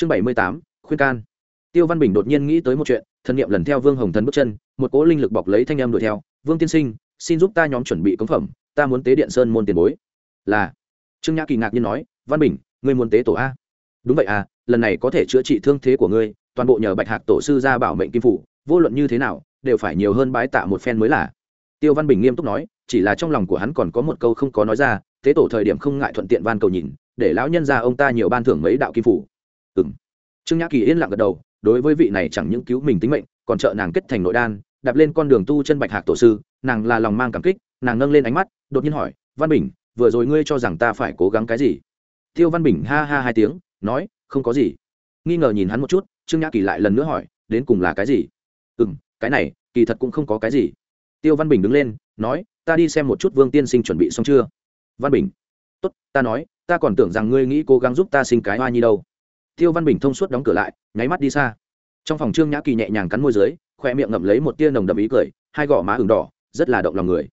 chương bảy mươi tám, khuyên can. Tiêu văn bình đột nhiên nghĩ tới một chuyện, thần niệm lần theo vương hồng thần bước chân, một cỗ linh lực bọc lấy thanh em đuổi theo. Vương tiên sinh, xin giúp ta nhóm chuẩn bị cống phẩm, ta muốn tế điện sơn môn tiền bối. Là. Trương nhã kỳ ngạc nhiên nói, văn bình, ngươi muốn tế tổ a? Đúng vậy à lần này có thể chữa trị thương thế của ngươi, toàn bộ nhờ bạch hạc tổ sư ra bảo mệnh kim phủ, vô luận như thế nào, đều phải nhiều hơn bái tạ một phen mới là. Tiêu văn bình nghiêm túc nói, chỉ là trong lòng của hắn còn có một câu không có nói ra, tế tổ thời điểm không ngại thuận tiện van cầu nhìn, để lão nhân ra ông ta nhiều ban thưởng mấy đạo kim phủ ừng trương nhã kỳ yên lặng gật đầu, đối với vị này chẳng những cứu mình tính mệnh, còn trợ nàng kết thành nội đan, đạp lên con đường tu chân bạch hạc tổ sư, nàng là lòng mang cảm kích, nàng nâng lên ánh mắt, đột nhiên hỏi, văn bình, vừa rồi ngươi cho rằng ta phải cố gắng cái gì? Tiêu văn bình ha ha hai tiếng, nói, không có gì. Nghi ngờ nhìn hắn một chút, trương nhã kỳ lại lần nữa hỏi, đến cùng là cái gì? Ừ m cái này, kỳ thật cũng không có cái gì. Tiêu văn bình đứng lên, nói, ta đi xem một chút vương tiên sinh chuẩn bị xong chưa? Văn bình. Tốt, ta nói, ta còn tưởng rằng ngươi nghĩ cố gắng giúp ta sinh cái hoa nhi đâu tiêu văn bình thông suốt đóng cửa lại, nháy mắt đi xa. Trong phòng trương nhã kỳ nhẹ nhàng cắn môi dưới khoe miệng ngậm lấy một tia nồng đậm ý cười, hai gò má ửng đỏ, rất là động lòng người.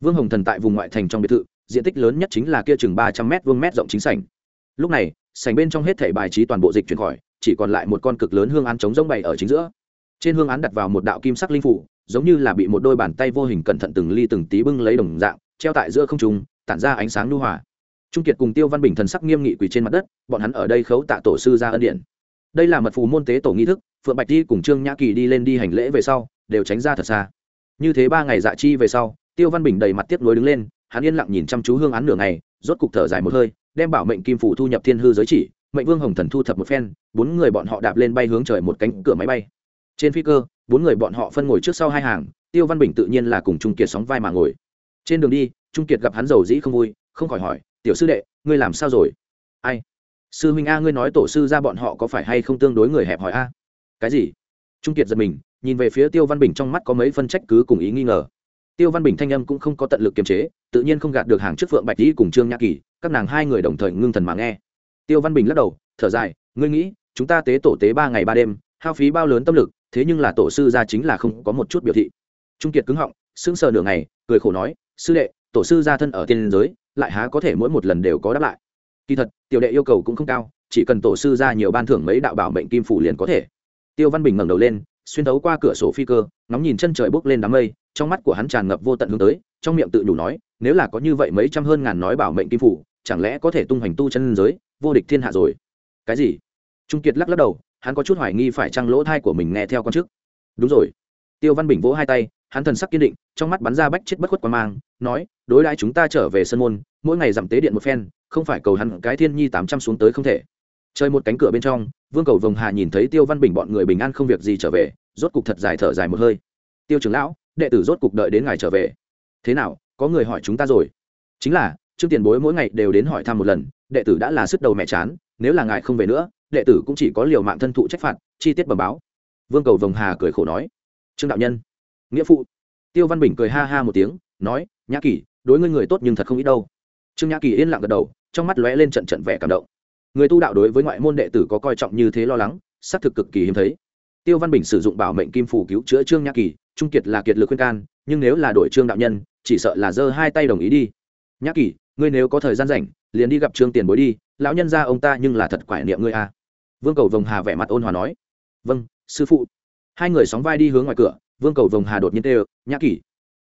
Vương hồng thần tại vùng ngoại thành trong biệt thự, diện tích lớn nhất chính là kia chừng ba trăm m vương mét rộng chính sảnh. Lúc này, sảnh bên trong hết thảy bài trí toàn bộ dịch chuyển khỏi, chỉ còn lại một con cực lớn hương án trống rỗng bày ở chính giữa. Trên hương án đặt vào một đạo kim sắc linh phủ, giống như là bị một đôi bàn tay vô hình cẩn thận từng ly từng tí bưng lấy đồng dạng, treo tại giữa không trung, tản ra ánh sáng nhu hòa trung kiệt cùng tiêu văn bình thần sắc nghiêm nghị quỳ trên mặt đất, bọn hắn ở đây khấu tạ tổ sư ra ân điện đây là mật phù môn tế tổ nghi thức, phượng bạch đi cùng trương nhã kỳ đi lên đi hành lễ về sau, đều tránh ra thật xa. Như thế ba ngày dạ chi về sau, tiêu văn bình đầy mặt tiếp nối đứng lên, hắn yên lặng nhìn chăm chú hương án nửa ngày, rốt cục thở dài một hơi, đem bảo mệnh kim phủ thu nhập thiên hư giới chỉ, mệnh vương hồng thần thu thập một phen, bốn người bọn họ đạp lên bay hướng trời một cánh cửa máy bay. Trên phi cơ, bốn người bọn họ phân ngồi trước sau hai hàng, tiêu văn bình tự nhiên là cùng trung kiệt sóng vai mà ngồi. Trên đường đi, trung kiệt gặp hắn giàu dĩ không vui, không khỏi hỏi tiểu sư đệ, ngươi làm sao rồi? Ai? Sư huynh a, ngươi nói tổ sư ra bọn họ có phải hay không tương đối người hẹp hỏi a? Cái gì? Trung kiệt giật mình, nhìn về phía tiêu văn bình trong mắt có mấy phân trách cứ cùng ý nghi ngờ. Tiêu văn bình thanh âm cũng không có tận lực kiềm chế, tự nhiên không gạt được hàng trước phượng bạch dĩ cùng trương nhã kỳ, các nàng hai người đồng thời ngưng thần mà nghe. Tiêu văn bình lắc đầu, thở dài, ngươi nghĩ, chúng ta tế tổ tế ba ngày ba đêm, hao phí bao lớn tâm lực, thế nhưng là tổ sư ra chính là không có một chút biểu thị. Trung kiệt cứng họng, sững sờ nửa ngày, cười khổ nói, sư đệ, tổ sư ra thân ở tiên giới lại há có thể mỗi một lần đều có đáp lại. Kỳ thật, tiểu đệ yêu cầu cũng không cao, chỉ cần tổ sư ra nhiều ban thưởng mấy đạo bảo mệnh kim phủ liền có thể. Tiêu văn bình ngẩng đầu lên, xuyên thấu qua cửa sổ phi cơ, ngóng nhìn chân trời bốc lên đám mây, trong mắt của hắn tràn ngập vô tận hướng tới, trong miệng tự nhủ nói, nếu là có như vậy mấy trăm hơn ngàn nói bảo mệnh kim phủ, chẳng lẽ có thể tung hoành tu chân giới, vô địch thiên hạ rồi? Cái gì? Trung kiệt lắc lắc đầu, hắn có chút hoài nghi phải trăng lỗ thai của mình nghe theo con trước. Đúng rồi. Tiêu văn bình vỗ hai tay, hắn thần sắc kiên định, trong mắt bắn ra bách chết bất khuất qua mang, nói, đối đãi chúng ta trở về sân môn mỗi ngày giảm tế điện một phen, không phải cầu hắn cái thiên nhi tám trăm xuống tới không thể. Chơi một cánh cửa bên trong, vương cầu vồng hà nhìn thấy tiêu văn bình bọn người bình an không việc gì trở về, rốt cục thật dài thở dài một hơi. Tiêu trưởng lão, đệ tử rốt cục đợi đến ngày trở về. Thế nào, có người hỏi chúng ta rồi? Chính là trước tiền bối mỗi ngày đều đến hỏi thăm một lần, đệ tử đã là sức đầu mẹ chán, nếu là ngài không về nữa, đệ tử cũng chỉ có liều mạng thân thụ trách phạt, chi tiết bẩm báo. Vương cầu vồng hà cười khổ nói. Trương đạo nhân, nghĩa phụ. Tiêu văn bình cười ha ha một tiếng, nói, nhã kỷ, đối ngươi người tốt nhưng thật không ít đâu trương nhã kỳ yên lặng gật đầu, trong mắt lóe lên trận trận vẻ cảm động. Người tu đạo đối với ngoại môn đệ tử có coi trọng như thế lo lắng, xác thực cực kỳ hiếm thấy. Tiêu văn bình sử dụng bảo mệnh kim phủ cứu chữa trương nhã kỳ, trung kiệt là kiệt lực khuyên can, nhưng nếu là đổi trương đạo nhân, chỉ sợ là giơ hai tay đồng ý đi. Nhã kỳ, ngươi nếu có thời gian rảnh, liền đi gặp trương tiền bối đi, lão nhân ra ông ta nhưng là thật quải niệm ngươi a vương cầu vồng hà vẻ mặt ôn hòa nói. Vâng sư phụ. Hai người sóng vai đi hướng ngoài cửa, vương cầu vồng hà đột nhiên tê nhã kỳ.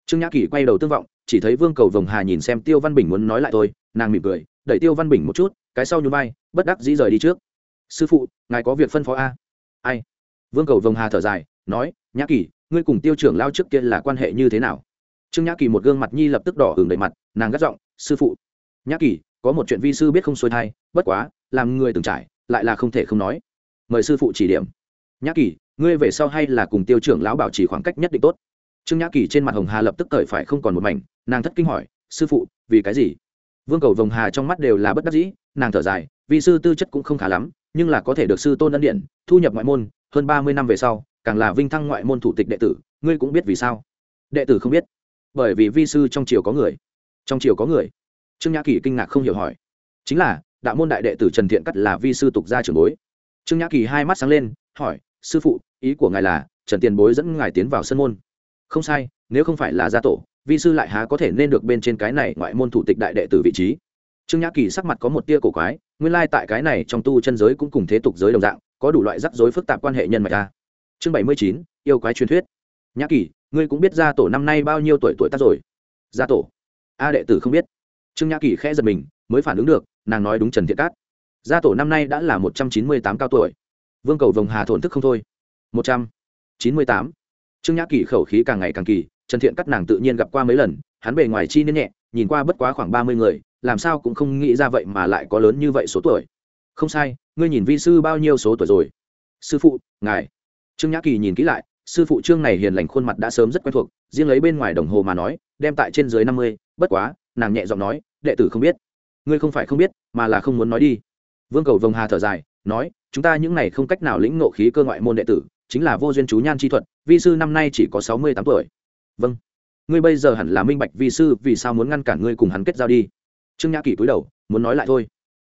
Trương nhã kỳ quay đầu tương vọng chỉ thấy vương cầu vồng hà nhìn xem tiêu văn bình muốn nói lại tôi nàng mỉm cười, đẩy tiêu văn bình một chút, cái sau nhún vai, bất đắc dĩ rời đi trước. Sư phụ, ngài có việc phân phó a? Ai? Vương cầu vồng hà thở dài, nói, nhã kỳ, ngươi cùng tiêu trưởng lao trước kia là quan hệ như thế nào? Trương nhã kỳ một gương mặt nhi lập tức đỏ hừng đầy mặt, nàng gắt giọng, sư phụ. Nhã kỳ, có một chuyện vi sư biết không xuôi thai, bất quá, làm người từng trải, lại là không thể không nói. Mời sư phụ chỉ điểm. Nhã kỳ, ngươi về sau hay là cùng tiêu trưởng lão bảo trì khoảng cách nhất định tốt trương nhã kỳ trên mặt hồng hà lập tức cởi phải không còn một mảnh, nàng thất kinh hỏi, sư phụ, vì cái gì? Vương cầu vồng hà trong mắt đều là bất đắc dĩ, nàng thở dài, vì sư tư chất cũng không khá lắm, nhưng là có thể được sư tôn ân điện, thu nhập ngoại môn, hơn ba mươi năm về sau, càng là vinh thăng ngoại môn thủ tịch đệ tử, ngươi cũng biết vì sao? Đệ tử không biết, bởi vì vi sư trong triều có người. Trong triều có người. Trương nhã kỳ kinh ngạc không hiểu hỏi, chính là, đạo môn đại đệ tử trần thiện cắt là vi sư tục gia trưởng bối. Trương nhã kỳ hai mắt sáng lên, hỏi, sư phụ, ý của ngài là, trần tiền bối dẫn ngài tiến vào sân môn? Không sai, nếu không phải là gia tổ, vi sư lại há có thể nên được bên trên cái này ngoại môn thủ tịch đại đệ tử vị trí. Trương nhã kỳ sắc mặt có một tia cổ quái, nguyên lai tại cái này trong tu chân giới cũng cùng thế tục giới đồng dạng, có đủ loại rắc rối phức tạp quan hệ nhân mạch ta chương bảy mươi chín, yêu quái truyền thuyết. Nhã kỳ, ngươi cũng biết gia tổ năm nay bao nhiêu tuổi tuổi tác rồi? Gia tổ. A đệ tử không biết. Trương nhã kỳ khẽ giật mình, mới phản ứng được, nàng nói đúng trần thiện cát. Gia tổ năm nay đã là một trăm chín mươi tám cao tuổi. Vương cầu vồng hà thổn thức không thôi. Một trăm chín mươi tám trương nhã kỳ khẩu khí càng ngày càng kỳ, trần thiện cắt nàng tự nhiên gặp qua mấy lần, hắn bề ngoài chi nên nhẹ, nhìn qua bất quá khoảng ba mươi người, làm sao cũng không nghĩ ra vậy mà lại có lớn như vậy số tuổi. Không sai, ngươi nhìn vi sư bao nhiêu số tuổi rồi? Sư phụ, ngài. Trương nhã kỳ nhìn kỹ lại, sư phụ trương này hiền lành khuôn mặt đã sớm rất quen thuộc, riêng lấy bên ngoài đồng hồ mà nói, đem tại trên dưới năm mươi, bất quá, nàng nhẹ giọng nói, đệ tử không biết. Ngươi không phải không biết, mà là không muốn nói đi. Vương cầu vồng hà thở dài, nói, chúng ta những này không cách nào lĩnh ngộ khí cơ ngoại môn đệ tử chính là vô duyên chú nhan chi thuật, vi sư năm nay chỉ có sáu mươi tám tuổi. Vâng. Ngươi bây giờ hẳn là minh bạch vi sư vì sao muốn ngăn cản ngươi cùng hắn kết giao đi. Trương nhã kỷ cúi đầu, muốn nói lại thôi.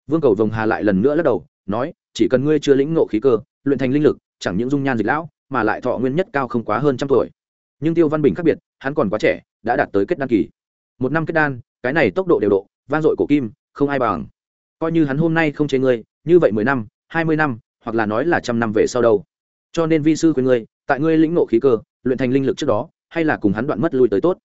Vương cầu vồng hà lại lần nữa lắc đầu, nói, chỉ cần ngươi chưa lĩnh ngộ khí cơ, luyện thành linh lực, chẳng những dung nhan dịch lão, mà lại thọ nguyên nhất cao không quá hơn trăm tuổi. Nhưng tiêu văn bình khác biệt, hắn còn quá trẻ, đã đạt tới kết đan kỳ. Một năm kết đan, cái này tốc độ đều độ, vang dội cổ kim, không ai bằng. Coi như hắn hôm nay không chế ngươi, như vậy mười năm, hai mươi năm, hoặc là nói là trăm năm về sau đâu cho nên vi sư khuyên ngươi, tại ngươi lĩnh ngộ khí cơ, luyện thành linh lực trước đó, hay là cùng hắn đoạn mất lui tới tốt.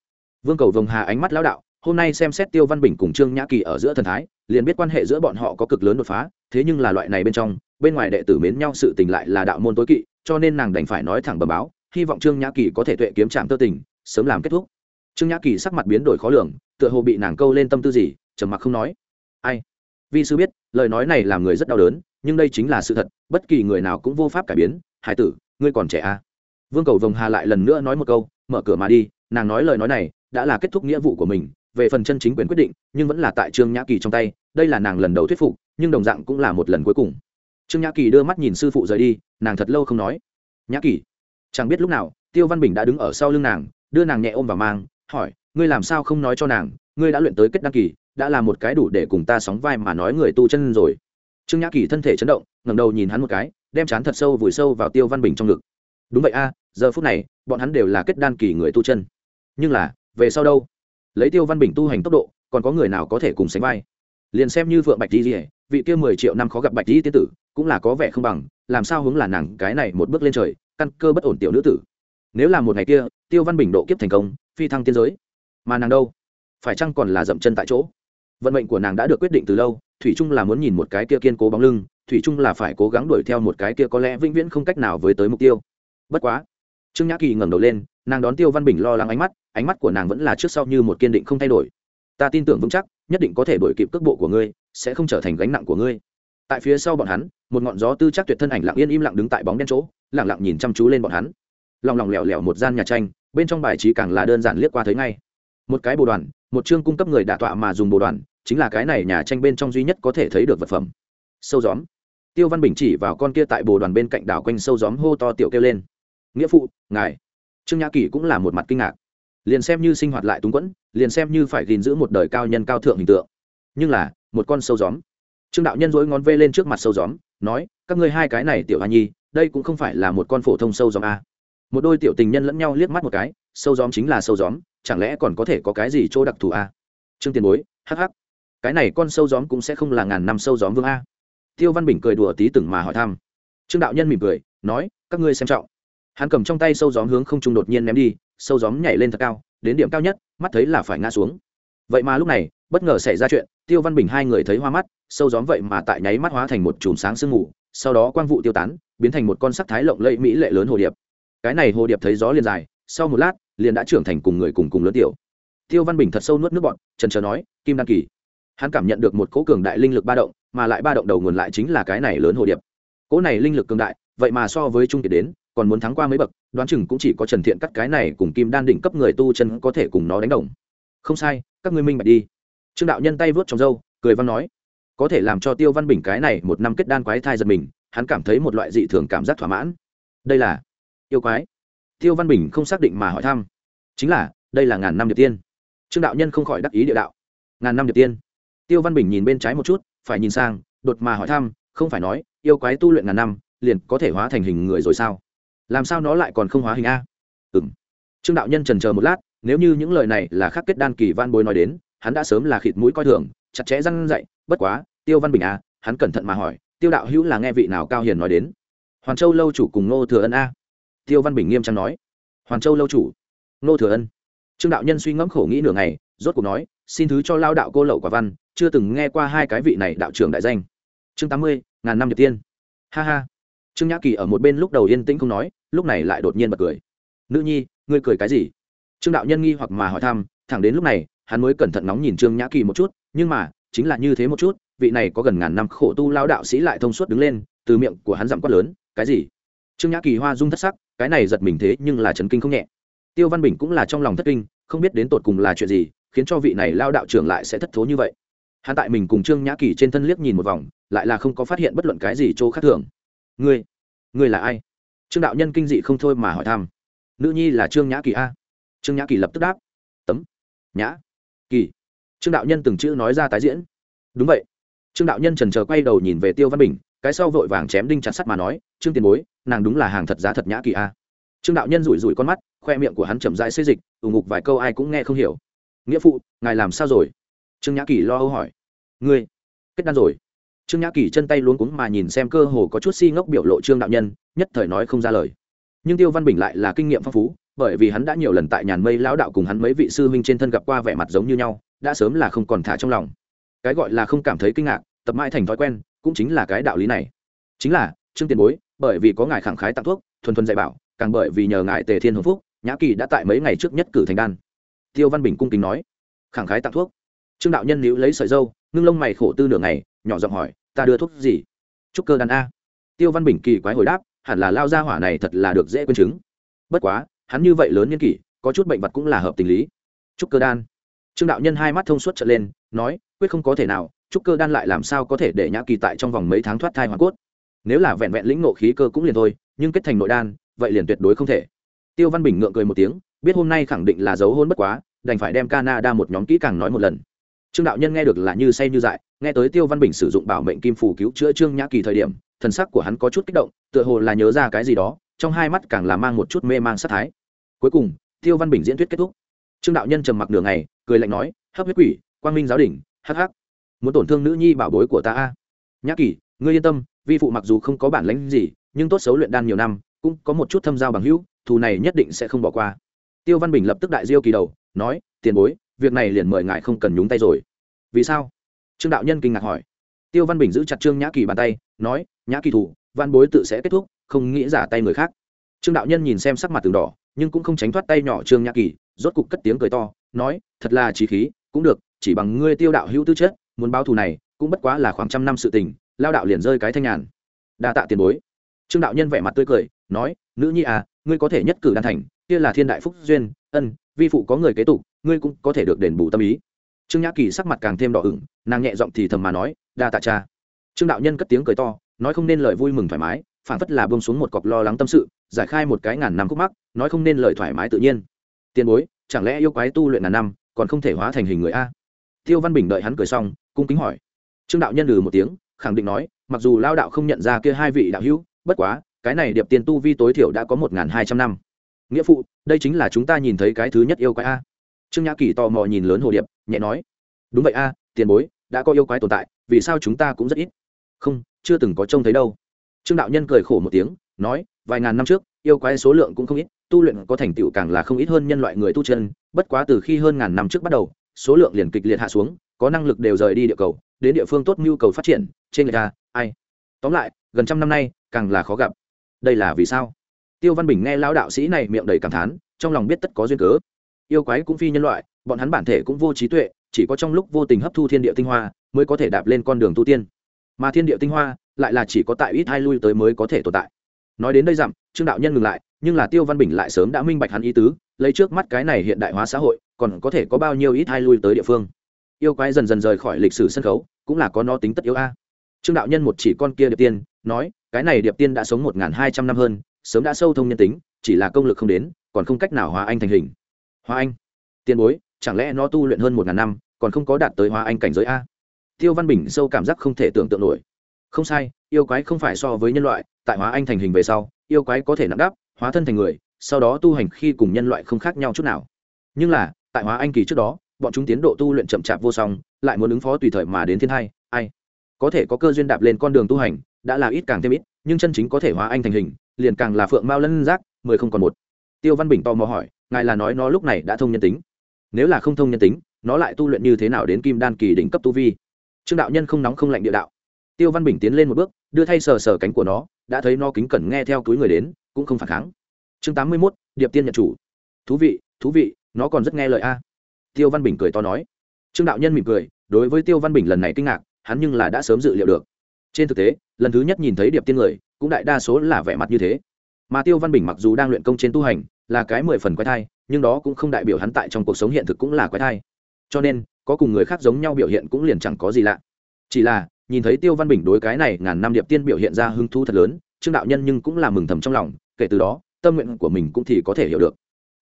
Vương cầu vồng hà ánh mắt lão đạo, hôm nay xem xét tiêu văn bình cùng trương nhã kỳ ở giữa thần thái, liền biết quan hệ giữa bọn họ có cực lớn đột phá, thế nhưng là loại này bên trong, bên ngoài đệ tử mến nhau sự tình lại là đạo môn tối kỵ, cho nên nàng đành phải nói thẳng bầm báo, hy vọng trương nhã kỳ có thể tuệ kiếm trạm tơ tình, sớm làm kết thúc. Trương nhã kỳ sắc mặt biến đổi khó lường, tựa hồ bị nàng câu lên tâm tư gì, trầm mặc không nói. Ai? Vi sư biết, lời nói này làm người rất đau đớn, nhưng đây chính là sự thật, bất kỳ người nào cũng vô pháp cải biến hải tử, ngươi còn trẻ à. vương cầu vồng hà lại lần nữa nói một câu, mở cửa mà đi, nàng nói lời nói này đã là kết thúc nghĩa vụ của mình, về phần chân chính quyền quyết định, nhưng vẫn là tại trương nhã kỳ trong tay, đây là nàng lần đầu thuyết phục, nhưng đồng dạng cũng là một lần cuối cùng. Trương nhã kỳ đưa mắt nhìn sư phụ rời đi, nàng thật lâu không nói. Nhã kỳ, chẳng biết lúc nào, tiêu văn bình đã đứng ở sau lưng nàng, đưa nàng nhẹ ôm vào mang, hỏi, ngươi làm sao không nói cho nàng, ngươi đã luyện tới kết đăng kỳ, đã là một cái đủ để cùng ta sóng vai mà nói người tu chân rồi. Trương nhã kỳ thân thể chấn động, ngẩng đầu nhìn hắn một cái đem chán thật sâu vùi sâu vào tiêu văn bình trong ngực. Đúng vậy a, giờ phút này, bọn hắn đều là kết đan kỳ người tu chân. Nhưng là, về sau đâu? Lấy tiêu văn bình tu hành tốc độ, còn có người nào có thể cùng sánh vai? Liền xem như phượng bạch di rỉa vị kia mười triệu năm khó gặp bạch di tiên tử, cũng là có vẻ không bằng, làm sao hướng là nàng cái này một bước lên trời, căn cơ bất ổn tiểu nữ tử. Nếu là một ngày kia, tiêu văn bình độ kiếp thành công, phi thăng tiên giới. Mà nàng đâu? Phải chăng còn là dậm chân tại chỗ? Vận mệnh của nàng đã được quyết định từ lâu, thủy trung là muốn nhìn một cái kia kiên cố bóng lưng, thủy trung là phải cố gắng đuổi theo một cái kia có lẽ vĩnh viễn không cách nào với tới mục tiêu. Bất quá, trương nhã kỳ ngẩng đầu lên, nàng đón tiêu văn bình lo lắng ánh mắt ánh mắt của nàng vẫn là trước sau như một kiên định không thay đổi. Ta tin tưởng vững chắc, nhất định có thể đổi kịp cước bộ của ngươi, sẽ không trở thành gánh nặng của ngươi. Tại phía sau bọn hắn, một ngọn gió tư chắc tuyệt thân ảnh lặng yên im lặng đứng tại bóng đen chỗ, lặng lặng nhìn chăm chú lên bọn hắn. Lòng lòng lẻo lẻo một gian nhà tranh, bên trong bài trí càng là đơn giản liếc qua thấy ngay. Một cái bồ đoàn một chương cung cấp người đả tọa mà dùng bồ đoàn, chính là cái này nhà tranh bên trong duy nhất có thể thấy được vật phẩm. Sâu gióm. Tiêu văn bình chỉ vào con kia tại bồ đoàn bên cạnh đảo quanh sâu gióm hô to tiểu kêu lên. Nghĩa phụ, ngài. Trương nhã kỳ cũng là một mặt kinh ngạc. Liền xem như sinh hoạt lại túng quẫn, liền xem như phải gìn giữ một đời cao nhân cao thượng hình tượng. Nhưng là, một con sâu gióm. Trương đạo nhân dối ngón vê lên trước mặt sâu gióm, nói, các ngươi hai cái này tiểu hoa nhi, đây cũng không phải là một con phổ thông sâu gióm a một đôi tiểu tình nhân lẫn nhau liếc mắt một cái, sâu gióm chính là sâu gióm, chẳng lẽ còn có thể có cái gì chỗ đặc thù a? Trương tiền bối hh cái này con sâu gióm cũng sẽ không là ngàn năm sâu gióm vương a. Tiêu văn bình cười đùa tí từng mà hỏi thăm. Trương đạo nhân mỉm cười, nói, các ngươi xem trọng. Hắn cầm trong tay sâu gióm hướng không trung đột nhiên ném đi, sâu gióm nhảy lên thật cao, đến điểm cao nhất, mắt thấy là phải ngã xuống. Vậy mà lúc này, bất ngờ xảy ra chuyện, tiêu văn bình hai người thấy hoa mắt, sâu gióm vậy mà tại nháy mắt hóa thành một chùm sáng sương mù, sau đó quang vụ tiêu tán, biến thành một con sắc thái lộng lẫy mỹ lệ lớn hồ điệp cái này hồ điệp thấy gió liền dài, sau một lát, liền đã trưởng thành cùng người cùng cùng lớn tiểu. Tiêu văn bình thật sâu nuốt nước bọn trần trờ nói, kim đan kỳ. Hắn cảm nhận được một cỗ cường đại linh lực ba động, mà lại ba động đầu nguồn lại chính là cái này lớn hồ điệp. Cỗ này linh lực cường đại, vậy mà so với trung kiệt đến, còn muốn thắng qua mấy bậc, đoán chừng cũng chỉ có trần thiện cắt cái này cùng kim đan đỉnh cấp người tu chân có thể cùng nó đánh đồng. Không sai, các ngươi minh bạch đi. Trương đạo nhân tay vớt trong râu, cười văn nói, có thể làm cho tiêu văn bình cái này một năm kết đan quái thai giật mình, hắn cảm thấy một loại dị thường cảm giác thỏa mãn. Đây là yêu quái. Tiêu văn bình không xác định mà hỏi thăm. Chính là, đây là ngàn năm điệp tiên. Trương đạo nhân không khỏi đắc ý địa đạo. Ngàn năm điệp tiên. Tiêu văn bình nhìn bên trái một chút, phải nhìn sang, đột mà hỏi thăm, không phải nói, yêu quái tu luyện ngàn năm, liền có thể hóa thành hình người rồi sao? Làm sao nó lại còn không hóa hình a? Ừ m trương đạo nhân trần c một lát, nếu như những lời này là khắc kết đan kỳ van bối nói đến, hắn đã sớm là khịt mũi coi thường, chặt chẽ răng dậy, bất quá, tiêu văn bình a hắn cẩn thận mà hỏi, tiêu đạo hữu là nghe vị nào cao hiền nói đến? Hoàn châu lâu chủ cùng ngô thừa ân a tiêu văn bình nghiêm trang nói. Hoàn châu lâu chủ. Nô thừa ân. Trương đạo nhân suy ngẫm khổ nghĩ nửa ngày, rốt cuộc nói, xin thứ cho lao đạo cô lậu quả văn, chưa từng nghe qua hai cái vị này đạo trưởng đại danh. Chương tám mươi, ngàn năm nhập tiên. Ha ha. Trương nhã kỳ ở một bên lúc đầu yên tĩnh không nói, lúc này lại đột nhiên bật cười. Nữ nhi, ngươi cười cái gì? Trương đạo nhân nghi hoặc mà hỏi thăm, thẳng đến lúc này, hắn mới cẩn thận nóng nhìn trương nhã kỳ một chút, nhưng mà, chính là như thế một chút, vị này có gần ngàn năm khổ tu lao đạo sĩ lại thông suốt đứng lên, từ miệng của hắn dặm quát lớn, cái gì? Trương nhã kỳ hoa dung thất sắc, cái này giật mình thế nhưng là trấn kinh không nhẹ. Tiêu văn bình cũng là trong lòng thất kinh, không biết đến tột cùng là chuyện gì, khiến cho vị này lao đạo trưởng lại sẽ thất thố như vậy. Hắn tại mình cùng trương nhã kỳ trên thân liếc nhìn một vòng, lại là không có phát hiện bất luận cái gì chỗ khác thường. Ngươi ngươi là ai? Trương đạo nhân kinh dị không thôi mà hỏi thăm. Nữ nhi là trương nhã kỳ a? Trương nhã kỳ lập tức đáp. Tấm, nhã kỳ. Trương đạo nhân từng chữ nói ra tái diễn. Đúng vậy. Trương đạo nhân trần trờ quay đầu nhìn về tiêu văn bình, cái sau vội vàng chém đinh chặt sắt mà nói, trương tiền bối nàng đúng là hàng thật giá thật nhã kỳ a. Trương đạo nhân rủi rủi con mắt, khoe miệng của hắn chậm rãi xây dịch ủng ngục vài câu ai cũng nghe không hiểu. Nghĩa phụ, ngài làm sao rồi? Trương nhã kỳ lo âu hỏi. Ngươi, kết đan rồi. Trương nhã kỳ chân tay luống cuống mà nhìn xem cơ hồ có chút si ngốc biểu lộ trương đạo nhân, nhất thời nói không ra lời. Nhưng tiêu văn bình lại là kinh nghiệm phong phú, bởi vì hắn đã nhiều lần tại nhàn mây lão đạo cùng hắn mấy vị sư huynh trên thân gặp qua vẻ mặt giống như nhau, đã sớm là không còn thả trong lòng. Cái gọi là không cảm thấy kinh ngạc, tập mãi thành thói quen, cũng chính là cái đạo lý này. Chính là, trương tiền bối bởi vì có ngài khẳng khái tặng thuốc, thuần thuần dạy bảo, càng bởi vì nhờ ngài tề thiên hồng phúc, nhã kỳ đã tại mấy ngày trước nhất cử thành đan. Tiêu văn bình cung kính nói, khẳng khái tặng thuốc. Trương đạo nhân níu lấy sợi dâu, ngưng lông mày khổ tư nửa ngày, nhỏ giọng hỏi, ta đưa thuốc gì? Trúc cơ đan a. Tiêu văn bình kỳ quái hồi đáp, hẳn là lao ra hỏa này thật là được dễ quên chứng. Bất quá, hắn như vậy lớn nhân kỷ, có chút bệnh vật cũng là hợp tình lý. Trúc cơ đan. Trương đạo nhân hai mắt thông suốt trở lên, nói, quyết không có thể nào trúc cơ đan lại làm sao có thể để nhã kỳ tại trong vòng mấy tháng thoát thai hoàn cốt? Nếu là vẹn vẹn lĩnh nộ khí cơ cũng liền thôi, nhưng kết thành nội đan, vậy liền tuyệt đối không thể. Tiêu văn bình ngượng cười một tiếng, biết hôm nay khẳng định là dấu hôn bất quá, đành phải đem canada một nhóm kỹ càng nói một lần. Trương đạo nhân nghe được là như say như dại, nghe tới tiêu văn bình sử dụng bảo mệnh kim phù cứu chữa trương nhã kỳ thời điểm, thần sắc của hắn có chút kích động, tựa hồ là nhớ ra cái gì đó, trong hai mắt càng là mang một chút mê mang sát thái. Cuối cùng, tiêu văn bình diễn thuyết kết thúc. Trương đạo nhân trầm mặc nửa ngày, cười lạnh nói, hấp huyết quỷ, quang minh giáo đình hh muốn tổn thương nữ nhi bảo bối của ta a? Nhã kỳ, ngươi yên tâm vi phụ mặc dù không có bản lãnh gì, nhưng tốt xấu luyện đan nhiều năm, cũng có một chút thâm giao bằng hữu, thù này nhất định sẽ không bỏ qua. Tiêu văn bình lập tức đại diêu kỳ đầu, nói, tiền bối, việc này liền mời ngài không cần nhúng tay rồi. Vì sao? Trương đạo nhân kinh ngạc hỏi. Tiêu văn bình giữ chặt trương nhã kỳ bàn tay, nói, nhã kỳ thủ, văn bối tự sẽ kết thúc, không nghĩ giả tay người khác. Trương đạo nhân nhìn xem sắc mặt từng đỏ, nhưng cũng không tránh thoát tay nhỏ trương nhã kỳ, rốt cục cất tiếng cười to, nói, thật là trí khí, cũng được, chỉ bằng ngươi tiêu đạo hữu tư chất, muốn báo thù này, cũng bất quá là khoảng trăm năm sự tình lao đạo liền rơi cái thanh nhàn. Đa tạ tiền bối. Trương đạo nhân vẻ mặt tươi cười, nói, nữ nhi à ngươi có thể nhất cử đan thành, kia là thiên đại phúc duyên, ân, vi phụ có người kế tục, ngươi cũng có thể được đền bù tâm ý. Trương nhã kỳ sắc mặt càng thêm đỏ ửng, nàng nhẹ giọng thì thầm mà nói, đa tạ cha. Trương đạo nhân cất tiếng cười to, nói không nên lời vui mừng thoải mái phản phất là bông xuống một cọc lo lắng tâm sự, giải khai một cái ngàn năm khúc mắc, nói không nên lời thoải mái tự nhiên. Tiền bối, chẳng lẽ yêu quái tu luyện ngàn năm, còn không thể hóa thành hình người a? Tiêu văn bình đợi hắn cười xong, cung kính hỏi. Trương đạo nhân lừ một tiếng khẳng định nói, mặc dù lao đạo không nhận ra kia hai vị đạo hữu, bất quá, cái này điệp Tiên tu vi tối thiểu đã có một hai trăm năm. Nghĩa phụ, đây chính là chúng ta nhìn thấy cái thứ nhất yêu quái a. Trương nhã kỳ tò mò nhìn lớn hồ điệp, nhẹ nói, đúng vậy a, tiền bối, đã có yêu quái tồn tại, vì sao chúng ta cũng rất ít? Không, chưa từng có trông thấy đâu. Trương đạo nhân cười khổ một tiếng, nói, vài ngàn năm trước, yêu quái số lượng cũng không ít, tu luyện có thành tựu càng là không ít hơn nhân loại người tu chân, bất quá từ khi hơn ngàn năm trước bắt đầu, số lượng liền kịch liệt hạ xuống có năng lực đều rời đi địa cầu, đến địa phương tốt nhu cầu phát triển, trên người ta, ai? Tóm lại, gần trăm năm nay, càng là khó gặp. Đây là vì sao? Tiêu văn bình nghe lão đạo sĩ này miệng đầy cảm thán, trong lòng biết tất có duyên cớ. Yêu quái cũng phi nhân loại, bọn hắn bản thể cũng vô trí tuệ, chỉ có trong lúc vô tình hấp thu thiên địa tinh hoa, mới có thể đạp lên con đường tu tiên. Mà thiên địa tinh hoa, lại là chỉ có tại ít hai lui tới mới có thể tồn tại. Nói đến đây dặm, trương đạo nhân ngừng lại, nhưng là tiêu văn bình lại sớm đã minh bạch hắn ý tứ, lấy trước mắt cái này hiện đại hóa xã hội, còn có thể có bao nhiêu ít hai lui tới địa phương yêu quái dần dần rời khỏi lịch sử sân khấu cũng là có nó tính tất yếu a. Trương đạo nhân một chỉ con kia điệp tiên nói cái này điệp tiên đã sống một hai trăm năm hơn sớm đã sâu thông nhân tính chỉ là công lực không đến còn không cách nào hóa anh thành hình. Hóa anh? Tiền bối chẳng lẽ nó tu luyện hơn một ngàn năm còn không có đạt tới hóa anh cảnh giới a? Tiêu văn bình sâu cảm giác không thể tưởng tượng nổi. Không sai yêu quái không phải so với nhân loại tại hóa anh thành hình về sau yêu quái có thể nặng đáp, hóa thân thành người sau đó tu hành khi cùng nhân loại không khác nhau chút nào. Nhưng là tại hóa anh kỳ trước đó bọn chúng tiến độ tu luyện chậm chạp vô song, lại muốn ứng phó tùy thời mà đến thiên hai, ai? Có thể có cơ duyên đạp lên con đường tu hành, đã là ít càng thêm ít, nhưng chân chính có thể hóa anh thành hình, liền càng là phượng mao lân giác, mười không còn một. Tiêu văn bình tò mò hỏi, ngài là nói nó lúc này đã thông nhân tính? Nếu là không thông nhân tính, nó lại tu luyện như thế nào đến kim đan kỳ đỉnh cấp tu vi? Trương đạo nhân không nóng không lạnh địa đạo. Tiêu văn bình tiến lên một bước, đưa thay sờ sờ cánh của nó, đã thấy nó kính cẩn nghe theo túi người đến, cũng không phản kháng. Chương tám mươi mốt, điệp tiên nhận chủ. Thú vị thú vị, nó còn rất nghe lời a tiêu văn bình cười to nói. Trương đạo nhân mỉm cười, đối với tiêu văn bình lần này kinh ngạc, hắn nhưng là đã sớm dự liệu được. Trên thực tế, lần thứ nhất nhìn thấy điệp tiên người, cũng đại đa số là vẻ mặt như thế. Mà tiêu văn bình mặc dù đang luyện công trên tu hành, là cái mười phần quái thai, nhưng đó cũng không đại biểu hắn tại trong cuộc sống hiện thực cũng là quái thai. Cho nên, có cùng người khác giống nhau biểu hiện cũng liền chẳng có gì lạ. Chỉ là, nhìn thấy tiêu văn bình đối cái này ngàn năm điệp tiên biểu hiện ra hứng thu thật lớn, trương đạo nhân nhưng cũng là mừng thầm trong lòng, kể từ đó, tâm nguyện của mình cũng thì có thể hiểu được.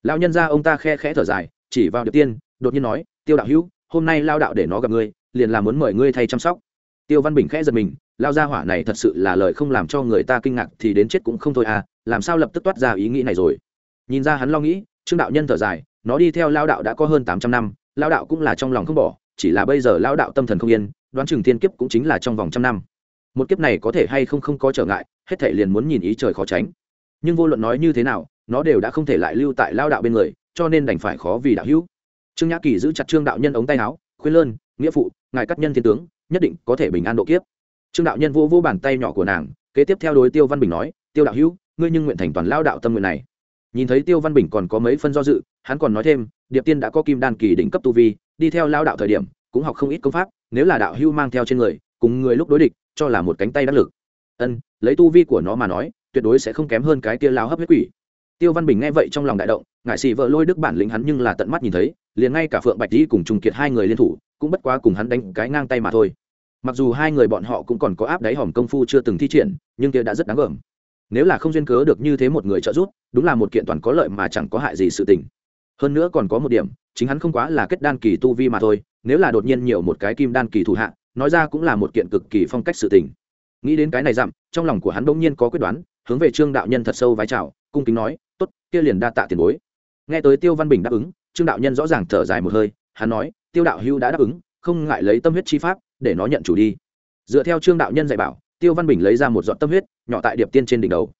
Lão nhân ra ông ta khe khẽ thở dài, chỉ vào điệp tiên đột nhiên nói, tiêu đạo hữu, hôm nay lao đạo để nó gặp ngươi, liền là muốn mời ngươi thay chăm sóc. Tiêu văn bình khẽ giật mình, lao gia hỏa này thật sự là lời không làm cho người ta kinh ngạc thì đến chết cũng không thôi à làm sao lập tức toát ra ý nghĩ này rồi? Nhìn ra hắn lo nghĩ, trương đạo nhân thở dài, nó đi theo lao đạo đã có hơn tám trăm năm, lao đạo cũng là trong lòng không bỏ, chỉ là bây giờ lao đạo tâm thần không yên, đoán chừng thiên kiếp cũng chính là trong vòng trăm năm. Một kiếp này có thể hay không không có trở ngại, hết thể liền muốn nhìn ý trời khó tránh. Nhưng vô luận nói như thế nào, nó đều đã không thể lại lưu tại lao đạo bên người, cho nên đành phải khó vì đạo hữu trương nhã kỳ giữ chặt trương đạo nhân ống tay áo, khuyên lơn, nghĩa phụ, ngài cắt nhân thiên tướng, nhất định có thể bình an độ kiếp. Trương đạo nhân vô vô bàn tay nhỏ của nàng, kế tiếp theo đối tiêu văn bình nói, tiêu đạo hữu, ngươi nhưng nguyện thành toàn lao đạo tâm nguyện này. Nhìn thấy tiêu văn bình còn có mấy phân do dự, hắn còn nói thêm, điệp tiên đã có kim đan kỳ đỉnh cấp tu vi, đi theo lao đạo thời điểm, cũng học không ít công pháp, nếu là đạo hưu mang theo trên người, cùng người lúc đối địch, cho là một cánh tay đắc lực. Ân, lấy tu vi của nó mà nói, tuyệt đối sẽ không kém hơn cái tia lao hấp huyết quỷ. Tiêu văn bình nghe vậy trong lòng đại động ngại xì vợ lôi đức bản lĩnh hắn nhưng là tận mắt nhìn thấy liền ngay cả phượng bạch dĩ cùng trung kiệt hai người liên thủ, cũng bất quá cùng hắn đánh cái ngang tay mà thôi. Mặc dù hai người bọn họ cũng còn có áp đáy hòm công phu chưa từng thi triển, nhưng kia đã rất đáng gờm. Nếu là không duyên cớ được như thế một người trợ giúp, đúng là một kiện toàn có lợi mà chẳng có hại gì sự tình. Hơn nữa còn có một điểm, chính hắn không quá là kết đan kỳ tu vi mà thôi, nếu là đột nhiên nhiều một cái kim đan kỳ thủ hạ, nói ra cũng là một kiện cực kỳ phong cách sự tình. Nghĩ đến cái này dặm, trong lòng của hắn bỗng nhiên có quyết đoán, hướng về trương đạo nhân thật sâu vái chào, cung kính nói, tốt, kia liền đa tạ tiền bối. Nghe tới tiêu văn bình đáp ứng trương đạo nhân rõ ràng thở dài một hơi, hắn nói, tiêu đạo hưu đã đáp ứng, không ngại lấy tâm huyết chi pháp, để nó nhận chủ đi. Dựa theo trương đạo nhân dạy bảo, tiêu văn bình lấy ra một giọt tâm huyết, nhỏ tại điệp tiên trên đỉnh đầu.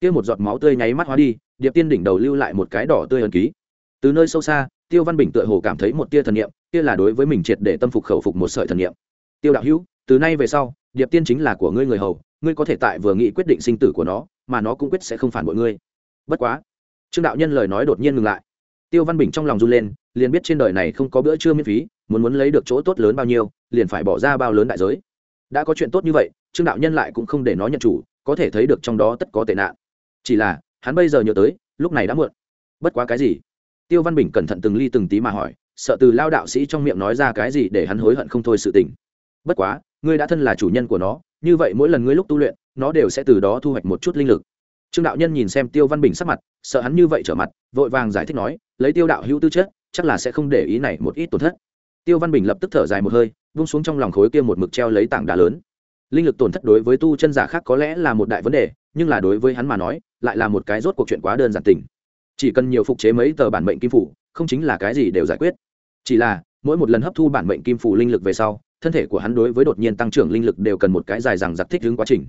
Kia một giọt máu tươi nháy mắt hóa đi, điệp tiên đỉnh đầu lưu lại một cái đỏ tươi ẩn ký. Từ nơi sâu xa, tiêu văn bình tựa hồ cảm thấy một tia thần niệm, kia là đối với mình triệt để tâm phục khẩu phục một sợi thần niệm. Tiêu đạo hữu, từ nay về sau, điệp tiên chính là của ngươi người hầu, ngươi có thể tại vừa nghị quyết định sinh tử của nó, mà nó cũng quyết sẽ không phản bội ngươi. Bất quá, trương đạo nhân lời nói đột nhiên ngừng lại tiêu văn bình trong lòng run lên, liền biết trên đời này không có bữa trưa miễn phí, muốn muốn lấy được chỗ tốt lớn bao nhiêu, liền phải bỏ ra bao lớn đại giới. Đã có chuyện tốt như vậy, trương đạo nhân lại cũng không để nó nhận chủ, có thể thấy được trong đó tất có tệ nạn. Chỉ là, hắn bây giờ nhớ tới, lúc này đã muộn. Bất quá cái gì? Tiêu văn bình cẩn thận từng ly từng tí mà hỏi, sợ từ lao đạo sĩ trong miệng nói ra cái gì để hắn hối hận không thôi sự tình. Bất quá, ngươi đã thân là chủ nhân của nó, như vậy mỗi lần ngươi lúc tu luyện, nó đều sẽ từ đó thu hoạch một chút linh lực trương đạo nhân nhìn xem tiêu văn bình sắc mặt, sợ hắn như vậy trở mặt, vội vàng giải thích nói, lấy tiêu đạo hữu tư chất, chắc là sẽ không để ý này một ít tổn thất. Tiêu văn bình lập tức thở dài một hơi vung xuống trong lòng khối kia một mực treo lấy tảng đá lớn. Linh lực tổn thất đối với tu chân giả khác có lẽ là một đại vấn đề, nhưng là đối với hắn mà nói, lại là một cái rốt cuộc chuyện quá đơn giản tình. Chỉ cần nhiều phục chế mấy tờ bản mệnh kim phủ, không chính là cái gì đều giải quyết. Chỉ là, mỗi một lần hấp thu bản mệnh kim phủ linh lực về sau, thân thể của hắn đối với đột nhiên tăng trưởng linh lực đều cần một cái dài dằng giặc thích hướng quá trình.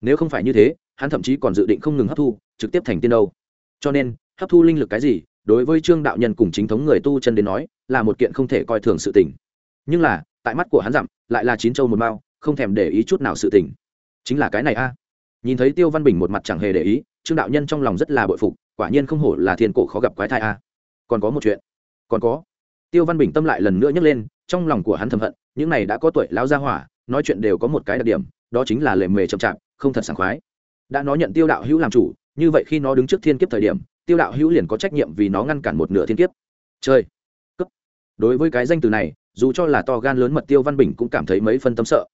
Nếu không phải như thế hắn thậm chí còn dự định không ngừng hấp thu, trực tiếp thành tiên đâu. Cho nên, hấp thu linh lực cái gì, đối với trương đạo nhân cùng chính thống người tu chân đến nói, là một kiện không thể coi thường sự tình. Nhưng là, tại mắt của hắn dặm, lại là chín châu một mao, không thèm để ý chút nào sự tình. Chính là cái này a. Nhìn thấy tiêu văn bình một mặt chẳng hề để ý, trương đạo nhân trong lòng rất là bội phục, quả nhiên không hổ là thiên cổ khó gặp quái thai a. Còn có một chuyện. Còn có. Tiêu văn bình tâm lại lần nữa nhấc lên, trong lòng của hắn thầm hận, những này đã có tuổi lao ra hỏa, nói chuyện đều có một cái đặc điểm, đó chính là lề mề chậm chạp, không thật sảng khoái đã nó nhận tiêu đạo hữu làm chủ, như vậy khi nó đứng trước thiên kiếp thời điểm, tiêu đạo hữu liền có trách nhiệm vì nó ngăn cản một nửa thiên kiếp. Chơi cấp đối với cái danh từ này, dù cho là to gan lớn mật tiêu văn bình cũng cảm thấy mấy phân tâm sợ.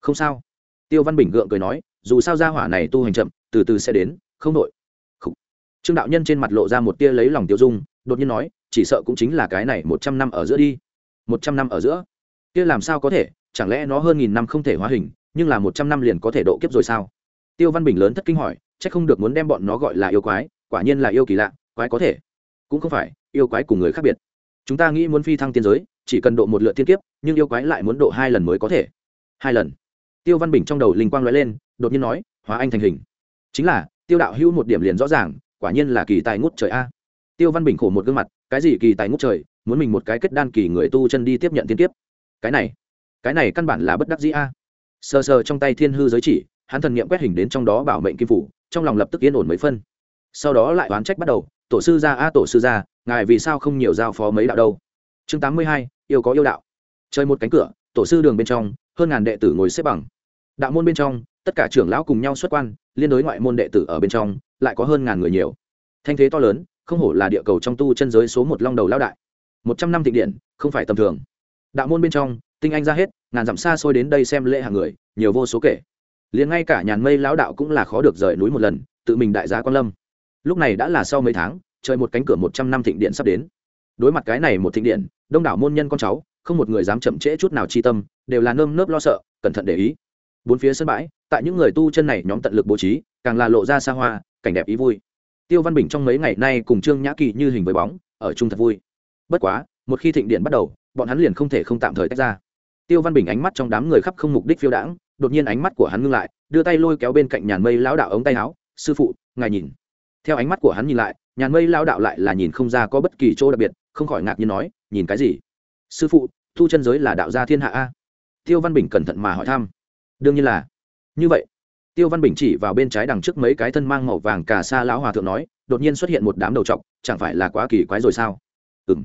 Không sao. Tiêu văn bình gượng cười nói, dù sao gia hỏa này tu hành chậm, từ từ sẽ đến, không nội trương đạo nhân trên mặt lộ ra một tia lấy lòng tiêu dung, đột nhiên nói, chỉ sợ cũng chính là cái này một trăm năm ở giữa đi. Một trăm năm ở giữa? Kia làm sao có thể? Chẳng lẽ nó hơn nghìn năm không thể hóa hình, nhưng là một trăm năm liền có thể độ kiếp rồi sao? Tiêu văn bình lớn thất kinh hỏi c h ắ c không được muốn đem bọn nó gọi là yêu quái, quả nhiên là yêu kỳ lạ, quái có thể. Cũng không phải, yêu quái cùng người khác biệt. Chúng ta nghĩ muốn phi thăng tiên giới, chỉ cần độ một lượt thiên kiếp, nhưng yêu quái lại muốn độ hai lần mới có thể. Hai lần? Tiêu văn bình trong đầu linh quang l ó e lên, đột nhiên nói, hóa anh thành hình. Chính là, tiêu đạo hữu một điểm liền rõ ràng, quả nhiên là kỳ tài ngút trời a. Tiêu văn bình khổ một gương mặt, cái gì kỳ tài ngút trời, muốn mình một cái kết đan kỳ người tu chân đi tiếp nhận thiên kiếp. cái này cái này căn bản là bất đắc dĩ a. Sờ sờ trong tay thiên hư giới chỉ hắn thần nghiệm quét hình đến trong đó bảo mệnh kim phủ, trong lòng lập tức yên ổn mấy phân. Sau đó lại oán trách bắt đầu, tổ sư gia a, tổ sư gia, ngài vì sao không nhiều giao phó mấy đạo đâu? Chương tám mươi hai, yêu có yêu đạo. Chơi một cánh cửa, tổ sư đường bên trong, hơn ngàn đệ tử ngồi xếp bằng. Đạo môn bên trong, tất cả trưởng lão cùng nhau xuất quan, liên đối ngoại môn đệ tử ở bên trong, lại có hơn ngàn người nhiều. Thanh thế to lớn, không hổ là địa cầu trong tu chân giới số một long đầu lão đại. Một trăm năm thịnh điện, không phải tầm thường. Đạo môn bên trong, tinh anh ra hết, ngàn dặm xa xôi đến đây xem lễ hàng người, nhiều vô số kể liền ngay cả nhàn mây lão đạo cũng là khó được rời núi một lần, tự mình đại giá quan lâm. Lúc này đã là sau mấy tháng, trời một cánh cửa một trăm năm thịnh điện sắp đến. Đối mặt cái này một thịnh điện, đông đảo môn nhân con cháu, không một người dám chậm trễ chút nào chi tâm, đều là nơm nớp lo sợ, cẩn thận để ý. Bốn phía sân bãi, tại những người tu chân này nhóm tận lực bố trí, càng là lộ ra xa hoa, cảnh đẹp ý vui. Tiêu văn bình trong mấy ngày nay cùng trương nhã kỳ như hình với bóng, ở chung thật vui. Bất quá, một khi thịnh điện bắt đầu, bọn hắn liền không thể không tạm thời tách ra. Tiêu văn bình ánh mắt trong đám người khắp không mục đích phiêu đãng đột nhiên ánh mắt của hắn ngưng lại, đưa tay lôi kéo bên cạnh nhàn mây lão đạo ống tay áo, sư phụ, ngài nhìn. Theo ánh mắt của hắn nhìn lại, nhàn mây lão đạo lại là nhìn không ra có bất kỳ chỗ đặc biệt, không khỏi ngạc nhiên nói, nhìn cái gì? Sư phụ, thu chân giới là đạo gia thiên hạ a. Tiêu văn bình cẩn thận mà hỏi thăm. Đương nhiên là. Như vậy. Tiêu văn bình chỉ vào bên trái đằng trước mấy cái thân mang màu vàng cà sa lão hòa thượng nói, đột nhiên xuất hiện một đám đầu t chẳng phải là quá kỳ quái rồi sao? Ừ m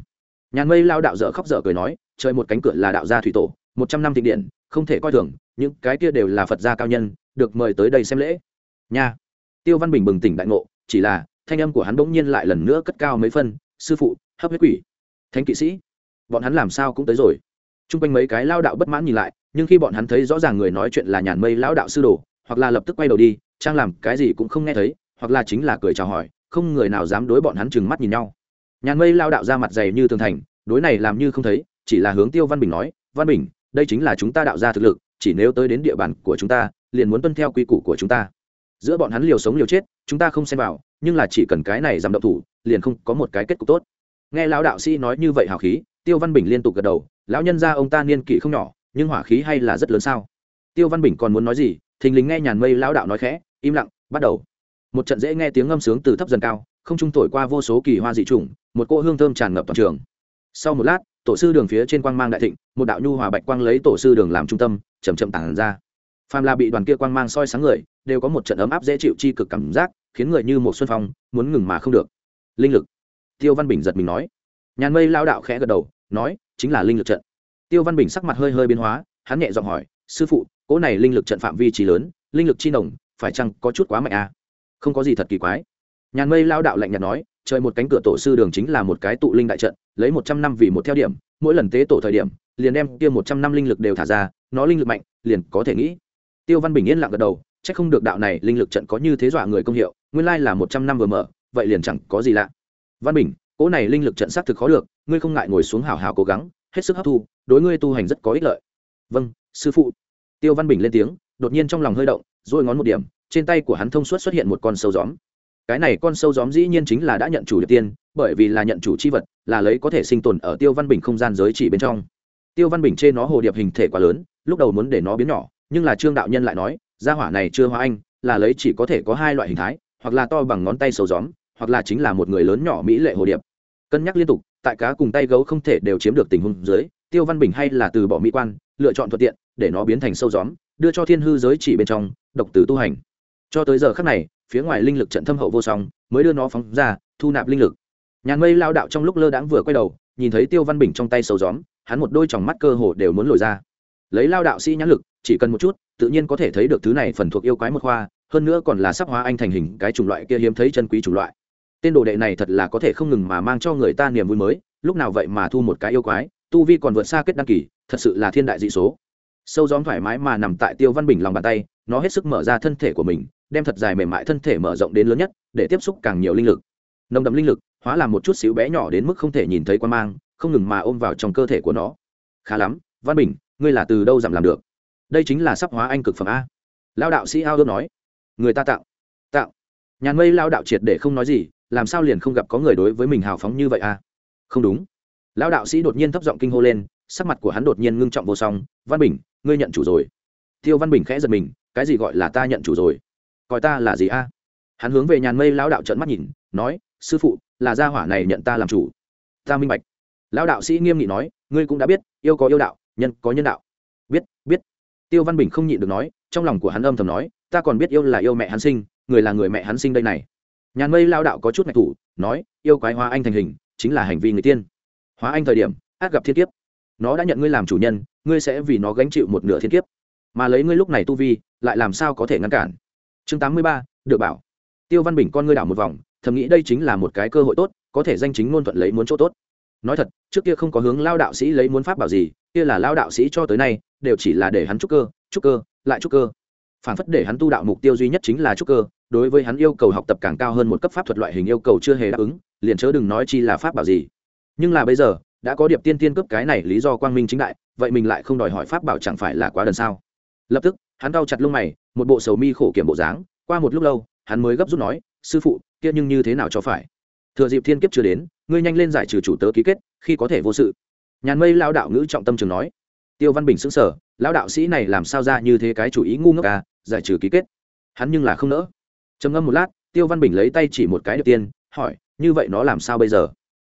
nhàn mây lao đạo dở khóc dở cười nói chơi một cánh cửa là đạo gia thủy tổ, một trăm năm thịnh điện không thể coi thường, những cái kia đều là phật gia cao nhân, được mời tới đây xem lễ. Nha. Tiêu văn bình bừng tỉnh đại ngộ, chỉ là, thanh âm của hắn bỗng nhiên lại lần nữa cất cao mấy phân, sư phụ, hấp huyết quỷ. Thánh kỵ sĩ. Bọn hắn làm sao cũng tới rồi. T r u n g quanh mấy cái lao đạo bất mãn nhìn lại, nhưng khi bọn hắn thấy rõ ràng người nói chuyện là nhàn mây lão đạo sư đồ, hoặc là lập tức quay đầu đi, trang làm cái gì cũng không nghe thấy, hoặc là chính là cười chào hỏi, không người nào dám đối bọn hắn trừng mắt nhìn nhau. Nhàn mây lao đạo ra mặt dày như tường thành, đối này làm như không thấy, chỉ là hướng tiêu văn bình nói, văn bình đây chính là chúng ta đạo ra thực lực chỉ nếu tới đến địa bàn của chúng ta liền muốn tuân theo quy củ của chúng ta. Giữa bọn hắn liều sống liều chết chúng ta không xem vào nhưng là chỉ cần cái này giảm động thủ liền không có một cái kết cục tốt. Nghe lão đạo sĩ nói như vậy hào khí tiêu văn bình liên tục gật đầu lão nhân ra ông ta niên kỷ không nhỏ nhưng hỏa khí hay là rất lớn sao? Tiêu văn bình còn muốn nói gì thình lình nghe nhàn mây lão đạo nói khẽ im lặng bắt đầu. Một trận dễ nghe tiếng ngâm sướng từ thấp dần cao không trung thổi qua vô số kỳ hoa dị trùng, một cỗ hương thơm tràn ngập toàn trường. Sau một lát tổ sư đường phía trên quang mang đại thịnh một đạo nhu hòa bạch quang lấy tổ sư đường làm trung tâm chầm chậm tản ra. Phàm là bị đoàn kia quang mang soi sáng người, đều có một trận ấm áp dễ chịu chi cực cảm giác, khiến người như một xuân phong, muốn ngừng mà không được. Linh lực. Tiêu văn bình giật mình nói. Nhàn mây lao đạo khẽ gật đầu, nói, chính là linh lực trận. Tiêu văn bình sắc mặt hơi hơi biến hóa, hắn nhẹ giọng hỏi, sư phụ, cỗ này linh lực trận phạm vi trí lớn, linh lực chi nồng, phải chăng có chút quá mạnh à? không có gì thật kỳ quái. Nhàn mây lao đạo lạnh nhạt nói, trời một cánh cửa tổ sư đường chính là một cái tụ linh đại trận, lấy một trăm năm vì một theo điểm mỗi lần tế tổ thời điểm, liền đem kia một trăm năm linh lực đều thả ra, nó linh lực mạnh, liền có thể nghĩ. Tiêu văn bình yên lặng gật đầu c h ắ c không được đạo này linh lực trận có như thế dọa người công hiệu, nguyên lai là một trăm năm vừa mở, vậy liền chẳng có gì lạ. Văn bình, cỗ này linh lực trận xác thực khó được, ngươi không ngại ngồi xuống hào hào cố gắng, hết sức hấp thu, đối ngươi tu hành rất có ích lợi. Vâng sư phụ. Tiêu văn bình lên tiếng, đột nhiên trong lòng hơi động rồi ngón một điểm, trên tay của hắn thông suốt xuất hiện một con sâu gióm. Cái này con sâu gióm dĩ nhiên chính là đã nhận chủ điệp tiên, bởi vì là nhận chủ c h i vật là lấy có thể sinh tồn ở tiêu văn bình không gian giới chỉ bên trong. Tiêu văn bình trên nó hồ điệp hình thể quá lớn, lúc đầu muốn để nó biến nhỏ, nhưng là trương đạo nhân lại nói, gia hỏa này chưa hóa anh, là lấy chỉ có thể có hai loại hình thái, hoặc là to bằng ngón tay sâu gióm, hoặc là chính là một người lớn nhỏ mỹ lệ hồ điệp. Cân nhắc liên tục, tại cá cùng tay gấu không thể đều chiếm được tình huống dưới, tiêu văn bình hay là từ bỏ mỹ quan, lựa chọn thuận tiện, để nó biến thành sâu gióm, đưa cho thiên hư giới chỉ bên trong, độc tử tu hành. Cho tới giờ khác này, phía ngoài linh lực trận thâm hậu vô song, mới đưa nó phóng ra, thu nạp linh lực nhàn mây lao đạo trong lúc lơ đãng vừa quay đầu, nhìn thấy tiêu văn bình trong tay sầu gióm, hắn một đôi tròng mắt cơ hồ đều muốn lồi ra. Lấy lao đạo sĩ nhãn lực, chỉ cần một chút, tự nhiên có thể thấy được thứ này phần thuộc yêu quái một khoa, hơn nữa còn là sắc hóa anh thành hình cái chủng loại kia hiếm thấy chân quý chủng loại. Tên đồ đệ này thật là có thể không ngừng mà mang cho người ta niềm vui mới, lúc nào vậy mà thu một cái yêu quái, tu vi còn vượt xa kết đăng kỳ, thật sự là thiên đại dị số. Sâu gióm thoải mái mà nằm tại tiêu văn bình lòng bàn tay, nó hết sức mở ra thân thể của mình, đem thật dài mềm mại thân thể mở rộng đến lớn nhất, để tiếp xúc càng nhiều linh lực. Nồng đậm linh lực hóa làm một chút xíu bé nhỏ đến mức không thể nhìn thấy quan mang, không ngừng mà ôm vào trong cơ thể của nó. Khá lắm, văn bình, ngươi là từ đâu giảm làm được? Đây chính là sắp hóa anh cực phẩm a. Lao đạo sĩ ao ước nói. Người ta tạo tạo nhàn mây lao đạo triệt để không nói gì, làm sao liền không gặp có người đối với mình hào phóng như vậy a? Không đúng. Lao đạo sĩ đột nhiên thấp giọng kinh hô lên, sắc mặt của hắn đột nhiên ngưng trọng vô song. Văn bình, ngươi nhận chủ rồi. Tiêu văn bình khẽ giật mình, cái gì gọi là ta nhận chủ rồi? Coi ta là gì a? Hắn hướng về nhàn mây lão đạo trợn mắt nhìn, nói, sư phụ là gia hỏa này nhận ta làm chủ. Ta minh bạch. Lão đạo sĩ nghiêm nghị nói, ngươi cũng đã biết, yêu có yêu đạo, nhân có nhân đạo. Biết biết. Tiêu văn bình không nhịn được nói, trong lòng của hắn âm thầm nói, ta còn biết yêu là yêu mẹ hắn sinh, người là người mẹ hắn sinh đây này. Nhàn mây lao đạo có chút ngạch thủ, nói, yêu quái hóa anh thành hình, chính là hành vi người tiên. Hóa anh thời điểm, át gặp thiên kiếp. Nó đã nhận ngươi làm chủ nhân, ngươi sẽ vì nó gánh chịu một nửa thiên kiếp. Mà lấy ngươi lúc này tu vi, lại làm sao có thể ngăn cản? Chương tám mươi ba, được bảo. Tiêu văn bình con ngươi đảo một vòng thầm nghĩ đây chính là một cái cơ hội tốt, có thể danh chính ngôn thuận lấy muốn chỗ tốt. Nói thật, trước kia không có hướng lao đạo sĩ lấy muốn pháp bảo gì, kia là lao đạo sĩ cho tới nay, đều chỉ là để hắn trúc cơ trúc cơ, lại trúc cơ. Phản phất để hắn tu đạo mục tiêu duy nhất chính là trúc cơ, đối với hắn yêu cầu học tập càng cao hơn một cấp pháp thuật loại hình yêu cầu chưa hề đáp ứng, liền chớ đừng nói chi là pháp bảo gì. Nhưng là bây giờ, đã có điệp tiên tiên cấp cái này lý do quang minh chính đại, vậy mình lại không đòi hỏi pháp bảo chẳng phải là quá đần sao? Lập tức, hắn đau chặt lông mày, một bộ sầu mi khổ kiểm bộ dáng, qua một lúc lâu, hắn mới gấp rút nói, sư phụ kia nhưng như thế nào cho phải? Thừa dịp thiên kiếp chưa đến, ngươi nhanh lên giải trừ chủ tớ ký kết, khi có thể vô sự. Nhàn mây lao đạo ngữ trọng tâm trường nói. Tiêu văn bình xứng sở lão đạo sĩ này làm sao ra như thế cái chủ ý ngu ngốc à giải trừ ký kết. Hắn nhưng là không nỡ. Trầm ngâm một lát, tiêu văn bình lấy tay chỉ một cái đầu tiên, hỏi, như vậy nó làm sao bây giờ?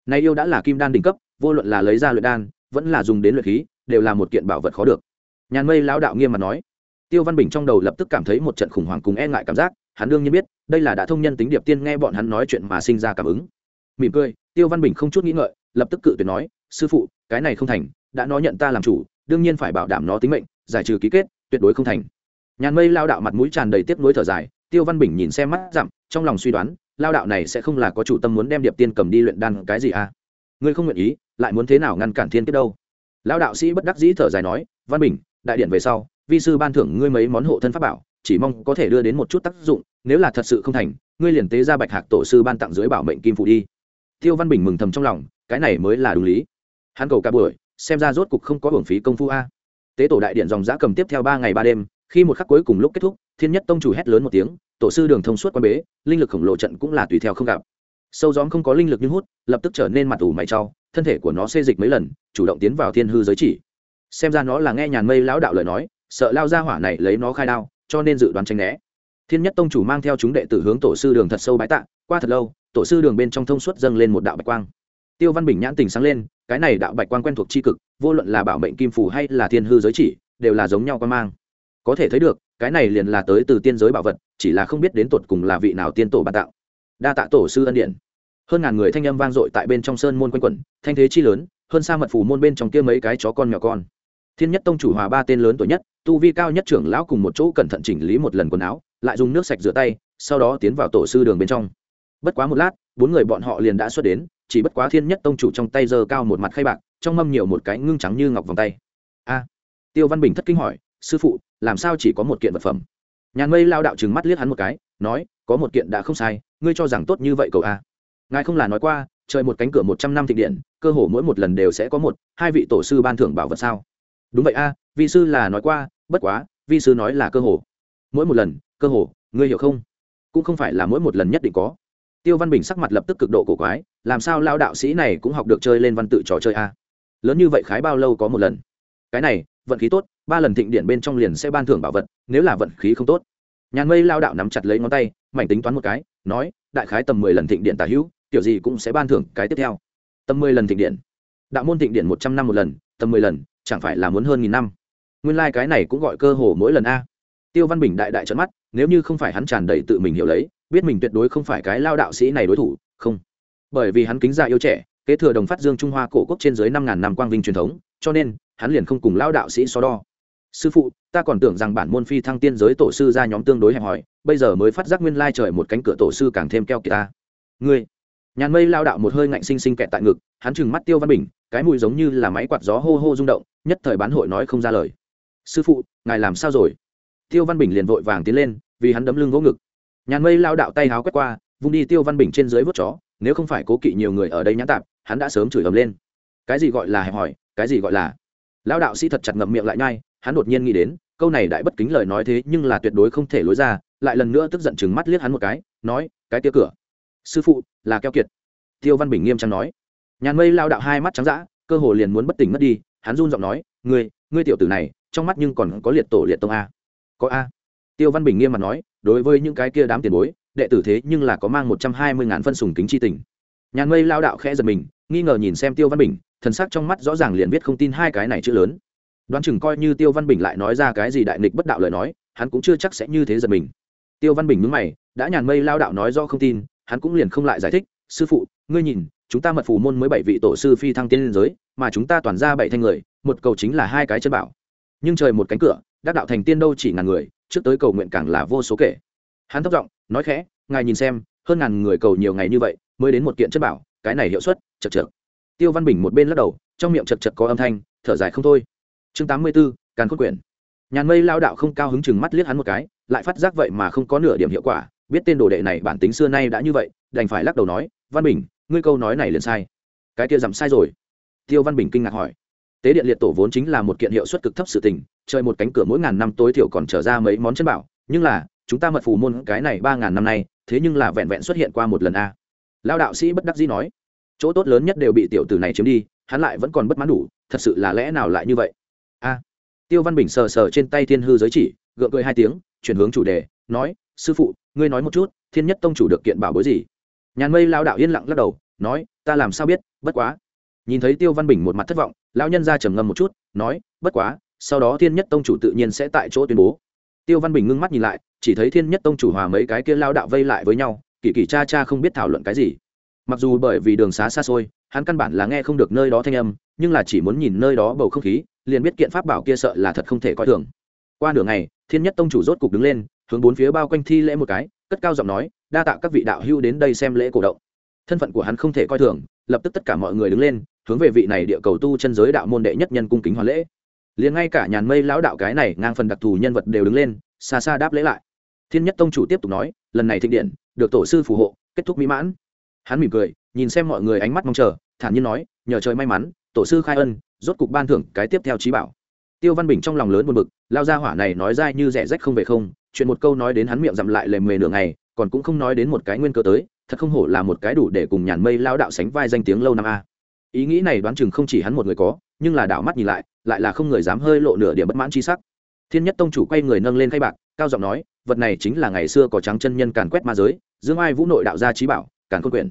Nay yêu đã là kim đan đỉnh cấp, vô luận là lấy ra luyện đan, vẫn là dùng đến luyện khí, đều là một kiện bảo vật khó được. Nhàn mây lão đạo nghiêm mặt nói. Tiêu văn bình trong đầu lập tức cảm thấy một trận khủng hoảng cùng e ngại cảm giác hắn đương nhiên biết, đây là đã thông nhân tính điệp tiên nghe bọn hắn nói chuyện mà sinh ra cảm ứng. Mỉm cười, tiêu văn bình không chút nghĩ ngợi, lập tức cự tuyệt nói, sư phụ, cái này không thành, đã nói nhận ta làm chủ, đương nhiên phải bảo đảm nó tính mệnh, giải trừ ký kết, tuyệt đối không thành. Nhàn mây lao đạo mặt mũi tràn đầy tiếp nối thở dài, tiêu văn bình nhìn xem mắt dặm trong lòng suy đoán, lao đạo này sẽ không là có chủ tâm muốn đem điệp tiên cầm đi luyện đan cái gì à? Ngươi không nguyện ý, lại muốn thế nào ngăn cản thiên kiếp đâu? Lao đạo sĩ bất đắc dĩ thở dài nói, văn bình, đại điện về sau, vi sư ban thưởng ngươi mấy món hộ thân pháp bảo chỉ mong có thể đưa đến một chút tác dụng, nếu là thật sự không thành, ngươi liền tế ra bạch hạc tổ sư ban tặng dưới bảo mệnh kim phụ đi. Tiêu văn bình mừng thầm trong lòng, cái này mới là đúng lý. Hắn cầu cả buổi, xem ra rốt cục không có hưởng phí công phu a. Tế tổ đại điện dòng giã cầm tiếp theo ba ngày ba đêm, khi một khắc cuối cùng lúc kết thúc, thiên nhất tông chủ hét lớn một tiếng, tổ sư đường thông suốt quan bế, linh lực khổng lồ trận cũng là tùy theo không gặp. Sâu gióm không có linh lực như hút, lập tức trở nên mặt ủ mày trau thân thể của nó xê dịch mấy lần, chủ động tiến vào thiên hư giới chỉ. Xem ra nó là nghe nhàn mây lão đạo lời nói, sợ lao ra hỏa này lấy nó khai đao cho nên dự đoán tranh né. Thiên nhất tông chủ mang theo chúng đệ tử hướng tổ sư đường thật sâu bái tạ, qua thật lâu, tổ sư đường bên trong thông suốt dâng lên một đạo bạch quang. Tiêu văn bình nhãn tình sáng lên, cái này đạo bạch quang quen thuộc c h i cực, vô luận là bảo mệnh kim phù hay là thiên hư giới chỉ, đều là giống nhau quan mang. Có thể thấy được, cái này liền là tới từ tiên giới bảo vật, chỉ là không biết đến tột cùng là vị nào tiên tổ ban tạo. Đa tạ tổ sư ân điển. Hơn ngàn người thanh âm vang dội tại bên trong sơn môn quanh quẩn, thanh thế chi lớn, hơn xa mật phủ môn bên trong kia mấy cái chó con nhỏ con thiên nhất tông chủ hòa ba tên lớn tuổi nhất, tu vi cao nhất trưởng lão cùng một chỗ cẩn thận chỉnh lý một lần quần áo, lại dùng nước sạch rửa tay, sau đó tiến vào tổ sư đường bên trong. Bất quá một lát, bốn người bọn họ liền đã xuất đến, chỉ bất quá thiên nhất tông chủ trong tay giơ cao một mặt khay bạc, trong mâm nhiều một cái ngưng trắng như ngọc vòng tay. A. Tiêu văn bình thất kinh hỏi, sư phụ, làm sao chỉ có một kiện vật phẩm? Nhàn mây lao đạo chừng mắt liếc hắn một cái, nói, có một kiện đã không sai, ngươi cho rằng tốt như vậy cầu a. Ngài không là nói qua, trời một cánh cửa một trăm năm thịnh điện, cơ hồ mỗi một lần đều sẽ có một, hai vị tổ sư ban thưởng bảo vật sao? Đúng vậy a vi sư là nói qua, bất quá vi sư nói là cơ hồ. Mỗi một lần, cơ hồ, ngươi hiểu không? Cũng không phải là mỗi một lần nhất định có. Tiêu văn bình sắc mặt lập tức cực độ cổ quái, làm sao lao đạo sĩ này cũng học được chơi lên văn tự trò chơi a? Lớn như vậy khái bao lâu có một lần? Cái này, vận khí tốt, ba lần thịnh điện bên trong liền sẽ ban thưởng bảo vật, nếu là vận khí không tốt. Nhàn mây lao đạo nắm chặt lấy ngón tay, mảnh tính toán một cái, nói, đại khái tầm mười lần thịnh điện tả hữu, kiểu gì cũng sẽ ban thưởng cái tiếp theo. Tầm mười lần thịnh điện. Đạo môn thịnh điện một trăm năm một lần, tầm mười lần chẳng phải là muốn hơn nghìn năm. Nguyên lai、like、cái này cũng gọi cơ hồ mỗi lần a. Tiêu văn bình đại đại trận mắt, nếu như không phải hắn tràn đầy tự mình hiểu lấy, biết mình tuyệt đối không phải cái lao đạo sĩ này đối thủ, không. Bởi vì hắn kính già yêu trẻ, kế thừa đồng phát dương trung hoa cổ quốc trên dưới năm ngàn năm quang vinh truyền thống, cho nên, hắn liền không cùng lao đạo sĩ so đo. Sư phụ, ta còn tưởng rằng bản môn phi thăng tiên giới tổ sư ra nhóm tương đối hẹp hòi, bây giờ mới phát giác nguyên lai trời một cánh cửa tổ sư càng thêm keo kỳ ta. Ngươi, nhàn mây lao đạo một hơi ngạnh sinh sinh kẹt tại ngực, hắn trừng mắt tiêu văn bình, cái mùi giống như là máy quạt gió hô hô rung động nhất thời bán hội nói không ra lời. Sư phụ, ngài làm sao rồi? Tiêu văn bình liền vội vàng tiến lên, vì hắn đấm lưng vỗ ngực. Nhàn mây lao đạo tay háo quét qua, vung đi tiêu văn bình trên dưới vớt chó, nếu không phải cố kỵ nhiều người ở đây nhãn tạp, hắn đã sớm chửi ầm lên. Cái gì gọi là hẹp hỏi cái gì gọi là? Lao đạo sĩ thật chặt ngậm miệng lại nhai, hắn đột nhiên nghĩ đến, câu này đại bất kính lời nói thế nhưng là tuyệt đối không thể lối ra, lại lần nữa tức giận chừng mắt liếc hắn một cái, nói, cái tia cửa. Sư phụ, là keo kiệt. Tiêu văn bình nghiêm trang nói. Nhàn mây lao đạo hai mắt trắng d ã cơ hồ liền muốn bất tỉnh mất đi hắn run giọng nói, ngươi ngươi tiểu tử này, trong mắt nhưng còn có liệt tổ liệt tông a. Có a. Tiêu văn bình nghiêm mặt nói, đối với những cái kia đám tiền bối, đệ tử thế nhưng là có mang một trăm hai mươi ngàn phân sùng kính chi tình. Nhàn mây lao đạo khẽ giật mình, nghi ngờ nhìn xem tiêu văn bình, thần sắc trong mắt rõ ràng liền biết không tin hai cái này chữ lớn. Đoán chừng coi như tiêu văn bình lại nói ra cái gì đại nghịch bất đạo lời nói, hắn cũng chưa chắc sẽ như thế giật mình. Tiêu văn bình mướn mày, đã nhàn mây lao đạo nói do không tin, hắn cũng liền không lại giải thích, sư phụ, ngươi nhìn chúng ta mật phù môn mới bảy vị tổ sư phi thăng tiên liên giới, mà chúng ta toàn ra bảy thanh người, một cầu chính là hai cái chân bảo. Nhưng trời một cánh cửa, đắc đạo thành tiên đâu chỉ ngàn người, trước tới cầu nguyện càng là vô số kể. Hắn thấp giọng, nói khẽ, ngài nhìn xem, hơn ngàn người cầu nhiều ngày như vậy, mới đến một kiện chân bảo, cái này hiệu suất, chật chật tiêu văn bình một bên lắc đầu, trong miệng chật chật có âm thanh, thở dài không thôi. Chương tám mươi b ố càn khôn quyển. Nhàn mây lao đạo không cao hứng chừng mắt liếc hắn một cái, lại phát giác vậy mà không có nửa điểm hiệu quả, biết tên đồ đệ này bản tính xưa nay đã như vậy, đành phải lắc đầu nói, văn bình ngươi câu nói này liền sai. Cái kia giảm sai rồi. Tiêu văn bình kinh ngạc hỏi. Tế điện liệt tổ vốn chính là một kiện hiệu suất cực thấp sự tình, chơi một cánh cửa mỗi ngàn năm tối thiểu còn trở ra mấy món chân bảo. Nhưng là, chúng ta mật phù môn cái này ba ngàn năm nay, thế nhưng là vẹn vẹn xuất hiện qua một lần a. Lao đạo sĩ bất đắc dĩ nói. Chỗ tốt lớn nhất đều bị tiểu tử này chiếm đi, hắn lại vẫn còn bất mãn đủ, thật sự là lẽ nào lại như vậy? A. Tiêu văn bình sờ sờ trên tay thiên hư giới chỉ, gượng cười hai tiếng, chuyển hướng chủ đề, nói, sư phụ, ngươi nói một chút, thiên nhất tông chủ được kiện bảo bối gì? Nhàn mây lao đạo yên lặng lắc đầu nói, ta làm sao biết, bất quá. Nhìn thấy tiêu văn bình một mặt thất vọng, lão nhân ra trầm ngâm một chút, nói, bất quá, sau đó thiên nhất tông chủ tự nhiên sẽ tại chỗ tuyên bố. Tiêu văn bình ngưng mắt nhìn lại, chỉ thấy thiên nhất tông chủ hòa mấy cái kia lao đạo vây lại với nhau, kỳ kỳ cha cha không biết thảo luận cái gì. Mặc dù bởi vì đường xá xa xôi, hắn căn bản là nghe không được nơi đó thanh âm, nhưng là chỉ muốn nhìn nơi đó bầu không khí, liền biết kiện pháp bảo kia sợ là thật không thể coi thường. Qua nửa ngày, thiên nhất tông chủ rốt cục đứng lên, hướng bốn phía bao quanh thi lễ một cái, cất cao giọng nói, đa tạ các vị đạo hưu đến đây xem lễ cổ động thân phận của hắn không thể coi thường, lập tức tất cả mọi người đứng lên, hướng về vị này địa cầu tu chân giới đạo môn đệ nhất nhân cung kính hoàn lễ. Liền ngay cả nhàn mây lão đạo cái này ngang phần đặc thù nhân vật đều đứng lên, xa xa đáp lễ lại. Thiên nhất tông chủ tiếp tục nói, lần này thịnh điện, được tổ sư phù hộ, kết thúc mỹ mãn. Hắn mỉm cười, nhìn xem mọi người ánh mắt mong chờ, thản nhiên nói, nhờ trời may mắn, tổ sư khai ân, rốt cục ban thưởng cái tiếp theo trí bảo. Tiêu văn bình trong lòng lớn buồn bực, lao ra hỏa này nói dai như rẻ rách không về không, chuyện một câu nói đến hắn miệng dặm lại lề mề nửa ngày, còn cũng không nói đến một cái nguyên cơ tới thật không hổ là một cái đủ để cùng nhàn mây lao đạo sánh vai danh tiếng lâu năm a. Ý nghĩ này đoán chừng không chỉ hắn một người có, nhưng là đạo mắt nhìn lại lại là không người dám hơi lộ nửa điểm bất mãn chi sắc. Thiên nhất tông chủ quay người nâng lên khay bạc, cao giọng nói, vật này chính là ngày xưa có trắng chân nhân càn quét ma giới, dương ai vũ nội đạo gia trí bảo, càn khôn quyển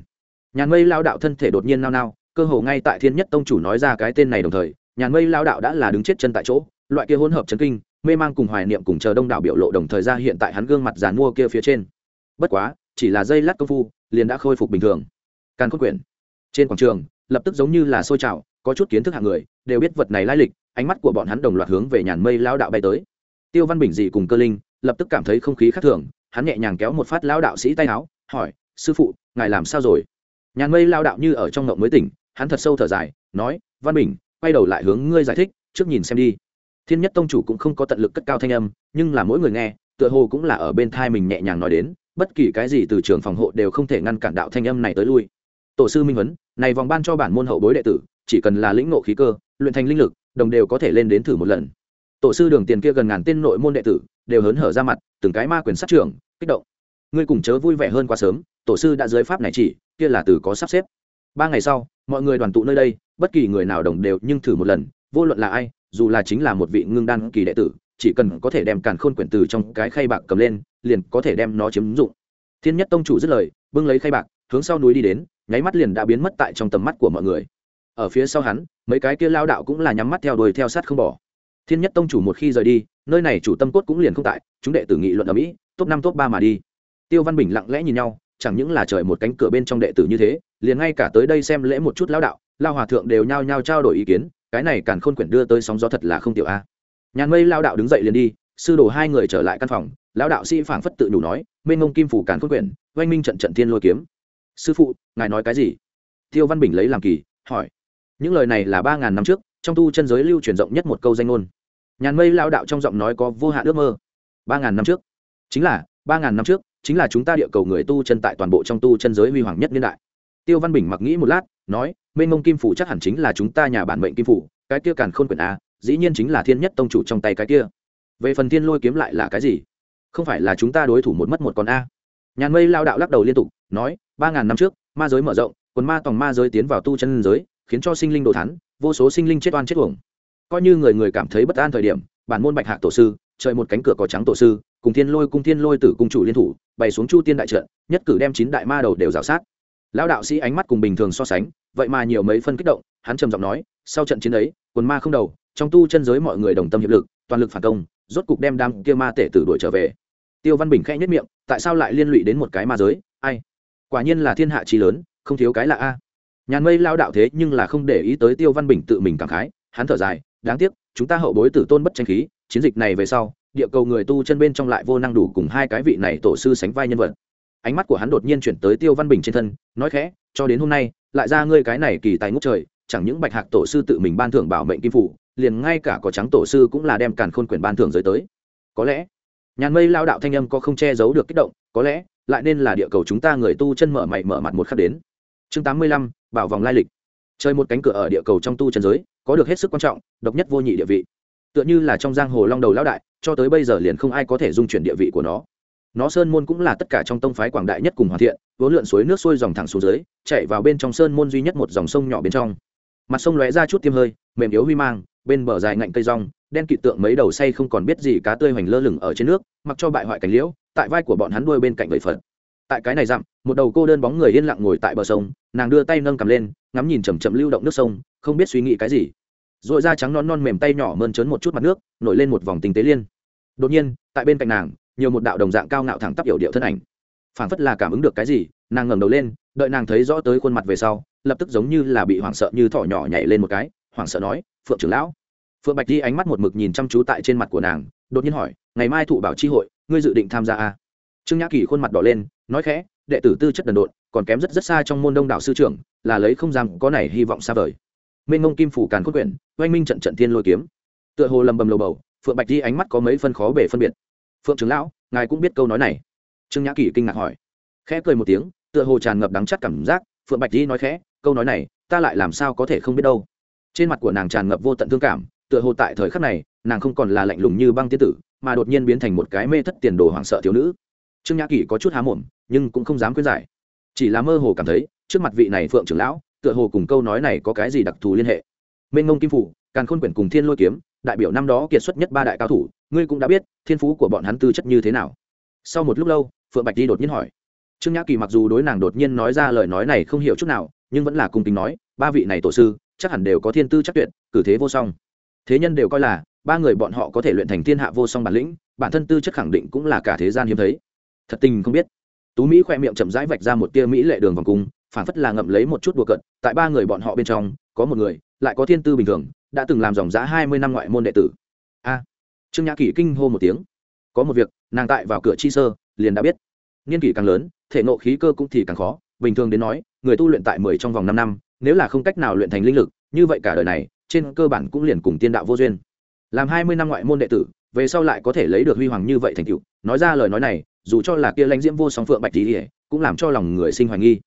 nhàn mây lao đạo thân thể đột nhiên nao nao, cơ hồ ngay tại thiên nhất tông chủ nói ra cái tên này đồng thời, nhàn mây lao đạo đã là đứng chết chân tại chỗ, loại kia hỗn hợp chấn kinh, mê mang cùng hoài niệm cùng chờ đông đảo biểu lộ đồng thời ra hiện tại hắn gương mặt giàn mua kia phía trên. Bất quá, chỉ là dây lát công phu liền đã khôi phục bình thường. Càn khôn quyển, trên quảng trường, lập tức giống như là sôi trào, có chút kiến thức hạng người, đều biết vật này lai lịch, ánh mắt của bọn hắn đồng loạt hướng về nhàn mây lao đạo bay tới. Tiêu văn bình dị cùng cơ linh, lập tức cảm thấy không khí khác thường, hắn nhẹ nhàng kéo một phát lao đạo sĩ tay áo, hỏi, sư phụ, ngài làm sao rồi? Nhàn mây lao đạo như ở trong ngộng mới tỉnh, hắn thật sâu thở dài, nói, văn bình, quay đầu lại hướng ngươi giải thích, trước nhìn xem đi. Thiên nhất tông chủ cũng không có tận lực cất cao thanh âm, nhưng là mỗi người nghe, tựa hồ cũng là ở bên thai mình nhẹ nhàng nói đến bất kỳ cái gì từ trường phòng hộ đều không thể ngăn cản đạo thanh âm này tới lui. Tổ sư minh vấn này vòng ban cho bản môn hậu bối đệ tử, chỉ cần là lĩnh ngộ khí cơ, luyện thành linh lực, đồng đều có thể lên đến thử một lần. Tổ sư đường tiền kia gần ngàn tên nội môn đệ tử, đều hớn hở ra mặt, từng cái ma quyền sát trưởng, kích động. Ngươi cùng chớ vui vẻ hơn quá sớm, tổ sư đã dưới pháp này chỉ, kia là từ có sắp xếp. Ba ngày sau, mọi người đoàn tụ nơi đây, bất kỳ người nào đồng đều nhưng thử một lần, vô luận là ai, dù là chính là một vị ngưng đan kỳ đệ tử chỉ cần có thể đem càn khôn quyển từ trong cái khay bạc cầm lên, liền có thể đem nó chiếm dụng. Thiên nhất tông chủ dứt lời, bưng lấy khay bạc, hướng sau núi đi đến, nháy mắt liền đã biến mất tại trong tầm mắt của mọi người. Ở phía sau hắn, mấy cái kia lao đạo cũng là nhắm mắt theo đuổi theo sát không bỏ. Thiên nhất tông chủ một khi rời đi, nơi này chủ tâm cốt cũng liền không tại, chúng đệ tử nghị luận ở mỹ, top năm, top ba mà đi. Tiêu văn bình lặng lẽ nhìn nhau, chẳng những là trời một cánh cửa bên trong đệ tử như thế, liền ngay cả tới đây xem lễ một chút lao đạo, lao hòa thượng đều nhao nhao trao đổi ý kiến, cái này càn khôn quyển đưa tới sóng gió thật là không tiểu a nhàn mây lao đạo đứng dậy liền đi, sư đồ hai người trở lại căn phòng, lao đạo sĩ phảng phất tự đủ nói, mênh ngông kim phủ càn khôn quyển, oanh minh trận trận thiên lôi kiếm. Sư phụ, ngài nói cái gì? Tiêu văn bình lấy làm kỳ, hỏi. Những lời này là ba ngàn năm trước, trong tu chân giới lưu truyền rộng nhất một câu danh ngôn. Nhàn mây lao đạo trong giọng nói có vô hạn ước mơ. Ba ngàn năm trước. Chính là, ba ngàn năm trước, chính là chúng ta địa cầu người tu chân tại toàn bộ trong tu chân giới huy hoàng nhất niên đại. Tiêu văn bình mặc nghĩ một lát, nói, mênh ngông kim phủ chắc hẳn chính là chúng ta nhà bản mệnh kim phủ, cái kia càn khôn quyển a dĩ nhiên chính là thiên nhất tông chủ trong tay cái kia. Về phần thiên lôi kiếm lại là cái gì? Không phải là chúng ta đối thủ một mất một con a. Nhàn mây lao đạo lắc đầu liên tục, nói, ba ngàn năm trước, ma giới mở rộng, quần ma tòng ma giới tiến vào tu chân giới, khiến cho sinh linh đồ thắn vô số sinh linh chết oan chết uổng. Coi như người người cảm thấy bất an thời điểm, bản môn bạch hạc tổ sư, trời một cánh cửa có trắng tổ sư, cùng thiên lôi cung thiên lôi tử cung chủ liên thủ, bày xuống chu tiên đại trận, nhất cử đem chín đại ma đầu đều rào sát. Lão đạo sĩ ánh mắt cùng bình thường so sánh, vậy mà nhiều mấy phân kích động, hắn trầm giọng nói, sau trận chiến ấy, quần ma không đầu trong tu chân giới mọi người đồng tâm hiệp lực, toàn lực phản công, rốt cục đem đám kia ma tể tử đuổi trở về. Tiêu văn bình khẽ nhất miệng, tại sao lại liên lụy đến một cái ma giới? Ai? Quả nhiên là thiên hạ trí lớn, không thiếu cái là a. Nhàn mây lao đạo thế nhưng là không để ý tới tiêu văn bình tự mình cảm khái, hắn thở dài, đáng tiếc, chúng ta hậu bối tử tôn bất tranh khí, chiến dịch này về sau, địa cầu người tu chân bên trong lại vô năng đủ cùng hai cái vị này tổ sư sánh vai nhân vật. Ánh mắt của hắn đột nhiên chuyển tới tiêu văn bình trên thân, nói khẽ, cho đến hôm nay, lại ra ngươi cái này kỳ tài ngốc trời, chẳng những bạch hạc tổ sư tự mình ban thưởng bảo mệnh kim phủ liền ngay cả có trắng tổ sư cũng là đem càn khôn quyển ban thưởng giới tới. Có lẽ, nhàn mây lao đạo thanh âm có không che giấu được kích động, có lẽ, lại nên là địa cầu chúng ta người tu chân mở mày mở mặt một khắc đến. Chương tám mươi lăm, bảo vòng lai lịch. Chơi một cánh cửa ở địa cầu trong tu chân giới, có được hết sức quan trọng, độc nhất vô nhị địa vị. Tựa như là trong giang hồ long đầu lão đại, cho tới bây giờ liền không ai có thể dung chuyển địa vị của nó. Nó sơn môn cũng là tất cả trong tông phái quảng đại nhất cùng hoàn thiện vốn lượn suối nước sôi dòng thẳng xuống dưới, chạy vào bên trong sơn môn duy nhất một dòng sông nhỏ bên trong. Mặt sông lóe ra chút tiêm hơi, mềm yếu huy mang bên bờ dài ngạnh cây rong, đen kịt tượng mấy đầu say không còn biết gì cá tươi hoành lơ lửng ở trên nước, mặc cho bại hoại cảnh liễu, tại vai của bọn hắn đuôi bên cạnh vậy phật. Tại cái này dặm, một đầu cô đơn bóng người yên lặng ngồi tại bờ sông, nàng đưa tay nâng cầm lên, ngắm nhìn chầm chậm lưu động nước sông, không biết suy nghĩ cái gì. R ồ i da trắng non non mềm tay nhỏ mơn trớn một chút mặt nước, nổi lên một vòng tình tế liên. Đột nhiên, tại bên cạnh nàng, nhiều một đạo đồng dạng cao ngạo thẳng tắp hiểu điệu thân ảnh. Phảng phất là cảm ứng được cái gì, nàng ngẩng đầu lên, đợi nàng thấy rõ tới khuôn mặt về sau, lập tức giống như là bị hoảng sợ như thỏ nhỏ nhảy lên một cái hoảng sợ nói, phượng trưởng lão. Phượng bạch đi ánh mắt một mực nhìn chăm chú tại trên mặt của nàng, đột nhiên hỏi, ngày mai thụ bảo tri hội, ngươi dự định tham gia à? trương nhã kỳ khuôn mặt đỏ lên, nói khẽ, đệ tử tư chất đần độn, còn kém rất rất xa trong môn đông đảo sư trưởng, là lấy không rằng có này hy vọng xa vời. Mênh ngông kim phủ càn cốt quyển, oanh minh trận trận thiên lôi kiếm. Tựa hồ lầm bầm lầu bầu, phượng bạch đi ánh mắt có mấy phân khó bể phân biệt. Phượng trưởng lão, ngài cũng biết câu nói này. Trương nhã kỳ kinh ngạc hỏi. Khẽ cười một tiếng, tựa hồ tràn ngập đắng chắc cảm giác, phượng bạch đi nói khẽ, câu nói này, ta lại làm sao có thể không biết đâu? Trên mặt của nàng tràn ngập vô tận thương cảm, tựa hồ tại thời khắc này, nàng không còn là lạnh lùng như băng tiên tử, mà đột nhiên biến thành một cái mê thất tiền đồ hoảng sợ thiếu nữ. Trương nhã kỳ có chút há mồm, nhưng cũng không dám khuyên giải. Chỉ là mơ hồ cảm thấy, trước mặt vị này phượng trưởng lão, tựa hồ cùng câu nói này có cái gì đặc thù liên hệ. Mênh ngông kim phủ, càn khôn quyển cùng thiên lôi kiếm, đại biểu năm đó kiệt xuất nhất ba đại cao thủ, ngươi cũng đã biết, thiên phú của bọn hắn tư chất như thế nào. Sau một lúc lâu, phượng bạch đi đột nhiên hỏi. Trương nhã kỳ mặc dù đối nàng đột nhiên nói ra lời nói này không hiểu chút nào, nhưng vẫn là cung kính nói, ba vị này tổ sư chắc hẳn đều có thiên tư chắc tuyệt, cử thế vô song. Thế nhân đều coi là, ba người bọn họ có thể luyện thành thiên hạ vô song bản lĩnh, bản thân tư chất khẳng định cũng là cả thế gian hiếm thấy. Thật tình không biết. Tú mỹ khoe miệng chậm rãi vạch ra một tia mỹ lệ đường vòng cung phản phất là ngậm lấy một chút đùa cận tại ba người bọn họ bên trong, có một người, lại có thiên tư bình thường, đã từng làm dòng giã hai mươi năm ngoại môn đệ tử. A. Trương nhã kỷ kinh hô một tiếng. Có một việc, nàng tại vào cửa chi sơ, liền đã biết. Niên kỷ càng lớn, thể nộ khí cơ cũng thì càng khó, bình thường đến nói, người tu luyện tại mười trong vòng năm năm nếu là không cách nào luyện thành linh lực, như vậy cả đời này, trên cơ bản cũng liền cùng tiên đạo vô duyên. Làm hai mươi năm ngoại môn đệ tử, về sau lại có thể lấy được huy hoàng như vậy thành tựu. Nói ra lời nói này, dù cho là kia lãnh diễm vô song phượng bạch tỉ cũng làm cho lòng người sinh hoài nghi.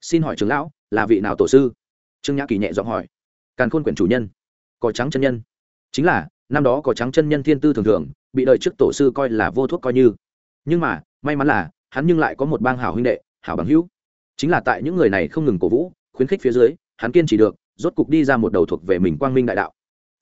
Xin hỏi trưởng lão, là vị nào tổ sư? Trương nhã kỳ nhẹ giọng hỏi. Càn khôn quyển chủ nhân. Có trắng chân nhân. Chính là, năm đó có trắng chân nhân thiên tư thường thường, bị đời trước tổ sư coi là vô thuốc coi như. Nhưng mà, may mắn là, hắn nhưng lại có một bang hảo huynh đệ, hảo bằng hữu. Chính là tại những người này không ngừng cổ vũ, khuyến khích phía dưới hắn kiên trì được, rốt cục đi ra một đầu thuộc về mình quang minh đại đạo.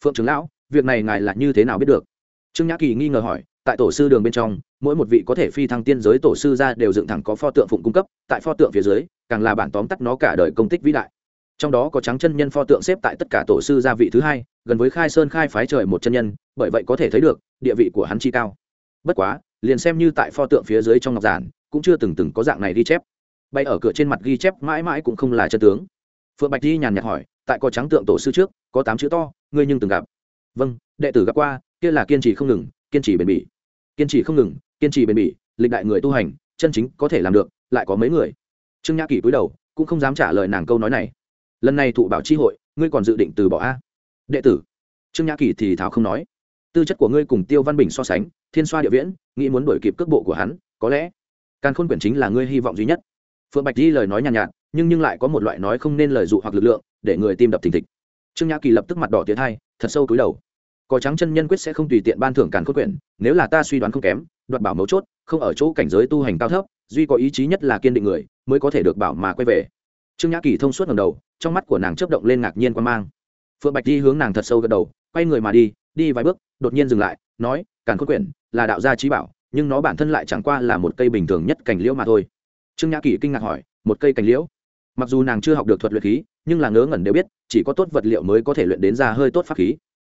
Phượng trưởng lão, việc này ngài là như thế nào biết được? Trương nhã kỳ nghi ngờ hỏi, tại tổ sư đường bên trong, mỗi một vị có thể phi thăng tiên giới tổ sư ra đều dựng thẳng có pho tượng phụng cung cấp, tại pho tượng phía dưới, càng là bản tóm tắt nó cả đời công tích vĩ đại. Trong đó có trắng chân nhân pho tượng xếp tại tất cả tổ sư gia vị thứ hai, gần với khai sơn khai phái trời một chân nhân, bởi vậy có thể thấy được, địa vị của hắn chi cao. Bất quá, liền xem như tại pho tượng phía dưới trong ngọc giản, cũng chưa từng từng có dạng này ghi chép. Bay ở cửa trên mặt ghi chép mãi mãi cũng không là chân tướng phượng bạch di nhàn nhạt hỏi tại có trắng tượng tổ sư trước có tám chữ to ngươi nhưng từng gặp? Vâng đệ tử gặp qua kia là kiên trì không ngừng kiên trì bền bỉ. Kiên trì không ngừng kiên trì bền bỉ lịch đại người tu hành chân chính có thể làm được lại có mấy người? Trương nhã kỷ cúi đầu cũng không dám trả lời nàng câu nói này. Lần này thụ bảo chi hội ngươi còn dự định từ bỏ a? Đệ tử. Trương nhã Kỷ thì thảo không nói. Tư chất của ngươi cùng tiêu văn bình so sánh thiên xoa địa viễn nghĩ muốn đổi kịp cước bộ của hắn có lẽ càn khôn quyển chính là ngươi hy vọng duy nhất. Phượng bạch di lời nói nhàn nhạt, nhạt nhưng nhưng lại có một loại nói không nên lời dụ hoặc lực lượng, để người tim đập thình thịch. Trương nhã kỳ lập tức mặt đỏ tiến hai thật sâu túi đầu. Có trắng chân nhân quyết sẽ không tùy tiện ban thưởng càn khôn quyển, nếu là ta suy đoán không kém, đoạt bảo mấu chốt, không ở chỗ cảnh giới tu hành cao thấp, duy có ý chí nhất là kiên định người, mới có thể được bảo mà quay về. Trương nhã kỳ thông suốt ngầm đầu, trong mắt của nàng chớp động lên ngạc nhiên quan mang. Phượng bạch đi hướng nàng thật sâu gật đầu, quay người mà đi đi vài bước, đột nhiên dừng lại, nói, càn khôn quyển là đạo gia trí bảo, nhưng nó bản thân lại chẳng qua là một cây bình thường nhất cành liễu mà thôi. Trương nhã kỳ kinh ngạc hỏi, một cây cành liễu? Mặc dù nàng chưa học được thuật luyện khí, nhưng là ngớ ngẩn đều biết, chỉ có tốt vật liệu mới có thể luyện đến ra hơi tốt pháp khí.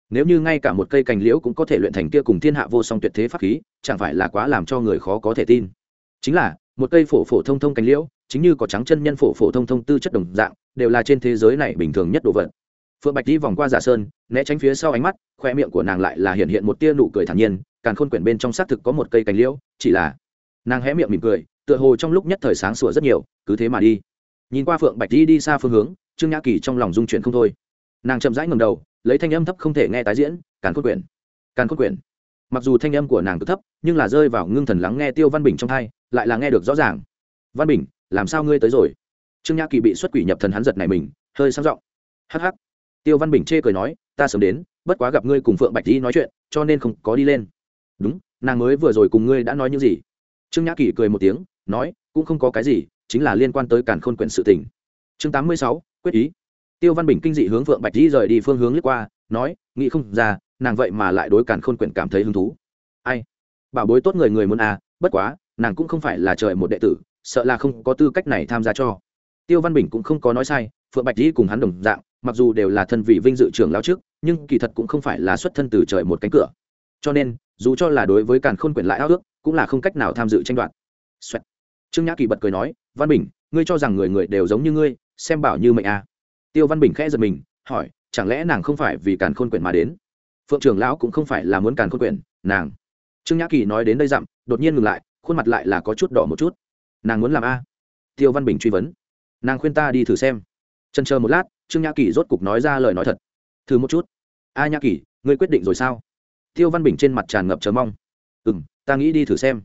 Nếu như ngay cả một cây cành liễu cũng có thể luyện thành kia cùng thiên hạ vô song tuyệt thế pháp khí, chẳng phải là quá làm cho người khó có thể tin. Chính là, một cây phổ phổ thông thông cành liễu, chính như có trắng chân nhân phổ phổ thông thông tư chất đồng dạng, đều là trên thế giới này bình thường nhất đồ vật. Phượng bạch đi vòng qua giả sơn, né tránh phía sau ánh mắt, khoe miệng của nàng lại là hiện hiện một tia nụ cười thản nhiên càng khôn quyển bên trong xác thực có một cây cành liễu, chỉ là nàng hé miệng mỉm cười, tựa hồ trong lúc nhất thời sáng sủa rất nhiều, cứ thế mà đi nhìn qua phượng bạch đi đi xa phương hướng trương nhã kỳ trong lòng dung chuyển không thôi nàng chậm rãi ngầm đầu lấy thanh âm thấp không thể nghe tái diễn càn khôn quyển càn khôn quyển mặc dù thanh âm của nàng cứ thấp nhưng là rơi vào ngưng thần lắng nghe tiêu văn bình trong thai lại là nghe được rõ ràng văn bình làm sao ngươi tới rồi trương nhã kỳ bị xuất quỷ nhập thần hắn giật này mình hơi sang giọng hắc hắc tiêu văn bình chê cười nói ta sớm đến bất quá gặp ngươi cùng phượng bạch di nói chuyện cho nên không có đi lên đúng nàng mới vừa rồi cùng ngươi đã nói những gì trương nhã kỳ cười một tiếng nói cũng không có cái gì chính là liên quan tới càn khôn quyển sự tình. Chương tám mươi sáu, quyết ý. Tiêu văn bình kinh dị hướng vượng bạch di rời đi phương hướng lướt qua, nói, nghĩ không ra, nàng vậy mà lại đối càn khôn quyển cảm thấy hứng thú. Ai? Bảo bối tốt người người muốn à bất quá, nàng cũng không phải là trời một đệ tử, sợ là không có tư cách này tham gia cho. Tiêu văn bình cũng không có nói sai, phượng bạch di cùng hắn đồng dạng, mặc dù đều là thân vị vinh dự trưởng lao trước, nhưng kỳ thật cũng không phải là xuất thân từ trời một cánh cửa. Cho nên, dù cho là đối với càn khôn quyển lại ao ước, cũng là không cách nào tham dự tranh đoạt. Xoẹt. trương nhã kỳ bật cười nói văn bình, ngươi cho rằng người người đều giống như ngươi, xem bảo như mệnh à. tiêu văn bình khẽ giật mình, hỏi, chẳng lẽ nàng không phải vì càn khôn quyển mà đến? Phượng trưởng lão cũng không phải là muốn càn khôn quyển, nàng. Trương nhã kỳ nói đến đây dặm, đột nhiên ngừng lại, khuôn mặt lại là có chút đỏ một chút. Nàng muốn làm a? Tiêu văn bình truy vấn. Nàng khuyên ta đi thử xem. Chần chờ một lát, trương nhã kỳ rốt cục nói ra lời nói thật. Thử một chút. A nhã kỳ, ngươi quyết định rồi sao? Tiêu văn bình trên mặt tràn ngập chờ mong. Ừ m ta nghĩ đi thử xem.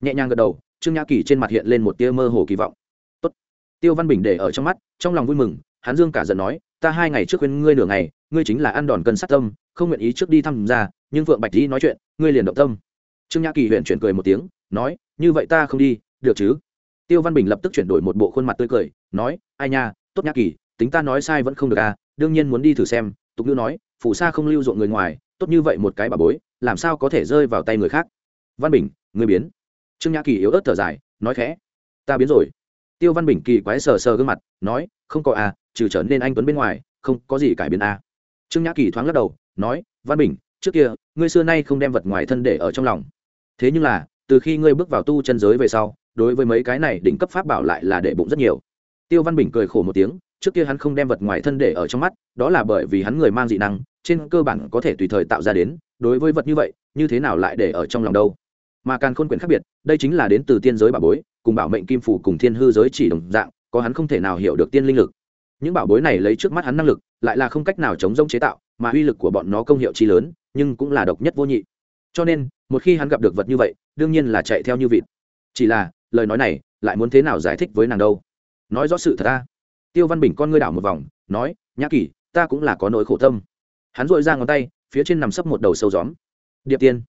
Nhẹ nhàng gật đầu trương nhã kỳ trên mặt hiện lên một tia mơ hồ kỳ vọng. Tốt. tiêu văn bình để ở trong mắt, trong lòng vui mừng, hắn dương cả giận nói, ta hai ngày trước khuyên ngươi nửa ngày, ngươi chính là ăn đòn cân sát tâm, không nguyện ý trước đi thăm ra, nhưng phượng bạch dĩ nói chuyện, ngươi liền động tâm. Trương nhã kỳ huyện chuyển cười một tiếng, nói, như vậy ta không đi, được chứ? Tiêu văn bình lập tức chuyển đổi một bộ khuôn mặt tươi cười, nói, ai nha, tốt nhã kỳ, tính ta nói sai vẫn không được à đương nhiên muốn đi thử xem. Tục ngữ nói phủ sa không lưu ruộng người ngoài, tốt như vậy một cái bà bối, làm sao có thể rơi vào tay người khác? Văn bình người biến trương nhã kỳ yếu ớt thở dài, nói khẽ, ta biến rồi. Tiêu văn bình kỳ quái sờ sờ gương mặt, nói, không có à trừ trở nên anh tuấn bên ngoài, không có gì cải biến à. trương nhã kỳ thoáng lắc đầu, nói, văn bình, trước kia, ngươi xưa nay không đem vật ngoài thân để ở trong lòng. Thế nhưng là, từ khi ngươi bước vào tu chân giới về sau, đối với mấy cái này đỉnh cấp pháp bảo lại là để bụng rất nhiều. Tiêu văn bình cười khổ một tiếng, trước kia hắn không đem vật ngoài thân để ở trong mắt, đó là bởi vì hắn người mang dị năng, trên cơ bản có thể tùy thời tạo ra đến, đối với vật như vậy, như thế nào lại để ở trong lòng đâu? Mà càng khôn quyển khác biệt, đây chính là đến từ tiên giới bảo bối, cùng bảo mệnh kim phủ cùng thiên hư giới chỉ đồng dạng, có hắn không thể nào hiểu được tiên linh lực. Những bảo bối này lấy trước mắt hắn năng lực, lại là không cách nào chống rông chế tạo, mà uy lực của bọn nó công hiệu chi lớn, nhưng cũng là độc nhất vô nhị. Cho nên, một khi hắn gặp được vật như vậy, đương nhiên là chạy theo như vịt. Chỉ là, lời nói này, lại muốn thế nào giải thích với nàng đâu? Nói rõ sự thật ta. Tiêu văn bình con ngươi đảo một vòng, nói, nhã kỳ, ta cũng là có nỗi khổ tâm. Hắn dội ra ngón tay, phía trên nằm sấp một đầu sâu gióm. Điệp tiên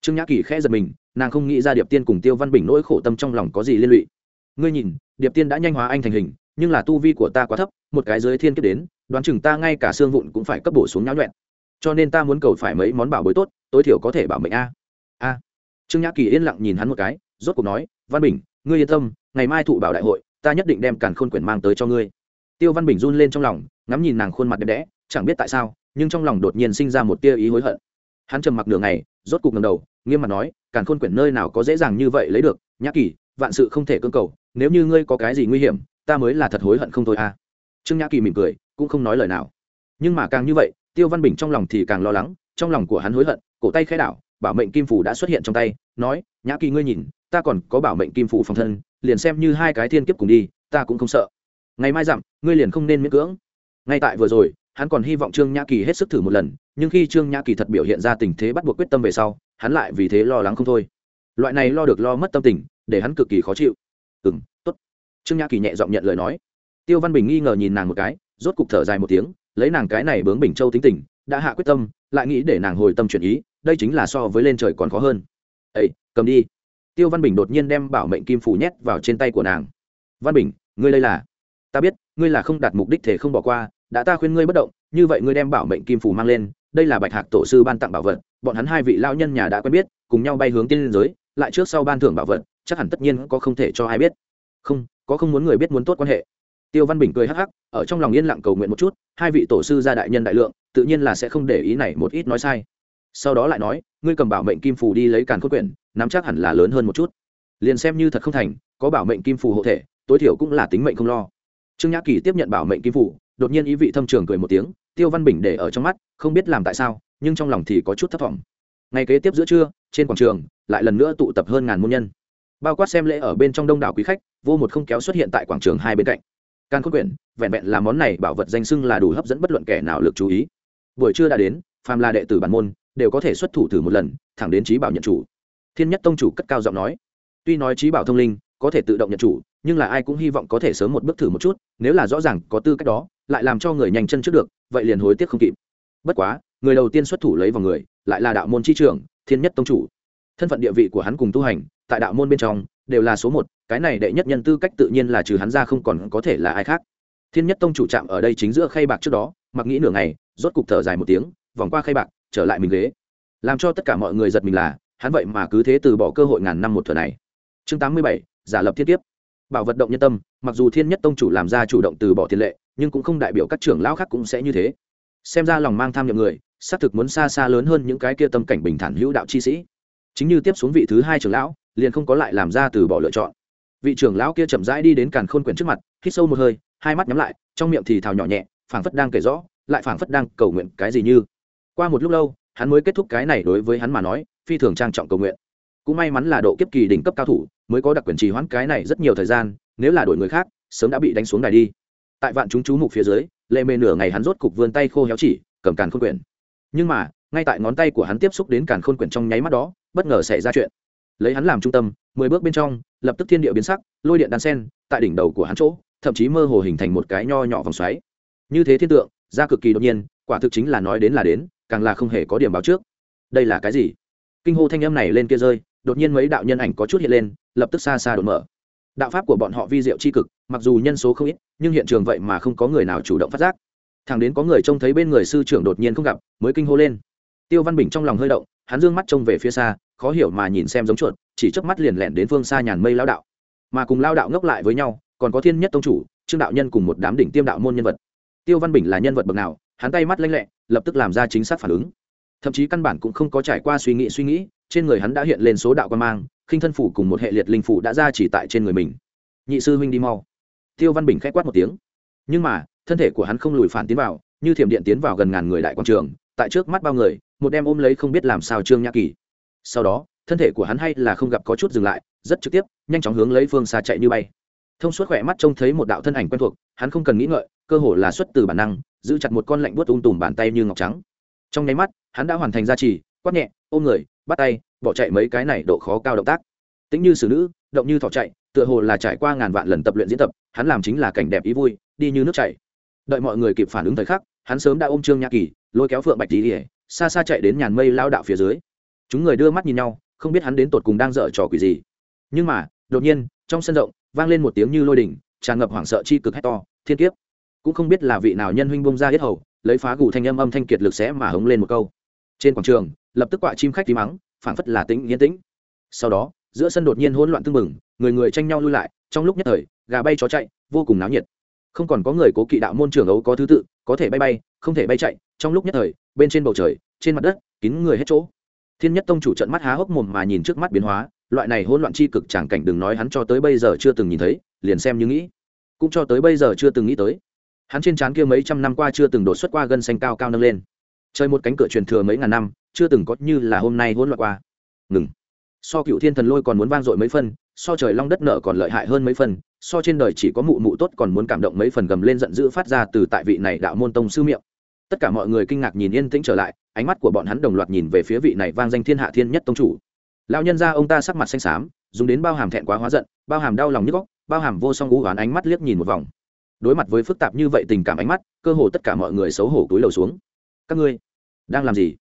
trương nhã kỳ khẽ giật mình, nàng không nghĩ ra điệp tiên cùng tiêu văn bình nỗi khổ tâm trong lòng có gì liên lụy. Ngươi nhìn, điệp tiên đã nhanh hóa anh thành hình, nhưng là tu vi của ta quá thấp, một cái giới thiên kiếp đến, đoán chừng ta ngay cả xương vụn cũng phải cấp bổ xuống nháo nhuẹn. Cho nên ta muốn cầu phải mấy món bảo bối tốt, tối thiểu có thể bảo mệnh a. A. Trương nhã kỳ yên lặng nhìn hắn một cái, rốt cuộc nói, văn bình, ngươi yên tâm, ngày mai thụ bảo đại hội, ta nhất định đem càn khôn quyển mang tới cho ngươi. Tiêu văn bình run lên trong lòng, ngắm nhìn nàng khuôn mặt đẹp đẽ, chẳng biết tại sao, nhưng trong lòng đột nhiên sinh ra một tia ý hối hận hắn trầm mặc nửa ngày, rốt cục ngầm đầu, nghiêm mặt nói, càn khôn quyển nơi nào có dễ dàng như vậy lấy được, nhã kỳ, vạn sự không thể cưỡng cầu, nếu như ngươi có cái gì nguy hiểm, ta mới là thật hối hận không thôi à. Trương nhã kỳ mỉm cười, cũng không nói lời nào. Nhưng mà càng như vậy, tiêu văn bình trong lòng thì càng lo lắng, trong lòng của hắn hối hận, cổ tay khai đảo, bảo mệnh kim phủ đã xuất hiện trong tay, nói, nhã kỳ ngươi nhìn, ta còn có bảo mệnh kim phủ phòng thân, liền xem như hai cái thiên kiếp cùng đi, ta cũng không sợ. Ngày mai dặm ngươi liền không nên miễn cưỡng. Ngay tại vừa rồi, hắn còn hy vọng trương nhã kỳ hết sức thử một lần nhưng khi trương nhã kỳ thật biểu hiện ra tình thế bắt buộc quyết tâm về sau, hắn lại vì thế lo lắng không thôi. Loại này lo được lo mất tâm tình, để hắn cực kỳ khó chịu. Ừ m t ố t trương nhã kỳ nhẹ giọng nhận lời nói. Tiêu văn bình nghi ngờ nhìn nàng một cái, rốt cục thở dài một tiếng, lấy nàng cái này bướng bình châu tính tình, đã hạ quyết tâm, lại nghĩ để nàng hồi tâm chuyển ý, đây chính là so với lên trời còn khó hơn. Ấy cầm đi. Tiêu văn bình đột nhiên đem bảo mệnh kim phủ nhét vào trên tay của nàng. Văn bình, ngươi đây là? Ta biết, ngươi là không đạt mục đích thể không bỏ qua, đã ta khuyên ngươi bất động, như vậy ngươi đem bảo mệnh kim phủ mang lên đây là bạch hạc tổ sư ban tặng bảo vật, bọn hắn hai vị lao nhân nhà đã quen biết, cùng nhau bay hướng tiên liên giới, lại trước sau ban thưởng bảo vật, chắc hẳn tất nhiên có không thể cho ai biết. Không, có không muốn người biết muốn tốt quan hệ. Tiêu văn bình cười hắc hắc, ở trong lòng yên lặng cầu nguyện một chút, hai vị tổ sư gia đại nhân đại lượng, tự nhiên là sẽ không để ý này một ít nói sai. Sau đó lại nói, ngươi cầm bảo mệnh kim phù đi lấy càn khôn quyển, nắm chắc hẳn là lớn hơn một chút. Liền xem như thật không thành, có bảo mệnh kim phù hộ thể, tối thiểu cũng là tính mệnh không lo. Trương nhã kỳ tiếp nhận bảo mệnh kim phù, đột nhiên ý vị thâm trường cười một tiếng tiêu văn bình để ở trong mắt, không biết làm tại sao, nhưng trong lòng thì có chút thất vọng ngày kế tiếp giữa trưa, trên quảng trường, lại lần nữa tụ tập hơn ngàn môn nhân. Bao quát xem lễ ở bên trong đông đảo quý khách, vô một không kéo xuất hiện tại quảng trường hai bên cạnh. Can khôn quyển, vẹn vẹn là món này bảo vật danh sưng là đủ hấp dẫn bất luận kẻ nào lực chú ý. Buổi trưa đã đến, phàm là đệ tử bản môn, đều có thể xuất thủ thử một lần, thẳng đến trí bảo nhận chủ. Thiên nhất tông chủ cất cao giọng nói. Tuy nói trí bảo thông linh, có thể tự động nhận chủ, nhưng là ai cũng hy vọng có thể sớm một bước thử một chút, nếu là rõ ràng có tư cách đó lại làm cho người nhanh chân trước được, vậy liền hối tiếc không kịp. Bất quá, người đầu tiên xuất thủ lấy vào người, lại là đạo môn chi trưởng, thiên nhất tông chủ. Thân phận địa vị của hắn cùng tu hành, tại đạo môn bên trong, đều là số một, cái này đệ nhất nhân tư cách tự nhiên là trừ hắn ra không còn có thể là ai khác. Thiên nhất tông chủ chạm ở đây chính giữa khay bạc trước đó, mặc nghĩ nửa ngày, rốt cục thở dài một tiếng, vòng qua khay bạc, trở lại mình ghế. Làm cho tất cả mọi người giật mình là, hắn vậy mà cứ thế từ bỏ cơ hội ngàn năm một thuở này. Chương tám mươi bảy, giả lập thiết tiếp bảo vật động nhân tâm, mặc dù thiên nhất tông chủ làm ra chủ động từ bỏ tiền lệ nhưng cũng không đại biểu các trưởng lão khác cũng sẽ như thế. Xem ra lòng mang tham nhậm người, xác thực muốn xa xa lớn hơn những cái kia tâm cảnh bình thản hữu đạo chi sĩ. Chính như tiếp xuống vị thứ hai trưởng lão, liền không có lại làm ra từ bỏ lựa chọn. Vị trưởng lão kia chậm rãi đi đến càn khôn quyển trước mặt, hít sâu một hơi, hai mắt nhắm lại, trong miệng thì thào nhỏ nhẹ, phảng phất đang kể rõ, lại phảng phất đang cầu nguyện cái gì như. Qua một lúc lâu, hắn mới kết thúc cái này đối với hắn mà nói, phi thường trang trọng cầu nguyện. Cũng may mắn là độ kiếp kỳ đỉnh cấp cao thủ, mới có đặc quyền trì hoãn cái này rất nhiều thời gian, nếu là đổi người khác, sớm đã bị đánh xuống đài đi tại vạn chúng chú mục phía dưới, lệ mê nửa ngày hắn rốt cục vươn tay khô héo chỉ, cầm càn khôn quyển. Nhưng mà, ngay tại ngón tay của hắn tiếp xúc đến càn khôn quyển trong nháy mắt đó, bất ngờ xảy ra chuyện. Lấy hắn làm trung tâm, mười bước bên trong, lập tức thiên địa biến sắc, lôi điện đan sen, tại đỉnh đầu của hắn chỗ, thậm chí mơ hồ hình thành một cái nho nhỏ vòng xoáy. Như thế thiên tượng, ra cực kỳ đột nhiên, quả thực chính là nói đến là đến, càng là không hề có điểm báo trước. Đây là cái gì? Kinh hô thanh âm này lên kia rơi, đột nhiên mấy đạo nhân ảnh có chút hiện lên, lập tức xa xa đột mở đạo pháp của bọn họ vi diệu c h i cực, mặc dù nhân số không ít, nhưng hiện trường vậy mà không có người nào chủ động phát giác. Thằng đến có người trông thấy bên người sư trưởng đột nhiên không gặp, mới kinh hô lên. Tiêu văn bình trong lòng hơi động, hắn d ư ơ n g mắt trông về phía xa, khó hiểu mà nhìn xem giống chuột, chỉ chớp mắt liền lẹn đến phương xa nhàn mây lao đạo. Mà cùng lao đạo ngốc lại với nhau, còn có thiên nhất tông chủ, trương đạo nhân cùng một đám đỉnh tiêm đạo môn nhân vật. Tiêu văn bình là nhân vật bậc nào? Hắn tay mắt lanh lẹ, lập tức làm ra chính xác phản ứng. Thậm chí căn bản cũng không có trải qua suy nghĩ suy nghĩ trên người hắn đã hiện lên số đạo quan mang, khinh thân phủ cùng một hệ liệt linh phủ đã ra chỉ tại trên người mình. Nhị sư huynh đi mau. Tiêu văn bình k h á c quát một tiếng. Nhưng mà, thân thể của hắn không lùi phản tiến vào, như thiểm điện tiến vào gần ngàn người đại quảng trường, tại trước mắt bao người, một đem ôm lấy không biết làm sao trương nhã kỳ. Sau đó, thân thể của hắn hay là không gặp có chút dừng lại, rất trực tiếp, nhanh chóng hướng lấy phương xa chạy như bay. Thông suốt khỏe mắt trông thấy một đạo thân ảnh quen thuộc, hắn không cần nghĩ ngợi, cơ hồ là xuất từ bản năng, giữ chặt một con lạnh buốt ung tùm bàn tay như ngọc trắng. Trong nháy mắt, hắn đã hoàn thành gia trì, quát nhẹ, ôm người bắt tay bỏ chạy mấy cái này độ khó cao động tác. Tính như xử nữ động như thỏ chạy tựa hồ là trải qua ngàn vạn lần tập luyện diễn tập hắn làm chính là cảnh đẹp ý vui đi như nước chảy. Đợi mọi người kịp phản ứng thời khắc hắn sớm đã ôm trương nhã kỳ lôi kéo phượng bạch tỉ ỉa xa xa chạy đến nhàn mây lao đạo phía dưới. Chúng người đưa mắt nhìn nhau không biết hắn đến tột cùng đang dở trò quỷ gì. Nhưng mà đột nhiên trong sân rộng vang lên một tiếng như lôi đình, tràn ngập hoảng sợ chi cực hét to thiên kiếp! Cũng không biết là vị nào nhân huynh bông ra hết hầu lấy phá gù thanh âm âm thanh kiệt lực sẽ mà hống lên một câu. Trên quảng trường lập tức quạ chim khách tí mắng, phảng phất là tĩnh, yên tĩnh. Sau đó, giữa sân đột nhiên hỗn loạn tưng bừng, người người tranh nhau lui lại, trong lúc nhất thời, gà bay chó chạy, vô cùng náo nhiệt. Không còn có người cố kỵ đạo môn trưởng ấu có thứ tự, có thể bay bay, không thể bay chạy, trong lúc nhất thời, bên trên bầu trời, trên mặt đất, kín người hết chỗ. Thiên nhất tông chủ trận mắt há hốc mồm mà nhìn trước mắt biến hóa, loại này hỗn loạn chi cực chẳng cảnh đừng nói hắn cho tới bây giờ chưa từng nhìn thấy, liền xem như nghĩ. Cũng cho tới bây giờ chưa từng nghĩ tới. Hắn trên trán kia mấy trăm năm qua chưa từng đột xuất qua gân xanh cao cao nâng lên. Chơi một cánh cửa truyền thừa mấy ngàn năm chưa từng có như là hôm nay hỗn loạn qua. Ngừng. So cựu thiên thần lôi còn muốn vang dội mấy phân so trời long đất nợ còn lợi hại hơn mấy phần, so trên đời chỉ có mụ mụ tốt còn muốn cảm động mấy phần gầm lên giận dữ phát ra từ tại vị này đạo môn tông sư miệng. Tất cả mọi người kinh ngạc nhìn yên tĩnh trở lại, ánh mắt của bọn hắn đồng loạt nhìn về phía vị này vang danh thiên hạ thiên nhất tông chủ. Lão nhân ra ông ta sắc mặt xanh xám, dùng đến bao hàm thẹn quá hóa giận, bao hàm đau lòng nhức góc bao hàm vô song ngũ oán ánh mắt liếc nhìn một vòng. Đối mặt với phức tạp như vậy tình cảm ánh mắt, cơ hồ tất cả mọi người xấu hổ túi lầu xuống. Các ngươi đang làm gì?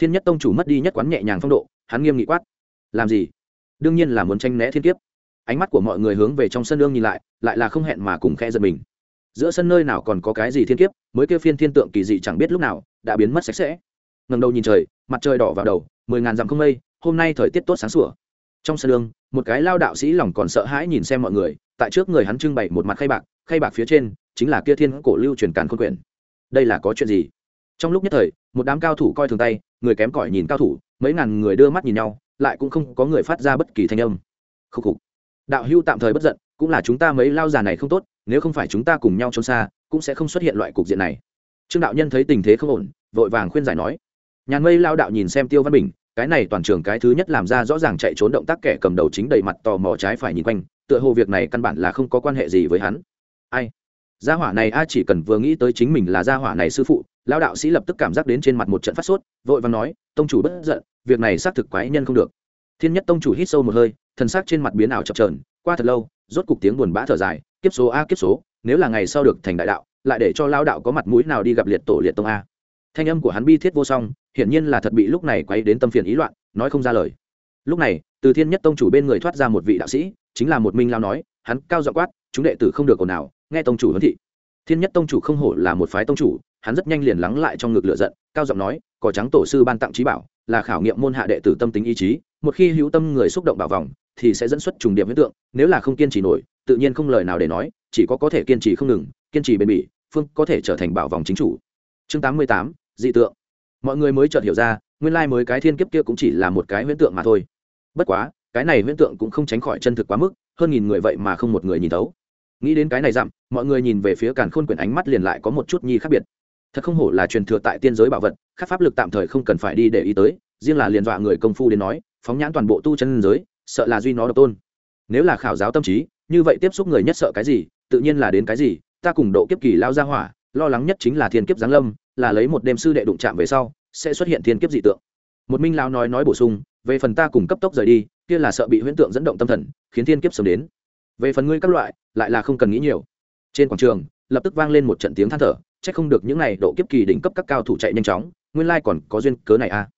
Thiên nhất tông chủ mất đi nhất quán nhẹ nhàng phong độ, hắn nghiêm nghị quát. Làm gì? Đương nhiên là muốn tranh né thiên kiếp. Ánh mắt của mọi người hướng về trong sân đương nhìn lại lại là không hẹn mà cùng khe giật mình. Giữa sân nơi nào còn có cái gì thiên kiếp, mới kêu phiên thiên tượng kỳ dị chẳng biết lúc nào, đã biến mất sạch sẽ. Ngầm đầu nhìn trời, mặt trời đỏ vào đầu, mười ngàn dặm không mây, hôm nay thời tiết tốt sáng sủa. Trong sân đương một cái lao đạo sĩ lòng còn sợ hãi nhìn xem mọi người, tại trước người hắn trưng bày một mặt khay bạc khay bạc phía trên chính là kia thiên cổ lưu truyền càn khôn quyển đây là có chuyện gì? Trong lúc nhất thời, một đám cao thủ coi thường tay người kém cỏi nhìn cao thủ, mấy ngàn người đưa mắt nhìn nhau, lại cũng không có người phát ra bất kỳ thanh âm. Khúc khục. Đạo hưu tạm thời bất giận, cũng là chúng ta mấy lao già này không tốt, nếu không phải chúng ta cùng nhau trốn xa, cũng sẽ không xuất hiện loại cục diện này. Trương đạo nhân thấy tình thế không ổn, vội vàng khuyên giải nói. Nhàn mây lao đạo nhìn xem tiêu văn bình, cái này toàn trường cái thứ nhất làm ra rõ ràng chạy trốn động tác kẻ cầm đầu chính đầy mặt tò mò trái phải nhìn quanh, tựa hồ việc này căn bản là không có quan hệ gì với hắn. Ai? Gia hỏa này a, chỉ cần vừa nghĩ tới chính mình là gia hỏa này sư phụ, lao đạo sĩ lập tức cảm giác đến trên mặt một trận phát sốt vội vàng nói, tông chủ bất giận, việc này xác thực quái nhân không được. Thiên nhất tông chủ hít sâu một hơi, thần sắc trên mặt biến ảo chập trờn qua thật lâu, rốt cục tiếng buồn bã thở dài, kiếp số a, kiếp số, nếu là ngày sau được thành đại đạo, lại để cho lao đạo có mặt mũi nào đi gặp liệt tổ liệt tông a. Thanh âm của hắn bi thiết vô song, hiển nhiên là thật bị lúc này quấy đến tâm phiền ý loạn, nói không ra lời. Lúc này, từ thiên nhất tông chủ bên người thoát ra một vị đạo sĩ, chính là một minh lao nói, hắn cao dọ quát, chúng đệ tử không được ồn nào nghe tông chủ huấn thị. Thiên nhất tông chủ không hổ là một phái tông chủ, hắn rất nhanh liền lắng lại trong ngực lửa giận, cao giọng nói cỏ trắng tổ sư ban tặng trí bảo, là khảo nghiệm môn hạ đệ tử tâm tính ý chí, một khi hữu tâm người xúc động bảo vòng, thì sẽ dẫn xuất trùng điểm hiện tượng, nếu là không kiên trì nổi, tự nhiên không lời nào để nói, chỉ có có thể kiên trì không ngừng, kiên trì bền bỉ, phương có thể trở thành bảo vòng chính chủ. Chương tám mươi tám, dị tượng. Mọi người mới chợt hiểu ra, nguyên lai mới cái thiên kiếp kia cũng chỉ là một cái huyễn tượng mà thôi. Bất quá, cái này huyễn tượng cũng không tránh khỏi chân thực quá mức, hơn nghìn người vậy mà không một người nhìn thấu. Nghĩ đến cái này dặm, mọi người nhìn về phía càn khôn quyển ánh mắt liền lại có một chút nhi khác biệt thật không hổ là truyền thừa tại tiên giới bảo vật các pháp lực tạm thời không cần phải đi để ý tới, riêng là liền dọa người công phu đến nói, phóng nhãn toàn bộ tu chân giới, sợ là duy nó độc tôn. Nếu là khảo giáo tâm trí, như vậy tiếp xúc người nhất sợ cái gì, tự nhiên là đến cái gì, ta cùng độ kiếp kỳ lao ra hỏa, lo lắng nhất chính là thiên kiếp giáng lâm, là lấy một đêm sư đệ đụng chạm về sau, sẽ xuất hiện thiên kiếp dị tượng. Một minh lao nói nói bổ sung, về phần ta cùng cấp tốc rời đi, kia là sợ bị huyễn tượng dẫn động tâm thần, khiến thiên kiếp sớm đến. Về phần ngươi các loại, lại là không cần nghĩ nhiều. Trên quảng trường, lập tức vang lên một trận tiếng than thở chắc không được những này độ kiếp kỳ đỉnh cấp các cao thủ chạy nhanh chóng, nguyên lai còn có duyên cớ này à.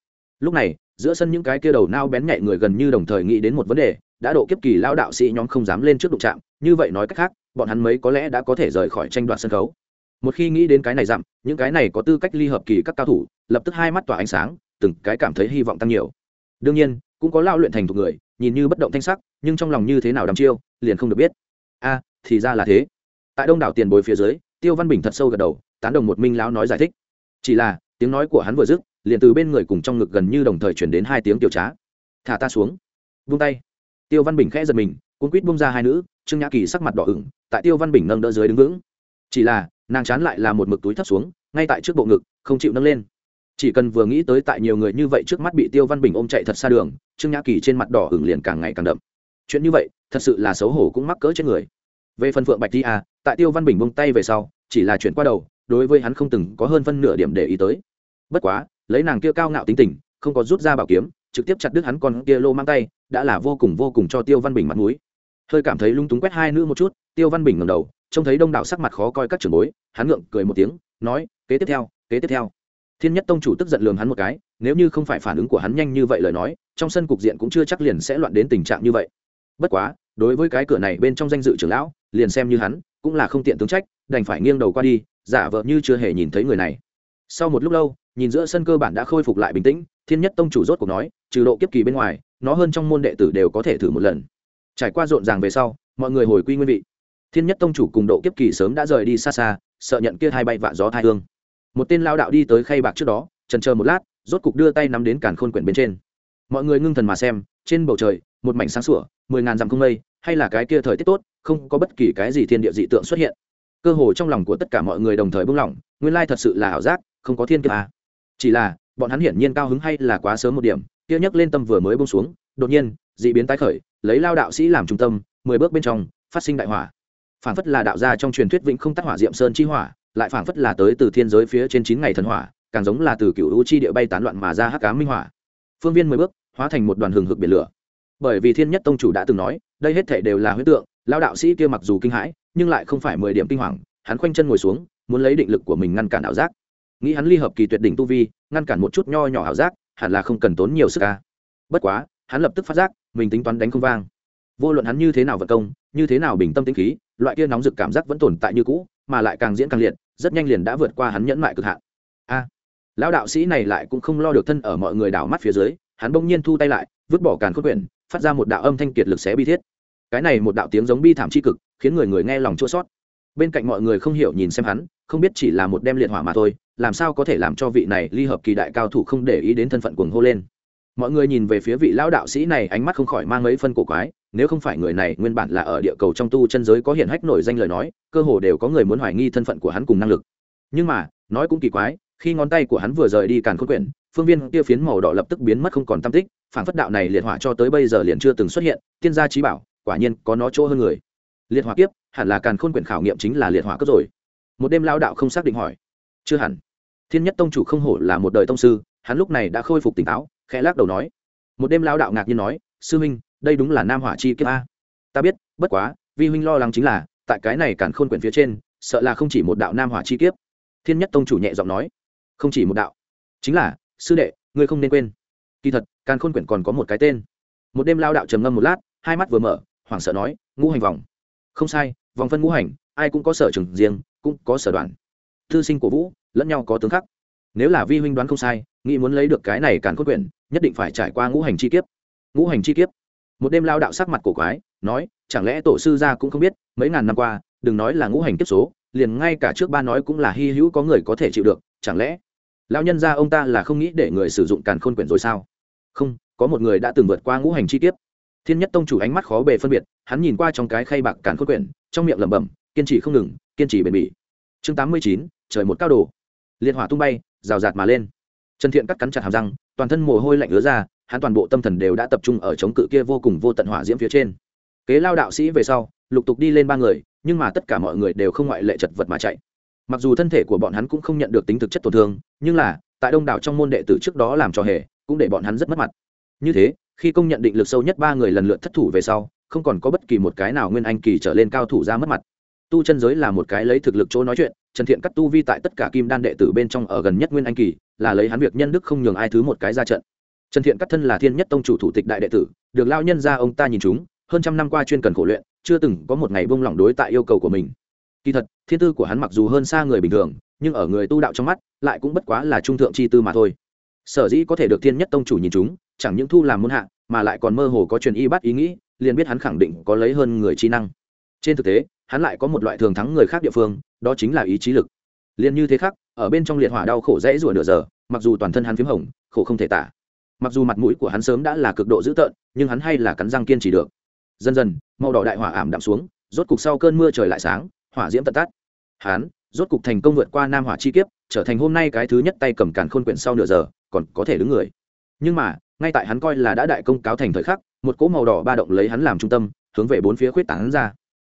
Lúc này, giữa sân những cái kia đầu nao bén nhạy người gần như đồng thời nghĩ đến một vấn đề, đã độ kiếp kỳ lão đạo sĩ nhóm không dám lên trước đụng chạm, như vậy nói cách khác, bọn hắn mấy có lẽ đã có thể rời khỏi tranh đoạt sân khấu. Một khi nghĩ đến cái này giảm những cái này có tư cách ly hợp kỳ các cao thủ, lập tức hai mắt tỏa ánh sáng, từng cái cảm thấy hy vọng tăng nhiều. Đương nhiên, cũng có lao luyện thành thuộc người, nhìn như bất động thanh sắc, nhưng trong lòng như thế nào đắm chiêu, liền không được biết. A thì ra là thế. Tại đông đảo tiền bối phía dưới, tiêu văn bình thật sâu gật đầu tán đồng một minh lão nói giải thích. Chỉ là, tiếng nói của hắn vừa dứt, liền từ bên người cùng trong ngực gần như đồng thời chuyển đến hai tiếng tiểu trá. Thả ta xuống. Vung tay. Tiêu văn bình khẽ giật mình, cuốn quýt bung ra hai nữ, trương nhã kỳ sắc mặt đỏ ửng, tại tiêu văn bình nâng đỡ dưới đứng vững. Chỉ là, nàng chán lại là một mực túi thấp xuống, ngay tại trước bộ ngực, không chịu nâng lên. Chỉ cần vừa nghĩ tới tại nhiều người như vậy trước mắt bị tiêu văn bình ôm chạy thật xa đường, trương nhã kỳ trên mặt đỏ ửng liền càng ngày càng đậm. Chuyện như vậy, thật sự là xấu hổ cũng mắc cỡ trên người. Về phần phượng bạch ti à tại tiêu văn bình bông tay về sau, chỉ là chuyển qua đầu đối với hắn không từng có hơn phân nửa điểm để ý tới. Bất quá, lấy nàng kia cao ngạo tính tình, không có rút ra bảo kiếm, trực tiếp chặt đứt hắn con kia lô mang tay, đã là vô cùng vô cùng cho tiêu văn bình mặt mũi. Hơi cảm thấy lung túng quét hai nữ một chút, tiêu văn bình ngầm đầu, trông thấy đông đảo sắc mặt khó coi các trưởng bối, hắn ngượng cười một tiếng, nói, kế tiếp theo, kế tiếp theo. Thiên nhất tông chủ tức giận lường hắn một cái, nếu như không phải phản ứng của hắn nhanh như vậy lời nói, trong sân cục diện cũng chưa chắc liền sẽ loạn đến tình trạng như vậy. Bất quá, đối với cái cửa này bên trong danh dự trưởng lão, liền xem như hắn, cũng là không tiện tướng trách, đành phải nghiêng đầu qua đi giả vờ như chưa hề nhìn thấy người này. Sau một lúc lâu, nhìn giữa sân cơ bản đã khôi phục lại bình tĩnh, thiên nhất tông chủ rốt cuộc nói, trừ độ kiếp kỳ bên ngoài, nó hơn trong môn đệ tử đều có thể thử một lần. Trải qua rộn ràng về sau, mọi người hồi quy nguyên vị. Thiên nhất tông chủ cùng độ kiếp kỳ sớm đã rời đi xa xa, sợ nhận kia hai bay vạ gió thai hương. Một tên lao đạo đi tới khay bạc trước đó trần chờ một lát, rốt cục đưa tay nắm đến càn khôn quyển bên trên. Mọi người ngưng thần mà xem, trên bầu trời, một mảnh sáng sủa, mười ngàn dặm không mây, hay là cái kia thời tiết tốt, không có bất kỳ cái gì thiên địa dị tượng xuất hiện cơ hồ trong lòng của tất cả mọi người đồng thời buông lỏng, nguyên lai thật sự là ảo giác, không có thiên kiếp à. chỉ là, bọn hắn hiển nhiên cao hứng hay là quá sớm một điểm, kia nhấc lên tâm vừa mới buông xuống, đột nhiên, dị biến tái khởi, lấy lao đạo sĩ làm trung tâm, mười bước bên trong, phát sinh đại hỏa. Phản phất là đạo gia trong truyền thuyết vĩnh không tắc hỏa diệm sơn chi hỏa, lại phản phất là tới từ thiên giới phía trên chín ngày thần hỏa, càng giống là từ cựu u chi địa bay tán loạn mà ra hắc cá minh hỏa. Phương viên mười bước, hóa thành một đoàn hừng hực biển lửa. Bởi vì thiên nhất tông chủ đã từng nói, đây hết thể đều là huyết tượng, lao đạo sĩ kia mặc dù kinh hãi nhưng lại không phải mười điểm kinh hoàng, hắn khoanh chân ngồi xuống, muốn lấy định lực của mình ngăn cản ảo giác. Nghĩ hắn ly hợp kỳ tuyệt đỉnh tu vi, ngăn cản một chút nho nhỏ ảo giác, hẳn là không cần tốn nhiều sức ca bất quá, hắn lập tức phát giác, mình tính toán đánh không vang. Vô luận hắn như thế nào vận công, như thế nào bình tâm tĩnh khí, loại kia nóng rực cảm giác vẫn tồn tại như cũ, mà lại càng diễn càng liệt, rất nhanh liền đã vượt qua hắn nhẫn mại cực hạn. A, lão đạo sĩ này lại cũng không lo được thân ở mọi người đảo mắt phía dưới, hắn bỗng nhiên thu tay lại, vứt bỏ càn khôn quyển, phát ra một đạo âm thanh kiệt lực xé bi thiết. Cái này một đạo tiếng giống bi thảm c h i cực khiến người người nghe lòng chua sót. Bên cạnh mọi người không hiểu nhìn xem hắn, không biết chỉ là một đem liệt hỏa mà thôi, làm sao có thể làm cho vị này ly hợp kỳ đại cao thủ không để ý đến thân phận cuồng hô lên. Mọi người nhìn về phía vị lão đạo sĩ này, ánh mắt không khỏi mang mấy phân cổ quái, nếu không phải người này nguyên bản là ở địa cầu trong tu chân giới có hiện hách nổi danh lời nói, cơ hồ đều có người muốn hoài nghi thân phận của hắn cùng năng lực. Nhưng mà, nói cũng kỳ quái, khi ngón tay của hắn vừa rời đi càn khôn quyển, phương viên kia phiến màu đỏ lập tức biến mất không còn tam tích, phản phất đạo này liệt hỏa cho tới bây giờ liền chưa từng xuất hiện, tiên gia trí bảo, quả nhiên có nó chỗ hơn người liệt hỏa kiếp, hẳn là càn khôn quyển khảo nghiệm chính là liệt hỏa cấp rồi. Một đêm lao đạo không xác định hỏi. Chưa hẳn. Thiên nhất tông chủ không hổ là một đời tông sư, hắn lúc này đã khôi phục tỉnh táo, khẽ lắc đầu nói. Một đêm lao đạo ngạc nhiên nói, sư huynh, đây đúng là nam hỏa chi kiếp a. Ta biết, bất quá, vi huynh lo lắng chính là, tại cái này càn khôn quyển phía trên, sợ là không chỉ một đạo nam hỏa chi kiếp. Thiên nhất tông chủ nhẹ giọng nói. Không chỉ một đạo. Chính là, sư đệ, ngươi không nên quên. Kỳ thật, càn khôn quyển còn có một cái tên. Một đêm lao đạo trầm ngâm một lát, hai mắt vừa mở, hoảng sợ nói, ngũ hành vòng không sai, vòng phân ngũ hành, ai cũng có sở trường riêng, cũng có sở đoàn thư sinh của vũ lẫn nhau có tướng khắc nếu là vi huynh đoán không sai, nghĩ muốn lấy được cái này càn khôn quyển, nhất định phải trải qua ngũ hành chi kiếp. Ngũ hành chi kiếp. Một đêm lao đạo sắc mặt cổ quái, nói, chẳng lẽ tổ sư gia cũng không biết, mấy ngàn năm qua, đừng nói là ngũ hành kiếp số, liền ngay cả trước ba nói cũng là hy hữu có người có thể chịu được, chẳng lẽ lao nhân gia ông ta là không nghĩ để người sử dụng càn khôn quyển rồi sao? Không, có một người đã từng vượt qua ngũ hành chi kiếp thiên nhất tông chủ ánh mắt khó bề phân biệt, hắn nhìn qua trong cái khay bạc càn khôn quyển, trong miệng lẩm bẩm, kiên trì không ngừng, kiên trì bền bỉ. Chương tám mươi chín, trời một cao đồ. Liên hỏa tung bay, rào rạt mà lên. Trần thiện cắt cắn chặt hàm răng, toàn thân mồ hôi lạnh ứa ra, hắn toàn bộ tâm thần đều đã tập trung ở chống cự kia vô cùng vô tận hỏa diễm phía trên. Kế lao đạo sĩ về sau, lục tục đi lên ba người, nhưng mà tất cả mọi người đều không ngoại lệ chật vật mà chạy. Mặc dù thân thể của bọn hắn cũng không nhận được tính thực chất tổn thương, nhưng là, tại đông đảo trong môn đệ tử trước đó làm cho hề, cũng để bọn hắn rất mất mặt như thế, khi công nhận định lực sâu nhất ba người lần lượt thất thủ về sau, không còn có bất kỳ một cái nào nguyên anh kỳ trở lên cao thủ ra mất mặt. Tu chân giới là một cái lấy thực lực chỗ nói chuyện, trần thiện cắt tu vi tại tất cả kim đan đệ tử bên trong ở gần nhất nguyên anh kỳ, là lấy hắn việc nhân đức không nhường ai thứ một cái ra trận. Trần thiện cắt thân là thiên nhất tông chủ thủ tịch đại đệ tử, được lao nhân ra ông ta nhìn chúng, hơn trăm năm qua chuyên cần khổ luyện, chưa từng có một ngày bông lỏng đối tại yêu cầu của mình. Kỳ thật, thiên tư của hắn mặc dù hơn xa người bình thường, nhưng ở người tu đạo trong mắt, lại cũng bất quá là trung thượng chi tư mà thôi. Sở dĩ có thể được thiên nhất tông chủ nhìn chúng chẳng những thu làm môn hạ, mà lại còn mơ hồ có truyền y bắt ý nghĩ, liền biết hắn khẳng định có lấy hơn người trí năng. Trên thực tế, hắn lại có một loại thường thắng người khác địa phương, đó chính là ý chí lực. Liền như thế khác, ở bên trong liệt hỏa đau khổ rẽ rủa nửa giờ, mặc dù toàn thân hắn p h í m hồng, khổ không thể tả. Mặc dù mặt mũi của hắn sớm đã là cực độ dữ tợn, nhưng hắn hay là cắn răng kiên trì được. Dần dần, màu đỏ đại hỏa ảm đạm xuống, rốt cục sau cơn mưa trời lại sáng, hỏa diễm tận tắt. Hắn, rốt cục thành công vượt qua nam hỏa chi kiếp, trở thành hôm nay cái thứ nhất tay cầm càn khôn quyển sau nửa giờ, còn có thể đứng người. Nhưng mà ngay tại hắn coi là đã đại công cáo thành thời khắc, một cỗ màu đỏ ba động lấy hắn làm trung tâm, hướng về bốn phía khuyết tảng ra.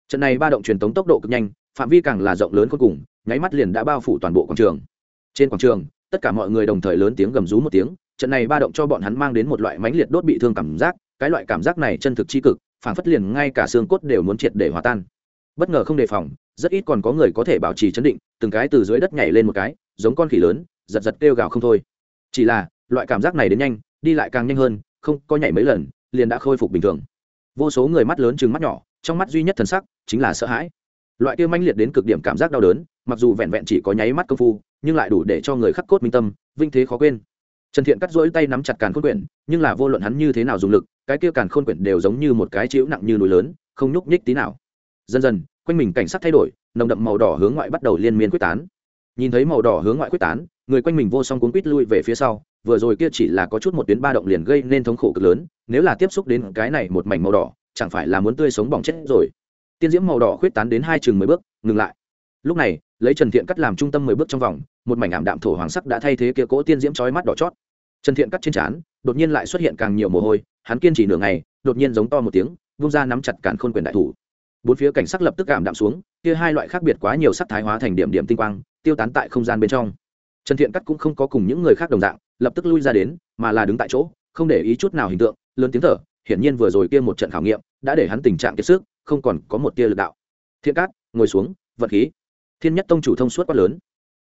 Trận này ba động truyền tống tốc độ cực nhanh, phạm vi càng là rộng lớn cuối cùng, nháy mắt liền đã bao phủ toàn bộ quảng trường. Trên quảng trường, tất cả mọi người đồng thời lớn tiếng gầm rú một tiếng, trận này ba động cho bọn hắn mang đến một loại mãnh liệt đốt bị thương cảm giác, cái loại cảm giác này chân thực tri cực phản phất liền ngay cả xương cốt đều muốn triệt để hòa tan. Bất ngờ không đề phòng, rất ít còn có người có thể bảo trì chấn định, từng cái từ dưới đất nhảy lên một cái, giống con khỉ lớn, giật giật kêu gào không thôi. Chỉ là, loại cảm giác này đến nhanh đi lại càng nhanh hơn, không, có nhảy mấy lần, liền đã khôi phục bình thường. Vô số người mắt lớn chừng mắt nhỏ, trong mắt duy nhất thần sắc chính là sợ hãi. Loại kia manh liệt đến cực điểm cảm giác đau đớn, mặc dù vẹn vẹn chỉ có nháy mắt công phu, nhưng lại đủ để cho người khắc cốt minh tâm, vinh thế khó quên. Trần thiện cắt rỗi tay nắm chặt càn khôn quyển, nhưng là vô luận hắn như thế nào dùng lực, cái kia càn khôn quyển đều giống như một cái chịu nặng như núi lớn, không nhúc nhích tí nào. Dần dần, quanh mình cảnh sắc thay đổi, nồng đậm màu đỏ hướng ngoại bắt đầu liên miên quyết tán nhìn thấy màu đỏ hướng ngoại quyết tán, người quanh mình vô song cuốn quýt lui về phía sau, vừa rồi kia chỉ là có chút một tuyến ba động liền gây nên thống khổ cực lớn, nếu là tiếp xúc đến cái này một mảnh màu đỏ, chẳng phải là muốn tươi sống bỏng chết rồi. Tiên diễm màu đỏ khuyết tán đến hai chừng mười bước, ngừng lại. Lúc này, lấy trần thiện cắt làm trung tâm mười bước trong vòng, một mảnh ảm đạm thổ hoàng sắc đã thay thế kia cỗ tiên diễm chói mắt đỏ chót. Trần thiện cắt trên trán, đột nhiên lại xuất hiện càng nhiều mồ hôi, hắn kiên trì nửa ngày, đột nhiên giống to một tiếng, vung ra nắm chặt càn khôn quyền đại thủ. Bốn phía cảnh sắc lập tức ảm đạm xuống kia hai loại khác biệt quá nhiều sắc thái hóa thành điểm điểm tinh quang, tiêu tán tại không gian bên trong. Trần thiện cắt cũng không có cùng những người khác đồng dạng, lập tức lui ra đến, mà là đứng tại chỗ, không để ý chút nào hình tượng, lớn tiếng thở, hiển nhiên vừa rồi kia một trận khảo nghiệm đã để hắn tình trạng kiệt sức, không còn có một tia lực đạo. Thiện cát ngồi xuống vật khí. Thiên nhất tông chủ thông suốt quá lớn.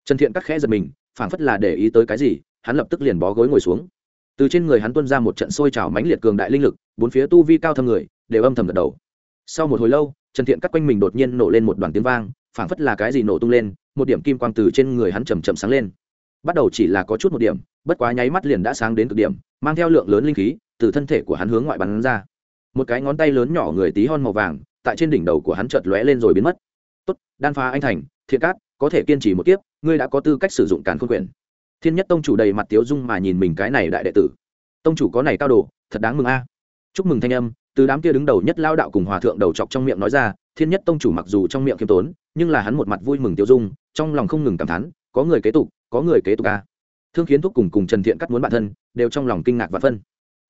Trần thiện cát khẽ giật mình, phảng phất là để ý tới cái gì, hắn lập tức liền bó gối ngồi xuống. Từ trên người hắn tuân ra một trận sôi trào mãnh liệt cường đại linh lực, bốn phía tu vi cao thâm người, đều âm thầm gật đầu. Sau một hồi lâu trần thiện cắt quanh mình đột nhiên nổ lên một đoàn tiếng vang, phảng phất là cái gì nổ tung lên, một điểm kim quang từ trên người hắn chầm chậm sáng lên. Bắt đầu chỉ là có chút một điểm, bất quá nháy mắt liền đã sáng đến cực điểm, mang theo lượng lớn linh khí từ thân thể của hắn hướng ngoại bắn ra. Một cái ngón tay lớn nhỏ người tí hon màu vàng, tại trên đỉnh đầu của hắn chợt lóe lên rồi biến mất. Tốt, đan phá anh thành, thiện cát, có thể kiên trì một kiếp, ngươi đã có tư cách sử dụng càn khôn quyền. Thiên nhất tông chủ đầy mặt tiếu dung mà nhìn mình cái này đại đệ tử. Tông chủ có này cao đồ, thật đáng mừng a. Chúc mừng thanh âm từ đám kia đứng đầu nhất lao đạo cùng hòa thượng đầu chọc trong miệng nói ra, thiên nhất tông chủ mặc dù trong miệng khiêm tốn, nhưng là hắn một mặt vui mừng tiêu dung, trong lòng không ngừng cảm thán, có người kế tục, có người kế tục ca thương khiến thúc cùng cùng trần thiện cắt muốn bản thân, đều trong lòng kinh ngạc và phân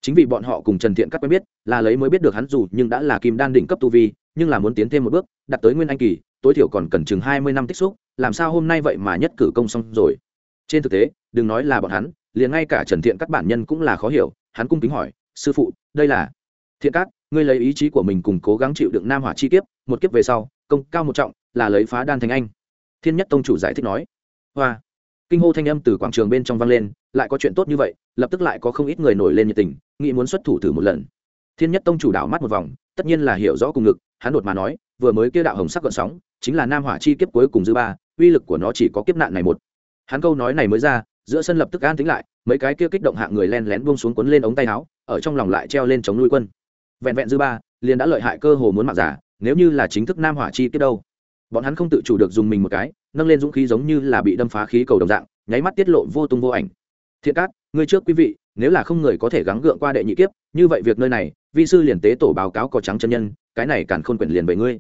chính vì bọn họ cùng trần thiện cắt quen biết, là lấy mới biết được hắn dù nhưng đã là kim đan đỉnh cấp tu vi, nhưng là muốn tiến thêm một bước đặt tới nguyên anh kỳ, tối thiểu còn cần chừng hai mươi năm tích xúc, làm sao hôm nay vậy mà nhất cử công xong rồi? Trên thực tế, đừng nói là bọn hắn, liền ngay cả trần thiện các bản nhân cũng là khó hiểu, hắn cung kính hỏi, sư phụ, đây là thiện cát, ngươi lấy ý chí của mình cùng cố gắng chịu đựng nam hỏa chi kiếp, một kiếp về sau, công cao một trọng là lấy phá đan thành anh. Thiên nhất tông chủ giải thích nói. Hoa. Kinh hô thanh âm từ quảng trường bên trong vang lên, lại có chuyện tốt như vậy, lập tức lại có không ít người nổi lên nhiệt tình, nghĩ muốn xuất thủ thử một lần. Thiên nhất tông chủ đảo mắt một vòng, tất nhiên là hiểu rõ cùng ngực, hắn đột mà nói, vừa mới kia đạo hồng sắc gợn sóng, chính là nam hỏa chi kiếp cuối cùng dư ba, uy lực của nó chỉ có kiếp nạn này một. Hắn câu nói này mới ra, giữa sân lập tức an tính lại, mấy cái kia kích động hạng người len lén buông xuống quấn lên ống tay áo, ở trong lòng lại treo lên chống nuôi quân vẹn vẹn dư ba, liền đã lợi hại cơ hồ muốn mặc giả, nếu như là chính thức nam hỏa chi tiết đâu. Bọn hắn không tự chủ được dùng mình một cái, nâng lên dũng khí giống như là bị đâm phá khí cầu đồng dạng, nháy mắt tiết lộ vô tung vô ảnh. Thiện cát, ngươi trước quý vị, nếu là không người có thể gắng gượng qua đệ nhị kiếp, như vậy việc nơi này, vi sư liền tế tổ báo cáo có trắng chân nhân, cái này càn khôn quyển liền về ngươi.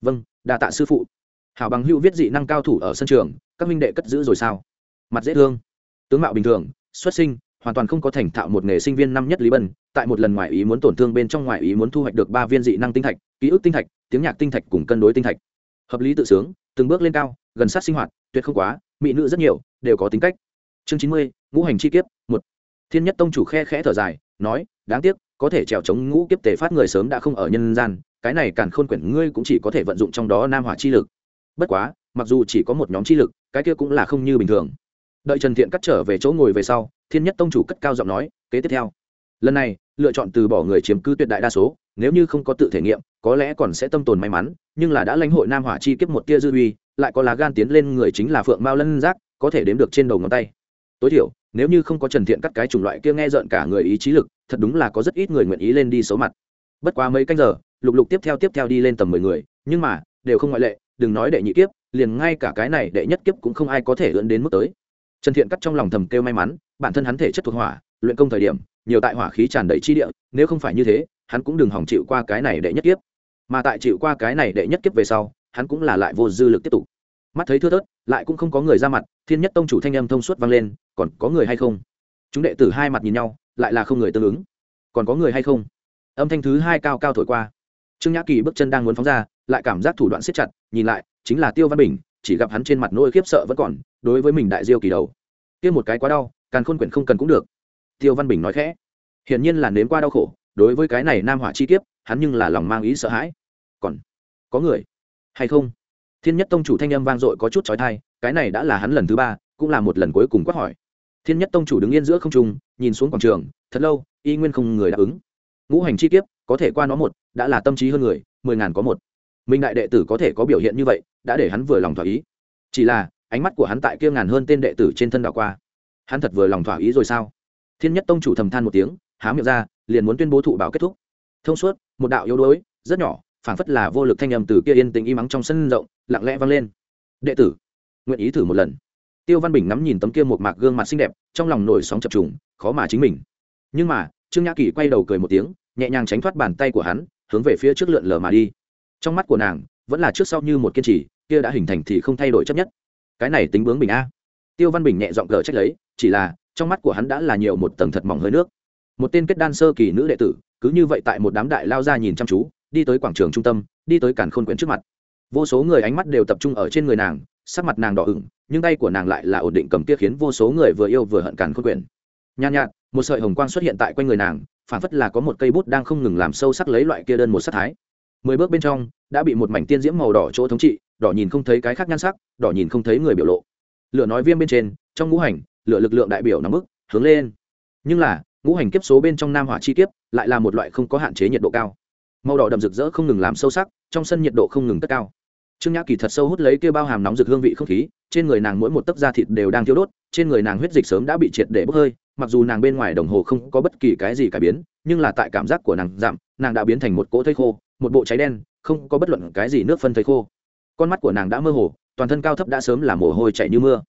Vâng đa tạ sư phụ. Hảo bằng hữu viết dị năng cao thủ ở sân trường, các minh đệ cất giữ rồi sao? Mặt dễ thương. Tướng mạo bình thường, xuất sinh hoàn toàn không có thành thạo một nghề sinh viên năm nhất lý bân, tại một lần ngoại ý muốn tổn thương bên trong ngoại ý muốn thu hoạch được ba viên dị năng tinh thạch, ký ức tinh thạch, tiếng nhạc tinh thạch cùng cân đối tinh thạch. Hợp lý tự sướng, từng bước lên cao, gần sát sinh hoạt, tuyệt không quá, mỹ nữ rất nhiều, đều có tính cách. Chương chín mươi, ngũ hành chi kiếp, một. Thiên nhất tông chủ khe khẽ thở dài, nói, đáng tiếc, có thể trèo chống ngũ kiếp tề phát người sớm đã không ở nhân gian, cái này càn khôn quyển ngươi cũng chỉ có thể vận dụng trong đó nam hỏa chi lực. Bất quá, mặc dù chỉ có một nhóm chi lực, cái kia cũng là không như bình thường. Đợi trần thiện cắt trở về chỗ ngồi về sau thiên nhất tông chủ cất cao giọng nói, kế tiếp theo. Lần này, lựa chọn từ bỏ người chiếm cứ tuyệt đại đa số, nếu như không có tự thể nghiệm, có lẽ còn sẽ tâm tồn may mắn, nhưng là đã lãnh hội nam hỏa chi kiếp một tia dư uy, lại có lá gan tiến lên người chính là phượng mao lân giác, có thể đếm được trên đầu ngón tay. Tối thiểu, nếu như không có trần thiện cắt cái chủng loại kia nghe rợn cả người ý chí lực, thật đúng là có rất ít người nguyện ý lên đi xấu mặt. Bất quá mấy canh giờ, lục lục tiếp theo tiếp theo đi lên tầm mười người, nhưng mà, đều không ngoại lệ, đừng nói đệ nhị kiếp, liền ngay cả cái này đệ nhất kiếp cũng không ai có thể ưỡn đến mức tới. Trần thiện cắt trong lòng thầm kêu may mắn bản thân hắn thể chất thuộc hỏa, luyện công thời điểm, nhiều tại hỏa khí tràn đầy chi địa, nếu không phải như thế, hắn cũng đừng hỏng chịu qua cái này đệ nhất kiếp. Mà tại chịu qua cái này đệ nhất kiếp về sau, hắn cũng là lại vô dư lực tiếp tục. Mắt thấy thưa thớt, lại cũng không có người ra mặt, thiên nhất tông chủ thanh âm thông suốt vang lên, còn có người hay không? Chúng đệ tử hai mặt nhìn nhau, lại là không người tương ứng. Còn có người hay không? Âm thanh thứ hai cao cao thổi qua. Trương nhã kỳ bước chân đang muốn phóng ra, lại cảm giác thủ đoạn siết chặt, nhìn lại, chính là tiêu văn bình, chỉ gặp hắn trên mặt nỗi khiếp sợ vẫn còn, đối với mình đại diêu kỳ đầu. Kia một cái quá đau càn khôn quyển không cần cũng được. Tiêu văn bình nói khẽ, hiển nhiên là nếm qua đau khổ, đối với cái này nam hỏa chi kiếp, hắn nhưng là lòng mang ý sợ hãi. Còn có người hay không? Thiên nhất tông chủ thanh âm vang dội có chút trói thai cái này đã là hắn lần thứ ba, cũng là một lần cuối cùng quát hỏi. Thiên nhất tông chủ đứng yên giữa không trung, nhìn xuống quảng trường, thật lâu, y nguyên không người đáp ứng. Ngũ hành chi kiếp, có thể qua nó một, đã là tâm trí hơn người, mười ngàn có một. Minh đại đệ tử có thể có biểu hiện như vậy, đã để hắn vừa lòng thỏa ý. Chỉ là, ánh mắt của hắn tại kia ngàn hơn tên đệ tử trên thân đảo qua hắn thật vừa lòng thỏa ý rồi sao? Thiên nhất tông chủ thầm than một tiếng, há miệng ra, liền muốn tuyên bố thụ bảo kết thúc. Thông suốt, một đạo yếu đuối, rất nhỏ, phảng phất là vô lực thanh âm từ kia yên tĩnh im mắng trong sân rộng, lặng lẽ vang lên. Đệ tử, nguyện ý thử một lần. Tiêu văn bình ngắm nhìn tấm kia một mạc gương mặt xinh đẹp, trong lòng nổi sóng chập trùng, khó mà chính mình. Nhưng mà, trương nhã kỳ quay đầu cười một tiếng, nhẹ nhàng tránh thoát bàn tay của hắn, hướng về phía trước lượn lờ mà đi. Trong mắt của nàng, vẫn là trước sau như một kiên trì, kia đã hình thành thì không thay đổi chấp nhất. Cái này tính bướng bình a. Tiêu văn bình nhẹ giọng gờ trách lấy chỉ là, trong mắt của hắn đã là nhiều một tầng thật mỏng hơi nước. Một tên kết đan sơ kỳ nữ đệ tử, cứ như vậy tại một đám đại lao ra nhìn chăm chú, đi tới quảng trường trung tâm, đi tới cản khôn quyển trước mặt. Vô số người ánh mắt đều tập trung ở trên người nàng, sắc mặt nàng đỏ ửng, nhưng tay của nàng lại là ổn định cầm kia khiến vô số người vừa yêu vừa hận cản khôn quyển. Nhàn nhạt, một sợi hồng quang xuất hiện tại quanh người nàng phản phất là có một cây bút đang không ngừng làm sâu sắc lấy loại kia đơn một sắc thái. Mười bước bên trong, đã bị một mảnh tiên diễm màu đỏ chỗ thống trị, đỏ nhìn không thấy cái khác nhan sắc, đỏ nhìn không thấy người biểu lộ. Lửa nói viêm bên trên, trong ngũ hành lựa lực lượng đại biểu nắm bức, hướng lên. Nhưng là, ngũ hành kiếp số bên trong nam hỏa chi kiếp lại là một loại không có hạn chế nhiệt độ cao. Màu đỏ đậm rực rỡ không ngừng làm sâu sắc, trong sân nhiệt độ không ngừng tất cao. Trương nhã kỳ thật sâu hút lấy kia bao hàm nóng rực hương vị không khí, trên người nàng mỗi một tấc da thịt đều đang thiêu đốt, trên người nàng huyết dịch sớm đã bị triệt để bốc hơi, mặc dù nàng bên ngoài đồng hồ không có bất kỳ cái gì cải biến, nhưng là tại cảm giác của nàng giảm, nàng đã biến thành một cỗ thây khô, một bộ cháy đen, không có bất luận cái gì nước phân thây khô. Con mắt của nàng đã mơ hồ, toàn thân cao thấp đã sớm là mồ hôi chảy như mưa.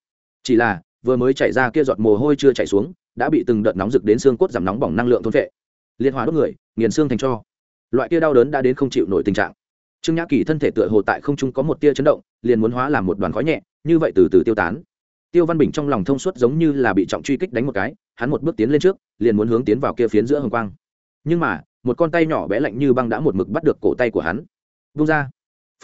Chỉ là vừa mới chảy ra kia giọt mồ hôi chưa chảy xuống, đã bị từng đợt nóng rực đến xương cốt giảm nóng bỏng năng lượng thôn vệ liên hóa đốt người, nghiền xương thành cho. Loại kia đau đớn đã đến không chịu nổi tình trạng. Trương nhã kỳ thân thể tựa hồ tại không trung có một tia chấn động, liền muốn hóa làm một đoàn khói nhẹ, như vậy từ từ tiêu tán. Tiêu văn bình trong lòng thông suốt giống như là bị trọng truy kích đánh một cái, hắn một bước tiến lên trước, liền muốn hướng tiến vào kia phiến giữa hồng quang. Nhưng mà, một con tay nhỏ bé lạnh như băng đã một mực bắt được cổ tay của hắn. Vung ra.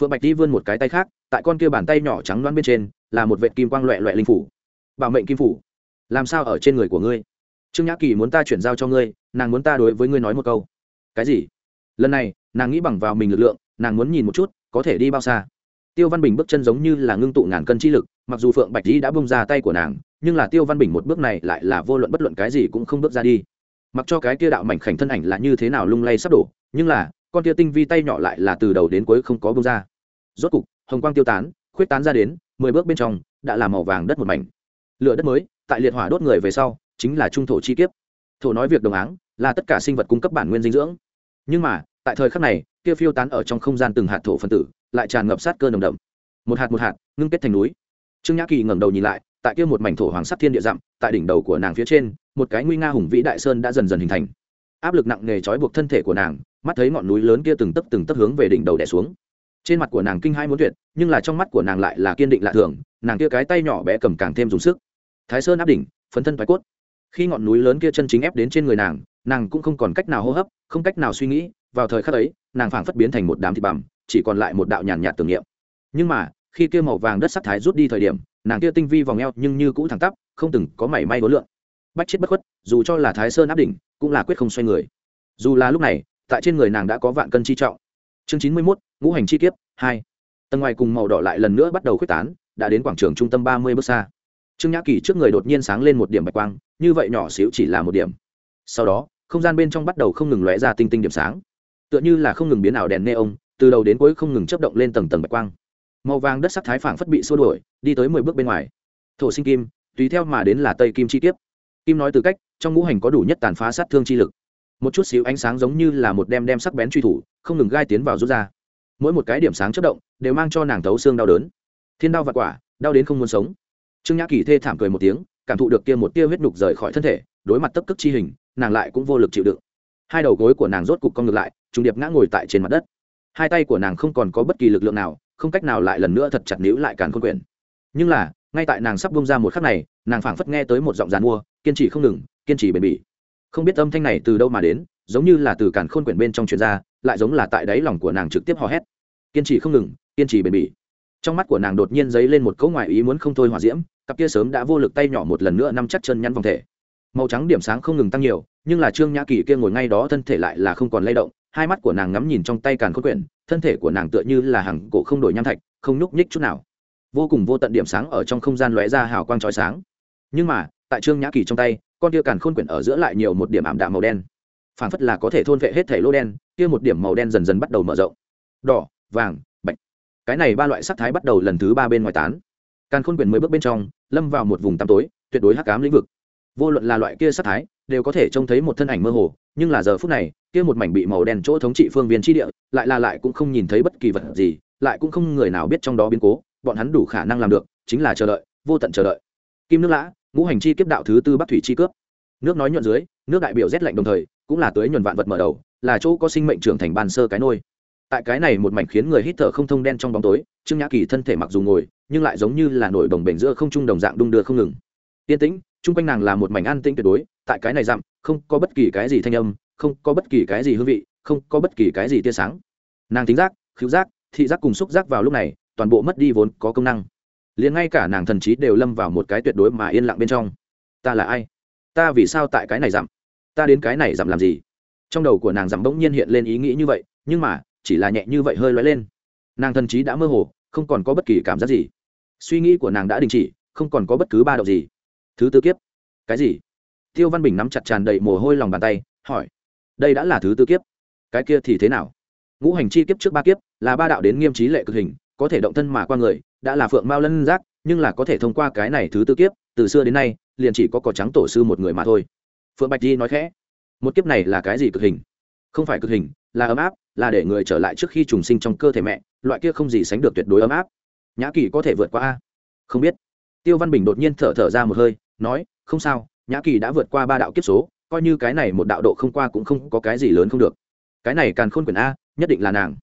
Phượng bạch đi vươn một cái tay khác, tại con kia bàn tay nhỏ trắng loan bên trên, là một vệt kim quang loẹ loẹ linh phủ bảo mệnh kim phủ. Làm sao ở trên người của ngươi? Trương nhã kỳ muốn ta chuyển giao cho ngươi, nàng muốn ta đối với ngươi nói một câu. Cái gì? Lần này, nàng nghĩ bằng vào mình lực lượng, nàng muốn nhìn một chút, có thể đi bao xa. Tiêu văn bình bước chân giống như là ngưng tụ ngàn cân chi lực, mặc dù phượng bạch dĩ đã bông ra tay của nàng, nhưng là tiêu văn bình một bước này lại là vô luận bất luận cái gì cũng không bước ra đi. Mặc cho cái kia đạo mảnh khảnh thân ảnh là như thế nào lung lay sắp đổ, nhưng là, con kia tinh vi tay nhỏ lại là từ đầu đến cuối không có bông ra. Rốt cục, hồng quang tiêu tán, khuyết tán ra đến, mười bước bên trong, đã là màu vàng đất một mảnh lửa đất mới, tại liệt hỏa đốt người về sau, chính là trung thổ chi kiếp. Thổ nói việc đồng áng, là tất cả sinh vật cung cấp bản nguyên dinh dưỡng. Nhưng mà, tại thời khắc này, kia phiêu tán ở trong không gian từng hạt thổ phân tử, lại tràn ngập sát cơ nồng đậm. Một hạt một hạt, ngưng kết thành núi. Trương nhã kỳ ngẩng đầu nhìn lại, tại kia một mảnh thổ hoàng sắt thiên địa dặm, tại đỉnh đầu của nàng phía trên, một cái nguy nga hùng vĩ đại sơn đã dần dần hình thành. Áp lực nặng nề trói buộc thân thể của nàng, mắt thấy ngọn núi lớn kia từng tấc từng tấc hướng về đỉnh đầu đè xuống. Trên mặt của nàng kinh hai muốn tuyệt, nhưng là trong mắt của nàng lại là kiên định lạ thường, nàng kia cái tay nhỏ bé cầm càng thêm dùng sức thái sơn áp đỉnh, phấn thân thoái cốt. Khi ngọn núi lớn kia chân chính ép đến trên người nàng nàng cũng không còn cách nào hô hấp, không cách nào suy nghĩ, vào thời khắc ấy, nàng phảng phất biến thành một đám thịt bằm, chỉ còn lại một đạo nhàn nhạt tưởng niệm. Nhưng mà, khi kia màu vàng đất sắc thái rút đi thời điểm, nàng kia tinh vi vòng eo nhưng như cũ thẳng tắp, không từng có mảy may hối lượng bách chết bất khuất, dù cho là thái sơn áp đỉnh, cũng là quyết không xoay người. Dù là lúc này, tại trên người nàng đã có vạn cân chi trọng. Chương chín mươi mốt, ngũ hành chi kiếp, hai. Tầng ngoài cùng màu đỏ lại lần nữa bắt đầu khuếch tán, đã đến quảng trường trung tâm ba mươi bước xa trương nhã kỳ trước người đột nhiên sáng lên một điểm bạch quang, như vậy nhỏ xíu chỉ là một điểm. Sau đó, không gian bên trong bắt đầu không ngừng lóe ra tinh tinh điểm sáng. Tựa như là không ngừng biến ảo đèn neon, từ đầu đến cuối không ngừng chấp động lên tầng tầng bạch quang. Màu vàng đất sắc thái phảng phất bị xua đuổi, đi tới mười bước bên ngoài. Thổ sinh kim, tùy theo mà đến là tây kim chi tiết kim nói từ cách, trong ngũ hành có đủ nhất tàn phá sát thương chi lực. Một chút xíu ánh sáng giống như là một đem đem sắc bén truy thủ, không ngừng gai tiến vào rút ra. Mỗi một cái điểm sáng chất động, đều mang cho nàng thấu xương đau đớn. Thiên đau vặt quả, đau đến không muốn sống trương nhã kỳ thê thảm cười một tiếng, cảm thụ được kia một tia huyết nhục rời khỏi thân thể, đối mặt tấp cức chi hình, nàng lại cũng vô lực chịu đựng. Hai đầu gối của nàng rốt cục cong ngược lại, trùng điệp ngã ngồi tại trên mặt đất. Hai tay của nàng không còn có bất kỳ lực lượng nào, không cách nào lại lần nữa thật chặt níu lại càn khôn quyển nhưng là, ngay tại nàng sắp bông ra một khắc này, nàng phảng phất nghe tới một giọng dàn mua, kiên trì không ngừng, kiên trì bền bỉ. Không biết âm thanh này từ đâu mà đến, giống như là từ càn khôn quyển bên trong truyền ra, lại giống là tại đáy lòng của nàng trực tiếp hò hét. Kiên trì không ngừng, kiên trì bền bỉ. Trong mắt của nàng đột nhiên dấy lên một cỗ ngoại ý muốn không thôi hỏa diễm cặp kia sớm đã vô lực tay nhỏ một lần nữa nắm chắc chân nhăn vòng thể. Màu trắng điểm sáng không ngừng tăng nhiều, nhưng là trương nhã kỳ kia ngồi ngay đó thân thể lại là không còn lay động, hai mắt của nàng ngắm nhìn trong tay càn khôn quyển, thân thể của nàng tựa như là hàng cổ không đổi nham thạch, không nhúc nhích chút nào. Vô cùng vô tận điểm sáng ở trong không gian lóe ra hào quang chói sáng. Nhưng mà, tại trương nhã kỳ trong tay, con kia càn khôn quyển ở giữa lại nhiều một điểm ảm đạm màu đen. Phản phất là có thể thôn vệ hết thể lô đen, kia một điểm màu đen dần dần bắt đầu mở rộng. Đỏ, vàng, bạch. Cái này ba loại sắc thái bắt đầu lần thứ ba bên ngoài tán càn khôn quyển mới bước bên trong, lâm vào một vùng tăm tối, tuyệt đối hắc ám lĩnh vực. Vô luận là loại kia sắc thái, đều có thể trông thấy một thân ảnh mơ hồ, nhưng là giờ phút này, kia một mảnh bị màu đen chỗ thống trị phương viên tri địa, lại là lại cũng không nhìn thấy bất kỳ vật gì, lại cũng không người nào biết trong đó biến cố, bọn hắn đủ khả năng làm được, chính là chờ đợi, vô tận chờ đợi. Kim nước lã, ngũ hành chi kiếp đạo thứ tư bắc thủy chi cướp. Nước nói nhuận dưới, nước đại biểu rét lạnh đồng thời, cũng là tưới nhuần vạn vật mở đầu, là chỗ có sinh mệnh trưởng thành ban sơ cái nôi. Tại cái này một mảnh khiến người hít thở không thông đen trong bóng tối, trương nhã kỳ thân thể mặc dù ngồi nhưng lại giống như là nổi đồng bể giữa không trung đồng dạng đung đưa không ngừng. Yên tĩnh, chung quanh nàng là một mảnh an tĩnh tuyệt đối, tại cái này dặm, không có bất kỳ cái gì thanh âm, không có bất kỳ cái gì hương vị, không có bất kỳ cái gì tia sáng. Nàng tính giác khứu giác, thị giác cùng xúc giác vào lúc này, toàn bộ mất đi vốn có công năng. Liền ngay cả nàng thần trí đều lâm vào một cái tuyệt đối mà yên lặng bên trong. Ta là ai? Ta vì sao tại cái này dặm? Ta đến cái này dặm làm gì? Trong đầu của nàng dặm bỗng nhiên hiện lên ý nghĩ như vậy, nhưng mà, chỉ là nhẹ như vậy hơi lóe lên. Nàng thần trí đã mơ hồ không còn có bất kỳ cảm giác gì. Suy nghĩ của nàng đã đình chỉ, không còn có bất cứ ba động gì. Thứ tư kiếp. Cái gì? Tiêu văn bình nắm chặt tràn đầy mồ hôi lòng bàn tay, hỏi. Đây đã là thứ tư kiếp. Cái kia thì thế nào? Ngũ hành chi kiếp trước ba kiếp, là ba đạo đến nghiêm trí lệ cực hình, có thể động thân mà qua người, đã là phượng mao lân giác, nhưng là có thể thông qua cái này thứ tư kiếp, từ xưa đến nay, liền chỉ có cỏ trắng tổ sư một người mà thôi. Phượng bạch di nói khẽ. Một kiếp này là cái gì cực hình? Không phải cực hình, là ấm áp là để người trở lại trước khi trùng sinh trong cơ thể mẹ, loại kia không gì sánh được tuyệt đối ấm áp. Nhã kỳ có thể vượt qua a? Không biết. Tiêu văn bình đột nhiên thở thở ra một hơi, nói, không sao, nhã kỳ đã vượt qua ba đạo kiếp số, coi như cái này một đạo độ không qua cũng không có cái gì lớn không được. Cái này càng khôn quyển a, nhất định là nàng.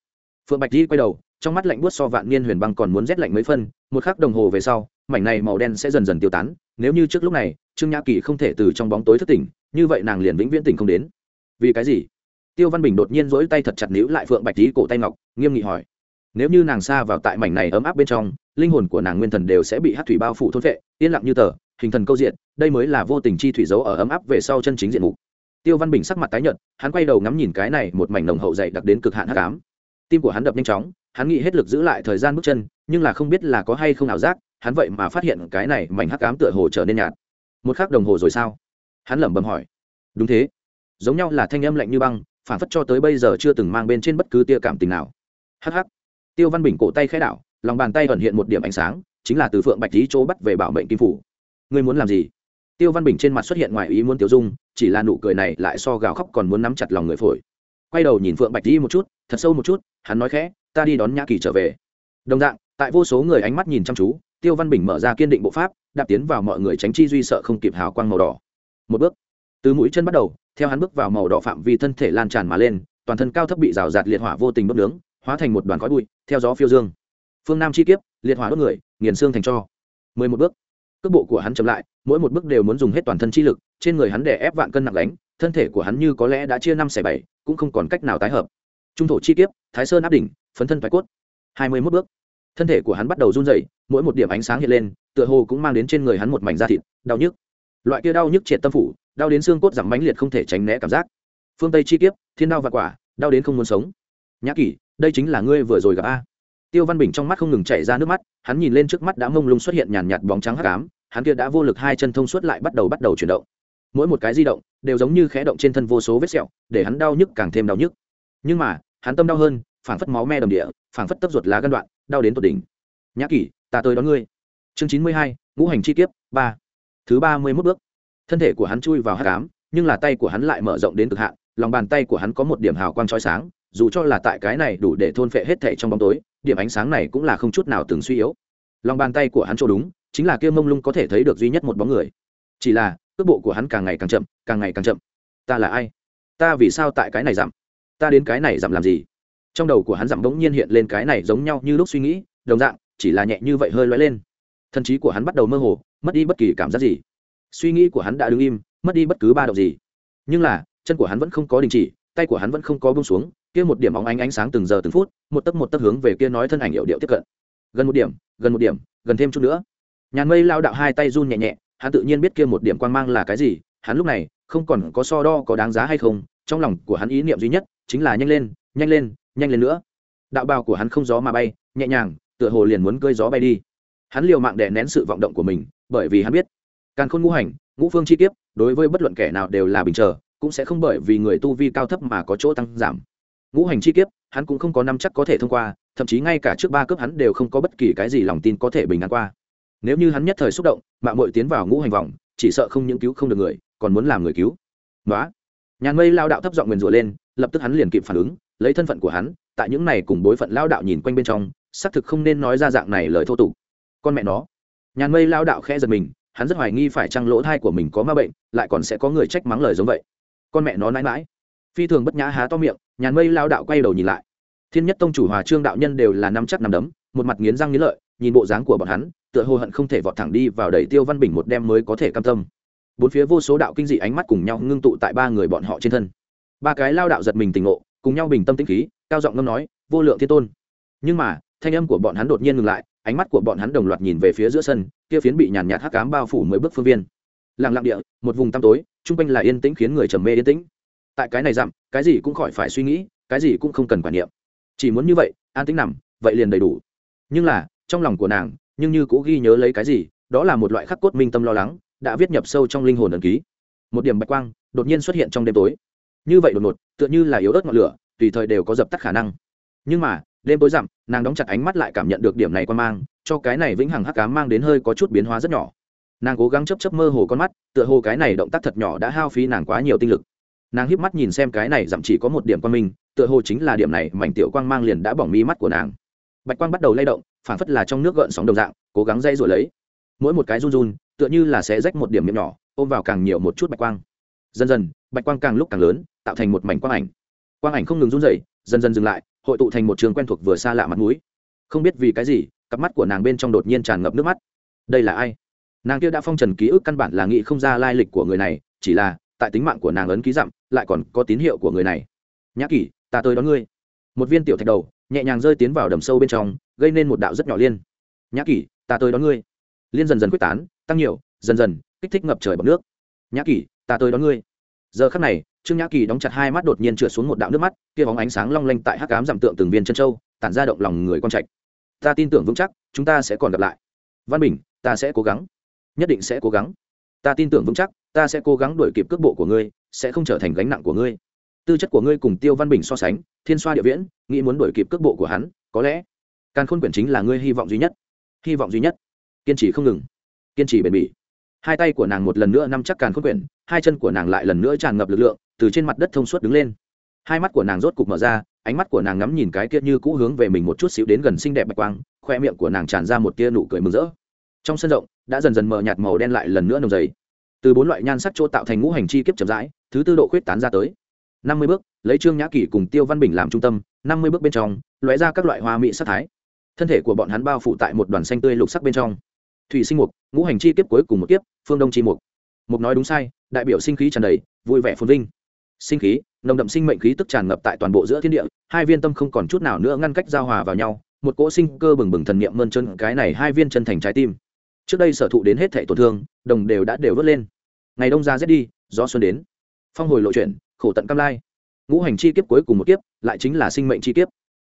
Phượng bạch di quay đầu, trong mắt lạnh buốt so vạn niên huyền băng còn muốn rét lạnh mấy phân, một khắc đồng hồ về sau, mảnh này màu đen sẽ dần dần tiêu tán, nếu như trước lúc này, trương nhã kỳ không thể từ trong bóng tối thất tỉnh, như vậy nàng liền vĩnh viễn tỉnh không đến. Vì cái gì? Tiêu văn bình đột nhiên dỗi tay thật chặt níu lại phượng bạch tý cổ tay ngọc, nghiêm nghị hỏi, nếu như nàng xa vào tại mảnh này ấm áp bên trong, linh hồn của nàng nguyên thần đều sẽ bị hát thủy bao phủ thôn vệ, yên lặng như tờ, hình thần câu diện, đây mới là vô tình chi thủy dấu ở ấm áp về sau chân chính diện mục. Tiêu văn bình sắc mặt tái nhợt, hắn quay đầu ngắm nhìn cái này một mảnh nồng hậu dày đặc đến cực hạn hắc ám. Tim của hắn đập nhanh chóng, hắn nghĩ hết lực giữ lại thời gian bước chân, nhưng là không biết là có hay không ảo giác, hắn vậy mà phát hiện cái này mảnh hắc ám tựa hồ trở nên nhạt. Một khắc đồng hồ rồi sao? Hắn lẩm bẩm hỏi. Đúng thế. Giống nhau là thanh âm lạnh như băng phản phất cho tới bây giờ chưa từng mang bên trên bất cứ tia cảm tình nào. Hh tiêu văn bình cổ tay khẽ đảo, lòng bàn tay ẩn hiện một điểm ánh sáng, chính là từ phượng bạch lý chỗ bắt về bảo mệnh kim phủ. Ngươi muốn làm gì? Tiêu văn bình trên mặt xuất hiện ngoài ý muốn tiêu dung, chỉ là nụ cười này lại so gào khóc còn muốn nắm chặt lòng người phổi. Quay đầu nhìn phượng bạch lý một chút, thật sâu một chút, hắn nói khẽ, ta đi đón nhã kỳ trở về. Đồng dạng, tại vô số người ánh mắt nhìn chăm chú, tiêu văn bình mở ra kiên định bộ pháp, đạp tiến vào mọi người tránh chi duy sợ không kịp hào quang màu đỏ. Một bước, từ mũi chân bắt đầu theo hắn bước vào màu đỏ phạm vi thân thể lan tràn mà lên, toàn thân cao thấp bị rào rạt liệt hỏa vô tình đốt nướng, hóa thành một đoàn khói bụi, theo gió phiêu dương. Phương nam chi kiếp, liệt hỏa đốt người, nghiền xương thành cho. Mười một bước. Cước bộ của hắn chậm lại, mỗi một bước đều muốn dùng hết toàn thân chi lực, trên người hắn để ép vạn cân nặng đánh thân thể của hắn như có lẽ đã chia năm xẻ bảy, cũng không còn cách nào tái hợp. Trung thổ chi kiếp, thái sơn áp đỉnh, phấn thân thoái cốt. Hai mươi mốt bước. Thân thể của hắn bắt đầu run dậy mỗi một điểm ánh sáng hiện lên, tựa hồ cũng mang đến trên người hắn một mảnh da thịt, đau nhức loại kia đau nhức triệt tâm phủ, đau đến xương cốt giảm mãnh liệt không thể tránh né cảm giác. Phương tây chi kiếp, thiên đau và quả, đau đến không muốn sống. Nhã kỷ, đây chính là ngươi vừa rồi gặp a. Tiêu văn bình trong mắt không ngừng chảy ra nước mắt, hắn nhìn lên trước mắt đã mông lung xuất hiện nhàn nhạt bóng trắng hắc ám, hắn kia đã vô lực hai chân thông suốt lại bắt đầu bắt đầu chuyển động. Mỗi một cái di động, đều giống như khẽ động trên thân vô số vết sẹo, để hắn đau nhức càng thêm đau nhức. Nhưng mà, hắn tâm đau hơn, phảng phất máu me đầm địa, phảng phất tấp ruột lá gân đoạn, đau đến tột đỉnh. Nhã kỷ, ta tới đón ngươi. Chương chín mươi hai, ngũ hành chi kiếp, ba thứ ba mươi mốt bước. Thân thể của hắn chui vào hát cám nhưng là tay của hắn lại mở rộng đến cực hạn, lòng bàn tay của hắn có một điểm hào quang trói sáng, dù cho là tại cái này đủ để thôn phệ hết thể trong bóng tối, điểm ánh sáng này cũng là không chút nào từng suy yếu. Lòng bàn tay của hắn chỗ đúng, chính là kia mông lung có thể thấy được duy nhất một bóng người. Chỉ là, cước bộ của hắn càng ngày càng chậm, càng ngày càng chậm. Ta là ai? Ta vì sao tại cái này giảm ta đến cái này giảm làm gì? Trong đầu của hắn giảm bỗng nhiên hiện lên cái này giống nhau như lúc suy nghĩ, đồng dạng, chỉ là nhẹ như vậy hơi loay lên. Thần trí của hắn bắt đầu mơ hồ mất đi bất kỳ cảm giác gì. Suy nghĩ của hắn đã đứng im, mất đi bất cứ ba động gì. Nhưng là, chân của hắn vẫn không có đình chỉ, tay của hắn vẫn không có bông xuống, kia một điểm óng ánh ánh sáng từng giờ từng phút, một tấc một tấc hướng về kia nói thân ảnh hiệu điệu tiếp cận. Gần một điểm, gần một điểm, gần thêm chút nữa. Nhàn mây lao đạo hai tay run nhẹ nhẹ, hắn tự nhiên biết kia một điểm quan mang là cái gì, hắn lúc này không còn có so đo có đáng giá hay không, trong lòng của hắn ý niệm duy nhất chính là nhanh lên nhanh lên nhanh lên nữa. Đạo bào của hắn không gió mà bay, nhẹ nhàng, tựa hồ liền muốn cơi gió bay đi. Hắn liều mạng đè nén sự vọng động của mình bởi vì hắn biết. Càn khôn ngũ hành, ngũ phương chi kiếp, đối với bất luận kẻ nào đều là bình chờ, cũng sẽ không bởi vì người tu vi cao thấp mà có chỗ tăng giảm. Ngũ hành chi kiếp, hắn cũng không có năm chắc có thể thông qua, thậm chí ngay cả trước ba cướp hắn đều không có bất kỳ cái gì lòng tin có thể bình an qua. Nếu như hắn nhất thời xúc động mạng mội tiến vào ngũ hành vòng, chỉ sợ không những cứu không được người, còn muốn làm người cứu. Nói nhàn mây lao đạo thấp giọng nguyền rủa lên, lập tức hắn liền kịp phản ứng, lấy thân phận của hắn, tại những này cùng bối phận lao đạo nhìn quanh bên trong, xác thực không nên nói ra dạng này lời thô tục. Con mẹ nó nhàn mây lao đạo khẽ giật mình, hắn rất hoài nghi phải chăng lỗ thai của mình có ma bệnh, lại còn sẽ có người trách mắng lời giống vậy. Con mẹ nó nãi mãi phi thường bất nhã há to miệng, nhàn mây lao đạo quay đầu nhìn lại. Thiên nhất tông chủ hòa trương đạo nhân đều là năm chắc năm đấm, một mặt nghiến răng nghiến lợi, nhìn bộ dáng của bọn hắn, tựa hồ hận không thể vọt thẳng đi vào đẩy tiêu văn bình một đêm mới có thể cam tâm. Bốn phía vô số đạo kinh dị ánh mắt cùng nhau ngưng tụ tại ba người bọn họ trên thân. Ba cái lao đạo giật mình tỉnh ngộ, cùng nhau bình tâm tĩnh khí, cao giọng ngâm nói, vô lượng thiên tôn. Nhưng mà, thanh âm của bọn hắn đột nhiên ngừng lại ánh mắt của bọn hắn đồng loạt nhìn về phía giữa sân, kia phiến bị nhàn nhạt hắc cám bao phủ mới bước phương viên. Lặng lặng địa, một vùng tăm tối, chung quanh là yên tĩnh khiến người trầm mê yên tĩnh. Tại cái này dặm, cái gì cũng khỏi phải suy nghĩ, cái gì cũng không cần quản niệm. Chỉ muốn như vậy, an tĩnh nằm, vậy liền đầy đủ. Nhưng là, trong lòng của nàng, nhưng như cũng ghi nhớ lấy cái gì, đó là một loại khắc cốt minh tâm lo lắng, đã viết nhập sâu trong linh hồn ẩn ký. Một điểm bạch quang, đột nhiên xuất hiện trong đêm tối. Như vậy đột ngột, tựa như là yếu ớt ngọn lửa, tùy thời đều có dập tắt khả năng. Nhưng mà đêm tối dặm nàng đóng chặt ánh mắt lại cảm nhận được điểm này quan mang, cho cái này vĩnh hằng hắc cám mang đến hơi có chút biến hóa rất nhỏ. Nàng cố gắng chấp chấp mơ hồ con mắt, tựa hồ cái này động tác thật nhỏ đã hao phí nàng quá nhiều tinh lực. Nàng híp mắt nhìn xem cái này giảm chỉ có một điểm quan minh, tựa hồ chính là điểm này mảnh tiểu quang mang liền đã bỏng mi mắt của nàng. Bạch quang bắt đầu lay động phản phất là trong nước gợn sóng đồng dạng, cố gắng dây rồi lấy. Mỗi một cái run run, tựa như là sẽ rách một điểm miệng nhỏ, ôm vào càng nhiều một chút bạch quang. Dần dần, bạch quang càng lúc càng lớn, tạo thành một mảnh quang ảnh. Quang ảnh không ngừng run rẩy, dần dần dừng lại hội tụ thành một trường quen thuộc vừa xa lạ mặt mũi. Không biết vì cái gì, cặp mắt của nàng bên trong đột nhiên tràn ngập nước mắt. Đây là ai? Nàng kia đã phong trần ký ức căn bản là nghĩ không ra lai lịch của người này, chỉ là, tại tính mạng của nàng ấn ký dặm, lại còn có tín hiệu của người này. Nhã kỷ, ta tới đón ngươi. Một viên tiểu thạch đầu, nhẹ nhàng rơi tiến vào đầm sâu bên trong, gây nên một đạo rất nhỏ liên. Nhã kỷ, ta tới đón ngươi. Liên dần dần quyết tán, tăng nhiều, dần dần, kích thích ngập trời bọc nước. Nhã kỷ, ta tới đón ngươi. Giờ khắc này trương nhã kỳ đóng chặt hai mắt đột nhiên trượt xuống một đạo nước mắt, kia bóng ánh sáng long lanh tại hắc cám giảm tượng từng viên chân châu, tản ra động lòng người con trạch. Ta tin tưởng vững chắc, chúng ta sẽ còn gặp lại. Văn bình, ta sẽ cố gắng. Nhất định sẽ cố gắng. Ta tin tưởng vững chắc, ta sẽ cố gắng đuổi kịp cước bộ của ngươi, sẽ không trở thành gánh nặng của ngươi. Tư chất của ngươi cùng tiêu văn bình so sánh, thiên xoa địa viễn, nghĩ muốn đuổi kịp cước bộ của hắn, có lẽ càng khôn quyển chính là ngươi hy vọng duy nhất. Hy vọng duy nhất. Kiên trì không ngừng. Kiên trì bền bỉ hai tay của nàng một lần nữa nắm chắc càn khôn quyển, hai chân của nàng lại lần nữa tràn ngập lực lượng, từ trên mặt đất thông suốt đứng lên. Hai mắt của nàng rốt cục mở ra, ánh mắt của nàng ngắm nhìn cái kia như cũ hướng về mình một chút xíu đến gần xinh đẹp bạch quang, khoe miệng của nàng tràn ra một tia nụ cười mừng rỡ. Trong sân rộng, đã dần dần mờ nhạt màu đen lại lần nữa nồng dày. Từ bốn loại nhan sắc chỗ tạo thành ngũ hành chi kiếp chậm rãi, thứ tư độ khuyết tán ra tới. Năm mươi bước, lấy trương nhã kỷ cùng tiêu văn bình làm trung tâm, năm mươi bước bên trong, lóe ra các loại hoa mỹ sắc thái. Thân thể của bọn hắn bao phủ tại một đoàn xanh tươi lục sắc bên trong thủy sinh mục, ngũ hành chi kiếp cuối cùng một kiếp, phương đông chi mục. Mục nói đúng sai, đại biểu sinh khí tràn đầy, vui vẻ phồn vinh. Sinh khí, nồng đậm sinh mệnh khí tức tràn ngập tại toàn bộ giữa thiên địa, hai viên tâm không còn chút nào nữa ngăn cách giao hòa vào nhau, một cỗ sinh cơ bừng bừng thần niệm mơn chân cái này hai viên chân thành trái tim. Trước đây sở thụ đến hết thể tổn thương, đồng đều đã đều vớt lên. Ngày đông ra rét đi, gió xuân đến. Phong hồi lộ chuyển, khổ tận cam lai. Ngũ hành chi kiếp cuối cùng một kiếp, lại chính là sinh mệnh chi kiếp.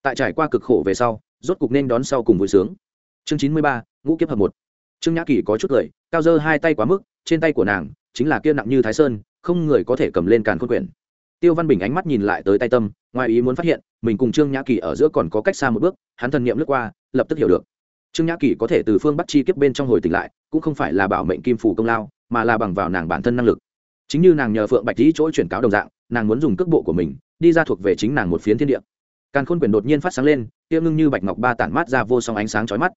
Tại trải qua cực khổ về sau, rốt cục nên đón sau cùng vui sướng. Chương chín mươi ba, ngũ kiếp hợp một trương nhã kỳ có chút cười, cao dơ hai tay quá mức, trên tay của nàng chính là kia nặng như thái sơn, không người có thể cầm lên càn khôn quyển. Tiêu văn bình ánh mắt nhìn lại tới tay tâm, ngoài ý muốn phát hiện, mình cùng trương nhã kỳ ở giữa còn có cách xa một bước, hắn thần niệm lướt qua, lập tức hiểu được. Trương nhã kỳ có thể từ phương bắt chi kiếp bên trong hồi tỉnh lại, cũng không phải là bảo mệnh kim phủ công lao, mà là bằng vào nàng bản thân năng lực. Chính như nàng nhờ phượng bạch lý chỗ chuyển cáo đồng dạng, nàng muốn dùng cước bộ của mình, đi ra thuộc về chính nàng một phiến thiên địa. Càn khôn quyển đột nhiên phát sáng lên tiêu ngưng như bạch ngọc ba tản mát ra vô song ánh sáng chói mắt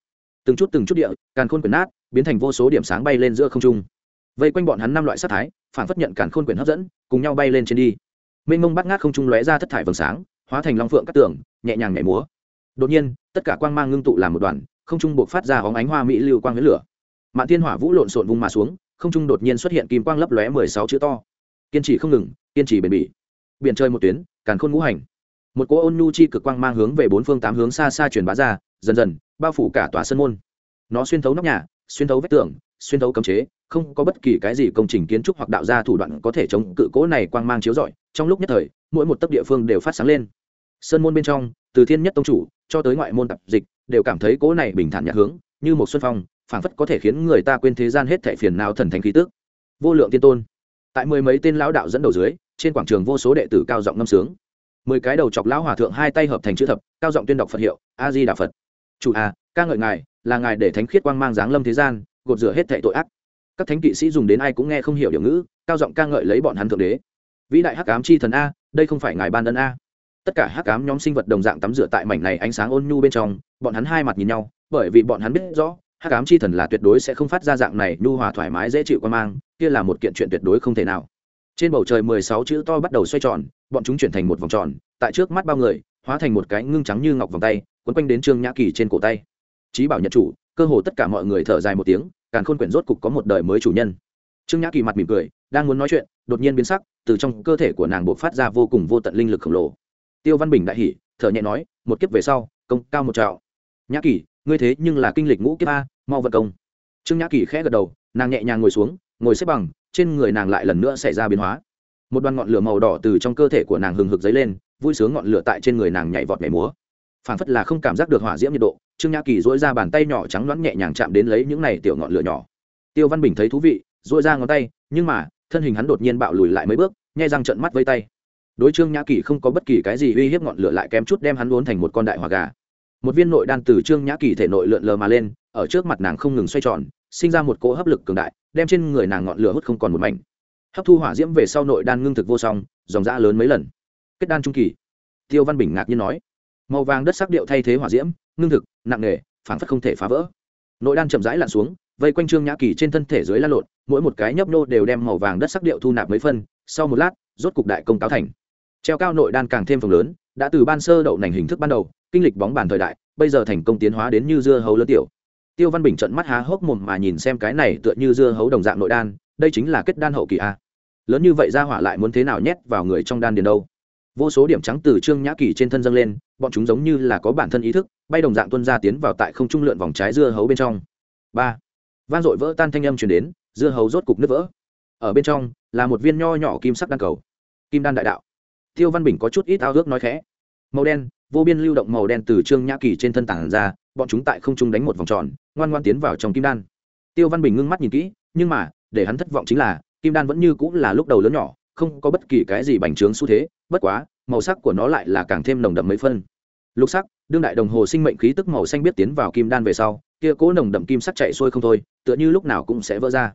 từng chút từng chút địa, càn khôn quyển nát, biến thành vô số điểm sáng bay lên giữa không trung. Vây quanh bọn hắn năm loại sát thái, phản phất nhận càn khôn quyển hấp dẫn, cùng nhau bay lên trên đi. Mênh mông bắt ngát không trung lóe ra thất thải vầng sáng, hóa thành long phượng các tường, nhẹ nhàng nhảy múa. Đột nhiên, tất cả quang mang ngưng tụ làm một đoàn, không trung buộc phát ra hóng ánh hoa mỹ lưu quang huyết lửa. Mạn thiên hỏa vũ lộn xộn vung mà xuống, không trung đột nhiên xuất hiện kim quang lấp lóe mười sáu chữ to. Kiên trì không ngừng, kiên trì bền bỉ. Biển chơi một tuyến, càn khôn ngũ hành. Một cỗ ôn nhu chi cực quang mang hướng về bốn phương tám hướng xa xa truyền bá ra, dần dần bao phủ cả tòa sân môn. Nó xuyên thấu nóc nhà, xuyên thấu vách tường, xuyên thấu cấm chế, không có bất kỳ cái gì công trình kiến trúc hoặc đạo gia thủ đoạn có thể chống cự cỗ này quang mang chiếu rọi. Trong lúc nhất thời, mỗi một tấc địa phương đều phát sáng lên. Sơn môn bên trong, từ thiên nhất tông chủ cho tới ngoại môn tập dịch đều cảm thấy cỗ này bình thản nhạt hướng, như một xuân phong, phảng phất có thể khiến người ta quên thế gian hết thảy phiền não thần thánh khí tức. Vô lượng tiên tôn. Tại mười mấy tên lão đạo dẫn đầu dưới, trên quảng trường vô số đệ tử cao giọng ngâm sướng. Mười cái đầu chọc lão hòa thượng hai tay hợp thành chữ thập, cao giọng tuyên đọc phật hiệu, a di đà phật chủ a ca ngợi ngài, là ngài để thánh khiết quang mang giáng lâm thế gian, gột rửa hết thệ tội ác. Các thánh kỵ sĩ dùng đến ai cũng nghe không hiểu điều ngữ, cao giọng ca ngợi lấy bọn hắn thượng đế. Vĩ đại hắc ám chi thần a, đây không phải ngài ban ân a. Tất cả hắc ám nhóm sinh vật đồng dạng tắm rửa tại mảnh này ánh sáng ôn nhu bên trong, bọn hắn hai mặt nhìn nhau, bởi vì bọn hắn biết rõ, hắc ám chi thần là tuyệt đối sẽ không phát ra dạng này nhu hòa thoải mái dễ chịu quan mang, kia là một kiện chuyện tuyệt đối không thể nào. Trên bầu trời mười sáu chữ to bắt đầu xoay tròn, bọn chúng chuyển thành một vòng tròn, tại trước mắt bao người, hóa thành một cái ngưng trắng như ngọc vòng tay quấn quanh đến trương nhã kỳ trên cổ tay. Trí bảo nhật chủ, cơ hồ tất cả mọi người thở dài một tiếng, càng khôn quyển rốt cục có một đời mới chủ nhân. Trương nhã kỳ mặt mỉm cười, đang muốn nói chuyện, đột nhiên biến sắc, từ trong cơ thể của nàng buộc phát ra vô cùng vô tận linh lực khổng lồ. Tiêu văn bình đại hỉ, thở nhẹ nói, một kiếp về sau, công cao một trạo nhã kỳ, ngươi thế nhưng là kinh lịch ngũ kiếp a, mau vận công. Trương nhã kỳ khẽ gật đầu, nàng nhẹ nhàng ngồi xuống, ngồi xếp bằng, trên người nàng lại lần nữa xảy ra biến hóa. Một đoàn ngọn lửa màu đỏ từ trong cơ thể của nàng hừng hực dấy lên, vui sướng ngọn lửa tại trên người nàng nhảy vọt nhảy múa phản phất là không cảm giác được hỏa diễm nhiệt độ, trương nhã kỳ dỗi ra bàn tay nhỏ trắng loãng nhẹ nhàng chạm đến lấy những này tiểu ngọn lửa nhỏ. Tiêu văn bình thấy thú vị dỗi ra ngón tay, nhưng mà, thân hình hắn đột nhiên bạo lùi lại mấy bước, nhai răng trận mắt vây tay. Đối trương nhã kỳ không có bất kỳ cái gì uy hiếp ngọn lửa lại kém chút đem hắn uốn thành một con đại hỏa gà. Một viên nội đan từ trương nhã kỳ thể nội lượn lờ mà lên, ở trước mặt nàng không ngừng xoay tròn, sinh ra một cỗ hấp lực cường đại, đem trên người nàng ngọn lửa hút không còn một mảnh. Hấp thu hỏa diễm về sau nội đan ngưng thực vô song, dòng dã lớn mấy lần. Kết đan trung kỳ, tiêu văn bình ngạc nhiên nói màu vàng đất sắc điệu thay thế hỏa diễm, ngưng thực, nặng nề, phảng phất không thể phá vỡ. Nội đan chậm rãi lặn xuống, vây quanh trương nhã kỳ trên thân thể dưới lan lộn, mỗi một cái nhấp nô đều đem màu vàng đất sắc điệu thu nạp mấy phân, sau một lát, rốt cục đại công cáo thành. Treo cao nội đan càng thêm phần lớn, đã từ ban sơ đậu nành hình thức ban đầu, kinh lịch bóng bàn thời đại, bây giờ thành công tiến hóa đến như dưa hấu lớn tiểu. Tiêu văn bình trận mắt há hốc mồm mà nhìn xem cái này tựa như dưa hấu đồng dạng nội đan, đây chính là kết đan hậu kỳ a. Lớn như vậy ra hỏa lại muốn thế nào nhét vào người trong đan điền đâu? Vô số điểm trắng từ trương nhã kỳ trên thân dâng lên, bọn chúng giống như là có bản thân ý thức, bay đồng dạng tuân ra tiến vào tại không trung lượn vòng trái dưa hấu bên trong. Ba, vang dội vỡ tan thanh âm chuyển đến, dưa hấu rốt cục nứt vỡ. Ở bên trong, là một viên nho nhỏ kim sắc đan cầu. Kim đan đại đạo. Tiêu văn bình có chút ít ao ước nói khẽ. Màu đen, vô biên lưu động màu đen từ trương nhã kỳ trên thân tảng ra, bọn chúng tại không trung đánh một vòng tròn, ngoan ngoan tiến vào trong kim đan. Tiêu văn bình ngưng mắt nhìn kỹ, nhưng mà, để hắn thất vọng chính là, kim đan vẫn như cũng là lúc đầu lớn nhỏ, không có bất kỳ cái gì bành trướng xu thế bất quá, màu sắc của nó lại là càng thêm nồng đậm mấy phân. Lục sắc, đương đại đồng hồ sinh mệnh khí tức màu xanh biết tiến vào kim đan về sau, kia cố nồng đậm kim sắc chạy xuôi không thôi, tựa như lúc nào cũng sẽ vỡ ra.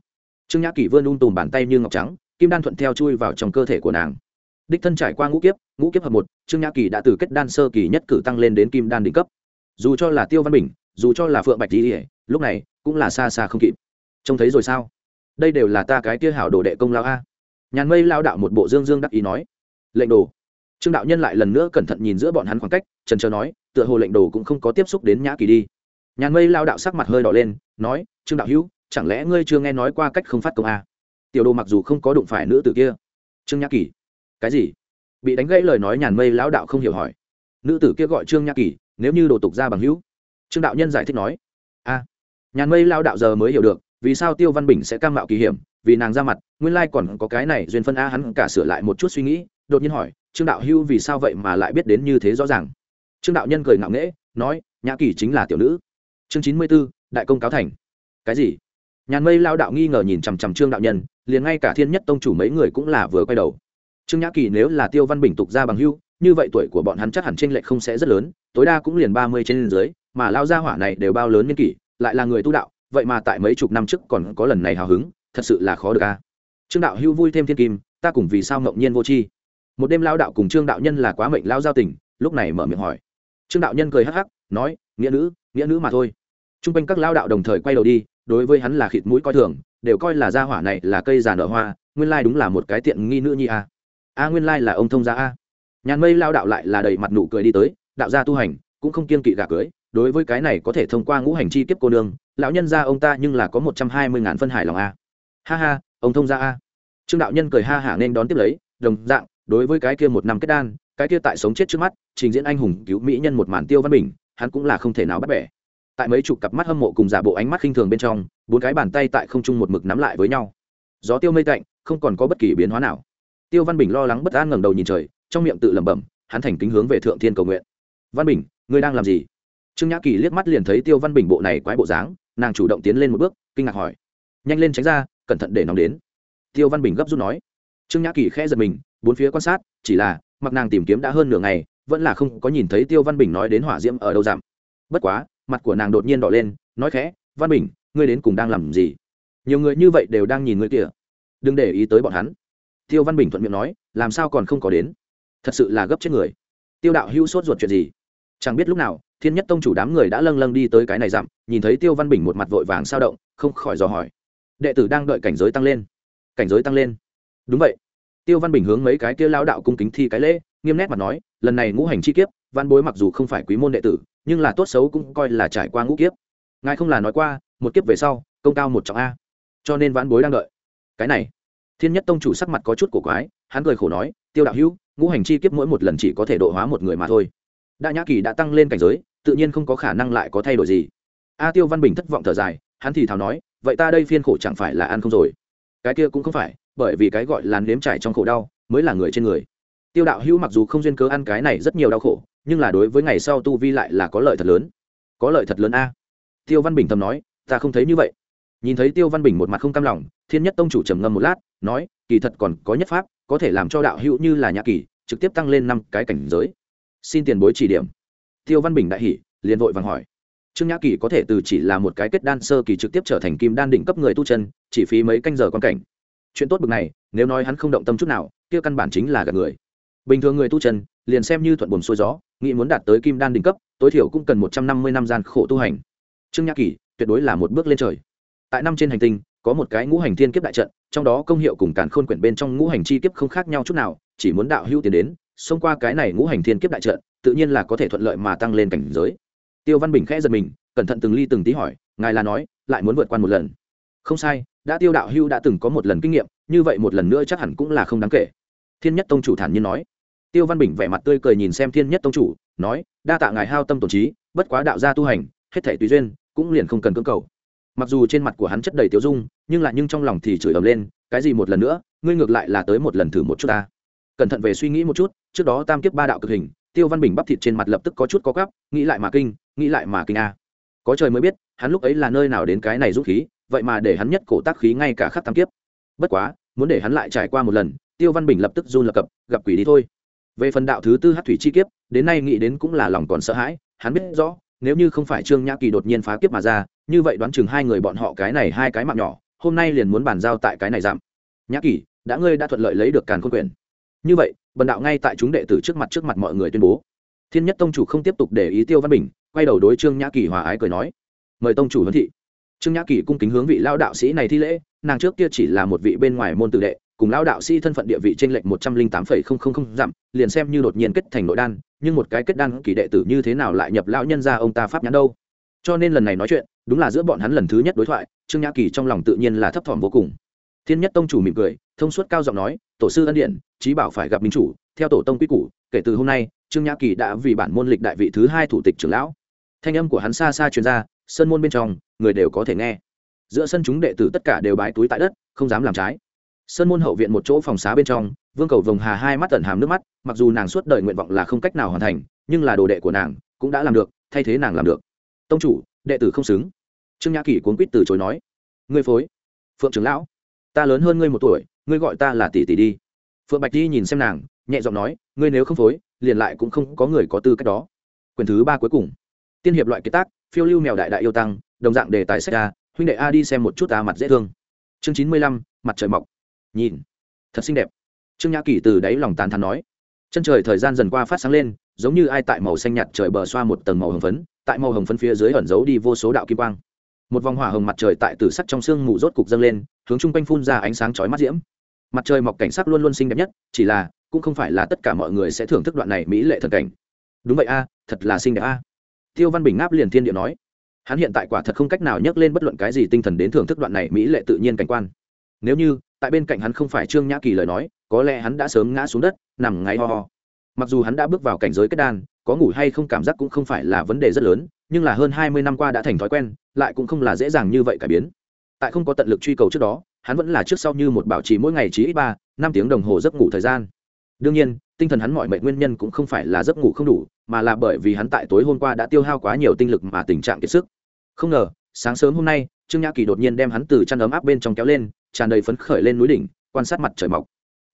Trương nhã kỳ vươn un tùm bàn tay như ngọc trắng, kim đan thuận theo chui vào trong cơ thể của nàng. Đích thân trải qua ngũ kiếp ngũ kiếp hợp một, trương nhã kỳ đã từ kết đan sơ kỳ nhất cử tăng lên đến kim đan đỉnh cấp. Dù cho là tiêu văn bình, dù cho là phượng bạch tỉ lúc này cũng là xa xa không kịp. Trông thấy rồi sao? Đây đều là ta cái kia hảo đồ đệ công lao a. Nhàn mây lao đạo một bộ dương dương đắc ý nói lệnh đồ. Trương đạo nhân lại lần nữa cẩn thận nhìn giữa bọn hắn khoảng cách, trần trờ nói, tựa hồ lệnh đồ cũng không có tiếp xúc đến nhã kỳ đi. Nhàn mây lao đạo sắc mặt hơi đỏ lên, nói, trương đạo hữu, chẳng lẽ ngươi chưa nghe nói qua cách không phát công a? Tiểu đồ mặc dù không có đụng phải nữ tử kia. Trương nhã kỳ? Cái gì? Bị đánh gãy lời nói nhàn mây lão đạo không hiểu hỏi. Nữ tử kia gọi trương nhã kỳ, nếu như đồ tục ra bằng hữu? Trương đạo nhân giải thích nói. A. Nhàn mây lao đạo giờ mới hiểu được, vì sao tiêu văn bình sẽ cam mạo kỳ hiểm, vì nàng ra mặt, nguyên lai còn có cái này duyên phân a, hắn cả sửa lại một chút suy nghĩ đột nhiên hỏi, trương đạo hưu vì sao vậy mà lại biết đến như thế rõ ràng? Trương đạo nhân cười ngạo nghễ, nói, nhã kỳ chính là tiểu nữ. Chương chín mươi b ố đại công cáo thành. Cái gì? Nhàn mây lao đạo nghi ngờ nhìn chằm chằm trương đạo nhân, liền ngay cả thiên nhất tông chủ mấy người cũng là vừa quay đầu. Trương nhã kỳ nếu là tiêu văn bình tục ra bằng hưu như vậy tuổi của bọn hắn chắc hẳn tranh lệch không sẽ rất lớn, tối đa cũng liền ba mươi trên dưới, mà lao gia hỏa này đều bao lớn niên kỷ, lại là người tu đạo, vậy mà tại mấy chục năm trước còn có lần này hào hứng, thật sự là khó được a. Trương đạo hưu vui thêm thiên kim, ta cùng vì sao ngẫu nhiên vô tri? Một đêm lao đạo cùng trương đạo nhân là quá mệnh lao giao tình, lúc này mở miệng hỏi. Trương đạo nhân cười hắc hắc, nói, nghĩa nữ nghĩa nữ mà thôi. T r u n g quanh các lao đạo đồng thời quay đầu đi, đối với hắn là khịt mũi coi thường, đều coi là gia hỏa này là cây già nở hoa, nguyên lai đúng là một cái tiện nghi nữ nhi a. A nguyên lai là ông thông gia a. Nhàn mây lao đạo lại là đầy mặt nụ cười đi tới, đạo gia tu hành, cũng không kiên kỵ gà cưới, đối với cái này có thể thông qua ngũ hành chi kiếp cô nương, lão nhân gia ông ta nhưng là có một trăm hai mươi ngàn phân hải lòng a. Ha ha, ông thông gia a. Trương đạo nhân cười ha hả nên đón tiếp lấy, đồng dạng đối với cái kia một năm kết đan, cái kia tại sống chết trước mắt, trình diễn anh hùng cứu mỹ nhân một màn tiêu văn bình, hắn cũng là không thể nào bắt bẻ. Tại mấy chục cặp mắt hâm mộ cùng giả bộ ánh mắt khinh thường bên trong, bốn cái bàn tay tại không trung một mực nắm lại với nhau. Gió tiêu mây tạnh, không còn có bất kỳ biến hóa nào. Tiêu văn bình lo lắng bất an ngẩng đầu nhìn trời, trong miệng tự lẩm bẩm, hắn thành kính hướng về thượng thiên cầu nguyện. Văn bình, ngươi đang làm gì? Trương nhã kỳ liếc mắt liền thấy tiêu văn bình bộ này quái bộ dáng, nàng chủ động tiến lên một bước, kinh ngạc hỏi. Nhanh lên tránh ra, cẩn thận để nóng đến. Tiêu văn bình gấp rút nói. Trương nhã kỳ khẽ giật mình bốn phía quan sát, chỉ là, mặc nàng tìm kiếm đã hơn nửa ngày, vẫn là không có nhìn thấy tiêu văn bình nói đến hỏa diễm ở đâu giảm. Bất quá, mặt của nàng đột nhiên đỏ lên, nói khẽ, văn bình, ngươi đến cùng đang làm gì? Nhiều người như vậy đều đang nhìn ngươi kìa. Đừng để ý tới bọn hắn. Tiêu văn bình thuận miệng nói, làm sao còn không có đến? Thật sự là gấp chết người. Tiêu đạo hưu sốt ruột chuyện gì? Chẳng biết lúc nào, thiên nhất tông chủ đám người đã lâng lâng đi tới cái này dặm, nhìn thấy tiêu văn bình một mặt vội vàng sao động, không khỏi dò hỏi. Đệ tử đang đợi cảnh giới tăng lên. Cảnh giới tăng lên. Đúng vậy tiêu văn bình hướng mấy cái kia lao đạo cung kính thi cái lễ, nghiêm nét mặt nói, lần này ngũ hành chi kiếp, văn bối mặc dù không phải quý môn đệ tử, nhưng là tốt xấu cũng coi là trải qua ngũ kiếp. Ngài không là nói qua, một kiếp về sau, công cao một trọng a. Cho nên văn bối đang đợi. Cái này, thiên nhất tông chủ sắc mặt có chút cổ quái, hắn cười khổ nói, tiêu đạo hữu, ngũ hành chi kiếp mỗi một lần chỉ có thể độ hóa một người mà thôi. Đại nhã kỳ đã tăng lên cảnh giới, tự nhiên không có khả năng lại có thay đổi gì. A tiêu văn bình thất vọng thở dài, hắn thì thào nói, vậy ta đây phiên khổ chẳng phải là ăn không rồi? Cái kia cũng không phải bởi vì cái gọi là nếm trải trong khổ đau mới là người trên người. Tiêu đạo hữu mặc dù không duyên cớ ăn cái này rất nhiều đau khổ, nhưng là đối với ngày sau tu vi lại là có lợi thật lớn. Có lợi thật lớn a. Tiêu văn bình thầm nói, ta không thấy như vậy. Nhìn thấy tiêu văn bình một mặt không cam lòng, thiên nhất tông chủ trầm ngâm một lát, nói, kỳ thật còn có nhất pháp, có thể làm cho đạo hữu như là nhã kỳ, trực tiếp tăng lên năm cái cảnh giới. Xin tiền bối chỉ điểm. Tiêu văn bình đại hỉ, liền vội vàng hỏi, trương nhã kỳ có thể từ chỉ là một cái kết đan sơ kỳ trực tiếp trở thành kim đan đỉnh cấp người tu chân, chỉ phí mấy canh giờ quan cảnh? Chuyện tốt bực này, nếu nói hắn không động tâm chút nào, kia căn bản chính là gạt người. Bình thường người tu chân, liền xem như thuận buồm xuôi gió, nghĩ muốn đạt tới kim đan đỉnh cấp, tối thiểu cũng cần một trăm năm mươi năm gian khổ tu hành. Trương nhã kỳ, tuyệt đối là một bước lên trời. Tại năm trên hành tinh, có một cái ngũ hành thiên kiếp đại trận, trong đó công hiệu cùng càn khôn quyển bên trong ngũ hành chi kiếp không khác nhau chút nào, chỉ muốn đạo hữu tiến đến, xông qua cái này ngũ hành thiên kiếp đại trận, tự nhiên là có thể thuận lợi mà tăng lên cảnh giới. Tiêu văn bình khẽ giật mình, cẩn thận từng ly từng tí hỏi, ngài là nói, lại muốn vượt qua một lần không sai, đã tiêu đạo hưu đã từng có một lần kinh nghiệm, như vậy một lần nữa chắc hẳn cũng là không đáng kể. Thiên nhất tông chủ thản nhiên nói. Tiêu văn bình vẻ mặt tươi cười nhìn xem thiên nhất tông chủ, nói, đa tạ ngài hao tâm tổn trí, bất quá đạo gia tu hành, hết thể tùy duyên, cũng liền không cần cưỡng cầu. Mặc dù trên mặt của hắn chất đầy tiêu dung, nhưng lại nhưng trong lòng thì chửi ầm lên, cái gì một lần nữa, ngươi ngược lại là tới một lần thử một chút ta. Cẩn thận về suy nghĩ một chút, trước đó tam kiếp ba đạo cực hình, tiêu văn bình bắp thịt trên mặt lập tức có chút có gắp, nghĩ lại mà kinh, nghĩ lại mà kinh a. Có trời mới biết, hắn lúc ấy là nơi nào đến cái này dũng khí vậy mà để hắn nhất cổ tác khí ngay cả khắc tam kiếp. Bất quá, muốn để hắn lại trải qua một lần, tiêu văn bình lập tức run lập cập, gặp quỷ đi thôi. Về phần đạo thứ tư hát thủy chi kiếp, đến nay nghĩ đến cũng là lòng còn sợ hãi, hắn biết rõ, nếu như không phải trương nhã kỳ đột nhiên phá kiếp mà ra, như vậy đoán chừng hai người bọn họ cái này hai cái mạng nhỏ, hôm nay liền muốn bàn giao tại cái này giảm. Nhã kỳ, đã ngươi đã thuận lợi lấy được càn khôn quyền. Như vậy, bần đạo ngay tại chúng đệ tử trước mặt trước mặt mọi người tuyên bố. Thiên nhất tông chủ không tiếp tục để ý tiêu văn bình, quay đầu đối trương nhã kỳ hòa ái cười nói. Mời tông chủ huấn thị trương nhã kỳ cung kính hướng vị lao đạo sĩ này thi lễ, nàng trước kia chỉ là một vị bên ngoài môn tử đệ, cùng lao đạo sĩ thân phận địa vị trên lệch một trăm linh tám phẩy không không không dặm, liền xem như đột nhiên kết thành nội đan, nhưng một cái kết đan kỳ đệ tử như thế nào lại nhập lão nhân ra ông ta pháp nhãn đâu? Cho nên lần này nói chuyện, đúng là giữa bọn hắn lần thứ nhất đối thoại, trương nhã kỳ trong lòng tự nhiên là thấp thỏm vô cùng. Thiên nhất tông chủ mỉm cười, thông suốt cao giọng nói, tổ sư ân điện trí bảo phải gặp minh chủ, theo tổ tông quy củ, kể từ hôm nay, trương nhã kỳ đã vì bản môn lịch đại vị thứ hai thủ tịch trưởng lão. Thanh âm của hắn xa xa truyền ra sân môn bên trong người đều có thể nghe. Giữa sân chúng đệ tử tất cả đều bái túi tại đất, không dám làm trái. Sân môn hậu viện một chỗ phòng xá bên trong, vương cầu vồng hà hai mắt tận hàm nước mắt, mặc dù nàng suốt đời nguyện vọng là không cách nào hoàn thành, nhưng là đồ đệ của nàng cũng đã làm được, thay thế nàng làm được. Tông chủ, đệ tử không xứng. Trương nhã Kỷ cuốn quýt từ chối nói. Ngươi phối. Phượng trưởng lão, ta lớn hơn ngươi một tuổi, ngươi gọi ta là tỷ tỷ đi. Phượng bạch đi nhìn xem nàng, nhẹ giọng nói, ngươi nếu không phối, liền lại cũng không có người có tư cách đó. Quyền thứ ba cuối cùng. Tiên hiệp loại kiệt tác, phiêu lưu mèo đại đại yêu tăng đồng dạng đề tài sách a, huynh đệ a đi xem một chút ta mặt dễ thương. Chương chín mươi lăm, mặt trời mọc. Nhìn. Thật xinh đẹp. Trương nhã kỳ từ đáy lòng tán thắn nói. Chân trời thời gian dần qua phát sáng lên, giống như ai tại màu xanh nhạt trời bờ xoa một tầng màu hồng phấn, tại màu hồng phấn phía dưới ẩn giấu đi vô số đạo kim quang. Một vòng hỏa hồng mặt trời tại tử sắc trong sương mù rốt cục dâng lên, hướng chung quanh phun ra ánh sáng chói mắt diễm. Mặt trời mọc cảnh sắc luôn luôn xinh đẹp nhất, chỉ là, cũng không phải là tất cả mọi người sẽ thưởng thức đoạn này mỹ lệ thần cảnh. Đúng vậy a, thật là xinh đẹp a. Tiêu văn bình ngáp liền thiên địa nói hắn hiện tại quả thật không cách nào nhắc lên bất luận cái gì tinh thần đến thưởng thức đoạn này mỹ lệ tự nhiên cảnh quan. Nếu như, tại bên cạnh hắn không phải trương nhã kỳ lời nói, có lẽ hắn đã sớm ngã xuống đất, nằm ngáy ho ho. Mặc dù hắn đã bước vào cảnh giới kết đan, có ngủ hay không cảm giác cũng không phải là vấn đề rất lớn, nhưng là hơn hai mươi năm qua đã thành thói quen, lại cũng không là dễ dàng như vậy cải biến. Tại không có tận lực truy cầu trước đó, hắn vẫn là trước sau như một bảo trì mỗi ngày chỉ ít ba, năm tiếng đồng hồ giấc ngủ thời gian. Đương nhiên tinh thần hắn mọi mệnh nguyên nhân cũng không phải là giấc ngủ không đủ, mà là bởi vì hắn tại tối hôm qua đã tiêu hao quá nhiều tinh lực mà tình trạng kiệt sức. Không ngờ, sáng sớm hôm nay, trương nhã kỳ đột nhiên đem hắn từ chăn ấm áp bên trong kéo lên, tràn đầy phấn khởi lên núi đỉnh, quan sát mặt trời mọc.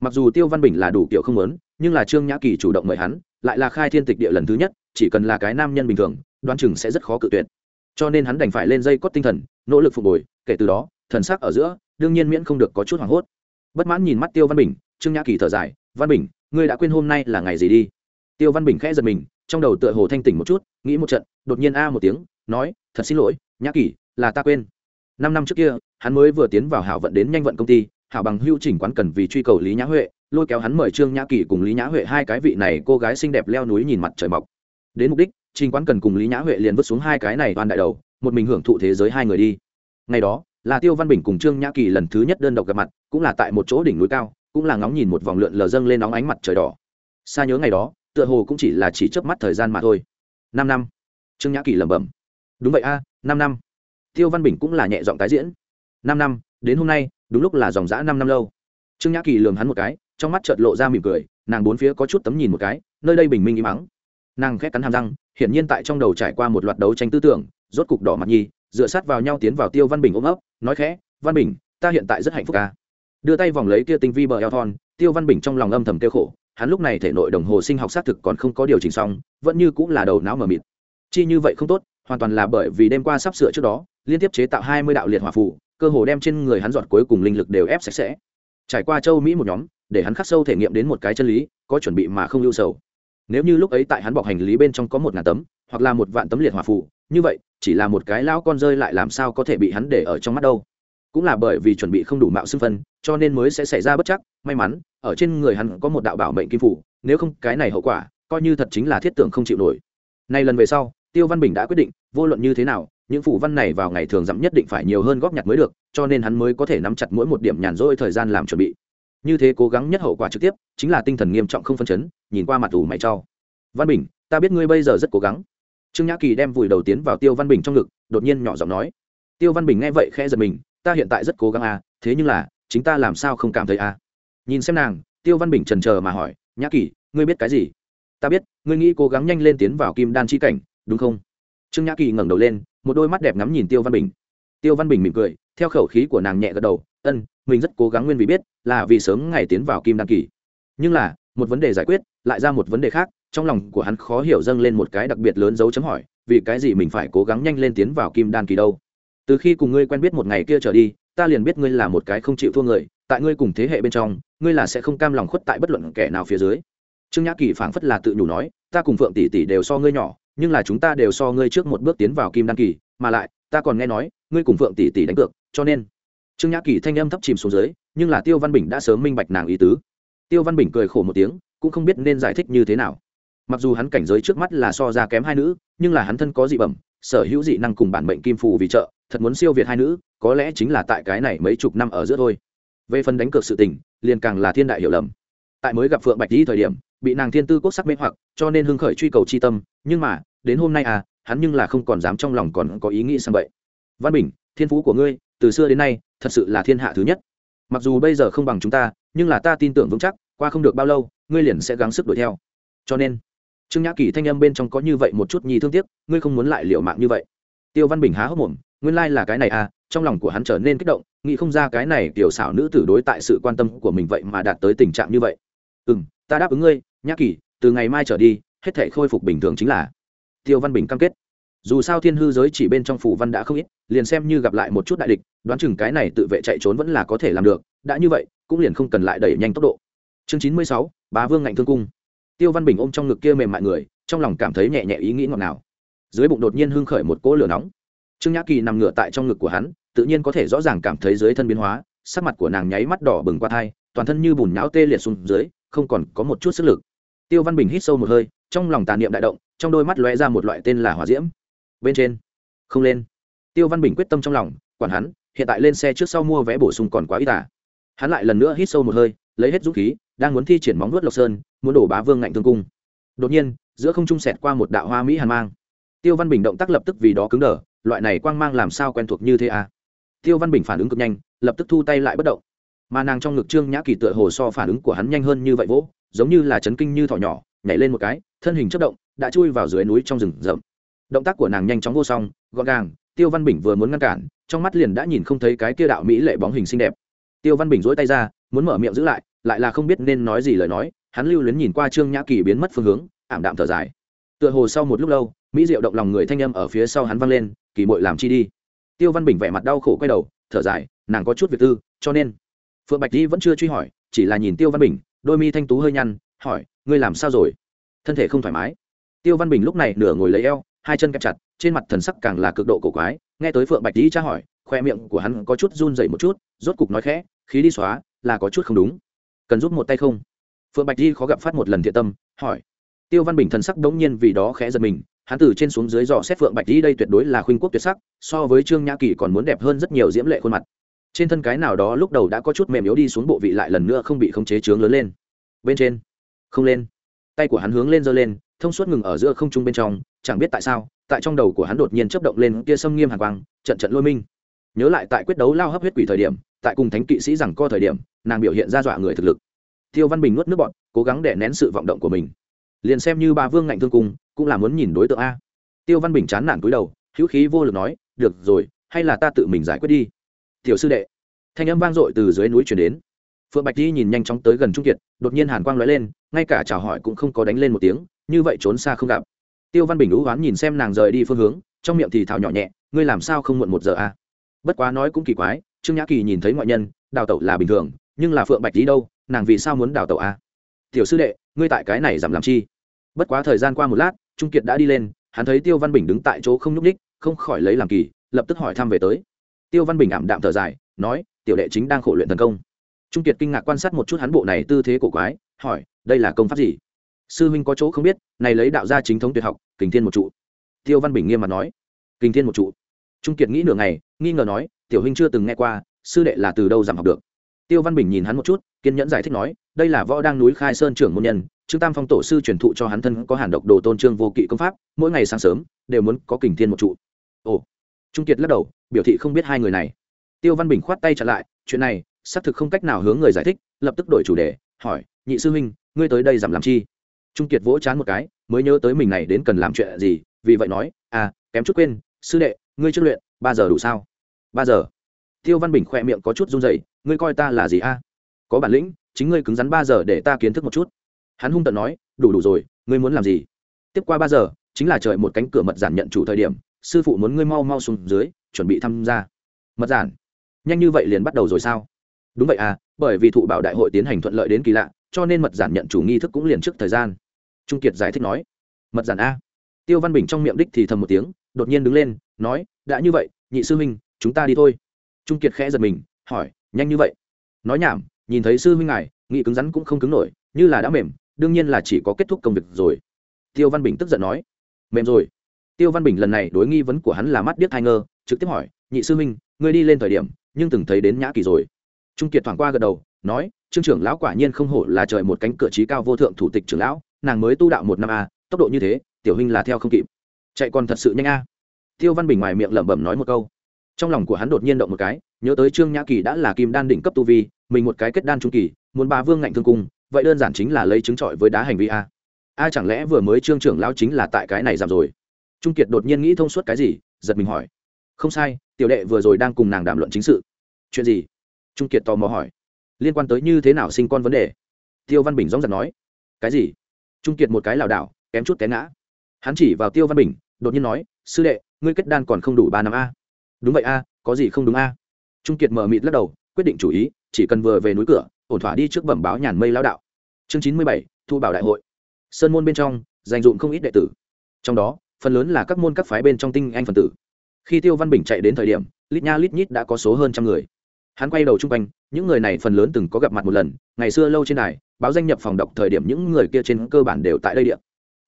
Mặc dù tiêu văn bình là đủ kiểu không lớn nhưng là trương nhã kỳ chủ động mời hắn, lại là khai thiên tịch địa lần thứ nhất, chỉ cần là cái nam nhân bình thường, đoán chừng sẽ rất khó cự tuyệt. Cho nên hắn đành phải lên dây cót tinh thần, nỗ lực phục hồi, kể từ đó, thần sắc ở giữa, đương nhiên miễn không được có chút hoảng hốt. Bất mãn nhìn mắt tiêu văn bình, trương nhã kỳ thở dài, văn bình ngươi đã quên hôm nay là ngày gì đi? Tiêu văn bình khẽ giật mình trong đầu tựa hồ thanh tỉnh một chút nghĩ một trận đột nhiên a một tiếng nói thật xin lỗi nhã Kỷ, là ta quên. Năm năm trước kia hắn mới vừa tiến vào hảo vận đến nhanh vận công ty hảo bằng hưu chỉnh quán cần vì truy cầu lý nhã huệ lôi kéo hắn mời trương nhã Kỷ cùng lý nhã huệ hai cái vị này cô gái xinh đẹp leo núi nhìn mặt trời mọc. Đến mục đích trình quán cần cùng lý nhã huệ liền vứt xuống hai cái này toàn đại đầu một mình hưởng thụ thế giới hai người đi. Ngày đó là tiêu văn bình cùng trương nhã kỳ lần thứ nhất đơn độc gặp mặt cũng là tại một chỗ đỉnh núi cao cũng là ngóng nhìn một vòng lượn lờ dâng lên nóng ánh mặt trời đỏ. Xa nhớ ngày đó, tựa hồ cũng chỉ là chỉ chớp mắt thời gian mà thôi. Năm năm. Trương nhã kỳ lẩm bẩm. Đúng vậy a, năm năm. Tiêu văn bình cũng là nhẹ giọng tái diễn. Năm năm, đến hôm nay, đúng lúc là dòng dã năm năm lâu. Trương nhã kỳ lường hắn một cái, trong mắt chợt lộ ra mỉm cười, nàng bốn phía có chút tấm nhìn một cái, nơi đây bình minh im mắng nàng khét cắn hàm răng, hiển nhiên tại trong đầu trải qua một loạt đấu tranh tư tưởng, rốt cục đỏ mặt nhi, dựa sát vào nhau tiến vào tiêu văn bình ôm ấp, nói khẽ, văn bình, ta hiện tại rất hạnh phúc ca đưa tay vòng lấy kia tinh vi bờ eo thon, tiêu văn bình trong lòng âm thầm tiêu khổ, hắn lúc này thể nội đồng hồ sinh học xác thực còn không có điều chỉnh xong, vẫn như cũng là đầu não mờ mịt. Chi như vậy không tốt, hoàn toàn là bởi vì đêm qua sắp sửa trước đó, liên tiếp chế tạo hai mươi đạo liệt hỏa phụ cơ hồ đem trên người hắn giọt cuối cùng linh lực đều ép sạch sẽ. Trải qua châu mỹ một nhóm, để hắn khắc sâu thể nghiệm đến một cái chân lý, có chuẩn bị mà không lưu sầu. Nếu như lúc ấy tại hắn bọc hành lý bên trong có một ngàn tấm, hoặc là một vạn tấm liệt hỏa phụ như vậy, chỉ là một cái lão con rơi lại làm sao có thể bị hắn để ở trong mắt đâu? Cũng là bởi vì chuẩn bị không đủ mạo xưng phân, cho nên mới sẽ xảy ra bất chắc. May mắn, ở trên người hắn có một đạo bảo mệnh kim phủ, nếu không cái này hậu quả, coi như thật chính là thiết tưởng không chịu nổi. Nay lần về sau, tiêu văn bình đã quyết định, vô luận như thế nào, những phủ văn này vào ngày thường dặm nhất định phải nhiều hơn góp nhặt mới được, cho nên hắn mới có thể nắm chặt mỗi một điểm nhàn rỗi thời gian làm chuẩn bị. Như thế cố gắng nhất hậu quả trực tiếp, chính là tinh thần nghiêm trọng không phân chấn, nhìn qua mặt ủ mày trao văn bình, ta biết ngươi bây giờ rất cố gắng. Trương nhã kỳ đem vùi đầu tiến vào tiêu văn bình trong ngực, đột nhiên nhỏ giọng nói. Tiêu văn bình nghe vậy khẽ giật mình ta hiện tại rất cố gắng à thế nhưng là, chính ta làm sao không cảm thấy à? Nhìn xem nàng, tiêu văn bình trần chờ mà hỏi, nhã kỳ ngươi biết cái gì? Ta biết, ngươi nghĩ cố gắng nhanh lên tiến vào kim đan chi cảnh, đúng không? Trương nhã kỳ ngẩng đầu lên, một đôi mắt đẹp ngắm nhìn tiêu văn bình. Tiêu văn bình mỉm cười, theo khẩu khí của nàng nhẹ gật đầu, ân, mình rất cố gắng nguyên vì biết là vì sớm ngày tiến vào kim đan kỳ. Nhưng là, một vấn đề giải quyết, lại ra một vấn đề khác, trong lòng của hắn khó hiểu dâng lên một cái đặc biệt lớn dấu chấm hỏi, vì cái gì mình phải cố gắng nhanh lên tiến vào kim đan kỳ đâu? Từ khi cùng ngươi quen biết một ngày kia trở đi, ta liền biết ngươi là một cái không chịu thua người, tại ngươi cùng thế hệ bên trong, ngươi là sẽ không cam lòng khuất tại bất luận kẻ nào phía dưới. Trương nhã kỳ phảng phất là tự nhủ nói, ta cùng phượng tỷ tỷ đều so ngươi nhỏ, nhưng là chúng ta đều so ngươi trước một bước tiến vào kim đăng kỳ, mà lại, ta còn nghe nói, ngươi cùng phượng tỷ tỷ đánh cược, cho nên trương nhã kỳ thanh âm thấp chìm xuống dưới, nhưng là tiêu văn bình đã sớm minh bạch nàng ý tứ. Tiêu văn bình cười khổ một tiếng, cũng không biết nên giải thích như thế nào. Mặc dù hắn cảnh giới trước mắt là so ra kém hai nữ, nhưng là hắn thân có dị bẩm, sở hữu dị năng cùng bản mệnh kim phù vì trợ thật muốn siêu việt hai nữ, có lẽ chính là tại cái này mấy chục năm ở giữa thôi. Về phần đánh cược sự tình, liền càng là thiên đại hiểu lầm. Tại mới gặp phượng bạch di thời điểm, bị nàng thiên tư quốc sắc mê hoặc, cho nên hưng khởi truy cầu c h i tâm, nhưng mà, đến hôm nay à hắn nhưng là không còn dám trong lòng còn có ý nghĩ sang vậy văn bình, thiên phú của ngươi, từ xưa đến nay, thật sự là thiên hạ thứ nhất. Mặc dù bây giờ không bằng chúng ta, nhưng là ta tin tưởng vững chắc, qua không được bao lâu, ngươi liền sẽ gắng sức đuổi theo. Cho nên, trương nhã kỳ thanh âm bên trong có như vậy một chút nhi thương tiếc, ngươi không muốn lại liệu mạng như vậy. Tiêu văn bình há hốc mồm nguyên lai、like、là cái này à trong lòng của hắn trở nên kích động, nghĩ không ra cái này tiểu xảo nữ tử đối tại sự quan tâm của mình vậy mà đạt tới tình trạng như vậy. Ừ m ta đáp ứng ngươi nhắc kỳ, từ ngày mai trở đi, hết thể khôi phục bình thường chính là tiêu văn bình cam kết. Dù sao thiên hư giới chỉ bên trong phủ văn đã không ít, liền xem như gặp lại một chút đại địch, đoán chừng cái này tự vệ chạy trốn vẫn là có thể làm được, đã như vậy, cũng liền không cần lại đẩy nhanh tốc độ. Chương chín mươi sáu, bá vương ngạnh thương cung. Tiêu văn bình ôm trong ngực kia mềm mại người, trong lòng cảm thấy nhẹ nhẹ ý nghĩ ngọt ngào. Dưới bụng đột nhiên hưng khởi một cỗ lửa nóng trương nhã kỳ nằm ngửa tại trong ngực của hắn, tự nhiên có thể rõ ràng cảm thấy dưới thân biến hóa, sắc mặt của nàng nháy mắt đỏ bừng qua thai, toàn thân như bùn nhão tê liệt xuống dưới, không còn có một chút sức lực. Tiêu văn bình hít sâu một hơi, trong lòng tàn niệm đại động, trong đôi mắt lóe ra một loại tên là hỏa diễm. Bên trên, không lên. Tiêu văn bình quyết tâm trong lòng, quản hắn, hiện tại lên xe trước sau mua vé bổ sung còn quá ít à. hắn lại lần nữa hít sâu một hơi, lấy hết dũng khí, đang muốn thi triển móng vuốt lộc sơn, muốn đổ bá vương ngạnh thương cung. Đột nhiên, giữa không trung sẹt qua một đạo hoa mỹ hàn mang. Tiêu văn bình động tác lập tức vì đó cứng đờ loại này quang mang làm sao quen thuộc như thế à? Tiêu văn bình phản ứng cực nhanh, lập tức thu tay lại bất động. Mà nàng trong ngực trương nhã kỳ tựa hồ so phản ứng của hắn nhanh hơn như vậy vỗ, giống như là chấn kinh như thỏ nhỏ, nhảy lên một cái, thân hình chất động, đã chui vào dưới núi trong rừng rậm. Động tác của nàng nhanh chóng vô song, gọn gàng, tiêu văn bình vừa muốn ngăn cản, trong mắt liền đã nhìn không thấy cái kia đạo mỹ lệ bóng hình xinh đẹp. Tiêu văn bình dỗi tay ra, muốn mở miệng giữ lại lại là không biết nên nói gì lời nói, hắn lưu luyến nhìn qua trương nhã kỳ biến mất phương hướng, ảm đạm thở dài tựa hồ sau một lúc lâu, mỹ diệu động lòng người thanh âm ở phía sau hắn vang lên, kỳ mội làm chi đi? Tiêu văn bình vẻ mặt đau khổ quay đầu, thở dài, nàng có chút việc tư, cho nên. Phượng bạch di vẫn chưa truy hỏi, chỉ là nhìn tiêu văn bình, đôi mi thanh tú hơi nhăn, hỏi, ngươi làm sao rồi? Thân thể không thoải mái? Tiêu văn bình lúc này nửa ngồi lấy eo, hai chân kẹp chặt, trên mặt thần sắc càng là cực độ cổ quái, nghe tới phượng bạch di tra hỏi, khoe miệng của hắn có chút run dậy một chút, rốt cục nói khẽ, khí đi xóa, là có chút không đúng. Cần giúp một tay không? Phượng bạch di khó gặp phát một lần thiện tâm, hỏi tiêu văn bình thần sắc đống nhiên vì đó khẽ giật mình, hắn từ trên xuống dưới dò xét phượng bạch di đây tuyệt đối là khuynh quốc tuyệt sắc, so với trương nhã kỳ còn muốn đẹp hơn rất nhiều diễm lệ khuôn mặt. Trên thân cái nào đó lúc đầu đã có chút mềm yếu đi xuống bộ vị lại lần nữa không bị khống chế trướng lớn lên. Bên trên, không lên. Tay của hắn hướng lên giơ lên, thông suốt ngừng ở giữa không trung bên trong, chẳng biết tại sao, tại trong đầu của hắn đột nhiên chấp động lên kia xâm nghiêm hàn quang, trận trận lôi minh. Nhớ lại tại quyết đấu lao hấp huyết quỷ thời điểm, tại cùng thánh kỵ sĩ rằng co thời điểm, nàng biểu hiện ra dọa người thực lực. Tiêu văn bình nuốt nước bọn cố gắng để nén sự vọng động của mình liền xem như ba vương ngạnh thương cung, cũng là muốn nhìn đối tượng a. Tiêu văn bình chán nản cúi đầu, hữu khí vô lực nói, được rồi, hay là ta tự mình giải quyết đi. Tiểu sư đệ. Thanh âm vang dội từ dưới núi chuyển đến. Phượng bạch đi nhìn nhanh chóng tới gần trung kiệt, đột nhiên hàn quang lóe lên, ngay cả chào hỏi cũng không có đánh lên một tiếng, như vậy trốn xa không gặp. Tiêu văn bình lũ oán nhìn xem nàng rời đi phương hướng, trong miệng thì thào nhỏ nhẹ, ngươi làm sao không muộn một giờ à bất quá nói cũng kỳ quái, trương nhã kỳ nhìn thấy ngoại nhân, đào tẩu là bình thường, nhưng là phượng bạch đi đâu, nàng vì sao muốn đào tẩu à tiểu sư đệ ngươi tại cái này giảm làm chi? Bất quá thời gian qua một lát, trung kiệt đã đi lên, hắn thấy tiêu văn bình đứng tại chỗ không nhúc ních không khỏi lấy làm kỳ, lập tức hỏi thăm về tới. Tiêu văn bình ảm đạm thở dài, nói, tiểu đệ chính đang khổ luyện tấn công. Trung kiệt kinh ngạc quan sát một chút hắn bộ này tư thế cổ quái, hỏi, đây là công pháp gì? Sư huynh có chỗ không biết, này lấy đạo gia chính thống tuyệt học, kình thiên một trụ. Tiêu văn bình nghiêm mặt nói, kình thiên một trụ? Trung kiệt nghĩ nửa ngày, nghi ngờ nói, tiểu huynh chưa từng nghe qua, sư đệ là từ đâu giảm học được? Tiêu văn bình nhìn hắn một chút, kiên nhẫn giải thích nói, đây là võ đang núi khai sơn trưởng môn nhân, trương tam phong tổ sư truyền thụ cho hắn thân có hàn độc đồ tôn trương vô kỵ công pháp, mỗi ngày sáng sớm, đều muốn có kình thiên một trụ. Ồ. Trung kiệt lắc đầu, biểu thị không biết hai người này. Tiêu văn bình khoát tay trả lại, chuyện này, xác thực không cách nào hướng người giải thích, lập tức đổi chủ đề, hỏi, nhị sư huynh, ngươi tới đây giảm làm chi? Trung kiệt vỗ chán một cái, mới nhớ tới mình này đến cần làm chuyện gì, vì vậy nói à kém chút quên, sư đệ, ngươi chưa luyện, ba giờ đủ sao? Ba giờ. Tiêu văn bình khỏe miệng có chút run rẩy ngươi coi ta là gì a? Có bản lĩnh, chính ngươi cứng rắn ba giờ để ta kiến thức một chút. Hắn hung tận nói, đủ đủ rồi, ngươi muốn làm gì? Tiếp qua ba giờ, chính là trời một cánh cửa mật giản nhận chủ thời điểm, sư phụ muốn ngươi mau mau xuống dưới, chuẩn bị tham gia. Mật giản. Nhanh như vậy liền bắt đầu rồi sao? Đúng vậy à bởi vì thụ bảo đại hội tiến hành thuận lợi đến kỳ lạ, cho nên mật giản nhận chủ nghi thức cũng liền trước thời gian. Trung kiệt giải thích nói. Mật giản a. Tiêu văn bình trong miệng đích thì thầm một tiếng, đột nhiên đứng lên, nói, đã như vậy, nhị sư huynh, chúng ta đi thôi. Trung kiệt khẽ giật mình, hỏi nhanh như vậy. Nói nhảm, nhìn thấy sư huynh ngài nghị cứng rắn cũng không cứng nổi, như là đã mềm, đương nhiên là chỉ có kết thúc công việc rồi. Tiêu văn bình tức giận nói, mềm rồi. Tiêu văn bình lần này đối nghi vấn của hắn là mắt biết thai ngơ, trực tiếp hỏi, nhị sư huynh, ngươi đi lên thời điểm, nhưng từng thấy đến nhã kỳ rồi. Trung kiệt thoảng qua gật đầu, nói, trương trưởng lão quả nhiên không hổ là trời một cánh cửa trí cao vô thượng thủ tịch trưởng lão, nàng mới tu đạo một năm a, tốc độ như thế, tiểu huynh là theo không kịp. Chạy còn thật sự nhanh a. Tiêu văn bình ngoài miệng lẩm bẩm nói một câu. Trong lòng của hắn đột nhiên động một cái nhớ tới trương nhã kỳ đã là kim đan đỉnh cấp tu vi, mình một cái kết đan trung kỳ, muốn ba vương ngạnh thương cung, vậy đơn giản chính là lấy chứng trọi với đá hành vi a. A chẳng lẽ vừa mới trương trưởng lão chính là tại cái này giảm rồi? Trung kiệt đột nhiên nghĩ thông suốt cái gì, giật mình hỏi. Không sai, tiểu đệ vừa rồi đang cùng nàng đàm luận chính sự. Chuyện gì? Trung kiệt tò mò hỏi. Liên quan tới như thế nào sinh con vấn đề? Tiêu văn bình dóng giật nói. Cái gì? Trung kiệt một cái lảo đảo, kém chút té ngã. Hắn chỉ vào tiêu văn bình, đột nhiên nói, sư đệ, ngươi kết đan còn không đủ ba năm a. Đúng vậy a, có gì không đúng a? Trung kiệt mở mịt lắc đầu quyết định chủ ý chỉ cần vừa về núi cửa ổn thỏa đi trước bẩm báo nhàn mây lao đạo. Chương chín mươi bảy thu bảo đại hội. Sơn môn bên trong dành dụng không ít đệ tử. Trong đó phần lớn là các môn các phái bên trong tinh anh phần tử. Khi tiêu văn bình chạy đến thời điểm lít nha lít nhít đã có số hơn trăm người. Hắn quay đầu chung quanh những người này phần lớn từng có gặp mặt một lần ngày xưa lâu trên này, báo danh nhập phòng đọc thời điểm những người kia trên cơ bản đều tại đây địa.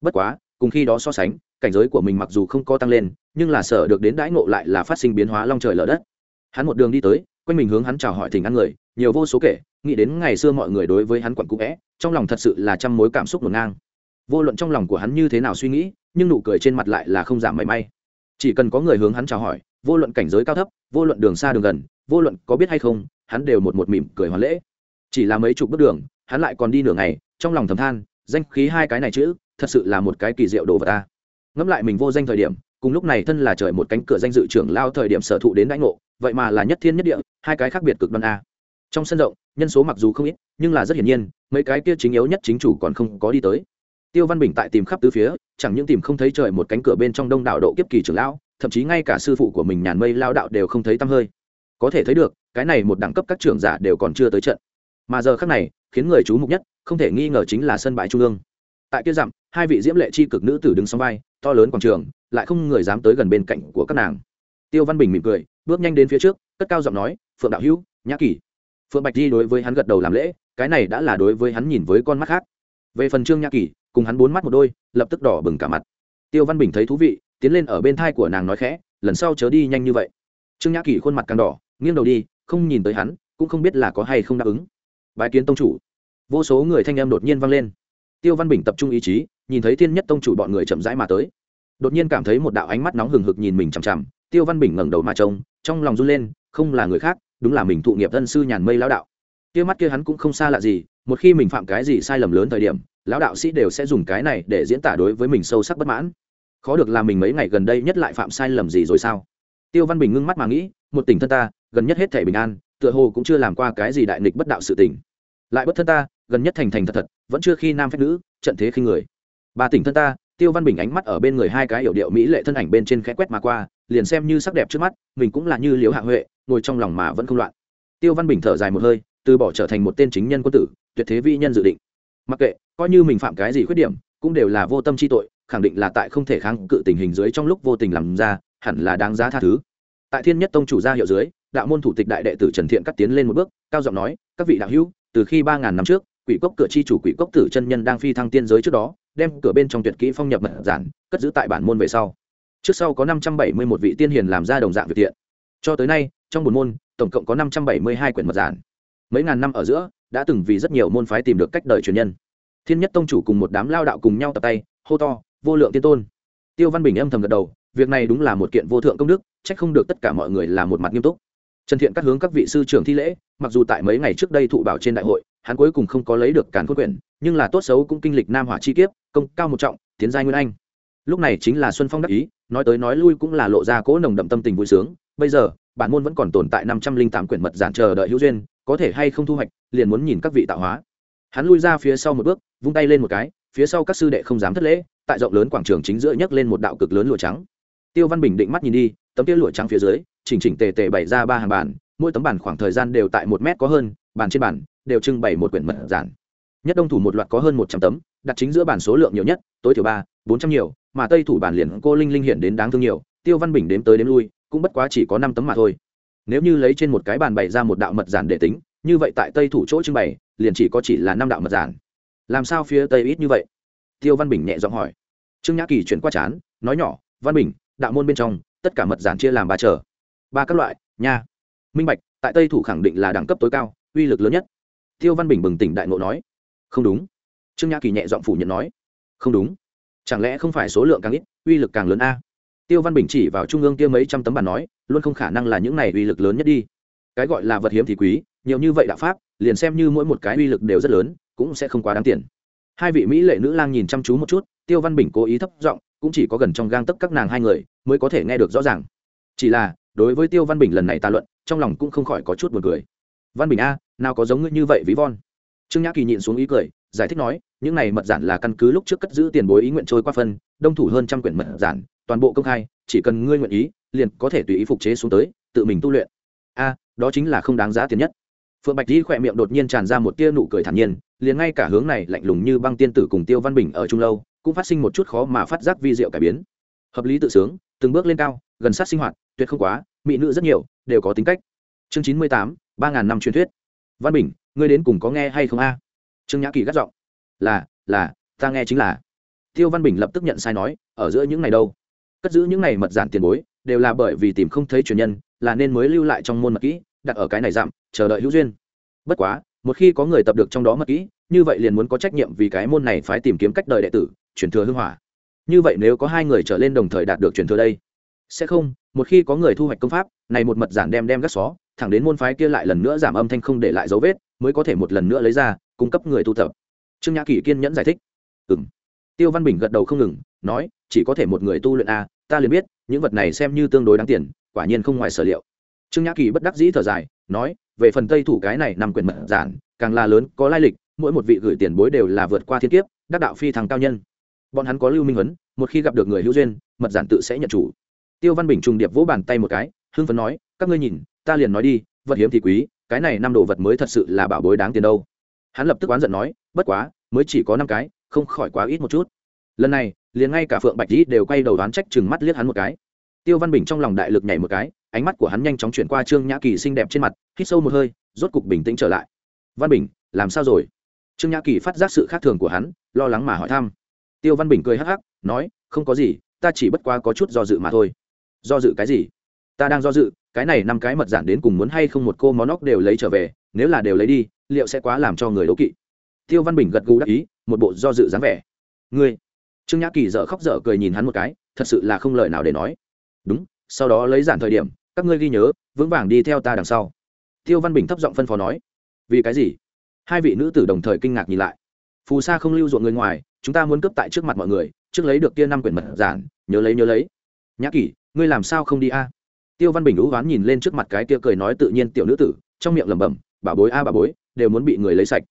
bất quá cùng khi đó so sánh cảnh giới của mình mặc dù không có tăng lên nhưng là sở được đến đãi ngộ lại là phát sinh biến hóa long trời lở đất hắn một đường đi tới, quanh mình hướng hắn chào hỏi thỉnh ăn người, nhiều vô số kể, nghĩ đến ngày xưa mọi người đối với hắn quặn cũ vẽ trong lòng thật sự là trăm mối cảm xúc ngổn ngang. Vô luận trong lòng của hắn như thế nào suy nghĩ, nhưng nụ cười trên mặt lại là không giảm mảy may. Chỉ cần có người hướng hắn chào hỏi, vô luận cảnh giới cao thấp, vô luận đường xa đường gần, vô luận có biết hay không, hắn đều một một mỉm cười hoàn lễ. Chỉ là mấy chục bước đường, hắn lại còn đi nửa ngày, trong lòng thầm than, danh khí hai cái này chữ, thật sự là một cái kỳ diệu đồ vật ta. Ngẫm lại mình vô danh thời điểm, cùng lúc này thân là trời một cánh cửa danh dự trưởng lao thời điểm sở thụ đến đãi ngộ vậy mà là nhất thiên nhất địa, hai cái khác biệt cực đoan a. Trong sân rộng, nhân số mặc dù không ít, nhưng là rất hiển nhiên, mấy cái kia chính yếu nhất chính chủ còn không có đi tới. Tiêu văn bình tại tìm khắp tứ phía, chẳng những tìm không thấy trời một cánh cửa bên trong đông đảo độ kiếp kỳ trưởng lão, thậm chí ngay cả sư phụ của mình nhàn mây lao đạo đều không thấy tăm hơi. Có thể thấy được, cái này một đẳng cấp các trưởng giả đều còn chưa tới trận. Mà giờ khác này, khiến người chú mục nhất, không thể nghi ngờ chính là sân bãi trung ương. Tại kia dặm, hai vị diễm lệ c h i cực nữ tử đứng sau vai, to lớn quảng trường, lại không người dám tới gần bên cạnh của các nàng. Tiêu văn bình mỉm cười bước nhanh đến phía trước, cất cao giọng nói, phượng đạo hữu, nhã kỳ phượng bạch di đối với hắn gật đầu làm lễ, cái này đã là đối với hắn nhìn với con mắt khác. Về phần trương nhã kỳ cùng hắn bốn mắt một đôi, lập tức đỏ bừng cả mặt. Tiêu văn bình thấy thú vị, tiến lên ở bên thai của nàng nói khẽ, lần sau chớ đi nhanh như vậy. Trương nhã kỳ khuôn mặt càng đỏ, nghiêng đầu đi, không nhìn tới hắn, cũng không biết là có hay không đáp ứng. Bài kiến tông chủ. Vô số người thanh em đột nhiên vang lên. Tiêu văn bình tập trung ý chí, nhìn thấy thiên nhất tông chủ bọn người chậm rãi mà tới. Đột nhiên cảm thấy một đạo ánh mắt nóng hừng hực nhìn mình chằm chằm, tiêu văn bình ngẩng đầu mà trông trong lòng run lên, không là người khác, đúng là mình thụ nghiệp thân sư nhàn mây lão đạo. Kia mắt kia hắn cũng không xa lạ gì, một khi mình phạm cái gì sai lầm lớn thời điểm, lão đạo sĩ đều sẽ dùng cái này để diễn tả đối với mình sâu sắc bất mãn. Khó được là mình mấy ngày gần đây nhất lại phạm sai lầm gì rồi sao? Tiêu văn bình ngưng mắt mà nghĩ, một tỉnh thân ta, gần nhất hết thể bình an, tựa hồ cũng chưa làm qua cái gì đại nghịch bất đạo sự tình. Lại bất thân ta, gần nhất thành thành thật thật, vẫn chưa khi nam phép nữ, trận thế khi người. Ba tỉnh thân ta tiêu văn bình ánh mắt ở bên người hai cái yểu điệu mỹ lệ thân ảnh bên trên khẽ quét mà qua, liền xem như sắc đẹp trước mắt, mình cũng là như liếu hạ huệ, ngồi trong lòng mà vẫn không loạn. Tiêu văn bình thở dài một hơi, từ bỏ trở thành một tên chính nhân quân tử, tuyệt thế vi nhân dự định. Mặc kệ, coi như mình phạm cái gì khuyết điểm, cũng đều là vô tâm chi tội, khẳng định là tại không thể kháng cự tình hình dưới trong lúc vô tình làm ra, hẳn là đáng giá tha thứ. Tại thiên nhất tông chủ gia hiệu dưới, đạo môn thủ tịch đại đệ tử trần thiện cắt tiến lên một bước, cao giọng nói, các vị đạo hữu, từ khi ba ngàn năm trước, quỷ cốc cửa chi chủ quỷ cốc tử chân nhân đang phi thăng tiên giới trước đó đem cửa bên trong tuyệt kỹ phong nhập mật giản, cất giữ tại bản môn về sau. Trước sau có năm trăm bảy mươi một vị tiên hiền làm ra đồng dạng việc thiện. Cho tới nay, trong một môn, tổng cộng có năm trăm bảy mươi hai quyển mật giản. Mấy ngàn năm ở giữa, đã từng vì rất nhiều môn phái tìm được cách đời truyền nhân. Thiên nhất tông chủ cùng một đám lao đạo cùng nhau tập tay, hô to, vô lượng tiên tôn. Tiêu văn bình âm thầm gật đầu, việc này đúng là một kiện vô thượng công đức trách không được tất cả mọi người là một mặt nghiêm túc. Trần thiện cắt hướng các vị sư trưởng thi lễ, mặc dù tại mấy ngày trước đây thụ bảo trên đại hội, hắn cuối cùng không có lấy được càn khôn quyển, nhưng là tốt xấu cũng kinh lịch nam hỏa chi kiếp công cao một trọng, tiến giai nguyên anh. Lúc này chính là xuân phong đắc ý, nói tới nói lui cũng là lộ ra cỗ nồng đậm tâm tình vui sướng. Bây giờ, bản môn vẫn còn tồn tại năm trăm linh tám quyển mật giản chờ đợi hữu duyên, có thể hay không thu hoạch, liền muốn nhìn các vị tạo hóa. Hắn lui ra phía sau một bước, vung tay lên một cái, phía sau các sư đệ không dám thất lễ, tại rộng lớn quảng trường chính giữa nhấc lên một đạo cực lớn lụa trắng. Tiêu văn bình định mắt nhìn đi, tấm tiêu lụa trắng phía dưới, chỉnh chỉnh tề tề bày ra ba hàng bàn, mỗi tấm bàn khoảng thời gian đều tại một mét có hơn, bàn trên bàn đều trưng bày một quyển mật giản nhất đông thủ một loạt có hơn một trăm tấm, đặt chính giữa bàn số lượng nhiều nhất, tối thiểu ba, bốn trăm nhiều, mà tây thủ bản liền cô linh linh hiện đến đáng thương nhiều, tiêu văn bình đếm tới đếm lui, cũng bất quá chỉ có năm tấm mà thôi. Nếu như lấy trên một cái bàn bày ra một đạo mật giản để tính, như vậy tại tây thủ chỗ trưng bày, liền chỉ có chỉ là năm đạo mật giản. Làm sao phía tây ít như vậy? Tiêu văn bình nhẹ giọng hỏi. Trương nhã kỳ chuyển qua chán, nói nhỏ, văn bình, đạo môn bên trong, tất cả mật giản chia làm ba chờ ba các loại, nha. Minh bạch, tại tây thủ khẳng định là đẳng cấp tối cao, uy lực lớn nhất. Tiêu văn bình bừng tỉnh đại ngộ nói không đúng. Trương nhã kỳ nhẹ giọng phủ nhận nói. Không đúng. Chẳng lẽ không phải số lượng càng ít, uy lực càng lớn a? Tiêu văn bình chỉ vào trung ương kia mấy trăm tấm bản nói, luôn không khả năng là những này uy lực lớn nhất đi. Cái gọi là vật hiếm thì quý, nhiều như vậy đạo pháp, liền xem như mỗi một cái uy lực đều rất lớn, cũng sẽ không quá đáng tiền. Hai vị mỹ lệ nữ lang nhìn chăm chú một chút, tiêu văn bình cố ý thấp giọng, cũng chỉ có gần trong gang tấc các nàng hai người, mới có thể nghe được rõ ràng. Chỉ là, đối với tiêu văn bình lần này ta luận, trong lòng cũng không khỏi có chút buồn cười. Văn bình a, nào có giống ngươi như vậy ví von? Trương nhã kỳ nhịn xuống ý cười, giải thích nói, những này mật giản là căn cứ lúc trước cất giữ tiền bối ý nguyện trôi qua phân, đông thủ hơn trăm quyển mật giản, toàn bộ công khai, chỉ cần ngươi nguyện ý, liền có thể tùy ý phục chế xuống tới, tự mình tu luyện. A, đó chính là không đáng giá tiền nhất. Phượng bạch di khỏe miệng đột nhiên tràn ra một tia nụ cười thản nhiên, liền ngay cả hướng này lạnh lùng như băng tiên tử cùng tiêu văn bình ở trung lâu, cũng phát sinh một chút khó mà phát giác vi diệu cải biến. Hợp lý tự sướng, từng bước lên cao, gần sát sinh hoạt, tuyệt không quá, mỹ nữ rất nhiều, đều có tính cách. Chương chín mươi tám, ba ngàn năm truyền thuyết. Văn bình ngươi đến cùng có nghe hay không a? Trương nhã kỳ gắt giọng, là là, ta nghe chính là. Tiêu văn bình lập tức nhận sai nói, ở giữa những ngày đâu? Cất giữ những ngày mật giản tiền bối, đều là bởi vì tìm không thấy truyền nhân, là nên mới lưu lại trong môn mật kỹ, đặt ở cái này giảm, chờ đợi hữu duyên. Bất quá, một khi có người tập được trong đó mật kỹ, như vậy liền muốn có trách nhiệm vì cái môn này phải tìm kiếm cách đời đệ tử, truyền thừa hưng hỏa. Như vậy nếu có hai người trở lên đồng thời đạt được truyền thừa đây, sẽ không, một khi có người thu hoạch công pháp, này một mật giản đem đem gác xó, thẳng đến môn phái kia lại lần nữa giảm âm thanh không để lại dấu vết mới có thể một lần nữa lấy ra, cung cấp người tu tập. Trương nhã kỳ kiên nhẫn giải thích. Ừ m tiêu văn bình gật đầu không ngừng, nói, chỉ có thể một người tu luyện a, ta liền biết, những vật này xem như tương đối đáng tiền, quả nhiên không ngoài sở liệu. Trương nhã kỳ bất đắc dĩ thở dài, nói, về phần tây thủ cái này nằm quyền mật giản, càng là lớn, có lai lịch, mỗi một vị gửi tiền bối đều là vượt qua thiên kiếp, đắc đạo phi thằng cao nhân. Bọn hắn có lưu minh huấn, một khi gặp được người hữu duyên, mật giản tự sẽ nhận chủ. Tiêu văn bình trùng điệp vỗ bàn tay một cái, hưng phấn nói, các ngươi nhìn, ta liền nói đi, vật hiếm thì quý cái này năm đồ vật mới thật sự là bảo bối đáng tiền đâu. Hắn lập tức oán giận nói, bất quá, mới chỉ có năm cái, không khỏi quá ít một chút. Lần này, liền ngay cả phượng bạch dĩ đều quay đầu đoán trách chừng mắt liếc hắn một cái. Tiêu văn bình trong lòng đại lực nhảy một cái, ánh mắt của hắn nhanh chóng chuyển qua trương nhã kỳ xinh đẹp trên mặt, hít sâu một hơi, rốt cục bình tĩnh trở lại. Văn bình, làm sao rồi? Trương nhã kỳ phát giác sự khác thường của hắn, lo lắng mà hỏi thăm. Tiêu văn bình cười hắc hắc, nói, không có gì, ta chỉ bất quá có chút do dự mà thôi. Do dự cái gì? Ta đang do dự cái này năm cái mật giản đến cùng muốn hay không một cô món óc đều lấy trở về, nếu là đều lấy đi, liệu sẽ quá làm cho người đố kỵ? Tiêu văn bình gật gù đắc ý, một bộ do dự dáng vẻ. Ngươi? Trương nhã kỳ dở khóc dở cười nhìn hắn một cái, thật sự là không lời nào để nói. Đúng, sau đó lấy giản thời điểm, các ngươi ghi nhớ, vững vàng đi theo ta đằng sau. Tiêu văn bình thấp giọng phân phó nói. Vì cái gì? Hai vị nữ tử đồng thời kinh ngạc nhìn lại. Phù sa không lưu ruộng người ngoài, chúng ta muốn cướp tại trước mặt mọi người, trước lấy được kia năm quyển mật giản, nhớ lấy nhớ lấy. Nhã kỳ, ngươi làm sao không đi a? Tiêu văn bình ú oán nhìn lên trước mặt cái kia cười nói tự nhiên tiểu nữ tử, trong miệng lẩm bẩm, bà bối a, bà bối, đều muốn bị người lấy sạch.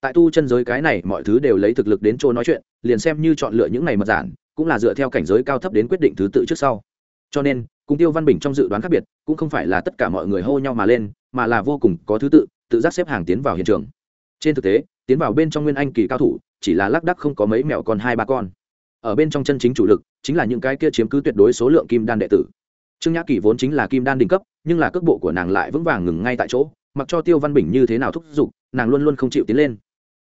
Tại tu chân giới cái này, mọi thứ đều lấy thực lực đến chỗ nói chuyện, liền xem như chọn lựa những này mật giản, cũng là dựa theo cảnh giới cao thấp đến quyết định thứ tự trước sau. Cho nên, cùng tiêu văn bình trong dự đoán khác biệt, cũng không phải là tất cả mọi người hô nhau mà lên, mà là vô cùng có thứ tự tự giác xếp hàng tiến vào hiện trường. Trên thực tế, tiến vào bên trong nguyên anh kỳ cao thủ, chỉ là lác đắc không có mấy mẹo còn hai ba con. Ở bên trong chân chính chủ lực, chính là những cái kia chiếm cứ tuyệt đối số lượng kim đan đệ tử trương nhã kỳ vốn chính là kim đan đỉnh cấp, nhưng là cước bộ của nàng lại vững vàng ngừng ngay tại chỗ, mặc cho tiêu văn bình như thế nào thúc giục, nàng luôn luôn không chịu tiến lên.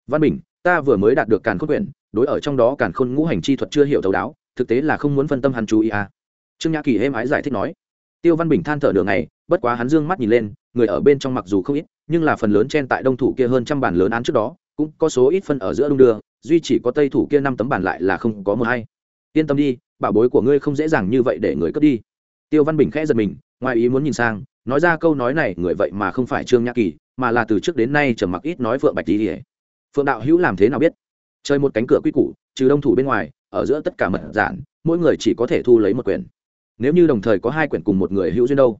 Văn bình, ta vừa mới đạt được càn khôn quyển, đối ở trong đó càn khôn ngũ hành chi thuật chưa hiểu thấu đáo, thực tế là không muốn phân tâm hắn chú ý à. trương nhã kỳ êm ái giải thích nói. Tiêu văn bình than thở đường này bất quá hắn dương mắt nhìn lên, người ở bên trong mặc dù không ít, nhưng là phần lớn trên tại đông thủ kia hơn trăm bản lớn án trước đó, cũng có số ít phân ở giữa đông đưa, duy chỉ có tây thủ kia năm tấm bản lại là không có một hay yên tâm đi, bảo bối của ngươi không dễ dàng như vậy để người cướp đi tiêu văn bình khẽ giật mình, ngoài ý muốn nhìn sang, nói ra câu nói này, người vậy mà không phải trương nhã kỳ, mà là từ trước đến nay trầm mặc ít nói phượng bạch tỉ phượng đạo hữu làm thế nào biết? Chơi một cánh cửa quy củ, trừ đông thủ bên ngoài, ở giữa tất cả mật giản, mỗi người chỉ có thể thu lấy một quyển. Nếu như đồng thời có hai quyển cùng một người hữu duyên đâu,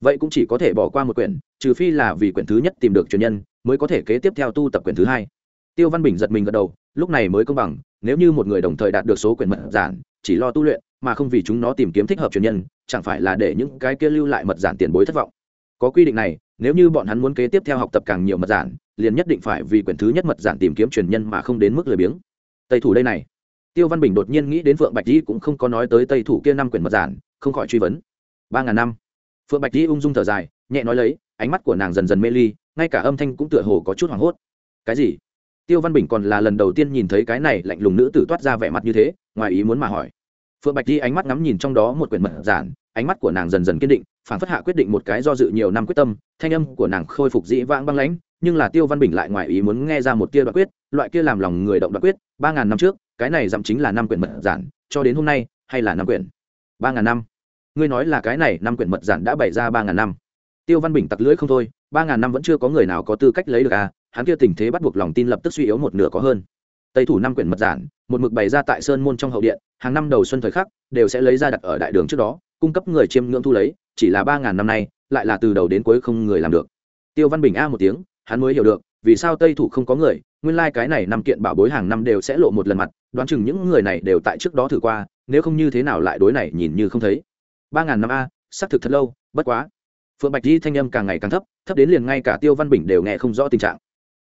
vậy cũng chỉ có thể bỏ qua một quyển, trừ phi là vì quyển thứ nhất tìm được truyền nhân, mới có thể kế tiếp theo tu tập quyển thứ hai. Tiêu văn bình giật mình gật đầu, lúc này mới công bằng, nếu như một người đồng thời đạt được số quyển mật giản, chỉ lo tu luyện, mà không vì chúng nó tìm kiếm thích hợp truyền nhân chẳng phải là để những cái kia lưu lại mật giản tiền bối thất vọng. Có quy định này, nếu như bọn hắn muốn kế tiếp theo học tập càng nhiều mật giản, liền nhất định phải vì quyển thứ nhất mật giản tìm kiếm truyền nhân mà không đến mức lười biếng. Tây thủ đây này. Tiêu văn bình đột nhiên nghĩ đến phượng bạch di cũng không có nói tới tây thủ kia năm quyển mật giản, không khỏi truy vấn. Ba ngàn năm. Phượng bạch di ung dung thở dài, nhẹ nói lấy, ánh mắt của nàng dần dần mê ly, ngay cả âm thanh cũng tựa hồ có chút hoảng hốt. Cái gì? Tiêu văn bình còn là lần đầu tiên nhìn thấy cái này lạnh lùng nữ tử toát ra vẻ mặt như thế, ngoài ý muốn mà hỏi phượng bạch di ánh mắt ngắm nhìn trong đó một quyển mật giản, ánh mắt của nàng dần dần kiên định phản phất hạ quyết định một cái do dự nhiều năm quyết tâm, thanh âm của nàng khôi phục dĩ vãng băng lãnh, nhưng là tiêu văn bình lại ngoài ý muốn nghe ra một tia đoạn quyết, loại kia làm lòng người động đoạn quyết, ba ngàn năm trước, cái này dặm chính là năm quyển mật giản, cho đến hôm nay, hay là năm quyển? Ba ngàn năm. Ngươi nói là cái này năm quyển mật giản đã bày ra ba ngàn năm. Tiêu văn bình tặc lưỡi không thôi, ba ngàn năm vẫn chưa có người nào có tư cách lấy được à hắn kia tình thế bắt buộc lòng tin lập tức suy yếu một nửa có hơn tây thủ năm quyển mật giản, một mực bày ra tại sơn môn trong hậu điện, hàng năm đầu xuân thời khắc, đều sẽ lấy ra đặt ở đại đường trước đó, cung cấp người chiêm ngưỡng thu lấy, chỉ là ba ngàn năm nay, lại là từ đầu đến cuối không người làm được. Tiêu văn bình a một tiếng, hắn mới hiểu được, vì sao tây thủ không có người, nguyên lai、like、cái này năm kiện bảo bối hàng năm đều sẽ lộ một lần mặt, đoán chừng những người này đều tại trước đó thử qua, nếu không như thế nào lại đối này nhìn như không thấy. Ba ngàn năm a, xác thực thật lâu, bất quá. Phượng bạch di thanh âm càng ngày càng thấp thấp đến liền ngay cả tiêu văn bình đều nghe không rõ tình trạng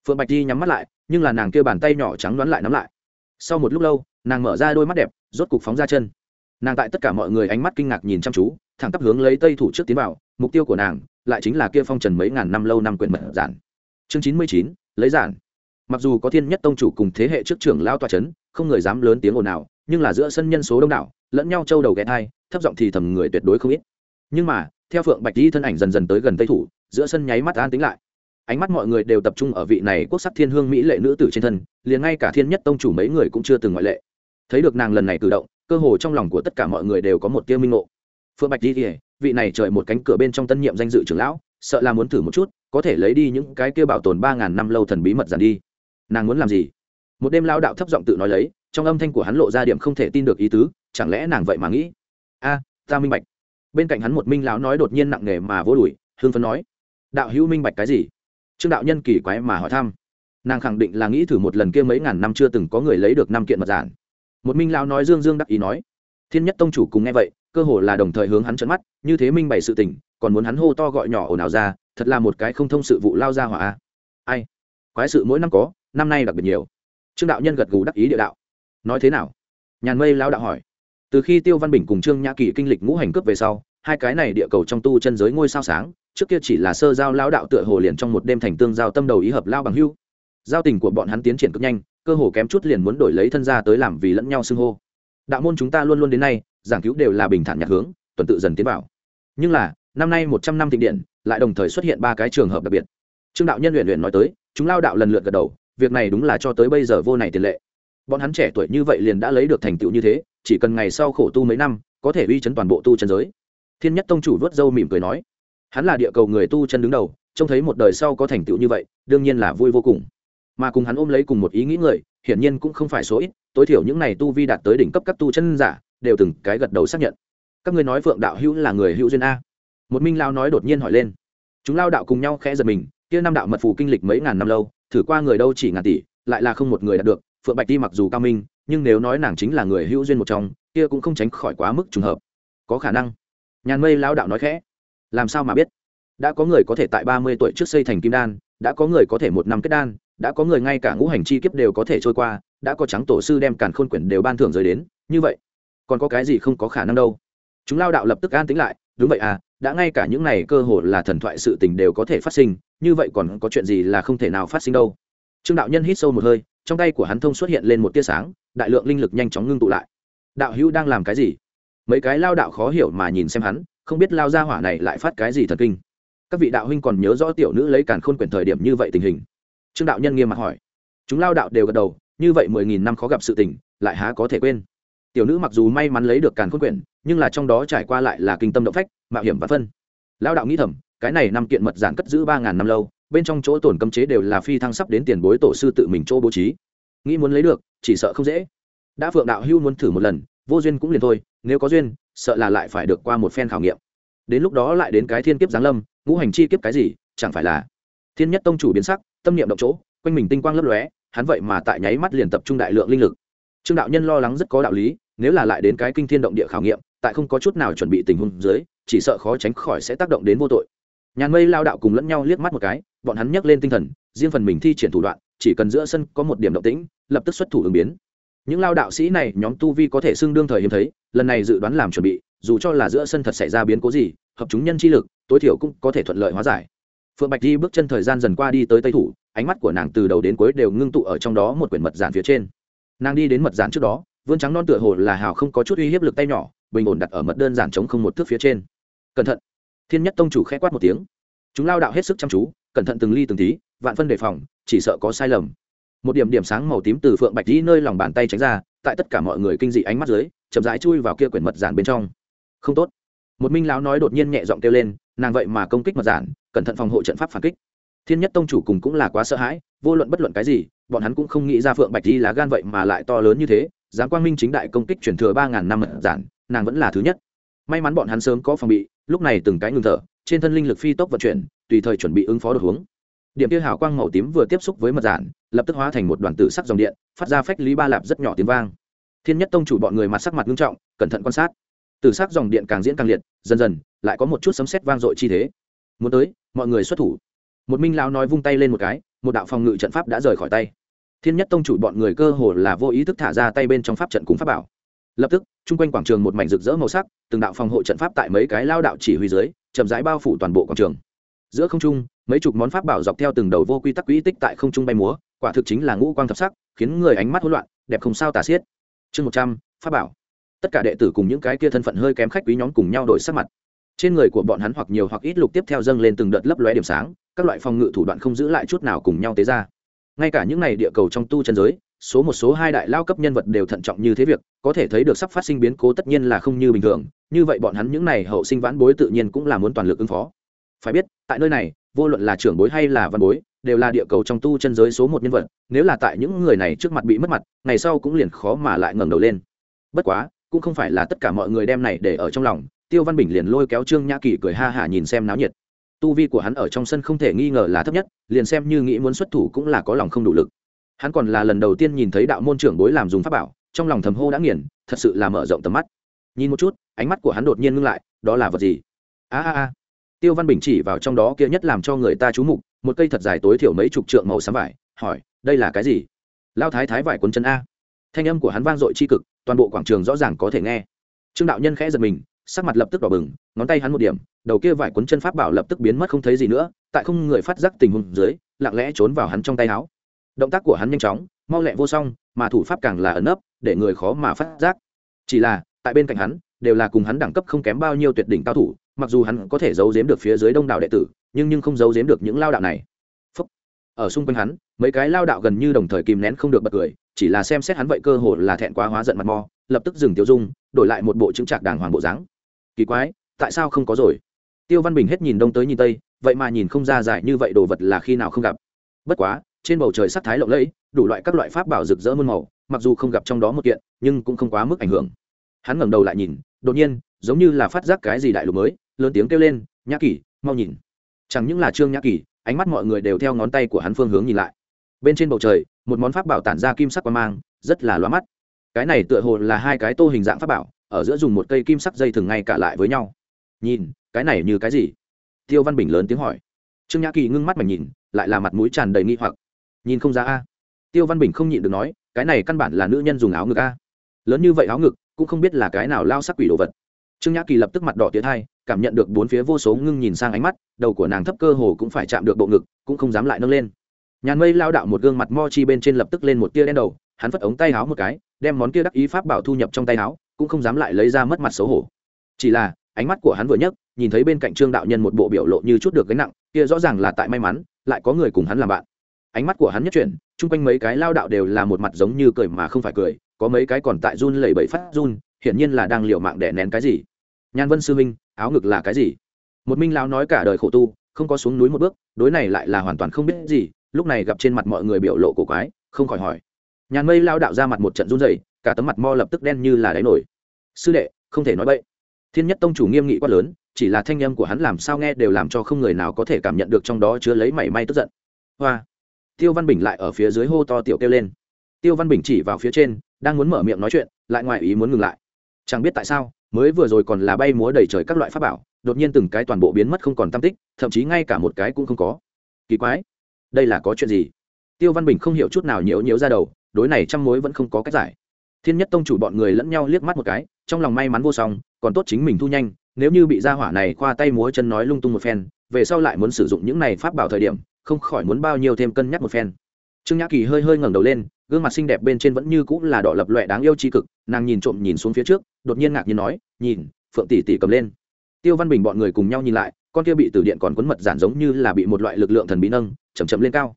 phượng bạch di nhắm mắt lại, nhưng là nàng kêu bàn tay nhỏ trắng đoán lại nắm lại. Sau một lúc lâu, nàng mở ra đôi mắt đẹp, rốt cục phóng ra chân. Nàng tại tất cả mọi người ánh mắt kinh ngạc nhìn chăm chú, thẳng tắp hướng lấy tây thủ trước tiến vào, mục tiêu của nàng lại chính là kia phong trần mấy ngàn năm lâu năm quyển mật giản. Chương chín mươi chín, lấy giản. Mặc dù có thiên nhất tông chủ cùng thế hệ trước trưởng lao tòa c h ấ n không người dám lớn tiếng ồn nào nhưng là giữa sân nhân số đông đảo, lẫn nhau trâu đầu ghé thai, thấp giọng thì thầm người tuyệt đối không ít. Nhưng mà, theo phượng bạch di thân ảnh dần dần tới gần tây thủ, giữa sân nháy mắt an tính lại ánh mắt mọi người đều tập trung ở vị này quốc sắc thiên hương mỹ lệ nữ tử trên thân, liền ngay cả thiên nhất tông chủ mấy người cũng chưa từng ngoại lệ. Thấy được nàng lần này cử động, cơ hồ trong lòng của tất cả mọi người đều có một tia minh ngộ. Phượng bạch đi kỉa vị này trời một cánh cửa bên trong tân nhiệm danh dự trưởng lão, sợ là muốn thử một chút, có thể lấy đi những cái kia bảo tồn ba ngàn năm lâu thần bí mật giản đi. Nàng muốn làm gì? Một đêm lao đạo thấp giọng tự nói lấy, trong âm thanh của hắn lộ ra điểm không thể tin được ý tứ, chẳng lẽ nàng vậy mà nghĩ? A, ta minh bạch. Bên cạnh hắn một minh lão nói đột nhiên nặng nề mà vô đùi hương phấn nói. Đạo hữu minh bạch cái gì? Trương đạo nhân kỳ quái mà hỏi thăm. Nàng khẳng định là nghĩ thử một lần kia mấy ngàn năm chưa từng có người lấy được năm kiện mật giản. Một minh lão nói dương dương đắc ý nói, thiên nhất tông chủ cùng nghe vậy, cơ hồ là đồng thời hướng hắn trợn mắt, như thế minh bày sự tình, còn muốn hắn hô to gọi nhỏ ồn ào ra, thật là một cái không thông sự vụ lao ra hỏa ai? Quái sự mỗi năm có, năm nay đặc biệt nhiều. Trương đạo nhân gật gù đắc ý địa đạo. Nói thế nào? Nhàn mây lao đạo hỏi. Từ khi tiêu văn bình cùng trương nhã kỳ kinh lịch ngũ hành cướp về sau, hai cái này địa cầu trong tu chân giới ngôi sao sáng trước kia chỉ là sơ giao lao đạo tựa hồ liền trong một đêm thành tương giao tâm đầu ý hợp lao bằng hưu. Giao tình của bọn hắn tiến triển cực nhanh, cơ hồ kém chút liền muốn đổi lấy thân gia tới làm vì lẫn nhau xưng hô. Đạo môn chúng ta luôn luôn đến nay, giảng cứu đều là bình thản nhạc hướng, tuần tự dần tiến vào. Nhưng là, năm nay một trăm năm thịnh điện, lại đồng thời xuất hiện ba cái trường hợp đặc biệt. Trương đạo nhân luyện luyện nói tới, chúng lao đạo lần lượt gật đầu, việc này đúng là cho tới bây giờ vô này tiền lệ. Bọn hắn trẻ tuổi như vậy liền đã lấy được thành tựu như thế, chỉ cần ngày sau khổ tu mấy năm, có thể uy chấn toàn bộ tu chân giới. Thiên nhất tông chủ vớt râu mỉm cười nói hắn là địa cầu người tu chân đứng đầu, trông thấy một đời sau có thành tựu như vậy, đương nhiên là vui vô cùng. Mà cùng hắn ôm lấy cùng một ý nghĩ người, hiển nhiên cũng không phải số ít, tối thiểu những này tu vi đạt tới đỉnh cấp các tu chân giả, đều từng cái gật đầu xác nhận. Các ngươi nói phượng đạo hữu là người hữu duyên a. Một minh lao nói đột nhiên hỏi lên. Chúng lao đạo cùng nhau khẽ giật mình, kia năm đạo mật phù kinh lịch mấy ngàn năm lâu, thử qua người đâu chỉ ngàn tỷ, lại là không một người đạt được, phượng bạch ti mặc dù cao minh, nhưng nếu nói nàng chính là người hữu duyên một trong, kia cũng không tránh khỏi quá mức trùng hợp. Có khả năng. Nhàn mây lao đạo nói khẽ làm sao mà biết? Đã có người có thể tại ba mươi tuổi trước xây thành kim đan, đã có người có thể một năm kết đan, đã có người ngay cả ngũ hành chi kiếp đều có thể trôi qua, đã có trắng tổ sư đem càn khôn quyển đều ban thưởng rời đến, như vậy, còn có cái gì không có khả năng đâu? Chúng lao đạo lập tức an tính lại, đúng vậy à đã ngay cả những này cơ hội là thần thoại sự tình đều có thể phát sinh, như vậy còn có chuyện gì là không thể nào phát sinh đâu? Trương đạo nhân hít sâu một hơi, trong tay của hắn thông xuất hiện lên một tia sáng, đại lượng linh lực nhanh chóng ngưng tụ lại. Đạo hữu đang làm cái gì? Mấy cái lao đạo khó hiểu mà nhìn xem hắn không biết lao ra hỏa này lại phát cái gì thật kinh. Các vị đạo huynh còn nhớ rõ tiểu nữ lấy càn khôn quyển thời điểm như vậy tình hình? Trương đạo nhân nghiêm mặt hỏi. Chúng lao đạo đều gật đầu, như vậy mười nghìn năm khó gặp sự tình, lại há có thể quên. Tiểu nữ mặc dù may mắn lấy được càn khôn quyển, nhưng là trong đó trải qua lại là kinh tâm động phách, mạo hiểm và phân. Lao đạo nghĩ thầm, cái này năm kiện mật giản cất giữ ba ngàn năm lâu, bên trong chỗ tổn cấm chế đều là phi thăng sắp đến tiền bối tổ sư tự mình chỗ bố trí. Nghĩ muốn lấy được, chỉ sợ không dễ. Đã phượng đạo hưu muốn thử một lần, vô duyên cũng liền thôi, nếu có duyên sợ là lại phải được qua một phen khảo nghiệm. Đến lúc đó lại đến cái thiên kiếp giáng lâm, ngũ hành chi kiếp cái gì, chẳng phải là thiên nhất tông chủ biến sắc, tâm niệm động chỗ, quanh mình tinh quang lấp lóe, hắn vậy mà tại nháy mắt liền tập trung đại lượng linh lực. Trương đạo nhân lo lắng rất có đạo lý, nếu là lại đến cái kinh thiên động địa khảo nghiệm, tại không có chút nào chuẩn bị tình huống dưới, chỉ sợ khó tránh khỏi sẽ tác động đến vô tội. Nhàn mây lao đạo cùng lẫn nhau liếc mắt một cái, bọn hắn nhấc lên tinh thần, riêng phần mình thi triển thủ đoạn, chỉ cần giữa sân có một điểm động tĩnh, lập tức xuất thủ ứng biến những lao đạo sĩ này, nhóm tu vi có thể xưng đương thời hiếm thấy, lần này dự đoán làm chuẩn bị, dù cho là giữa sân thật xảy ra biến cố gì, hợp chúng nhân chi lực, tối thiểu cũng có thể thuận lợi hóa giải. Phượng bạch di bước chân thời gian dần qua đi tới tây thủ, ánh mắt của nàng từ đầu đến cuối đều ngưng tụ ở trong đó một quyển mật giản phía trên. Nàng đi đến mật giản trước đó, vươn trắng non tựa hồ là hào không có chút uy hiếp lực tay nhỏ, bình ổn đặt ở mật đơn giản chống không một thước phía trên. Cẩn thận. Thiên nhất tông chủ khẽ quát một tiếng. Chúng lao đạo hết sức chăm chú, cẩn thận từng ly từng tí, vạn phân đề phòng, chỉ sợ có sai lầm một điểm điểm sáng màu tím từ phượng bạch dĩ nơi lòng bàn tay tránh ra, tại tất cả mọi người kinh dị ánh mắt dưới, chậm rãi chui vào kia quyển mật giản bên trong. Không tốt. Một minh lão nói đột nhiên nhẹ giọng kêu lên, nàng vậy mà công kích mật giản, cẩn thận phòng hộ trận pháp phản kích. Thiên nhất tông chủ cùng cũng là quá sợ hãi, vô luận bất luận cái gì, bọn hắn cũng không nghĩ ra phượng bạch di lá gan vậy mà lại to lớn như thế giáng quang minh chính đại công kích chuyển thừa ba ngàn năm mật giản, nàng vẫn là thứ nhất. May mắn bọn hắn sớm có phòng bị, lúc này từng cái ngừng thở, trên thân linh lực phi tốc vận chuyển, tùy thời chuẩn bị ứng phó đột hướng điểm kia hào quang màu tím vừa tiếp xúc với mật giản, lập tức hóa thành một đoàn tử sắc dòng điện, phát ra phách lý ba lạp rất nhỏ tiếng vang. Thiên nhất tông chủ bọn người mặt sắc mặt nghiêm trọng, cẩn thận quan sát. Tử sắc dòng điện càng diễn càng liệt, dần dần, lại có một chút sấm sét vang dội chi thế. Muốn tới, mọi người xuất thủ. Một minh lão nói vung tay lên một cái, một đạo phòng ngự trận pháp đã rời khỏi tay. Thiên nhất tông chủ bọn người cơ hồ là vô ý thức thả ra tay bên trong pháp trận cùng pháp bảo. Lập tức, chung quanh quảng trường một mảnh rực rỡ màu sắc, từng đạo phòng hộ trận pháp tại mấy cái lao đạo chỉ huy dưới, chậm rãi bao phủ toàn bộ quảng trường. Giữa không trung mấy chục món pháp bảo dọc theo từng đầu vô quy tắc quỹ tích tại không trung bay múa, quả thực chính là ngũ quang thập sắc, khiến người ánh mắt hỗn loạn, đẹp không sao tả xiết. Chương một trăm, pháp bảo. Tất cả đệ tử cùng những cái kia thân phận hơi kém khách quý nhóm cùng nhau đổi sắc mặt. Trên người của bọn hắn hoặc nhiều hoặc ít lục tiếp theo dâng lên từng đợt lấp lóe điểm sáng, các loại phòng ngự thủ đoạn không giữ lại chút nào cùng nhau tế ra. Ngay cả những này địa cầu trong tu chân giới, số một số hai đại lao cấp nhân vật đều thận trọng như thế việc, có thể thấy được sắp phát sinh biến cố tất nhiên là không như bình thường, như vậy bọn hắn những này hậu sinh vãn bối tự nhiên cũng là muốn toàn lực ứng phó. Phải biết, tại nơi này vô luận là trưởng bối hay là văn bối, đều là địa cầu trong tu chân giới số một nhân vật, nếu là tại những người này trước mặt bị mất mặt, ngày sau cũng liền khó mà lại ngẩng đầu lên. Bất quá, cũng không phải là tất cả mọi người đem này để ở trong lòng, tiêu văn bình liền lôi kéo trương nhã kỳ cười ha hả nhìn xem náo nhiệt. Tu vi của hắn ở trong sân không thể nghi ngờ là thấp nhất, liền xem như nghĩ muốn xuất thủ cũng là có lòng không đủ lực. Hắn còn là lần đầu tiên nhìn thấy đạo môn trưởng bối làm dùng pháp bảo, trong lòng thầm hô đã nghiền, thật sự là mở rộng tầm mắt. Nhìn một chút, ánh mắt của hắn đột nhiên ngưng lại, đó là vật gì? A a a tiêu văn bình chỉ vào trong đó kia nhất làm cho người ta chú mục, một cây thật dài tối thiểu mấy chục trượng màu xám vải, hỏi, đây là cái gì? Lao thái thái vải quấn chân a. Thanh âm của hắn vang dội tri cực, toàn bộ quảng trường rõ ràng có thể nghe. Trương đạo nhân khẽ giật mình, sắc mặt lập tức đỏ bừng, ngón tay hắn một điểm, đầu kia vải quấn chân pháp bảo lập tức biến mất không thấy gì nữa, tại không người phát giác tình huống dưới, lặng lẽ trốn vào hắn trong tay áo. Động tác của hắn nhanh chóng, mau lẹ vô song, mà thủ pháp càng là ẩn ấp để người khó mà phát giác. Chỉ là, tại bên cạnh hắn, đều là cùng hắn đẳng cấp không kém bao nhiêu tuyệt đỉnh cao thủ mặc dù hắn có thể giấu giếm được phía dưới đông đảo đệ tử, nhưng nhưng không giấu giếm được những lao đạo này. Phúc. ở xung quanh hắn, mấy cái lao đạo gần như đồng thời kìm nén không được bật cười, chỉ là xem xét hắn vậy cơ hồ là thẹn quá hóa giận mặt mò lập tức dừng tiêu dung, đổi lại một bộ chứng trạc đàng hoàng bộ dáng. Kỳ quái, tại sao không có rồi? Tiêu văn bình hết nhìn đông tới nhìn tây, vậy mà nhìn không ra giải như vậy đồ vật là khi nào không gặp. Bất quá, trên bầu trời sắc thái lộng lẫy, đủ loại các loại pháp bảo rực rỡ muôn màu, mặc dù không gặp trong đó một kiện, nhưng cũng không quá mức ảnh hưởng. Hắn ngẩng đầu lại nhìn, đột nhiên, giống như là phát giác cái gì đại lục mới lớn tiếng kêu lên, nhã kỳ, mau nhìn. Chẳng những là trương nhã kỳ, ánh mắt mọi người đều theo ngón tay của hắn phương hướng nhìn lại. Bên trên bầu trời, một món pháp bảo tản ra kim sắc qua mang, rất là loa mắt. Cái này tựa hồ là hai cái tô hình dạng pháp bảo, ở giữa dùng một cây kim sắc dây thừng ngay cả lại với nhau. Nhìn, cái này như cái gì? Tiêu văn bình lớn tiếng hỏi. Trương nhã kỳ ngưng mắt mà nhìn, lại là mặt mũi tràn đầy nghi hoặc. Nhìn không ra a. Tiêu văn bình không nhịn được nói, cái này căn bản là nữ nhân dùng áo ngực a. Lớn như vậy áo ngực, cũng không biết là cái nào lao sắc quỷ đồ vật trương nhã kỳ lập tức mặt đỏ tiến hai cảm nhận được bốn phía vô số ngưng nhìn sang ánh mắt, đầu của nàng thấp cơ hồ cũng phải chạm được bộ ngực, cũng không dám lại nâng lên. Nhàn mây lao đạo một gương mặt mo chi bên trên lập tức lên một tia đen đầu, hắn phất ống tay áo một cái, đem món kia đắc ý pháp bảo thu nhập trong tay áo cũng không dám lại lấy ra mất mặt xấu hổ. Chỉ là, ánh mắt của hắn vừa nhấc, nhìn thấy bên cạnh trương đạo nhân một bộ biểu lộ như chút được gánh nặng, kia rõ ràng là tại may mắn, lại có người cùng hắn làm bạn. Ánh mắt của hắn nhất chuyển, chung quanh mấy cái lao đạo đều là một mặt giống như cười mà không phải cười, có mấy cái còn tại run lẩy bẩy phát run hiển nhiên là đang liều mạng để nén cái gì. Nhan vân sư minh áo ngực là cái gì? Một minh lão nói cả đời khổ tu, không có xuống núi một bước, đối này lại là hoàn toàn không biết gì, lúc này gặp trên mặt mọi người biểu lộ cổ quái, không khỏi hỏi. Nhàn mây lao đạo ra mặt một trận run rẩy, cả tấm mặt mo lập tức đen như là đáy nổi. Sư đệ, không thể nói bậy. Thiên nhất tông chủ nghiêm nghị quát lớn, chỉ là thanh âm của hắn làm sao nghe đều làm cho không người nào có thể cảm nhận được trong đó chứa lấy mảy may tức giận. Hoa. Tiêu văn bình lại ở phía dưới hô to tiểu kêu lên. Tiêu văn bình chỉ vào phía trên, đang muốn mở miệng nói chuyện, lại ngoài ý muốn ngừng lại chẳng biết tại sao, mới vừa rồi còn là bay múa đầy trời các loại pháp bảo, đột nhiên từng cái toàn bộ biến mất không còn tam tích, thậm chí ngay cả một cái cũng không có. Kỳ quái, đây là có chuyện gì? Tiêu văn bình không hiểu chút nào nhiễu nhiễu ra đầu, đối này trăm mối vẫn không có cách giải. Thiên nhất tông chủ bọn người lẫn nhau liếc mắt một cái, trong lòng may mắn vô song, còn tốt chính mình thu nhanh, nếu như bị gia hỏa này khoa tay múa chân nói lung tung một phen, về sau lại muốn sử dụng những này pháp bảo thời điểm, không khỏi muốn bao nhiêu thêm cân nhắc một phen. Trương nhã kỳ hơi hơi ngẩng đầu lên gương mặt xinh đẹp bên trên vẫn như cũng là đỏ lập loẹ đáng yêu tri cực, nàng nhìn trộm nhìn xuống phía trước, đột nhiên ngạc nhiên nói, nhìn, phượng tỷ tỷ cầm lên. Tiêu văn bình bọn người cùng nhau nhìn lại, con kia bị từ điện còn quấn mật giản giống như là bị một loại lực lượng thần bí nâng chầm chậm lên cao.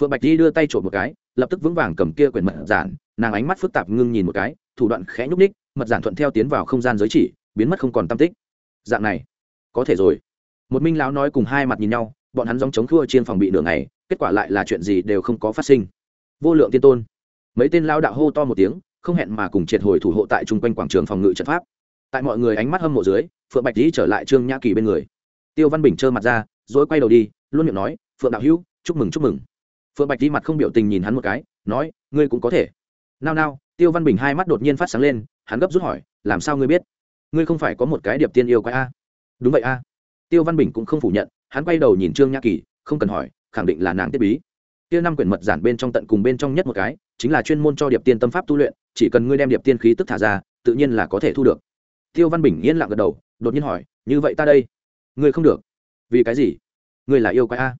Phượng bạch di đưa tay trộm một cái, lập tức vững vàng cầm kia quyển mật giản, nàng ánh mắt phức tạp ngưng nhìn một cái, thủ đoạn khẽ nhúc ních mật giản thuận theo tiến vào không gian giới chỉ, biến mất không còn tam tích. Dạng này, có thể rồi. Một minh lão nói cùng hai mặt nhìn nhau, bọn hắn dòng chống khua trên phòng bị nửa ngày, kết quả lại là chuyện gì đều không có phát sinh vô lượng tiên tôn. Mấy tên lao đạo hô to một tiếng, không hẹn mà cùng triệt hồi thủ hộ tại chung quanh quảng trường phòng ngự trận pháp. Tại mọi người ánh mắt hâm mộ dưới, phượng bạch tý trở lại trương nhã kỳ bên người. Tiêu văn bình trơ mặt ra dối quay đầu đi, luôn miệng nói, phượng đạo hữu, chúc mừng chúc mừng. Phượng bạch tý mặt không biểu tình nhìn hắn một cái, nói, ngươi cũng có thể. Nao nao, tiêu văn bình hai mắt đột nhiên phát sáng lên, hắn gấp rút hỏi, làm sao ngươi biết? Ngươi không phải có một cái điệp tiên yêu quái a? Đúng vậy a. Tiêu văn bình cũng không phủ nhận, hắn quay đầu nhìn trương nhã kỳ, không cần hỏi, khẳng định là nàng tiết bí kia năm quyển mật giản bên trong tận cùng bên trong nhất một cái, chính là chuyên môn cho điệp tiên tâm pháp tu luyện, chỉ cần ngươi đem điệp tiên khí tức thả ra, tự nhiên là có thể thu được. Tiêu văn bình yên lặng gật đầu, đột nhiên hỏi, như vậy ta đây? Ngươi không được. Vì cái gì? Ngươi là yêu quái a.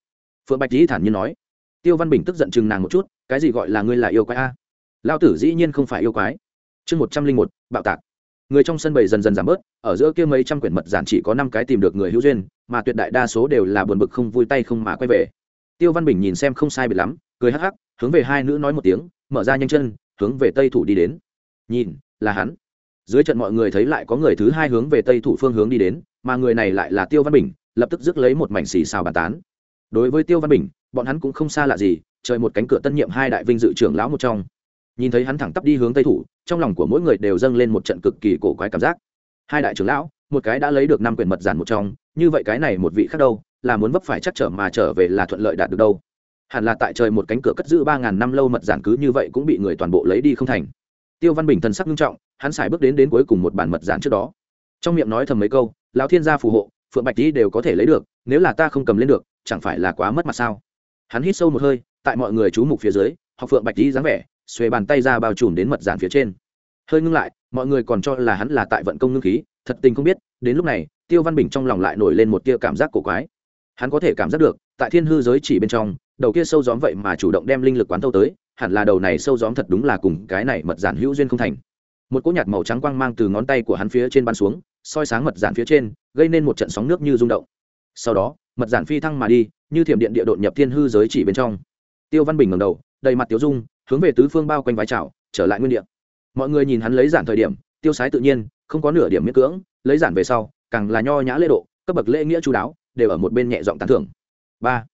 Phượng bạch dĩ thản nhiên nói. Tiêu văn bình tức giận chừng nàng một chút, cái gì gọi là ngươi là yêu quái a? Lao tử dĩ nhiên không phải yêu quái. Chương một trăm linh một, bạo tạc. Người trong sân bầy dần dần giảm bớt, ở giữa kia mấy trăm quyển mật giản chỉ có năm cái tìm được người hữu duyên, mà tuyệt đại đa số đều là buồn bực không vui tay không mà quay về tiêu văn bình nhìn xem không sai biệt lắm, cười hắc hắc, hướng về hai nữ nói một tiếng, mở ra nhanh chân, hướng về tây thủ đi đến. Nhìn, là hắn. Dưới trận mọi người thấy lại có người thứ hai hướng về tây thủ phương hướng đi đến, mà người này lại là tiêu văn bình, lập tức rước lấy một mảnh xì xào bàn tán. Đối với tiêu văn bình, bọn hắn cũng không xa lạ gì, trời một cánh cửa tân nhiệm hai đại vinh dự trưởng lão một trong. Nhìn thấy hắn thẳng tắp đi hướng tây thủ, trong lòng của mỗi người đều dâng lên một trận cực kỳ cổ quái cảm giác. Hai đại trưởng lão, một cái đã lấy được năm quyển mật giản một trong, như vậy cái này một vị khác đâu là muốn vấp phải chắc trở mà trở về là thuận lợi đạt được đâu. Hẳn là tại trời một cánh cửa cất giữ ba ngàn năm lâu mật giản cứ như vậy cũng bị người toàn bộ lấy đi không thành. Tiêu văn bình thần sắc nghiêm trọng, hắn xài bước đến đến cuối cùng một bản mật giản trước đó. Trong miệng nói thầm mấy câu, lão thiên gia phù hộ, phượng bạch tý đều có thể lấy được, nếu là ta không cầm lên được, chẳng phải là quá mất mặt sao? Hắn hít sâu một hơi, tại mọi người chú mục phía dưới, học phượng bạch tý dáng vẻ, xuề bàn tay ra bao trùm đến mật giản phía trên. Hơi ngưng lại, mọi người còn cho là hắn là tại vận công ngưng khí, thật tình không biết, đến lúc này, tiêu văn bình trong lòng lại nổi lên một tia cảm giác cổ quái hắn có thể cảm giác được, tại thiên hư giới chỉ bên trong, đầu kia sâu gióm vậy mà chủ động đem linh lực quán thâu tới, hẳn là đầu này sâu gióm thật đúng là cùng cái này mật giản hữu duyên không thành. Một cỗ nhạt màu trắng quang mang từ ngón tay của hắn phía trên ban xuống, soi sáng mật giản phía trên, gây nên một trận sóng nước như rung động. Sau đó, mật giản phi thăng mà đi, như thiểm điện địa đột nhập thiên hư giới chỉ bên trong. Tiêu văn bình ngầm đầu, đầy mặt tiêu dung, hướng về tứ phương bao quanh vai trào trở lại nguyên địa. Mọi người nhìn hắn lấy giản thời điểm, tiêu sái tự nhiên, không có nửa điểm miễn cưỡng, lấy giản về sau, càng là nho nhã lễ độ, cấp bậc lễ nghĩa chú đáo đều ở một bên nhẹ giọng tán thưởng. Ba.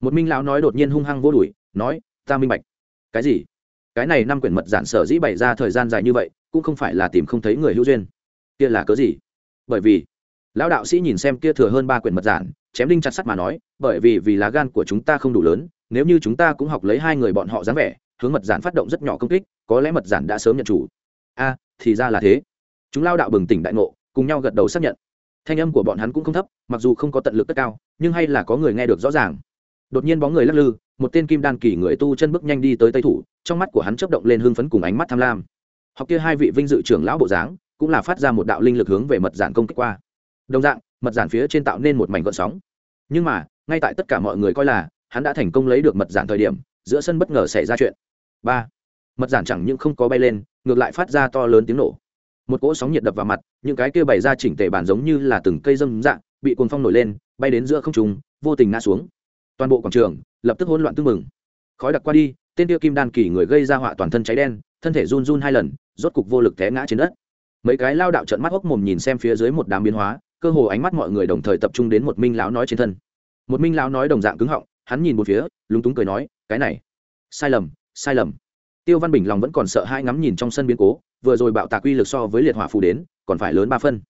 Một minh lão nói đột nhiên hung hăng vô đuổi nói, ta minh bạch. Cái gì? Cái này năm quyển mật giản sở dĩ bày ra thời gian dài như vậy, cũng không phải là tìm không thấy người hữu duyên. Kia là cớ gì? Bởi vì lão đạo sĩ nhìn xem kia thừa hơn ba quyển mật giản, chém đinh chặt sắt mà nói, bởi vì vì lá gan của chúng ta không đủ lớn, nếu như chúng ta cũng học lấy hai người bọn họ dáng vẻ, hướng mật giản phát động rất nhỏ công kích, có lẽ mật giản đã sớm nhận chủ. A, thì ra là thế. Chúng lao đạo bừng tỉnh đại ngộ, cùng nhau gật đầu xác nhận thanh âm của bọn hắn cũng không thấp, mặc dù không có tận lực tất cao, nhưng hay là có người nghe được rõ ràng. Đột nhiên bóng người lắc lư, một tên kim đan kỳ người tu chân bước nhanh đi tới tây thủ, trong mắt của hắn chấp động lên hưng phấn cùng ánh mắt tham lam. Học kia hai vị vinh dự trưởng lão bộ dáng, cũng là phát ra một đạo linh lực hướng về mật giản công kích qua. Đồng dạng, mật giản phía trên tạo nên một mảnh gợn sóng. Nhưng mà, ngay tại tất cả mọi người coi là, hắn đã thành công lấy được mật giản thời điểm, giữa sân bất ngờ xảy ra chuyện. Ba. Mật giản chẳng những không có bay lên, ngược lại phát ra to lớn tiếng nổ một cỗ sóng nhiệt đập vào mặt, những cái kia bày ra chỉnh tề bản giống như là từng cây dâm dạng bị cuồng phong nổi lên, bay đến giữa không trung, vô tình ngã xuống. Toàn bộ quảng trường lập tức hỗn loạn tưng mừng khói đặc qua đi, tên tiêu kim đan kỳ người gây ra họa toàn thân cháy đen, thân thể run run hai lần, rốt cục vô lực té ngã trên đất. Mấy cái lao đạo trận mắt hốc mồm nhìn xem phía dưới một đám biến hóa, cơ hồ ánh mắt mọi người đồng thời tập trung đến một minh lão nói trên thân. Một minh lão nói đồng dạng cứng họng, hắn nhìn một phía, lúng túng cười nói, cái này, sai lầm sai lầm. Tiêu văn bình lòng vẫn còn sợ hai ngắm nhìn trong sân biến cố vừa rồi bạo tạc uy lực so với liệt hỏa phù đến, còn phải lớn ba phân.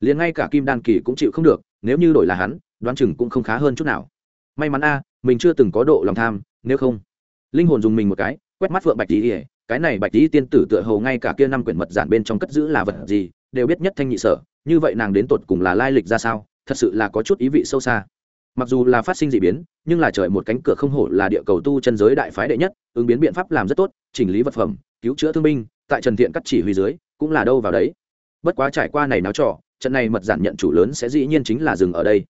Liền ngay cả kim đan kỳ cũng chịu không được, nếu như đổi là hắn, đoán chừng cũng không khá hơn chút nào. May mắn a, mình chưa từng có độ lòng tham, nếu không. Linh hồn dùng mình một cái, quét mắt vượng bạch tỷ ỉa cái này bạch tỷ tiên tử tựa hồ ngay cả kia năm quyển mật giản bên trong cất giữ là vật gì, đều biết nhất thanh nhị sở, như vậy nàng đến tột cùng là lai lịch ra sao, thật sự là có chút ý vị sâu xa. Mặc dù là phát sinh d ị biến, nhưng là trời một cánh cửa không hổ là địa cầu tu chân giới đại phái đệ nhất, ứng biến biện pháp làm rất tốt, chỉnh lý vật phẩm, cứu chữa thương binh tại trần thiện cắt chỉ huy dưới, cũng là đâu vào đấy. Bất quá trải qua này náo trò, trận này mật giản nhận chủ lớn sẽ dĩ nhiên chính là dừng ở đây.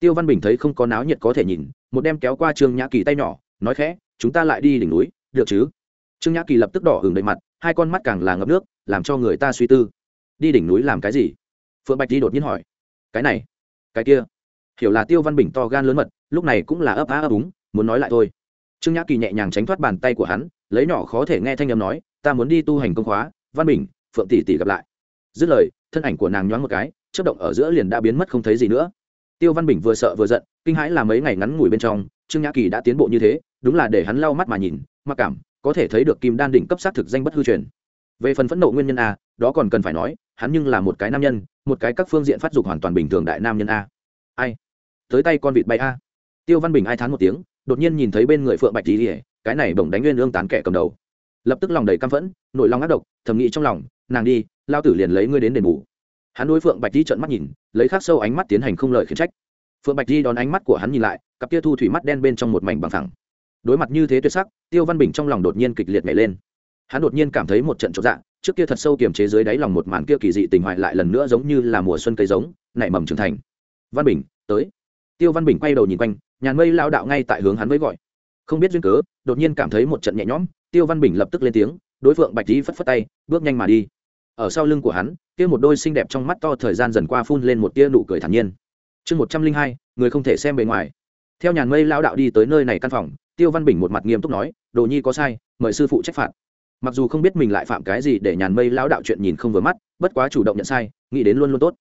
Tiêu văn bình thấy không có náo nhiệt có thể nhìn, một đem kéo qua trương nhã kỳ tay nhỏ, nói khẽ, chúng ta lại đi đỉnh núi, được chứ? Trương nhã kỳ lập tức đỏ hừng đầy mặt, hai con mắt càng là ngập nước, làm cho người ta suy tư. Đi đỉnh núi làm cái gì? Phượng bạch đi đột nhiên hỏi. Cái này, cái kia. Hiểu là tiêu văn bình to gan lớn mật, lúc này cũng là ấp á ấp úng, muốn nói lại thôi. Trương nhã kỳ nhẹ nhàng tránh thoát bàn tay của hắn, lấy nhỏ khó thể nghe thanh âm nói ta muốn đi tu hành công khóa, văn bình, phượng tỷ tỷ gặp lại. Dứt lời, thân ảnh của nàng nhoáng một cái chất động ở giữa liền đã biến mất không thấy gì nữa. Tiêu văn bình vừa sợ vừa giận, kinh hãi là mấy ngày ngắn ngủi bên trong, trương nhã kỳ đã tiến bộ như thế, đúng là để hắn lau mắt mà nhìn, mặc cảm, có thể thấy được kim đan đỉnh cấp sát thực danh bất hư truyền. Về phần phẫn nộ nguyên nhân a, đó còn cần phải nói, hắn nhưng là một cái nam nhân, một cái các phương diện phát dục hoàn toàn bình thường đại nam nhân a. Ai? Tới tay con vịt bay a. Tiêu văn bình ai thán một tiếng, đột nhiên nhìn thấy bên người phượng bạch tỉ ỉa cái này bỗng đánh nguyên lương tán kẻ cầm đầu lập tức lòng đầy căm phẫn, nổi lòng ác độc, thầm nghĩ trong lòng, nàng đi, lao tử liền lấy ngươi đến đền bù. Hắn đối phượng bạch di trợn mắt nhìn, lấy khắc sâu ánh mắt tiến hành không lời khiển trách. Phượng bạch di đón ánh mắt của hắn nhìn lại, cặp kia thu thủy mắt đen bên trong một mảnh bằng thẳng đối mặt như thế tuyệt sắc, tiêu văn bình trong lòng đột nhiên kịch liệt nhảy lên. Hắn đột nhiên cảm thấy một trận trọn dạ trước kia thật sâu kiềm chế dưới đáy lòng một màn kia kỳ dị tình hoại lại lần nữa giống như là mùa xuân cây giống, nảy mầm trưởng thành. Văn bình, tới. Tiêu văn bình quay đầu nhìn quanh, nhàn mây lao đạo ngay tại hướng hắn với gọi không biết duyên cớ, đột nhiên cảm thấy một trận nhẹ nhõm, tiêu văn bình lập tức lên tiếng, đối phượng bạch lý phất phất tay, bước nhanh mà đi. Ở sau lưng của hắn, kia một đôi xinh đẹp trong mắt to thời gian dần qua phun lên một tia nụ cười thản nhiên. Chương một trăm linh hai, người không thể xem bề ngoài. Theo nhàn mây lao đạo đi tới nơi này căn phòng, tiêu văn bình một mặt nghiêm túc nói, đồ nhi có sai, mời sư phụ trách phạt. Mặc dù không biết mình lại phạm cái gì để nhàn mây lao đạo chuyện nhìn không vừa mắt, bất quá chủ động nhận sai, nghĩ đến luôn luôn tốt.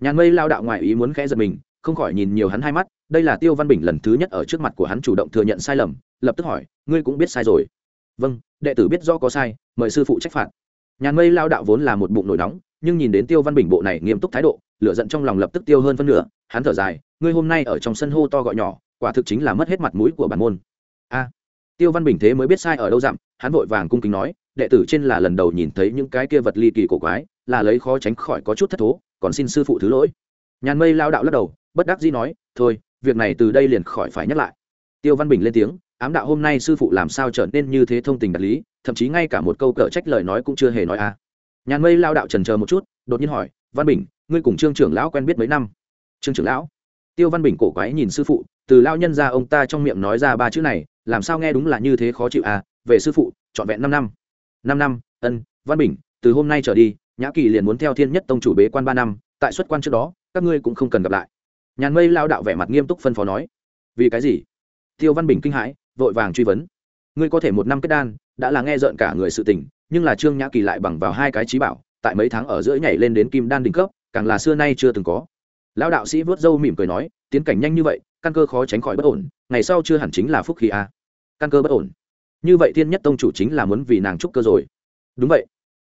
Nhàn mây lao đạo ngoài ý muốn khẽ giật mình, không khỏi nhìn nhiều hắn hai mắt đây là tiêu văn bình lần thứ nhất ở trước mặt của hắn chủ động thừa nhận sai lầm, lập tức hỏi, ngươi cũng biết sai rồi? Vâng đệ tử biết do có sai, mời sư phụ trách phạt. Nhàn mây lao đạo vốn là một bụng nổi nóng, nhưng nhìn đến tiêu văn bình bộ này nghiêm túc thái độ, lửa giận trong lòng lập tức tiêu hơn phân nửa, hắn thở dài, ngươi hôm nay ở trong sân hô to gọi nhỏ, quả thực chính là mất hết mặt mũi của bản môn. A. Tiêu văn bình thế mới biết sai ở đâu dặm, hắn vội vàng cung kính nói, đệ tử trên là lần đầu nhìn thấy những cái kia vật ly kỳ cổ quái, là lấy khó tránh khỏi có chút thất thố, còn xin sư phụ thứ lỗi. Nhàn mây lao đạo lắc đầu, bất đắc dĩ nói, thôi việc này từ đây liền khỏi phải nhắc lại. Tiêu văn bình lên tiếng, ám đạo hôm nay sư phụ làm sao trở nên như thế thông tình đạt lý, thậm chí ngay cả một câu cỡ trách lời nói cũng chưa hề nói a à. nhàn mây lao đạo trần chờ một chút, đột nhiên hỏi, văn bình, ngươi cùng trương trưởng lão quen biết mấy năm? Trương trưởng lão? Tiêu văn bình cổ quái nhìn sư phụ, từ lao nhân ra ông ta trong miệng nói ra ba chữ này, làm sao nghe đúng là như thế khó chịu à? Về sư phụ, trọn vẹn năm năm. Năm năm, ân, văn bình, từ hôm nay trở đi, nhã kỳ liền muốn theo thiên nhất tông chủ bế quan ba năm, tại xuất quan trước đó, các ngươi cũng không cần gặp lại nhàn mây lao đạo vẻ mặt nghiêm túc phân phó nói, vì cái gì? Tiêu văn bình kinh hãi, vội vàng truy vấn, ngươi có thể một năm kết đan, đã là nghe rợn cả người sự tình, nhưng là trương nhã kỳ lại bằng vào hai cái trí bảo, tại mấy tháng ở giữa nhảy lên đến kim đan đỉnh cấp, càng là xưa nay chưa từng có. Lão đạo sĩ vớt râu mỉm cười nói, tiến cảnh nhanh như vậy, căn cơ khó tránh khỏi bất ổn, ngày sau chưa hẳn chính là phúc khí a. Căn cơ bất ổn? Như vậy thiên nhất tông chủ chính là muốn vì nàng trúc cơ rồi. Đúng vậy.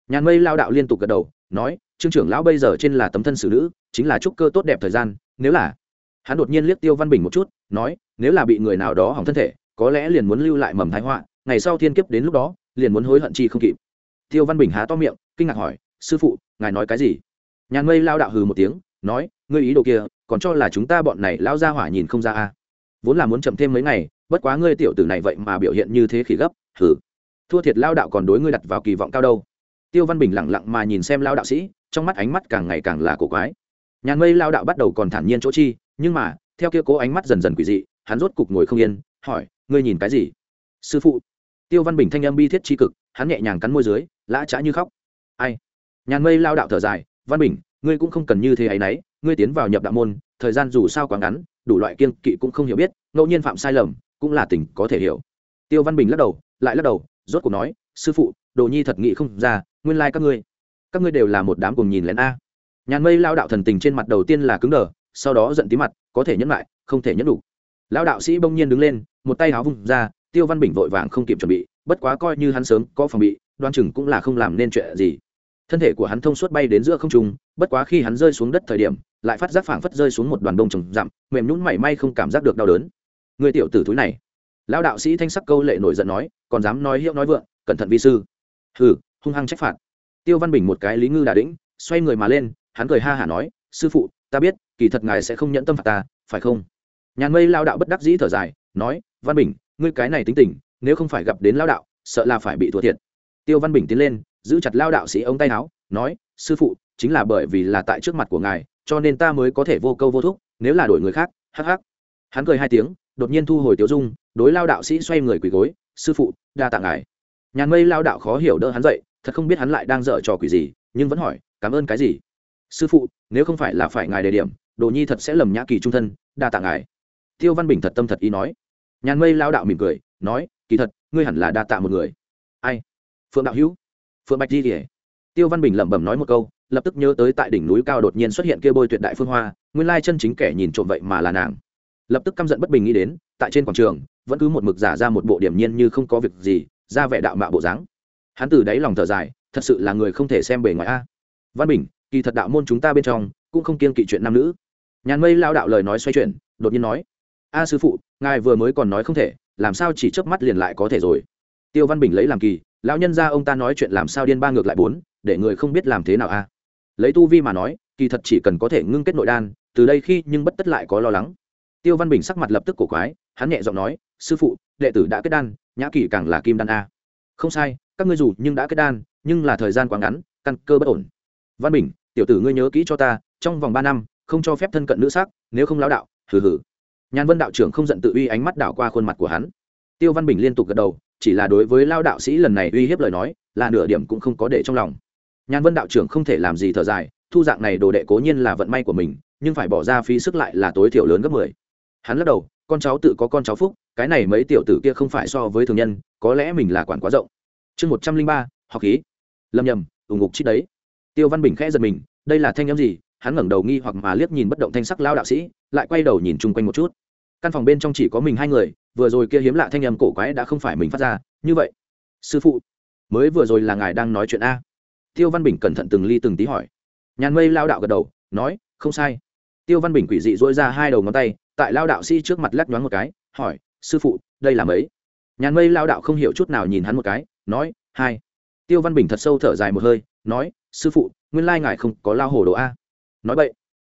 Nhàn mây lao đạo liên tục gật đầu, nói, trương trưởng lão bây giờ trên là tấm thân xử nữ, chính là trúc cơ tốt đẹp thời gian nếu là hắn đột nhiên liếc tiêu văn bình một chút, nói, nếu là bị người nào đó hỏng thân thể, có lẽ liền muốn lưu lại mầm thái họa, ngày sau thiên kiếp đến lúc đó, liền muốn hối hận chi không kịp. Tiêu văn bình há to miệng, kinh ngạc hỏi, sư phụ, ngài nói cái gì? Nhàn mây lao đạo hừ một tiếng, nói, ngươi ý đồ kia, còn cho là chúng ta bọn này lao ra hỏa nhìn không ra à. vốn là muốn chậm thêm mấy ngày, bất quá ngươi tiểu tử này vậy mà biểu hiện như thế khỉ gấp, hừ. Thua thiệt lao đạo còn đối ngươi đặt vào kỳ vọng cao đâu. Tiêu văn bình lẳng lặng mà nhìn xem lao đạo sĩ, trong mắt ánh mắt càng ngày càng là cổ quái nhàn mây lao đạo bắt đầu còn thản nhiên chỗ chi, nhưng mà, theo kia cố ánh mắt dần dần quỷ dị, hắn rốt cục ngồi không yên, hỏi, ngươi nhìn cái gì? Sư phụ. Tiêu văn bình thanh âm bi thiết tri cực, hắn nhẹ nhàng cắn môi dưới, lã trá như khóc. Ai? Nhàn mây lao đạo thở dài, văn bình, ngươi cũng không cần như thế ấy nấy, ngươi tiến vào nhập đạo môn, thời gian dù sao quá ngắn, đủ loại kiên kỵ cũng không hiểu biết, ngẫu nhiên phạm sai lầm, cũng là tình có thể hiểu. Tiêu văn bình lắc đầu, lại lắc đầu, rốt cuộc nói, sư phụ, đồ nhi thật nghị không ra, nguyên lai các ngươi các ngươi đều là một đám cùng nhìn lén a nhàn mây lao đạo thần tình trên mặt đầu tiên là cứng đờ, sau đó giận tí mặt, có thể nhẫn lại, không thể nhẫn đủ. Lao đạo sĩ bỗng nhiên đứng lên, một tay háo vung ra, tiêu văn bình vội vàng không kịp chuẩn bị, bất quá coi như hắn sớm có phòng bị, đoan chừng cũng là không làm nên chuyện gì. Thân thể của hắn thông suốt bay đến giữa không trung, bất quá khi hắn rơi xuống đất thời điểm, lại phát giác phảng phất rơi xuống một đoàn đông trồng dặm mềm nhún mảy may không cảm giác được đau đớn. Người tiểu tử túi này. Lão đạo sĩ thanh sắc câu lệ nổi giận nói, còn dám nói hiệu nói vượng, cẩn thận vi sư. Hừ, hung hăng trách phạt. Tiêu văn bình một cái lý ngư đà đĩnh, xoay người mà lên hắn cười ha hả nói, sư phụ, ta biết, kỳ thật ngài sẽ không nhẫn tâm phạt ta, phải không? Nhàn mây lao đạo bất đắc dĩ thở dài, nói, văn bình, ngươi cái này tính tình, nếu không phải gặp đến lao đạo, sợ là phải bị thua thiệt. Tiêu văn bình tiến lên, giữ chặt lao đạo sĩ ông tay áo, nói, sư phụ, chính là bởi vì là tại trước mặt của ngài, cho nên ta mới có thể vô câu vô thúc, nếu là đổi người khác, hắc hắc. Hắn cười hai tiếng, đột nhiên thu hồi tiểu dung, đối lao đạo sĩ xoay người quỳ gối, sư phụ, đa tạ ngài. Nhàn mây lao đạo khó hiểu đỡ hắn dậy, thật không biết hắn lại đang dở trò quỷ gì, nhưng vẫn hỏi, cảm ơn cái gì? Sư phụ, nếu không phải là phải ngài đề điểm, đồ nhi thật sẽ lầm nhã kỳ trung thân, đa tạ ngài. Tiêu văn bình thật tâm thật ý nói. Nhàn mây lao đạo mỉm cười, nói, kỳ thật, ngươi hẳn là đa tạ một người. Ai? Phượng đạo hữu. Phượng bạch di kể tiêu văn bình lẩm bẩm nói một câu, lập tức nhớ tới tại đỉnh núi cao đột nhiên xuất hiện kia bôi tuyệt đại phương hoa, nguyên lai chân chính kẻ nhìn trộm vậy mà là nàng. Lập tức căm giận bất bình nghĩ đến, tại trên quảng trường, vẫn cứ một mực giả ra một bộ điểm nhiên như không có việc gì, ra vẻ đạo mạo bộ dáng. Hắn từ đáy lòng thở dài, thật sự là người không thể xem bề ngoài a. Văn bình kỳ thật đạo môn chúng ta bên trong cũng không kiên kỵ chuyện nam nữ. Nhàn mây lao đạo lời nói xoay chuyển, đột nhiên nói, a sư phụ, ngài vừa mới còn nói không thể, làm sao chỉ chớp mắt liền lại có thể rồi? Tiêu văn bình lấy làm kỳ, lão nhân ra ông ta nói chuyện làm sao điên ba ngược lại bốn, để người không biết làm thế nào a? Lấy tu vi mà nói, kỳ thật chỉ cần có thể ngưng kết nội đan, từ đây khi nhưng bất tất lại có lo lắng. Tiêu văn bình sắc mặt lập tức cổ quái, hắn nhẹ giọng nói, sư phụ, đệ tử đã kết đan, nhã kỳ càng là kim đan a. Không sai, các ngươi dù nhưng đã kết đan, nhưng là thời gian quá ngắn, căn cơ bất ổn văn bình, tiểu tử ngươi nhớ kỹ cho ta, trong vòng ba năm, không cho phép thân cận nữ sắc, nếu không lão đạo, hừ hừ. Nhàn vân đạo trưởng không giận tự uy ánh mắt đảo qua khuôn mặt của hắn. Tiêu văn bình liên tục gật đầu, chỉ là đối với lao đạo sĩ lần này uy hiếp lời nói, là nửa điểm cũng không có để trong lòng. Nhàn vân đạo trưởng không thể làm gì thở dài, thu dạng này đồ đệ cố nhiên là vận may của mình, nhưng phải bỏ ra phí sức lại là tối thiểu lớn gấp mười. Hắn lắc đầu, con cháu tự có con cháu phúc, cái này mấy tiểu tử kia không phải so với thường nhân, có lẽ mình là quản quá rộng. Chương một trăm linh ba, học khí. Lâm nhầm, ủng ngục chít đấy tiêu văn bình khẽ giật mình, đây là thanh âm m gì? Hắn ngẩng đầu nghi hoặc mà liếc nhìn bất động thanh sắc lao đạo sĩ, lại quay đầu nhìn chung quanh một chút. Căn phòng bên trong chỉ có mình hai người, vừa rồi kia hiếm lạ thanh âm cổ quái đã không phải mình phát ra. Như vậy, sư phụ, mới vừa rồi là ngài đang nói chuyện a. Tiêu văn bình cẩn thận từng ly từng tí hỏi. Nhàn mây lao đạo gật đầu, nói, không sai. Tiêu văn bình quỷ dị dỗi ra hai đầu ngón tay, tại lao đạo sĩ trước mặt lắc nhoáng một cái, hỏi, sư phụ, đây là mấy? Nhàn mây lao đạo không hiểu chút nào nhìn hắn một cái, nói, hai. Tiêu văn bình thật sâu thở dài một hơi, nói sư phụ, nguyên lai ngài không có lao hồ đồ a. Nói vậy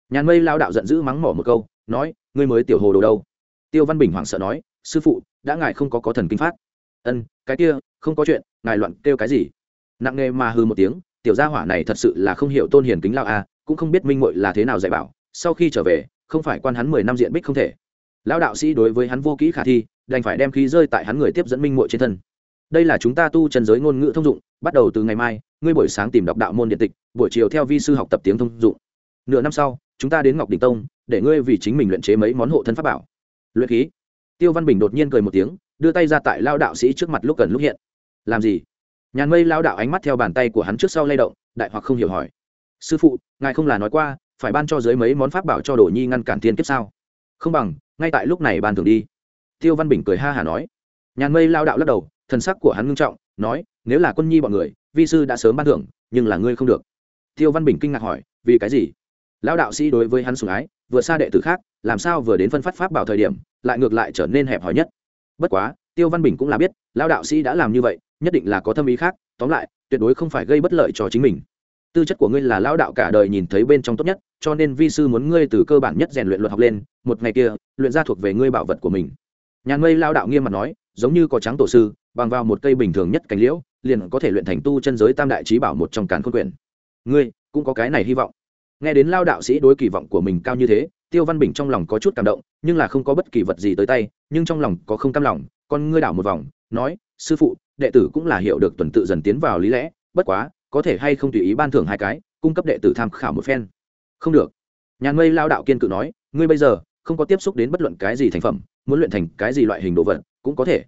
nhàn mây lao đạo giận dữ mắng mỏ một câu, nói, ngươi mới tiểu hồ đồ đâu. Tiêu văn bình hoảng sợ nói, sư phụ, đã ngài không có có thần kinh phát. Ân, cái kia, không có chuyện, ngài loạn kêu cái gì? Nặng nề mà hư một tiếng, tiểu gia hỏa này thật sự là không hiểu tôn hiền kính lao a, cũng không biết minh muội là thế nào dạy bảo, sau khi trở về, không phải quan hắn mười năm diện bích không thể. Lão đạo sĩ đối với hắn vô kỹ khả thi, đành phải đem khí rơi tại hắn người tiếp dẫn minh muội trên thân đây là chúng ta tu chân giới ngôn ngữ thông dụng, bắt đầu từ ngày mai, ngươi buổi sáng tìm đọc đạo môn điện tịch, buổi chiều theo vi sư học tập tiếng thông dụng. Nửa năm sau, chúng ta đến ngọc đình tông, để ngươi vì chính mình luyện chế mấy món hộ thân pháp bảo. Luyện khí. Tiêu văn bình đột nhiên cười một tiếng, đưa tay ra tại lao đạo sĩ trước mặt lúc cần lúc hiện. Làm gì? Nhàn mây lao đạo ánh mắt theo bàn tay của hắn trước sau lay động, đại hoặc không hiểu hỏi. Sư phụ, ngài không là nói qua, phải ban cho dưới mấy món pháp bảo cho đồ nhi ngăn cản thiên kiếp sao? Không bằng, ngay tại lúc này ban thường đi. Tiêu văn bình cười ha hả nói. Nhàn mây lao đạo lắc đầu thần sắc của hắn ngưng trọng, nói, nếu là quân nhi bọn người, vi sư đã sớm ban thưởng, nhưng là ngươi không được. Tiêu văn bình kinh ngạc hỏi, vì cái gì? Lão đạo sĩ đối với hắn sùng ái, vừa xa đệ tử khác, làm sao vừa đến phân phát pháp bảo thời điểm, lại ngược lại trở nên hẹp hòi nhất. Bất quá, tiêu văn bình cũng là biết, lão đạo sĩ đã làm như vậy, nhất định là có tâm ý khác, tóm lại, tuyệt đối không phải gây bất lợi cho chính mình. Tư chất của ngươi là lão đạo cả đời nhìn thấy bên trong tốt nhất, cho nên vi sư muốn ngươi từ cơ bản nhất rèn luyện luật học lên, một ngày kia, luyện ra thuộc về ngươi bảo vật của mình. Nhàn mây lao đạo nghiêm mặt nói, giống như có trắng tổ sư bằng vào một cây bình thường nhất cánh liễu, liền có thể luyện thành tu chân giới tam đại trí bảo một trong càn khôn quyển ngươi, cũng có cái này hy vọng. Nghe đến lao đạo sĩ đối kỳ vọng của mình cao như thế, tiêu văn bình trong lòng có chút cảm động, nhưng là không có bất kỳ vật gì tới tay, nhưng trong lòng có không cam lòng, con ngươi đảo một vòng, nói, sư phụ, đệ tử cũng là hiểu được tuần tự dần tiến vào lý lẽ, bất quá, có thể hay không tùy ý ban thưởng hai cái, cung cấp đệ tử tham khảo một phen. Không được. Nhàn mây lao đạo kiên cự nói, ngươi bây giờ không có tiếp xúc đến bất luận cái gì thành phẩm, muốn luyện thành cái gì loại hình đồ vật, cũng có thể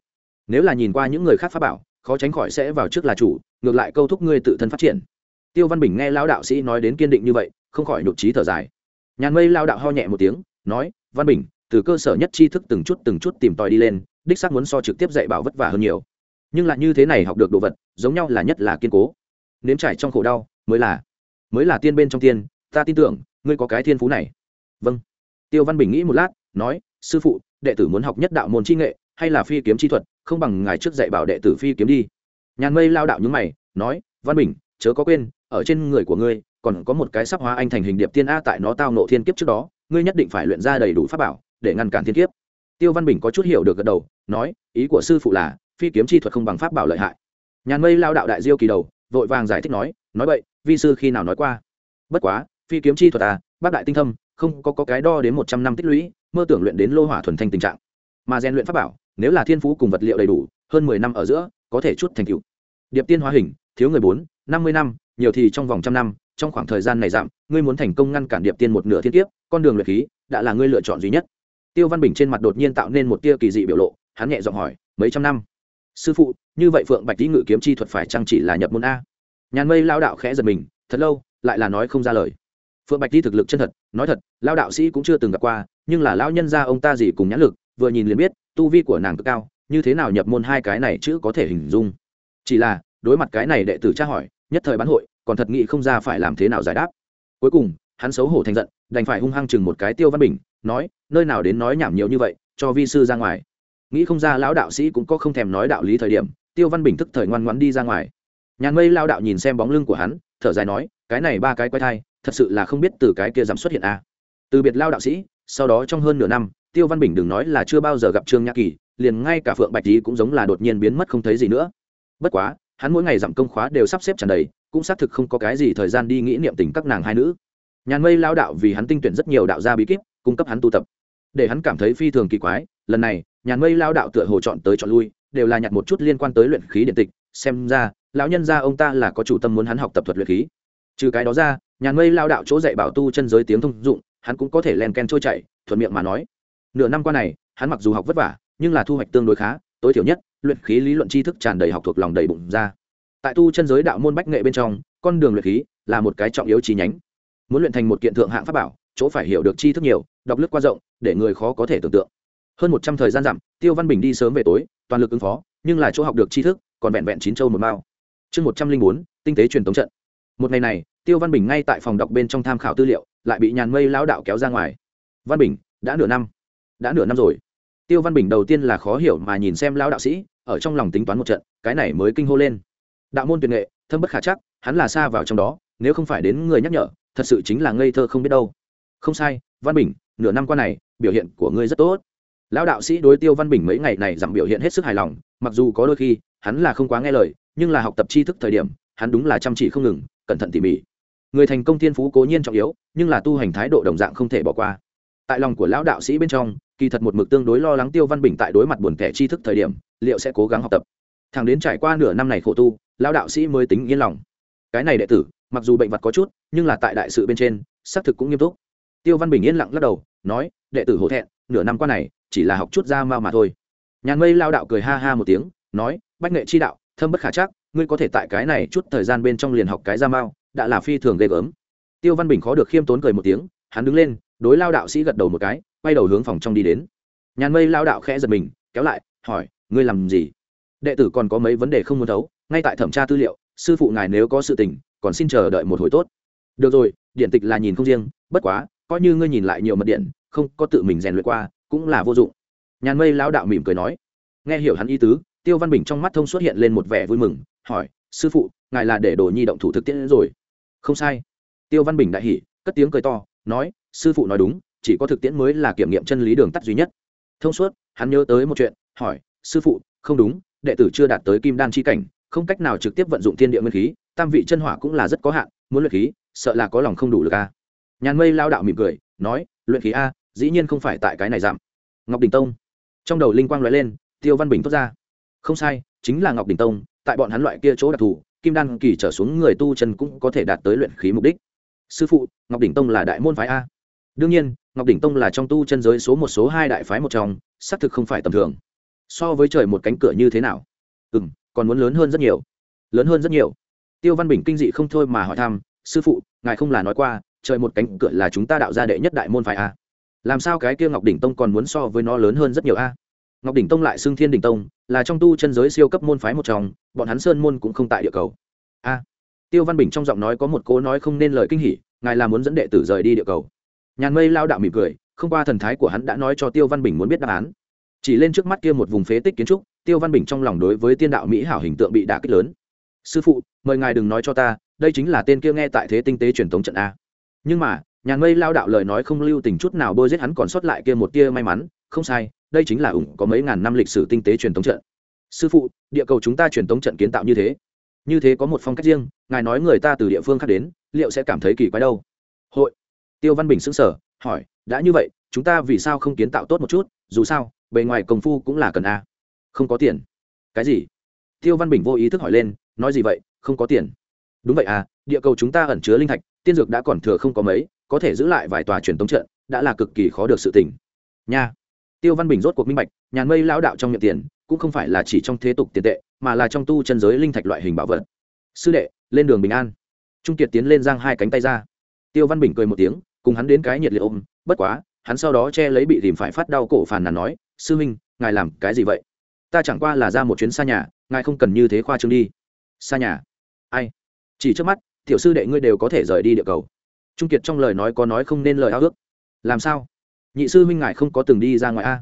nếu là nhìn qua những người khác pháp bảo, khó tránh khỏi sẽ vào trước là chủ, ngược lại câu thúc ngươi tự thân phát triển. Tiêu văn bình nghe lao đạo sĩ nói đến kiên định như vậy, không khỏi nhục trí thở dài. Nhàn mây lao đạo ho nhẹ một tiếng, nói, văn bình, từ cơ sở nhất tri thức từng chút từng chút tìm tòi đi lên, đích xác muốn so trực tiếp dạy bảo vất vả hơn nhiều. Nhưng lại như thế này học được đồ vật, giống nhau là nhất là kiên cố. Nếm trải trong khổ đau, mới là mới là tiên bên trong tiên, ta tin tưởng, ngươi có cái thiên phú này. Vâng. Tiêu văn bình nghĩ một lát, nói, sư phụ, đệ tử muốn học nhất đạo môn chi nghệ, hay là phi kiếm chi thuật không bằng ngài trước dạy bảo đệ tử phi kiếm đi. Nhàn mây lao đạo nhúng mày nói văn bình chớ có quên ở trên người của ngươi còn có một cái sắp hóa anh thành hình điệp tiên a tại nó tao nộ thiên kiếp trước đó ngươi nhất định phải luyện ra đầy đủ pháp bảo để ngăn cản thiên kiếp. Tiêu văn bình có chút hiểu được gật đầu nói ý của sư phụ là phi kiếm chi thuật không bằng pháp bảo lợi hại. Nhàn mây lao đạo đại diêu kỳ đầu vội vàng giải thích nói nói vậy vi sư khi nào nói qua? Bất quá phi kiếm chi thuật à bác đại tinh thâm không có, có cái đo đến một trăm năm tích lũy mơ tưởng luyện đến lô hỏa thuần thanh tình trạng. Mà rèn luyện pháp bảo nếu là thiên phú cùng vật liệu đầy đủ hơn mười năm ở giữa có thể chút thành tựu. Điệp tiên hóa hình thiếu người bốn năm mươi năm nhiều thì trong vòng trăm năm trong khoảng thời gian này giảm ngươi muốn thành công ngăn cản điệp tiên một nửa thiên tiếp, con đường luyện khí đã là ngươi lựa chọn duy nhất. Tiêu văn bình trên mặt đột nhiên tạo nên một tia kỳ dị biểu lộ hắn nhẹ giọng hỏi mấy trăm năm? Sư phụ như vậy phượng bạch tý ngự kiếm chi thuật phải chăng chỉ là nhập môn a? Nhàn mây lao đạo khẽ giật mình thật lâu lại là nói không ra lời. Phượng bạch tý thực lực chân thật nói thật lao đạo sĩ cũng chưa từng gặp qua nhưng là lão nhân gia ông ta gì cùng nhãn lực vừa nhìn liền biết tu vi của nàng cực cao, như thế nào nhập môn hai cái này chữ có thể hình dung? Chỉ là, đối mặt cái này đệ tử tra hỏi, nhất thời bán hội, còn thật nghĩ không ra phải làm thế nào giải đáp. Cuối cùng, hắn xấu hổ thành giận, đành phải hung hăng chừng một cái tiêu văn bình, nói, nơi nào đến nói nhảm nhiều như vậy, cho vi sư ra ngoài. Nghĩ không ra lão đạo sĩ cũng có không thèm nói đạo lý thời điểm, tiêu văn bình thức thời ngoan ngoãn đi ra ngoài. Nhàn mây lao đạo nhìn xem bóng lưng của hắn, thở dài nói, cái này ba cái quay thai, thật sự là không biết từ cái kia giảm xuất hiện a. À. từ biệt lao đạo sĩ sau đó trong hơn nửa năm, tiêu văn bình đừng nói là chưa bao giờ gặp trương nhã kỳ, liền ngay cả phượng bạch tý cũng giống là đột nhiên biến mất không thấy gì nữa. Bất quá, hắn mỗi ngày dặm công khóa đều sắp xếp tràn đầy, cũng xác thực không có cái gì thời gian đi nghĩ niệm tình các nàng hai nữ. Nhàn mây lao đạo vì hắn tinh tuyển rất nhiều đạo gia bí kíp, cung cấp hắn tu tập. Để hắn cảm thấy phi thường kỳ quái, lần này, nhàn mây lao đạo tựa hồ chọn tới chọn lui, đều là nhặt một chút liên quan tới luyện khí điện tịch, xem ra, lão nhân gia ông ta là có chủ tâm muốn hắn học tập thuật luyện khí. Trừ cái đó ra, nhàn mây lao đạo chỗ dạy bảo tu chân giới tiếng thông dụng hắn cũng có thể len ken trôi chảy, thuận miệng mà nói. Nửa năm qua này, hắn mặc dù học vất vả, nhưng là thu hoạch tương đối khá, tối thiểu nhất, luyện khí lý luận tri thức tràn đầy học thuộc lòng đầy bụng ra. Tại tu chân giới đạo môn bách nghệ bên trong, con đường luyện khí là một cái trọng yếu chi nhánh. Muốn luyện thành một kiện thượng hạng pháp bảo, chỗ phải hiểu được tri thức nhiều, đọc lướt qua rộng, để người khó có thể tưởng tượng. Hơn một trăm thời gian dặm, tiêu văn bình đi sớm về tối, toàn lực ứng phó, nhưng là chỗ học được tri thức còn vẹn vẹn chín châu một mao. Chương một trăm linh bốn, tinh tế truyền tống trận. Một ngày này tiêu văn bình ngay tại phòng đọc bên trong tham khảo tư liệu, lại bị nhàn mây lão đạo kéo ra ngoài. Văn bình, đã nửa năm. Đã nửa năm rồi. Tiêu văn bình đầu tiên là khó hiểu mà nhìn xem lão đạo sĩ, ở trong lòng tính toán một trận, cái này mới kinh hô lên. Đạo môn tuyệt nghệ, thâm bất khả chắc, hắn là xa vào trong đó, nếu không phải đến người nhắc nhở, thật sự chính là ngây thơ không biết đâu. Không sai, văn bình, nửa năm qua này, biểu hiện của ngươi rất tốt. Lão đạo sĩ đối tiêu văn bình mấy ngày này giảm biểu hiện hết sức hài lòng, mặc dù có đôi khi, hắn là không quá nghe lời, nhưng là học tập tri thức thời điểm, hắn đúng là chăm chỉ không ngừng, cẩn thận tỉ mỉ người thành công thiên phú cố nhiên trọng yếu, nhưng là tu hành thái độ đồng dạng không thể bỏ qua. Tại lòng của lão đạo sĩ bên trong, kỳ thật một mực tương đối lo lắng tiêu văn bình tại đối mặt buồn kẻ tri thức thời điểm, liệu sẽ cố gắng học tập. Thằng đến trải qua nửa năm này khổ tu, lão đạo sĩ mới tính yên lòng. Cái này đệ tử, mặc dù bệnh vật có chút, nhưng là tại đại sự bên trên, xác thực cũng nghiêm túc. Tiêu văn bình yên lặng lắc đầu, nói, đệ tử hổ thẹn, nửa năm qua này, chỉ là học chút ra mao mà thôi. Nhàn mây lao đạo cười ha ha một tiếng, nói, bách nghệ chi đạo, thâm bất khả chắc, ngươi có thể tại cái này chút thời gian bên trong liền học cái ra mao đã là phi thường ghê gớm. Tiêu văn bình khó được khiêm tốn cười một tiếng, hắn đứng lên, đối lao đạo sĩ gật đầu một cái, quay đầu hướng phòng trong đi đến. Nhàn mây lao đạo khẽ giật mình, kéo lại, hỏi, ngươi làm gì? Đệ tử còn có mấy vấn đề không muốn thấu, ngay tại thẩm tra tư liệu, sư phụ ngài nếu có sự tình, còn xin chờ đợi một hồi tốt. Được rồi điện tịch là nhìn không riêng, bất quá, coi như ngươi nhìn lại nhiều mật điện, không có tự mình rèn luyện qua, cũng là vô dụng. Nhàn mây lao đạo mỉm cười nói. Nghe hiểu hắn ý tứ, tiêu văn bình trong mắt thông xuất hiện lên một vẻ vui mừng, hỏi, sư phụ, ngài là để đồ nhi động thủ thực tiễn rồi? Không sai. Tiêu văn bình đại hỉ, cất tiếng cười to, nói, sư phụ nói đúng, chỉ có thực tiễn mới là kiểm nghiệm chân lý đường tắt duy nhất. Thông suốt, hắn nhớ tới một chuyện, hỏi, sư phụ, không đúng, đệ tử chưa đạt tới kim đan chi cảnh, không cách nào trực tiếp vận dụng thiên địa nguyên khí, tam vị chân hỏa cũng là rất có hạn, muốn luyện khí, sợ là có lòng không đủ lực a. Nhàn mây lao đạo mỉm cười, nói, luyện khí a, dĩ nhiên không phải tại cái này giảm. Ngọc đình tông. Trong đầu linh quang loại lên, tiêu văn bình thốt ra. Không sai, chính là ngọc đình tông, tại bọn hắn loại kia chỗ đặc thù kim đan kỳ trở xuống người tu chân cũng có thể đạt tới luyện khí mục đích. Sư phụ, ngọc đỉnh tông là đại môn phái a. Đương nhiên, ngọc đỉnh tông là trong tu chân giới số một số hai đại phái một trong, xác thực không phải tầm thường. So với trời một cánh cửa như thế nào? Ừ m còn muốn lớn hơn rất nhiều. Lớn hơn rất nhiều. Tiêu văn bình kinh dị không thôi mà hỏi thăm, sư phụ, ngài không là nói qua, trời một cánh cửa là chúng ta đạo ra đệ nhất đại môn phái a. Làm sao cái kia ngọc đỉnh tông còn muốn so với nó lớn hơn rất nhiều a? Ngọc đỉnh tông lại xưng thiên đỉnh tông, là trong tu chân giới siêu cấp môn phái một trong, bọn hắn sơn môn cũng không tại địa cầu. A. Tiêu văn bình trong giọng nói có một cố nói không nên lời kinh hỉ, ngài là muốn dẫn đệ tử rời đi địa cầu. Nhàn mây lao đạo mỉm cười, không qua thần thái của hắn đã nói cho tiêu văn bình muốn biết đáp án. Chỉ lên trước mắt kia một vùng phế tích kiến trúc, tiêu văn bình trong lòng đối với tiên đạo mỹ hảo hình tượng bị đả kích lớn. Sư phụ, mời ngài đừng nói cho ta, đây chính là tên kia nghe tại thế tinh tế truyền thống trận a. Nhưng mà, nhàn mây lao đạo lời nói không lưu tình chút nào bôi giết hắn còn sót lại kia một tia may mắn, không sai đây chính là ủng có mấy ngàn năm lịch sử tinh tế truyền thống trận. Sư phụ, địa cầu chúng ta truyền thống trận kiến tạo như thế. Như thế có một phong cách riêng, ngài nói người ta từ địa phương khác đến, liệu sẽ cảm thấy kỳ quái đâu? Hội. Tiêu văn bình xứng sở hỏi, đã như vậy, chúng ta vì sao không kiến tạo tốt một chút? Dù sao, bề ngoài công phu cũng là cần a. Không có tiền. Cái gì? Tiêu văn bình vô ý thức hỏi lên, nói gì vậy? Không có tiền. Đúng vậy à địa cầu chúng ta ẩn chứa linh thạch, tiên dược đã còn thừa không có mấy, có thể giữ lại vài tòa truyền tống trận, đã là cực kỳ khó được sự tỉnh nha tiêu văn bình rốt cuộc minh bạch, nhàn mây lão đạo trong miệng tiền, cũng không phải là chỉ trong thế tục tiền tệ, mà là trong tu chân giới linh thạch loại hình bảo vật. Sư đệ, lên đường bình an. Trung kiệt tiến lên giang hai cánh tay ra. Tiêu văn bình cười một tiếng, cùng hắn đến cái nhiệt liệt ôm, bất quá, hắn sau đó che lấy bị tìm phải phát đau cổ phàn nàn nói, sư minh ngài làm cái gì vậy? Ta chẳng qua là ra một chuyến xa nhà, ngài không cần như thế khoa trương đi. Xa nhà? Ai? Chỉ trước mắt, tiểu sư đệ ngươi đều có thể rời đi địa cầu. Trung kiệt trong lời nói có nói không nên lời ao ước. Làm sao? Nhị sư minh ngài không có từng đi ra ngoài a?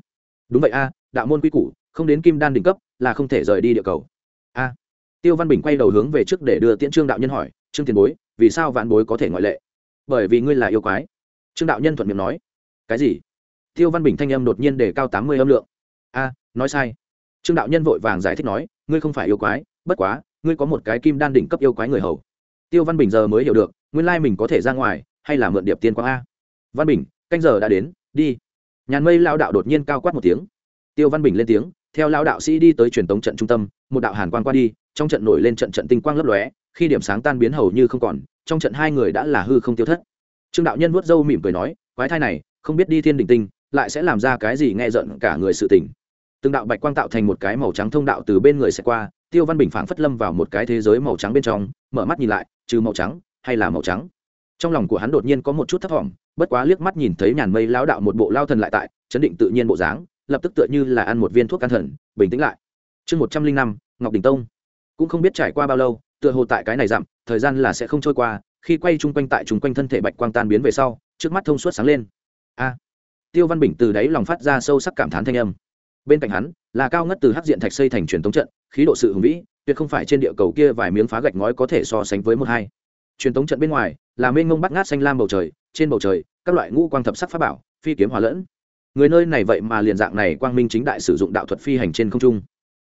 Đúng vậy a, đạo môn quy củ, không đến kim đan đỉnh cấp là không thể rời đi địa cầu. A. Tiêu văn bình quay đầu hướng về trước để đưa tiễn trương đạo nhân hỏi, trương tiền bối, vì sao vạn bối có thể ngoại lệ? Bởi vì ngươi là yêu quái. Trương đạo nhân thuận miệng nói. Cái gì? Tiêu văn bình thanh âm đột nhiên để cao tám mươi âm lượng. A, nói sai. Trương đạo nhân vội vàng giải thích nói, ngươi không phải yêu quái, bất quá, ngươi có một cái kim đan đỉnh cấp yêu quái người hầu. Tiêu văn bình giờ mới hiểu được, nguyên lai mình có thể ra ngoài, hay là mượn điệp tiên quang a. Văn bình, canh giờ đã đến đi. Nhàn mây lao đạo đột nhiên cao quát một tiếng. Tiêu văn bình lên tiếng, theo lao đạo sĩ đi tới truyền tống trận trung tâm, một đạo hàn quang qua đi, trong trận nổi lên trận trận tinh quang lấp lóe, khi điểm sáng tan biến hầu như không còn, trong trận hai người đã là hư không tiêu thất. Trương đạo nhân vuốt râu mỉm cười nói, quái thai này, không biết đi thiên đình tinh, lại sẽ làm ra cái gì nghe giận cả người sự tỉnh từng đạo bạch quang tạo thành một cái màu trắng thông đạo từ bên người sẽ qua, tiêu văn bình phảng phất lâm vào một cái thế giới màu trắng bên trong, mở mắt nhìn lại, trừ màu trắng hay là màu trắng? Trong lòng của hắn đột nhiên có một chút thấp thỏm bất quá liếc mắt nhìn thấy nhàn mây lao đạo một bộ lao thần lại tại, chấn định tự nhiên bộ dáng, lập tức tựa như là ăn một viên thuốc can thần, bình tĩnh lại. Chương một trăm linh năm, ngọc đình tông. Cũng không biết trải qua bao lâu, tựa hồ tại cái này dặm, thời gian là sẽ không trôi qua, khi quay chung quanh tại chung quanh thân thể bạch quang tan biến về sau, trước mắt thông suốt sáng lên. A! Tiêu văn bình từ đáy lòng phát ra sâu sắc cảm thán thanh âm. Bên cạnh hắn, là cao ngất từ hắc diện thạch xây thành truyền thống trận, khí độ sự hùng vĩ, tuyệt không phải trên địa cầu kia vài miếng phá gạch ngói có thể so sánh với một hai. Truyền thống trận bên ngoài, là mênh mông bắt ngát xanh lam bầu trời trên bầu trời, các loại ngũ quang thập sắc pháp bảo, phi kiếm hòa lẫn. Người nơi này vậy mà liền dạng này quang minh chính đại sử dụng đạo thuật phi hành trên không trung.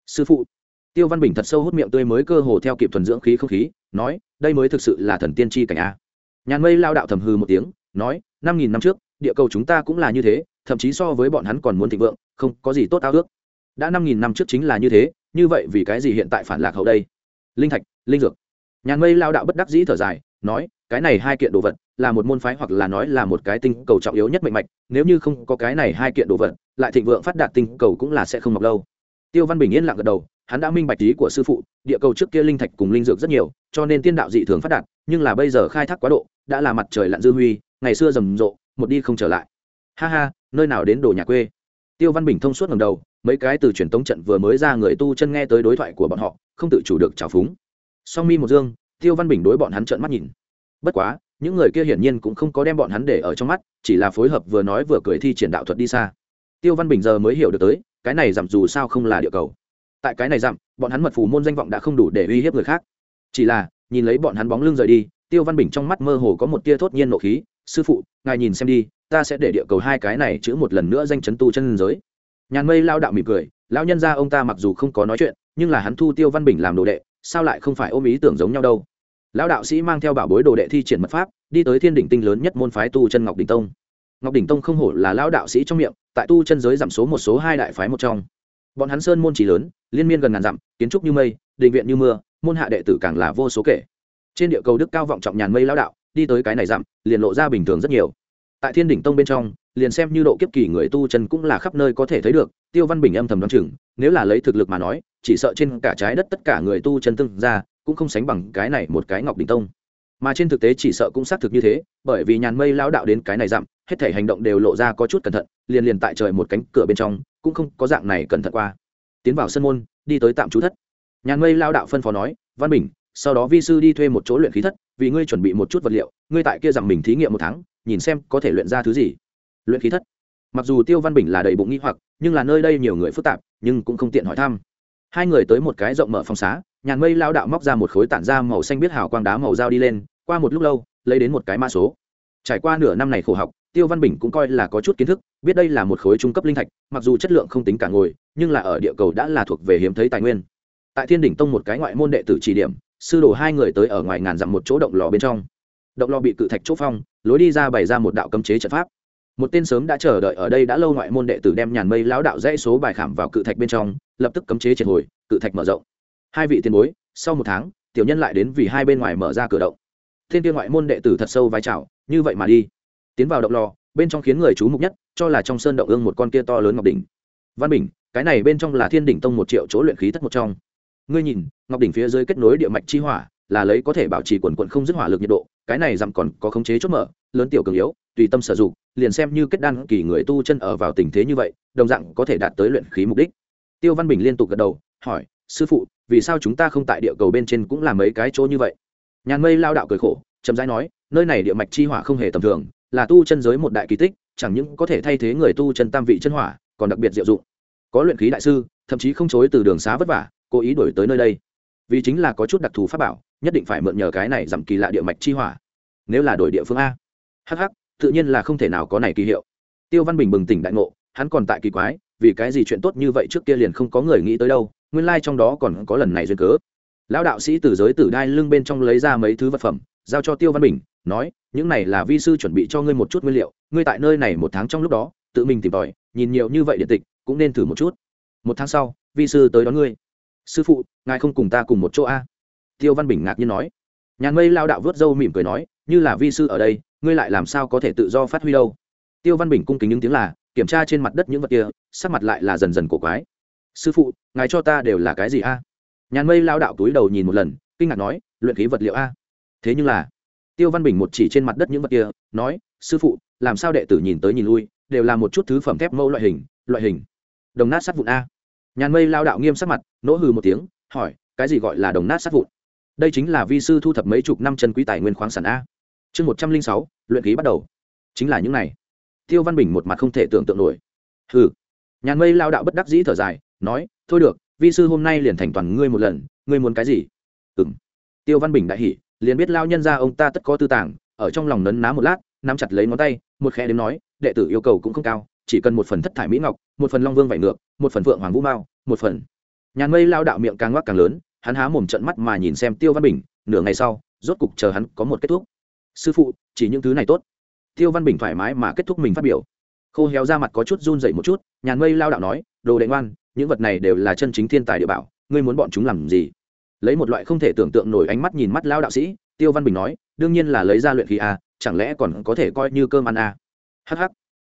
Sư phụ, tiêu văn bình thật sâu hút miệng tươi mới cơ hồ theo kịp thuần dưỡng khí không khí, nói, đây mới thực sự là thần tiên tri cảnh a. Nhàn mây lao đạo thầm hư một tiếng, nói, năm nghìn năm trước, địa cầu chúng ta cũng là như thế, thậm chí so với bọn hắn còn muốn thịnh vượng, không có gì tốt ao ước. Đã năm nghìn năm trước chính là như thế, như vậy vì cái gì hiện tại phản lạc hậu đây? Linh thạch, linh dược. Nhàn mây lao đạo bất đắc dĩ thở dài, nói, cái này hai kiện đồ vật là một môn phái hoặc là nói là một cái tinh cầu trọng yếu nhất mệnh mạch, nếu như không có cái này hai kiện đồ vật, lại thịnh vượng phát đạt tinh cầu cũng là sẽ không mọc lâu. Tiêu văn bình yên lặng gật đầu, hắn đã minh bạch ý của sư phụ, địa cầu trước kia linh thạch cùng linh dược rất nhiều, cho nên tiên đạo dị thường phát đạt, nhưng là bây giờ khai thác quá độ, đã là mặt trời lặn dư huy, ngày xưa rầm rộ, một đi không trở lại. Ha ha, nơi nào đến đồ nhà quê? Tiêu văn bình thông suốt ngầm đầu, mấy cái từ truyền tống trận vừa mới ra người tu chân nghe tới đối thoại của bọn họ, không tự chủ được trào phúng. Song mi một dương, tiêu văn bình đối bọn hắn trợn mắt nhìn. Bất quá những người kia hiển nhiên cũng không có đem bọn hắn để ở trong mắt, chỉ là phối hợp vừa nói vừa cười thi triển đạo thuật đi xa. Tiêu văn bình giờ mới hiểu được tới, cái này giảm dù sao không là địa cầu. Tại cái này giảm, bọn hắn mật phù môn danh vọng đã không đủ để uy hiếp người khác. Chỉ là, nhìn lấy bọn hắn bóng lưng rời đi, tiêu văn bình trong mắt mơ hồ có một tia thốt nhiên nộ khí, sư phụ, ngài nhìn xem đi, ta sẽ để địa cầu hai cái này chữ một lần nữa danh chấn tu chân giới. Nhàn mây lao đạo mỉm cười, lão nhân gia ông ta mặc dù không có nói chuyện, nhưng là hắn thu tiêu văn bình làm đồ đệ, sao lại không phải ôm ý tưởng giống nhau đâu? Lão đạo sĩ mang theo bảo bối đồ đệ thi triển mật pháp, đi tới thiên đỉnh tinh lớn nhất môn phái tu chân ngọc đình tông. Ngọc đỉnh tông không hổ là lão đạo sĩ trong miệng, tại tu chân giới giảm số một số hai đại phái một trong. Bọn hắn sơn môn chỉ lớn, liên miên gần ngàn dặm, kiến trúc như mây định viện như mưa, môn hạ đệ tử càng là vô số kể. Trên địa cầu đức cao vọng trọng nhàn mây lão đạo, đi tới cái này dặm, liền lộ ra bình thường rất nhiều. Tại thiên đỉnh tông bên trong, liền xem như độ kiếp kỳ người tu chân cũng là khắp nơi có thể thấy được, tiêu văn bình âm thầm đoán chừng, nếu là lấy thực lực mà nói, chỉ sợ trên cả trái đất tất cả người tu chân tương ra cũng không sánh bằng cái này một cái ngọc đỉnh tông. Mà trên thực tế chỉ sợ cũng xác thực như thế, bởi vì nhàn mây lao đạo đến cái này dặm, hết thể hành động đều lộ ra có chút cẩn thận, liền liền tại trời một cánh cửa bên trong, cũng không có dạng này cẩn thận qua. Tiến vào sân môn, đi tới tạm trú thất. Nhàn mây lao đạo phân phó nói, văn bình, sau đó vi sư đi thuê một chỗ luyện khí thất, vì ngươi chuẩn bị một chút vật liệu, ngươi tại kia rằng mình thí nghiệm một tháng, nhìn xem có thể luyện ra thứ gì. Luyện khí thất. Mặc dù tiêu văn bình là đầy bụng nghi hoặc, nhưng là nơi đây nhiều người phức tạp, nhưng cũng không tiện hỏi thăm. Hai người tới một cái rộng mở phòng xá nhàn mây lao đạo móc ra một khối tản ra màu xanh biết hào quang đá màu dao đi lên, qua một lúc lâu, lấy đến một cái mã số. Trải qua nửa năm này khổ học, tiêu văn bình cũng coi là có chút kiến thức, biết đây là một khối trung cấp linh thạch, mặc dù chất lượng không tính cả ngồi, nhưng là ở địa cầu đã là thuộc về hiếm thấy tài nguyên. Tại thiên đỉnh tông một cái ngoại môn đệ tử chỉ điểm, sư đồ hai người tới ở ngoài ngàn dặm một chỗ động lò bên trong. Động lò bị cự thạch chốt phong, lối đi ra bày ra một đạo cấm chế trận pháp. Một tên sớm đã chờ đợi ở đây đã lâu ngoại môn đệ tử đem nhàn mây lão đạo dãy số bài khảm vào cự thạch bên trong, lập tức cấm chế triệt hồi, cự thạch mở rộng hai vị tiền bối, sau một tháng, tiểu nhân lại đến vì hai bên ngoài mở ra cửa động. Thiên kia ngoại môn đệ tử thật sâu vai trào, như vậy mà đi. Tiến vào động lò, bên trong khiến người chú mục nhất, cho là trong sơn động ương một con kia to lớn ngọc đỉnh. Văn bình, cái này bên trong là thiên đỉnh tông một triệu chỗ luyện khí thất một trong. Ngươi nhìn, ngọc đỉnh phía dưới kết nối địa mạch chi hỏa, là lấy có thể bảo trì quần quận không dứt hỏa lực nhiệt độ, cái này dặm còn có khống chế chốt mở, lớn tiểu cường yếu, tùy tâm sử dụng, liền xem như kết đan kỳ người tu chân ở vào tình thế như vậy, đồng dạng có thể đạt tới luyện khí mục đích. Tiêu văn bình liên tục gật đầu, hỏi, sư phụ vì sao chúng ta không tại địa cầu bên trên cũng làm mấy cái chỗ như vậy? Nhàn mây lao đạo cười khổ, chậm rãi nói, nơi này địa mạch chi hỏa không hề tầm thường, là tu chân giới một đại kỳ tích, chẳng những có thể thay thế người tu chân tam vị chân hỏa, còn đặc biệt diệu dụng. Có luyện khí đại sư, thậm chí không chối từ đường xá vất vả, cố ý đổi tới nơi đây. Vì chính là có chút đặc thù pháp bảo, nhất định phải mượn nhờ cái này giảm kỳ lạ địa mạch chi hỏa. Nếu là đổi địa phương a. Hh tự nhiên là không thể nào có này kỳ hiệu. Tiêu văn bình bừng tỉnh đại ngộ, hắn còn tại kỳ quái, vì cái gì chuyện tốt như vậy trước kia liền không có người nghĩ tới đâu nguyên lai、like、trong đó còn có lần này duyên cớ. Lão đạo sĩ từ giới tử đai lưng bên trong lấy ra mấy thứ vật phẩm, giao cho tiêu văn bình, nói, những này là vi sư chuẩn bị cho ngươi một chút nguyên liệu, ngươi tại nơi này một tháng trong lúc đó, tự mình tìm tòi, nhìn nhiều như vậy điện tịch, cũng nên thử một chút. Một tháng sau, vi sư tới đón ngươi. Sư phụ, ngài không cùng ta cùng một chỗ a? Tiêu văn bình ngạc nhiên nói. Nhàn mây lao đạo vớt râu mỉm cười nói, như là vi sư ở đây, ngươi lại làm sao có thể tự do phát huy đâu? Tiêu văn bình cung kính những tiếng là, kiểm tra trên mặt đất những vật kia, sắc mặt lại là dần dần cổ quái sư phụ, ngài cho ta đều là cái gì a? Nhàn mây lao đạo túi đầu nhìn một lần, kinh ngạc nói, luyện khí vật liệu a? Thế nhưng là, tiêu văn bình một chỉ trên mặt đất những vật kia, nói, sư phụ, làm sao đệ tử nhìn tới nhìn lui, đều là một chút thứ phẩm thép mẫu loại hình loại hình đồng nát sắt vụn a? Nhàn mây lao đạo nghiêm sắc mặt, nỗ hừ một tiếng, hỏi, cái gì gọi là đồng nát sắt vụn? Đây chính là vi sư thu thập mấy chục năm chân quý tài nguyên khoáng sản a. Chương một trăm linh sáu, luyện khí bắt đầu. Chính là những này. Tiêu văn bình một mặt không thể tưởng tượng nổi. Hừ. Nhàn mây lao đạo bất đắc dĩ thở dài nói, thôi được, vi sư hôm nay liền thành toàn ngươi một lần, ngươi muốn cái gì? Ừng tiêu văn bình đại hỉ, liền biết lao nhân ra ông ta tất có tư tàng, ở trong lòng nấn ná một lát, nắm chặt lấy ngón tay, một khe đến nói, đệ tử yêu cầu cũng không cao, chỉ cần một phần thất thải mỹ ngọc, một phần long vương vải ngược, một phần phượng hoàng vũ mao, một phần. Nhàn mây lao đạo miệng càng ngoác càng lớn, hắn há mồm trận mắt mà nhìn xem tiêu văn bình, nửa ngày sau, rốt cục chờ hắn có một kết thúc. Sư phụ, chỉ những thứ này tốt. Tiêu văn bình thoải mái mà kết thúc mình phát biểu. Khô héo ra mặt có chút run dậy một chút, nhàn mây lao đạo nói, đồ đệ ngoan những vật này đều là chân chính thiên tài địa bảo, ngươi muốn bọn chúng làm gì? Lấy một loại không thể tưởng tượng nổi ánh mắt nhìn mắt lao đạo sĩ, tiêu văn bình nói, đương nhiên là lấy ra luyện khí a, chẳng lẽ còn có thể coi như cơm ăn a? Hh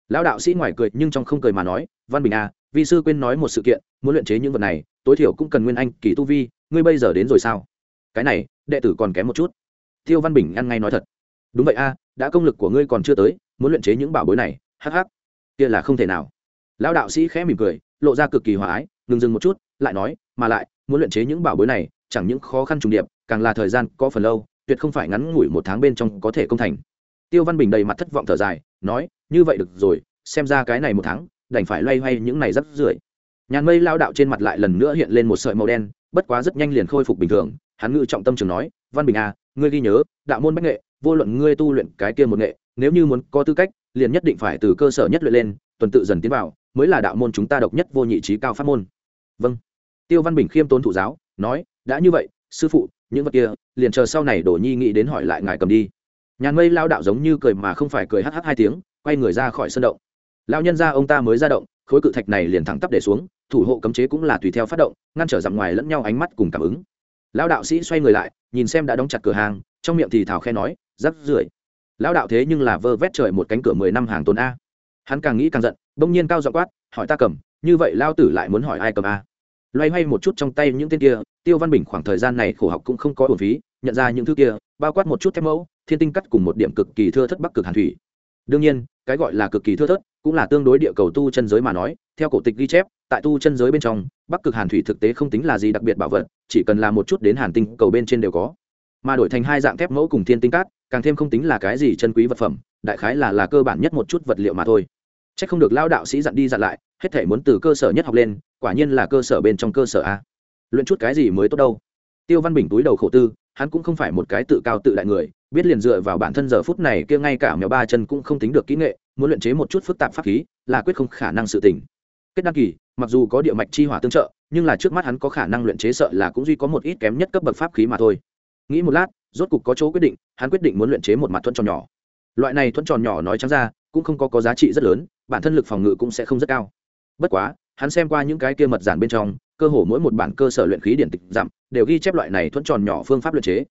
lão đạo sĩ ngoài cười nhưng trong không cười mà nói, văn bình a vi sư quên nói một sự kiện, muốn luyện chế những vật này, tối thiểu cũng cần nguyên anh, kỳ tu vi, ngươi bây giờ đến rồi sao? Cái này, đệ tử còn kém một chút. Tiêu văn bình ăn ngay nói thật. Đúng vậy a, đã công lực của ngươi còn chưa tới, muốn luyện chế những bảo bối này hh kia là không thể nào. Lão đạo sĩ khẽ mỉm cười lộ ra cực kỳ hòa ái ngừng dừng một chút lại nói mà lại muốn luyện chế những bảo bối này chẳng những khó khăn trùng điệp càng là thời gian có phần lâu tuyệt không phải ngắn ngủi một tháng bên trong có thể công thành. Tiêu văn bình đầy mặt thất vọng thở dài nói như vậy được rồi xem ra cái này một tháng đành phải loay hoay những này rất rưởi. Nhàn mây lao đạo trên mặt lại lần nữa hiện lên một sợi màu đen bất quá rất nhanh liền khôi phục bình thường. Hắn ngự trọng tâm trường nói văn bình à, ngươi ghi nhớ đạo môn bách nghệ vô luận ngươi tu luyện cái kia một nghệ nếu như muốn có tư cách liền nhất định phải từ cơ sở nhất luyện lên tuần tự dần tiến vào, mới là đạo môn chúng ta độc nhất vô nhị trí cao pháp môn. Vâng. Tiêu văn bình khiêm tốn thụ giáo, nói, đã như vậy, sư phụ, những vật kia, liền chờ sau này đổ nhi nghĩ đến hỏi lại ngài cầm đi. Nhàn mây lao đạo giống như cười mà không phải cười hh hai tiếng, quay người ra khỏi sân động. Lao nhân ra ông ta mới ra động, khối cự thạch này liền thẳng tắp để xuống, thủ hộ cấm chế cũng là tùy theo phát động, ngăn trở dặm ngoài lẫn nhau ánh mắt cùng cảm ứng. Lão đạo sĩ xoay người lại, nhìn xem đã đóng chặt cửa hàng, trong miệng thì thảo khe nói, rắc rưởi. Lão đạo thế nhưng là vơ vét trời một cánh cửa mười năm hàng tồn a hắn càng nghĩ càng giận, bỗng nhiên cao dọ quát, hỏi ta cầm, như vậy lao tử lại muốn hỏi ai cầm a? Loay hoay một chút trong tay những tên kia, tiêu văn bình khoảng thời gian này khổ học cũng không có ổn phí, nhận ra những thứ kia, bao quát một chút thép mẫu, thiên tinh cắt cùng một điểm cực kỳ thưa thất bắc cực hàn thủy. Đương nhiên, cái gọi là cực kỳ thưa thớt cũng là tương đối địa cầu tu chân giới mà nói, theo cổ tịch ghi chép, tại tu chân giới bên trong, bắc cực hàn thủy thực tế không tính là gì đặc biệt bảo vật, chỉ cần là một chút đến hàn tinh cầu bên trên đều có. Mà đổi thành hai dạng thép mẫu cùng thiên tinh cát càng thêm không tính là cái gì chân quý vật phẩm đại khái là là cơ bản nhất một chút vật liệu mà thôi. C h ắ c không được lao đạo sĩ dặn đi dặn lại, hết thể muốn từ cơ sở nhất học lên, quả nhiên là cơ sở bên trong cơ sở a. Luyện chút cái gì mới tốt đâu? Tiêu văn bình túi đầu khổ tư, hắn cũng không phải một cái tự cao tự đại người, biết liền dựa vào bản thân giờ phút này kia ngay cả mèo ba chân cũng không tính được kỹ nghệ, muốn luyện chế một chút phức tạp pháp khí, là quyết không khả năng sự tình. Kết đăng kỳ, mặc dù có địa mạch chi hỏa tương trợ, nhưng là trước mắt hắn có khả năng luyện chế sợ là cũng duy có một ít kém nhất cấp bậc pháp khí mà thôi. Nghĩ một lát, rốt cục có chỗ quyết định, hắn quyết định muốn luyện chế một mặt thuẫn tròn nhỏ loại này thuẫn tròn nhỏ nói trắng ra cũng không có, có giá trị rất lớn bản thân lực phòng ngự cũng sẽ không rất cao. Bất quá hắn xem qua những cái kia mật giản bên trong cơ hồ mỗi một bản cơ sở luyện khí điển tịch giảm đều ghi chép loại này thuẫn tròn nhỏ phương pháp luyện chế.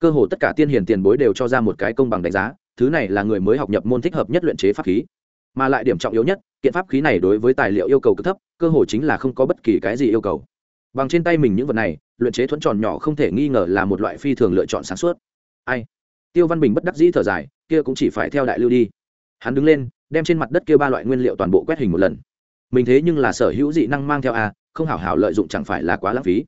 Cơ hồ tất cả tiên hiền tiền bối đều cho ra một cái công bằng đánh giá thứ này là người mới học nhập môn thích hợp nhất luyện chế pháp khí. Mà lại điểm trọng yếu nhất kiện pháp khí này đối với tài liệu yêu cầu cực thấp cơ hồ chính là không có bất kỳ cái gì yêu cầu. Bằng trên tay mình những vật này luyện chế thuẫn tròn nhỏ không thể nghi ngờ là một loại phi thường lựa chọn sáng suốt. Ai? Tiêu văn bình bất đắc dĩ thở dài, kia cũng chỉ phải theo đại lưu đi. Hắn đứng lên, đem trên mặt đất kia ba loại nguyên liệu toàn bộ quét hình một lần. Mình thế nhưng là sở hữu dị năng mang theo a, không hảo hảo lợi dụng chẳng phải là quá lãng phí.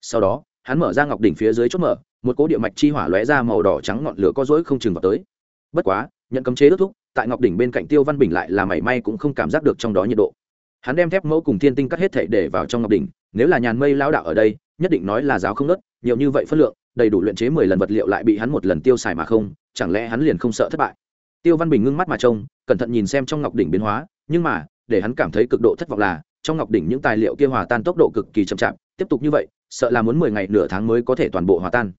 Sau đó, hắn mở ra ngọc đỉnh phía dưới chốt mở, một cỗ địa mạch chi hỏa lóe ra màu đỏ trắng ngọn lửa có rỗi không chừng vào tới. Bất quá, nhận cấm chế đốt thúc tại ngọc đỉnh bên cạnh tiêu văn bình lại là mảy may cũng không cảm giác được trong đó nhiệt độ. Hắn đem thép mẫu cùng thiên tinh cắt hết thể để vào trong ngọc đỉnh, nếu là nhàn mây lao đạo ở đây, nhất định nói là giáo không nớt, nhiều như vậy phân lượng đầy đủ luyện chế mười lần vật liệu lại bị hắn một lần tiêu xài mà không, chẳng lẽ hắn liền không sợ thất bại? Tiêu văn bình ngưng mắt mà trông, cẩn thận nhìn xem trong ngọc đỉnh biến hóa, nhưng mà, để hắn cảm thấy cực độ thất vọng là, trong ngọc đỉnh những tài liệu kia hòa tan tốc độ cực kỳ chậm chạp, tiếp tục như vậy, sợ là muốn mười ngày nửa tháng mới có thể toàn bộ hòa tan.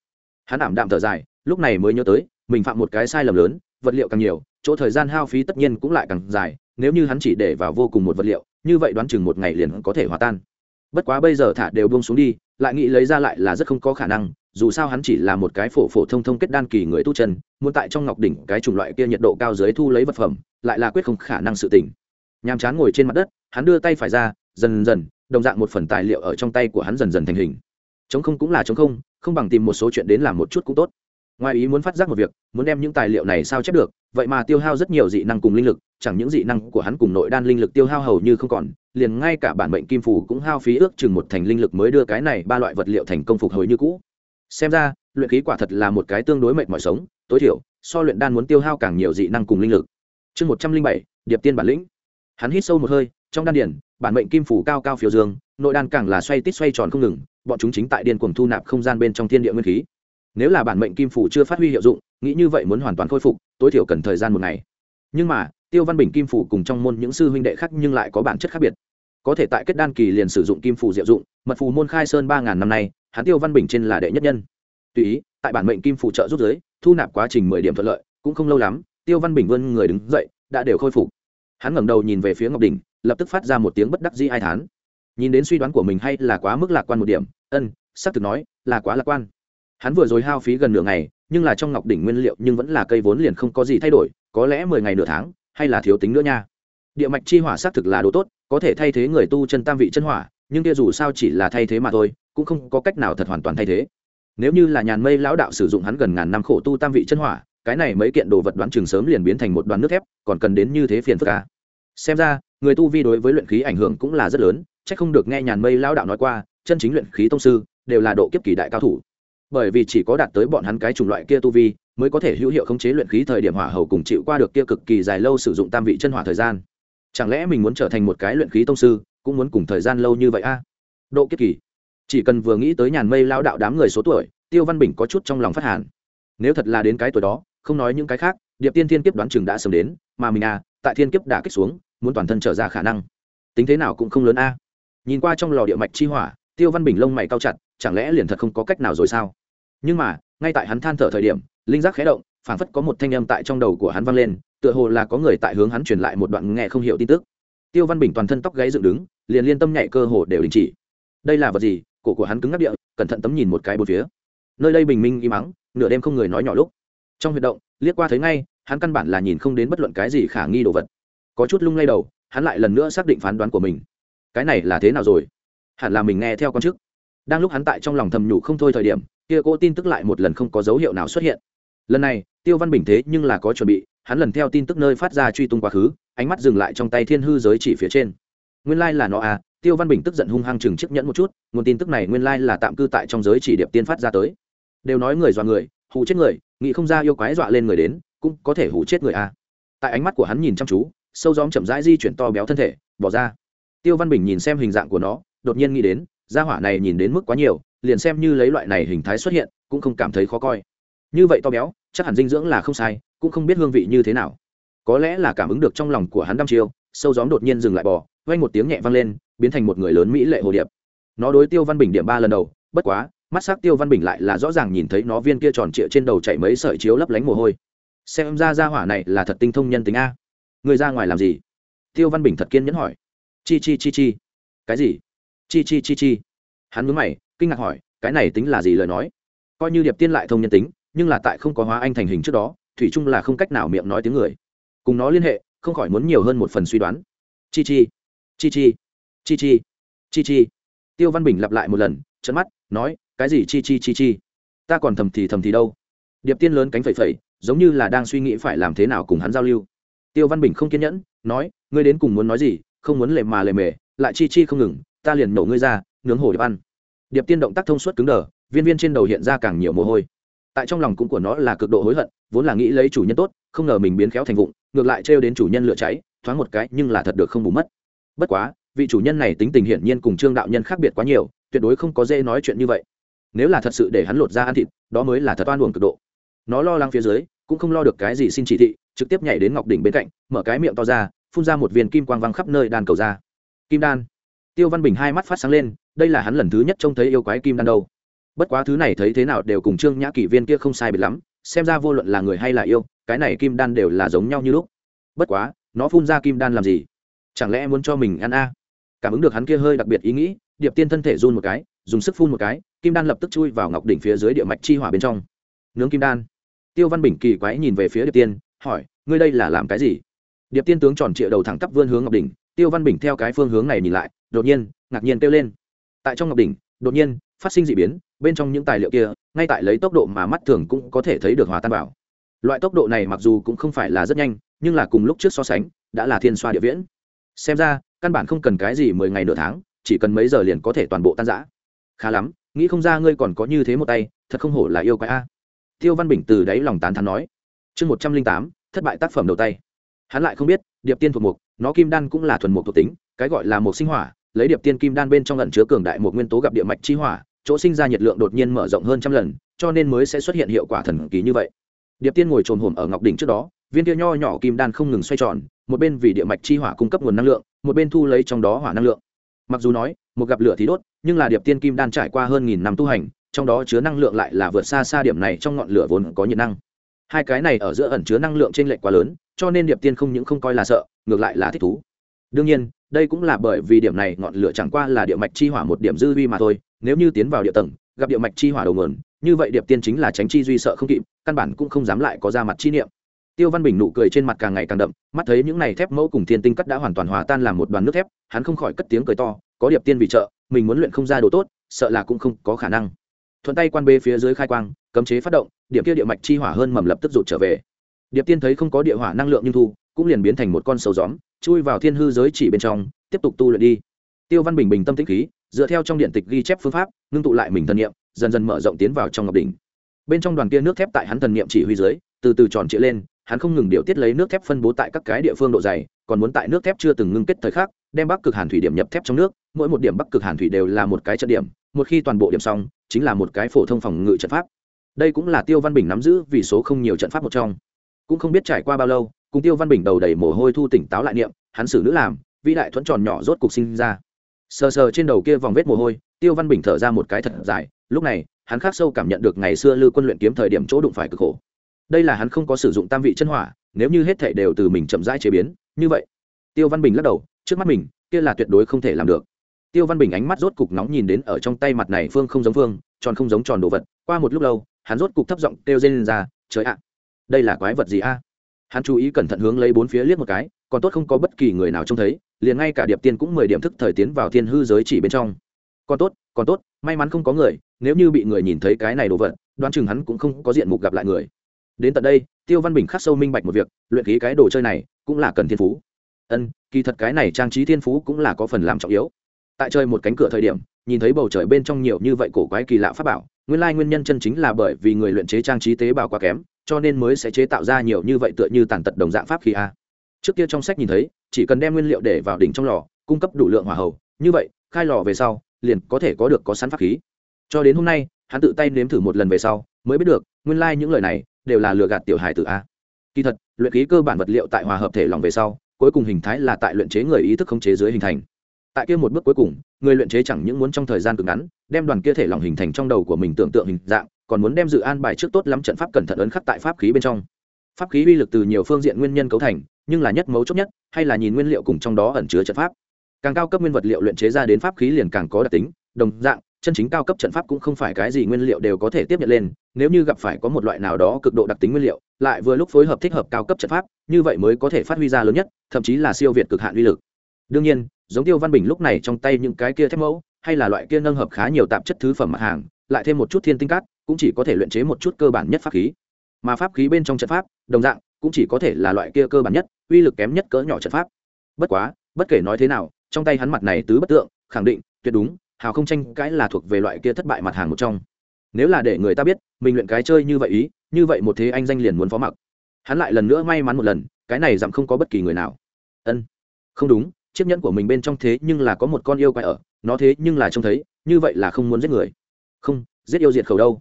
Hắn ảm đạm thở dài, lúc này mới nhớ tới, mình phạm một cái sai lầm lớn, vật liệu càng nhiều, chỗ thời gian hao phí tất nhiên cũng lại càng dài, nếu như hắn chỉ để vào vô cùng một vật liệu, như vậy đoán chừng một ngày liền có thể hòa tan. Bất quá bây giờ thả đều buông xuống đi, lại nghĩ lấy ra lại là rất không có khả năng dù sao hắn chỉ là một cái phổ phổ thông thông kết đan kỳ người tu chân, muốn tại trong ngọc đỉnh cái chủng loại kia nhiệt độ cao dưới thu lấy vật phẩm, lại là quyết không khả năng sự tỉnh nhàm chán ngồi trên mặt đất, hắn đưa tay phải ra, dần dần, đồng dạng một phần tài liệu ở trong tay của hắn dần dần thành hình. Chống không cũng là chống không không bằng tìm một số chuyện đến làm một chút cũng tốt. Ngoài ý muốn phát giác một việc, muốn đem những tài liệu này sao chép được, vậy mà tiêu hao rất nhiều dị năng cùng linh lực, chẳng những dị năng của hắn cùng nội đan linh lực tiêu hao hầu như không còn, liền ngay cả bản mệnh kim phủ cũng hao phí ước chừng một thành linh lực mới đưa cái này ba loại vật liệu thành công phục hồi như cũ xem ra, luyện khí quả thật là một cái tương đối mệnh mọi sống, tối thiểu, so luyện đan muốn tiêu hao càng nhiều dị năng cùng linh lực. Chương một trăm linh bảy, điệp tiên bản lĩnh. Hắn hít sâu một hơi, trong đan điển bản mệnh kim phủ cao cao phiêu dương, nội đan càng là xoay tít xoay tròn không ngừng, bọn chúng chính tại điên cuồng thu nạp không gian bên trong thiên địa nguyên khí. Nếu là bản mệnh kim phủ chưa phát huy hiệu dụng, nghĩ như vậy muốn hoàn toàn khôi phục, tối thiểu cần thời gian một ngày. Nhưng mà, tiêu văn bình kim phủ cùng trong môn những sư huynh đệ khác nhưng lại có bản chất khác biệt. Có thể tại kết đan kỳ liền sử dụng kim phủ diệu dụng, mật phù môn khai sơn ba ngàn năm nay hắn tiêu văn bình trên là đệ nhất nhân. Tùy ý, tại bản mệnh kim phụ trợ rút giới, thu nạp quá trình mười điểm thuận lợi, cũng không lâu lắm, tiêu văn bình vươn người đứng dậy, đã đều khôi phục. Hắn ngẩng đầu nhìn về phía ngọc đỉnh lập tức phát ra một tiếng bất đắc dĩ ai thán. Nhìn đến suy đoán của mình hay là quá mức lạc quan một điểm, ân, xác thực nói, là quá lạc quan. Hắn vừa rồi hao phí gần nửa ngày, nhưng là trong ngọc đỉnh nguyên liệu nhưng vẫn là cây vốn liền không có gì thay đổi, có lẽ mười ngày nửa tháng, hay là thiếu tính nữa nha. Địa mạch chi hỏa xác thực là đồ tốt, có thể thay thế người tu chân tam vị chân hỏa, nhưng kia dù sao chỉ là thay thế mà thôi cũng không có cách nào thật hoàn toàn thay thế. Nếu như là nhàn mây lão đạo sử dụng hắn gần ngàn năm khổ tu tam vị chân hỏa, cái này mấy kiện đồ vật đoán chừng sớm liền biến thành một đoàn nước thép, còn cần đến như thế phiền phức ca à. xem ra, người tu vi đối với luyện khí ảnh hưởng cũng là rất lớn, chắc không được nghe nhàn mây lão đạo nói qua, chân chính luyện khí tông sư đều là độ kiếp kỳ đại cao thủ. Bởi vì chỉ có đạt tới bọn hắn cái chủng loại kia tu vi, mới có thể hữu hiệu khống chế luyện khí thời điểm hỏa hầu cùng chịu qua được kia cực kỳ dài lâu sử dụng tam vị chân hỏa thời gian. Chẳng lẽ mình muốn trở thành một cái luyện khí tông sư, cũng muốn cùng thời gian lâu như vậy a? Độ kiếp kỳ chỉ cần vừa nghĩ tới nhàn mây lao đạo đám người số tuổi, tiêu văn bình có chút trong lòng phát hàn. Nếu thật là đến cái tuổi đó, không nói những cái khác, điệp tiên thiên kiếp đoán chừng đã sớm đến, mà mình à tại thiên kiếp đã kích xuống, muốn toàn thân trở ra khả năng. Tính thế nào cũng không lớn a. Nhìn qua trong lò địa mạch chi hỏa, tiêu văn bình lông mày cao chặt, chẳng lẽ liền thật không có cách nào rồi sao? Nhưng mà, ngay tại hắn than thở thời điểm, linh giác khé động, phảng phất có một thanh âm tại trong đầu của hắn vang lên, tựa hồ là có người tại hướng hắn truyền lại một đoạn nghe không hiểu tin tức. Tiêu văn bình toàn thân tóc gáy dựng đứng, liền liên tâm nhạy cơ hồ đều đình chỉ. Đây là vật gì? Cổ của hắn cứng ngắc địa, cẩn thận tấm nhìn một cái bốn phía. Nơi đây bình minh im mắng nửa đêm không người nói nhỏ lúc. Trong huyệt động, liếc qua thấy ngay, hắn căn bản là nhìn không đến bất luận cái gì khả nghi đồ vật. Có chút lung lay đầu, hắn lại lần nữa xác định phán đoán của mình. Cái này là thế nào rồi? Hẳn là mình nghe theo con chức. Đang lúc hắn tại trong lòng thầm nhủ không thôi thời điểm, kia cô tin tức lại một lần không có dấu hiệu nào xuất hiện. Lần này, tiêu văn bình thế nhưng là có chuẩn bị, hắn lần theo tin tức nơi phát ra truy tung quá khứ, ánh mắt dừng lại trong tay thiên hư giới chỉ phía trên. Nguyên lai là nó à tiêu văn bình tức giận hung hăng chừng chiếc nhẫn một chút, nguồn tin tức này nguyên lai là tạm cư tại trong giới chỉ điệp tiên phát ra tới. Đều nói người dọa người, hù chết người, nghĩ không ra yêu quái dọa lên người đến, cũng có thể hù chết người à tại ánh mắt của hắn nhìn chăm chú, sâu gióm chậm rãi di chuyển to béo thân thể, bỏ ra. Tiêu văn bình nhìn xem hình dạng của nó, đột nhiên nghĩ đến, gia hỏa này nhìn đến mức quá nhiều, liền xem như lấy loại này hình thái xuất hiện, cũng không cảm thấy khó coi. Như vậy to béo, chắc hẳn dinh dưỡng là không sai, cũng không biết hương vị như thế nào. Có lẽ là cảm ứng được trong lòng của hắn đăm chiêu, sâu gióm đột nhiên dừng lại bò vay một tiếng nhẹ vang lên biến thành một người lớn mỹ lệ hồ điệp. Nó đối tiêu văn bình điểm ba lần đầu, bất quá, mắt s ắ c tiêu văn bình lại là rõ ràng nhìn thấy nó viên kia tròn trịa trên đầu chạy mấy sợi chiếu lấp lánh mồ hôi. Xem ra ra hỏa này là thật tinh thông nhân tính a. Người ra ngoài làm gì? Tiêu văn bình thật kiên nhẫn hỏi. Chi chi chi chi. Cái gì? Chi chi chi chi. Hắn mướn mày, kinh ngạc hỏi, cái này tính là gì lời nói? Coi như điệp tiên lại thông nhân tính, nhưng là tại không có hóa anh thành hình trước đó, thủy chung là không cách nào miệng nói tiếng người. Cùng nó liên hệ, không khỏi muốn nhiều hơn một phần suy đoán. Chi chi. Chi chi chi chi. Chi chi. Tiêu văn bình lặp lại một lần trận mắt, nói, cái gì chi chi chi chi? Ta còn thầm thì thầm thì đâu? Điệp tiên lớn cánh phẩy phẩy, giống như là đang suy nghĩ phải làm thế nào cùng hắn giao lưu. Tiêu văn bình không kiên nhẫn, nói, ngươi đến cùng muốn nói gì, không muốn lề mà lề mề, lại chi chi không ngừng, ta liền nổ ngươi ra, nướng hổ điệp ăn. Điệp tiên động tác thông suốt cứng đờ, viên viên trên đầu hiện ra càng nhiều mồ hôi. Tại trong lòng cũng của nó là cực độ hối hận, vốn là nghĩ lấy chủ nhân tốt, không ngờ mình biến khéo thành vụng, ngược lại trêu đến chủ nhân lửa cháy, thoáng một cái nhưng là thật được không bù mất. Bất quá vị chủ nhân này tính tình hiển nhiên cùng trương đạo nhân khác biệt quá nhiều, tuyệt đối không có dễ nói chuyện như vậy. Nếu là thật sự để hắn lột ra ăn thịt, đó mới là thật oan uổng cực độ. Nó lo lắng phía dưới, cũng không lo được cái gì xin chỉ thị, trực tiếp nhảy đến ngọc đỉnh bên cạnh, mở cái miệng to ra, phun ra một viên kim quang văng khắp nơi đàn cầu ra. Kim đan. Tiêu văn bình hai mắt phát sáng lên, đây là hắn lần thứ nhất trông thấy yêu quái kim đan đâu. Bất quá thứ này thấy thế nào đều cùng trương nhã kỷ viên kia không sai biệt lắm, xem ra vô luận là người hay là yêu, cái này kim đan đều là giống nhau như lúc. Bất quá, nó phun ra kim đan làm gì? Chẳng lẽ muốn cho mình ăn a? Cảm ứng được hắn kia hơi đặc biệt ý nghĩ, điệp tiên thân thể run một cái, dùng sức phun một cái, kim đan lập tức chui vào ngọc đỉnh phía dưới địa mạch chi hỏa bên trong. Nướng kim đan. Tiêu văn bình kỳ quái nhìn về phía điệp tiên, hỏi, ngươi đây là làm cái gì? Điệp tiên tướng tròn trịa đầu thẳng tắp vươn hướng ngọc đỉnh, tiêu văn bình theo cái phương hướng này nhìn lại, đột nhiên, ngạc nhiên kêu lên. Tại trong ngọc đỉnh, đột nhiên, phát sinh d ị biến, bên trong những tài liệu kia, ngay tại lấy tốc độ mà mắt thường cũng có thể thấy được hòa tan vào. Loại tốc độ này mặc dù cũng không phải là rất nhanh, nhưng là cùng lúc trước so sánh, đã là thiên xoa địa viễn. Xem ra căn bản không cần cái gì mười ngày nửa tháng, chỉ cần mấy giờ liền có thể toàn bộ tan giã khá lắm, nghĩ không ra ngươi còn có như thế một tay, thật không hổ là yêu quái a. Tiêu văn bình từ đáy lòng tán thắn nói. Chương một trăm linh tám, thất bại tác phẩm đầu tay. Hắn lại không biết, điệp tiên thuộc mục, nó kim đan cũng là thuần mục thuộc tính, cái gọi là mục sinh hỏa, lấy điệp tiên kim đan bên trong lần chứa cường đại một nguyên tố gặp địa mạch chi hỏa, chỗ sinh ra nhiệt lượng đột nhiên mở rộng hơn trăm lần, cho nên mới sẽ xuất hiện hiệu quả thần kỳ như vậy. Điệp tiên ngồi trồn hổm ở ngọc đỉnh trước đó, viên kia nho nhỏ kim đan không ngừng xoay tròn một bên vì địa mạch chi hỏa cung cấp nguồn năng lượng, một bên thu lấy trong đó hỏa năng lượng. Mặc dù nói, một gặp lửa thì đốt, nhưng là điệp tiên kim đan trải qua hơn nghìn năm tu hành, trong đó chứa năng lượng lại là vượt xa xa điểm này trong ngọn lửa vốn có nhiệt năng. Hai cái này ở giữa ẩn chứa năng lượng trên lệch quá lớn, cho nên điệp tiên không những không coi là sợ, ngược lại là thích thú. Đương nhiên, đây cũng là bởi vì điểm này ngọn lửa chẳng qua là địa mạch chi hỏa một điểm dư vi mà thôi, nếu như tiến vào địa tầng, gặp địa mạch chi hỏa đầu nguồn, như vậy điệp tiên chính là tránh chi duy sợ không kịp, căn bản cũng không dám lại có ra mặt chi niệm tiêu văn bình nụ cười trên mặt càng ngày càng đậm, mắt thấy những này thép mẫu cùng thiên tinh cắt đã hoàn toàn hòa tan làm một đoàn nước thép, hắn không khỏi cất tiếng cười to, có điệp tiên vì trợ, mình muốn luyện không ra đồ tốt, sợ là cũng không có khả năng. Thuận tay quan bê phía dưới khai quang, cấm chế phát động, điểm kia địa mạch chi hỏa hơn mầm lập tức rụt trở về. Điệp tiên thấy không có địa hỏa năng lượng nhưng thu, cũng liền biến thành một con sầu gióm, chui vào thiên hư giới chỉ bên trong, tiếp tục tu luyện đi. Tiêu văn bình bình tâm tĩnh khí, dựa theo trong điện tịch ghi chép phương pháp, ngưng tụ lại mình thần niệm, dần dần mở rộng tiến vào trong ngọc đỉnh. Bên trong đoàn kia nước thép tại hắn thần niệm chỉ huy dưới, từ từ tròn trịa lên hắn không ngừng điều tiết lấy nước thép phân bố tại các cái địa phương độ dày, còn muốn tại nước thép chưa từng ngưng kết thời khắc, đem bắc cực hàn thủy điểm nhập thép trong nước. Mỗi một điểm bắc cực hàn thủy đều là một cái trận điểm, một khi toàn bộ điểm xong, chính là một cái phổ thông phòng ngự trận pháp. Đây cũng là tiêu văn bình nắm giữ vì số không nhiều trận pháp một trong. Cũng không biết trải qua bao lâu, cùng tiêu văn bình đầu đầy mồ hôi thu tỉnh táo lại niệm, hắn xử nữ làm, vĩ đại thuẫn tròn nhỏ rốt cục sinh ra. Sờ sờ trên đầu kia vòng vết mồ hôi, tiêu văn bình thở ra một cái thật dài, lúc này, hắn khắc sâu cảm nhận được ngày xưa lư quân luyện kiếm thời điểm chỗ đụng phải cực khổ đây là hắn không có sử dụng tam vị chân hỏa, nếu như hết thể đều từ mình chậm rãi chế biến, như vậy. Tiêu văn bình lắc đầu, trước mắt mình, kia là tuyệt đối không thể làm được. Tiêu văn bình ánh mắt rốt cục nóng nhìn đến ở trong tay mặt này phương không giống phương, tròn không giống tròn đồ vật, qua một lúc lâu, hắn rốt cục thấp giọng kêu lên ra, trời ạ, đây là quái vật gì a? Hắn chú ý cẩn thận hướng lấy bốn phía liếc một cái, còn tốt không có bất kỳ người nào trông thấy, liền ngay cả điệp tiên cũng mười điểm thức thời tiến vào thiên hư giới chỉ bên trong. Còn tốt còn tốt, may mắn không có người, nếu như bị người nhìn thấy cái này đồ vật, đoán chừng hắn cũng không có diện mục gặp lại người đến tận đây, tiêu văn bình khắc sâu minh bạch một việc, luyện khí cái đồ chơi này cũng là cần thiên phú. Ân, kỳ thật cái này trang trí thiên phú cũng là có phần làm trọng yếu. Tại chơi một cánh cửa thời điểm, nhìn thấy bầu trời bên trong nhiều như vậy cổ quái kỳ lạ pháp bảo, nguyên lai nguyên nhân chân chính là bởi vì người luyện chế trang trí tế bào quá kém, cho nên mới sẽ chế tạo ra nhiều như vậy tựa như tàn tật đồng dạng pháp khí a. Trước kia trong sách nhìn thấy, chỉ cần đem nguyên liệu để vào đỉnh trong lò, cung cấp đủ lượng hỏa hầu, như vậy, khai lò về sau, liền có thể có được có sẵn pháp khí. Cho đến hôm nay, hắn tự tay nếm thử một lần về sau, mới biết được, nguyên lai những lời này đều là lừa gạt tiểu hài tử a. Kỳ thật, luyện khí cơ bản vật liệu tại hòa hợp thể lòng về sau, cuối cùng hình thái là tại luyện chế người ý thức khống chế dưới hình thành. Tại kia một bước cuối cùng, người luyện chế chẳng những muốn trong thời gian cực ngắn, đem đoàn kia thể lòng hình thành trong đầu của mình tưởng tượng hình dạng, còn muốn đem dự an bài trước tốt lắm trận pháp cẩn thận ấn khắc tại pháp khí bên trong. Pháp khí uy lực từ nhiều phương diện nguyên nhân cấu thành, nhưng là nhất mấu chốt nhất, hay là nhìn nguyên liệu cùng trong đó ẩn chứa trận pháp. Càng cao cấp nguyên vật liệu luyện chế ra đến pháp khí liền càng có đặc tính, đồng dạng chân chính cao cấp trận pháp cũng không phải cái gì nguyên liệu đều có thể tiếp nhận lên, nếu như gặp phải có một loại nào đó cực độ đặc tính nguyên liệu, lại vừa lúc phối hợp thích hợp cao cấp trận pháp, như vậy mới có thể phát huy ra lớn nhất, thậm chí là siêu việt cực hạn uy lực. Đương nhiên, giống tiêu văn bình lúc này trong tay những cái kia thép mẫu, hay là loại kia nâng hợp khá nhiều tạp chất thứ phẩm mặt hàng, lại thêm một chút thiên tinh cát, cũng chỉ có thể luyện chế một chút cơ bản nhất pháp khí. Mà pháp khí bên trong trận pháp, đồng dạng, cũng chỉ có thể là loại kia cơ bản nhất, uy lực kém nhất cỡ nhỏ trận pháp. Bất quá, bất kể nói thế nào, trong tay hắn mặt này tứ bất tượng, khẳng định, tuyệt đúng hào không tranh cãi là thuộc về loại kia thất bại mặt hàng một trong. Nếu là để người ta biết, mình luyện cái chơi như vậy ý, như vậy một thế anh danh liền muốn phó mặc. Hắn lại lần nữa may mắn một lần, cái này dặm không có bất kỳ người nào. Ân, không đúng, chiếc nhẫn của mình bên trong thế nhưng là có một con yêu quái ở, nó thế nhưng là trông thấy, như vậy là không muốn giết người. Không, giết yêu diệt khẩu đâu.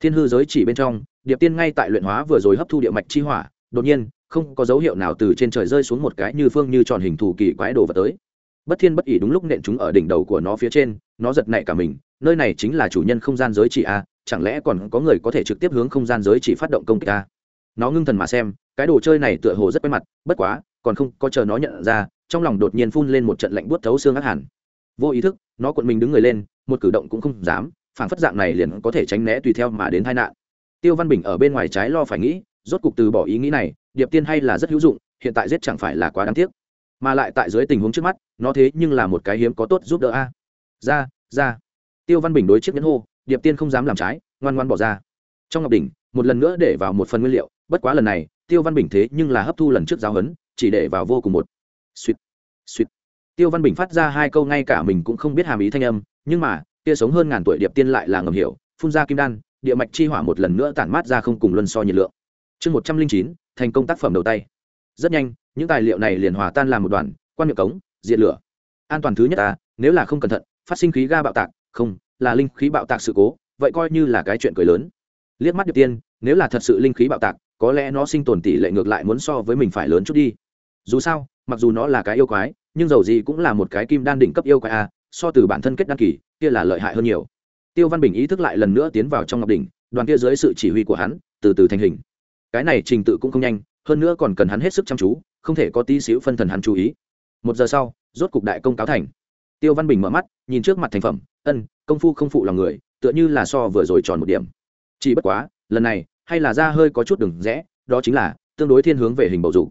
Thiên hư giới chỉ bên trong, điệp tiên ngay tại luyện hóa vừa rồi hấp thu địa mạch chi hỏa, đột nhiên, không có dấu hiệu nào từ trên trời rơi xuống một cái như phương như tròn hình thù kỳ quái đồ vật tới bất thiên bất ỉ đúng lúc nện chúng ở đỉnh đầu của nó phía trên, nó giật nảy cả mình, nơi này chính là chủ nhân không gian giới chỉ a, chẳng lẽ còn có người có thể trực tiếp hướng không gian giới chỉ phát động công kích a? Nó ngưng thần mà xem, cái đồ chơi này tựa hồ rất quen mặt, bất quá, còn không có chờ nó nhận ra, trong lòng đột nhiên phun lên một trận lạnh buốt thấu xương ác hẳn. Vô ý thức, nó cuộn mình đứng người lên, một cử động cũng không dám, phản phất dạng này liền có thể tránh né tùy theo mà đến tai nạn. Tiêu văn bình ở bên ngoài trái lo phải nghĩ, rốt cục từ bỏ ý nghĩ này, điệp tiên hay là rất hữu dụng, hiện tại giết chẳng phải là quá đáng tiếc mà lại tại dưới tình huống trước mắt, nó thế nhưng là một cái hiếm có tốt giúp đỡ a. Ra ra. Tiêu văn bình đối chiếc nhẫn hô, điệp tiên không dám làm trái, ngoan ngoan bỏ ra. Trong ngọc đỉnh, một lần nữa để vào một phần nguyên liệu, bất quá lần này, tiêu văn bình thế nhưng là hấp thu lần trước giáo huấn, chỉ để vào vô cùng một. Suýt suýt. Tiêu văn bình phát ra hai câu ngay cả mình cũng không biết hàm ý thanh âm, nhưng mà, kia sống hơn ngàn tuổi điệp tiên lại là ngầm hiểu, phun ra kim đan, địa mạch chi hỏa một lần nữa tản mát ra không cùng luân so nhiệt lượng. Chương một trăm linh chín, thành công tác phẩm đầu tay. Rất nhanh những tài liệu này liền hòa tan làm một đoàn quan miệng cống diệt lửa. An toàn thứ nhất à nếu là không cẩn thận phát sinh khí ga bạo tạc không là linh khí bạo tạc sự cố vậy coi như là cái chuyện cười lớn. Liếc mắt điệp tiên nếu là thật sự linh khí bạo tạc có lẽ nó sinh tồn tỷ lệ ngược lại muốn so với mình phải lớn chút đi. Dù sao mặc dù nó là cái yêu quái nhưng dầu gì cũng là một cái kim đan đỉnh cấp yêu quái a à, so từ bản thân kết đăng kỳ kia là lợi hại hơn nhiều. Tiêu văn bình ý thức lại lần nữa tiến vào trong ngọc đỉnh đoàn kia dưới sự chỉ huy của hắn từ từ thành hình. Cái này trình tự cũng không nhanh hơn nữa còn cần hắn hết sức chăm chú, không thể có tí xíu phân thần hắn chú ý. Một giờ sau, rốt cục đại công cáo thành. Tiêu văn bình mở mắt, nhìn trước mặt thành phẩm, ân, công phu không phụ lòng người, tựa như là so vừa rồi tròn một điểm. Chỉ bất quá, lần này, hay là ra hơi có chút đừng rẽ, đó chính là, tương đối thiên hướng về hình bầu dục.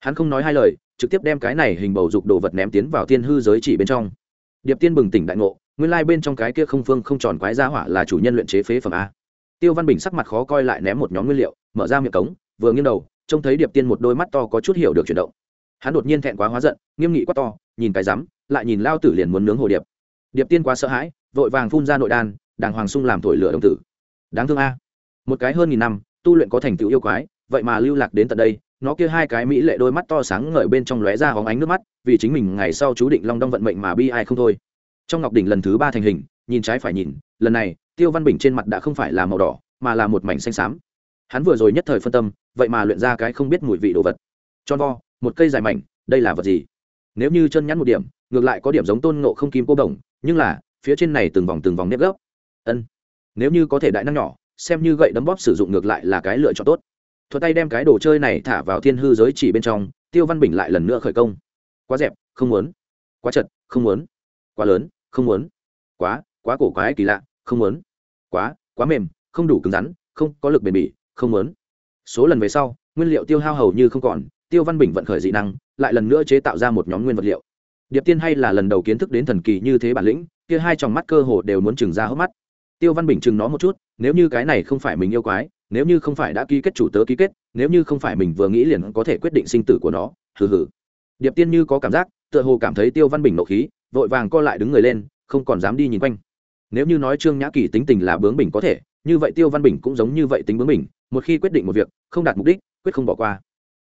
Hắn không nói hai lời, trực tiếp đem cái này hình bầu dục đồ vật ném tiến vào thiên hư giới chỉ bên trong. Điệp tiên bừng tỉnh đại ngộ, nguyên lai bên trong cái kia không phương không tròn quái ra hỏa là chủ nhân luyện chế phế phẩm a. Tiêu văn bình sắc mặt khó coi lại ném một nhóm nguyên liệu, mở ra miệng cống, vừa nghiêng đầu trông thấy điệp tiên một đôi mắt to có chút hiểu được chuyển động. Hắn đột nhiên thẹn quá hóa giận, nghiêm nghị quá to, nhìn cái rắm, lại nhìn lao tử liền muốn nướng hồ điệp. Điệp tiên quá sợ hãi, vội vàng phun ra nội đan, đàng hoàng sung làm thổi lửa đồng tử. Đáng thương a. Một cái hơn nghìn năm, tu luyện có thành tựu yêu quái, vậy mà lưu lạc đến tận đây, nó kia hai cái mỹ lệ đôi mắt to sáng ngời bên trong lóe ra hóng ánh nước mắt, vì chính mình ngày sau chú định long đong vận mệnh mà bi ai không thôi. Trong ngọc đỉnh lần thứ ba thành hình, nhìn trái phải nhìn, lần này, tiêu văn bình trên mặt đã không phải là màu đỏ, mà là một mảnh xanh xám hắn vừa rồi nhất thời phân tâm, vậy mà luyện ra cái không biết mùi vị đồ vật. Tròn vo, một cây dài mảnh, đây là vật gì? Nếu như chân nhắn một điểm, ngược lại có điểm giống tôn ngộ không kim cô đồng, nhưng là, phía trên này từng vòng từng vòng nếp gốc ân. Nếu như có thể đại năng nhỏ, xem như gậy đấm bóp sử dụng ngược lại là cái lựa chọn tốt. Thuật tay đem cái đồ chơi này thả vào thiên hư giới chỉ bên trong, tiêu văn bình lại lần nữa khởi công. Quá dẹp, không muốn. Quá chật, không muốn. Quá lớn, không muốn. Quá quá cổ quá kỳ lạ, không muốn. Quá quá mềm, không đủ cứng rắn, không có lực bền bỉ không muốn. Số lần về sau, nguyên liệu tiêu hao hầu như không còn, tiêu văn bình vận khởi dị năng, lại lần nữa chế tạo ra một nhóm nguyên vật liệu. Điệp tiên hay là lần đầu kiến thức đến thần kỳ như thế bản lĩnh, kia hai tròng mắt cơ hồ đều muốn chừng ra hốc mắt. Tiêu văn bình chừng nó một chút, nếu như cái này không phải mình yêu quái, nếu như không phải đã ký kết chủ tớ ký kết, nếu như không phải mình vừa nghĩ liền có thể quyết định sinh tử của nó, hừ hừ. Điệp tiên như có cảm giác, tựa hồ cảm thấy tiêu văn bình nộ khí, vội vàng co lại đứng người lên, không còn dám đi nhìn quanh. Nếu như nói trương nhã kỳ tính tình là bướng bình có thể, như vậy tiêu văn bình cũng giống như vậy tính bướng bình một khi quyết định một việc, không đạt mục đích, quyết không bỏ qua.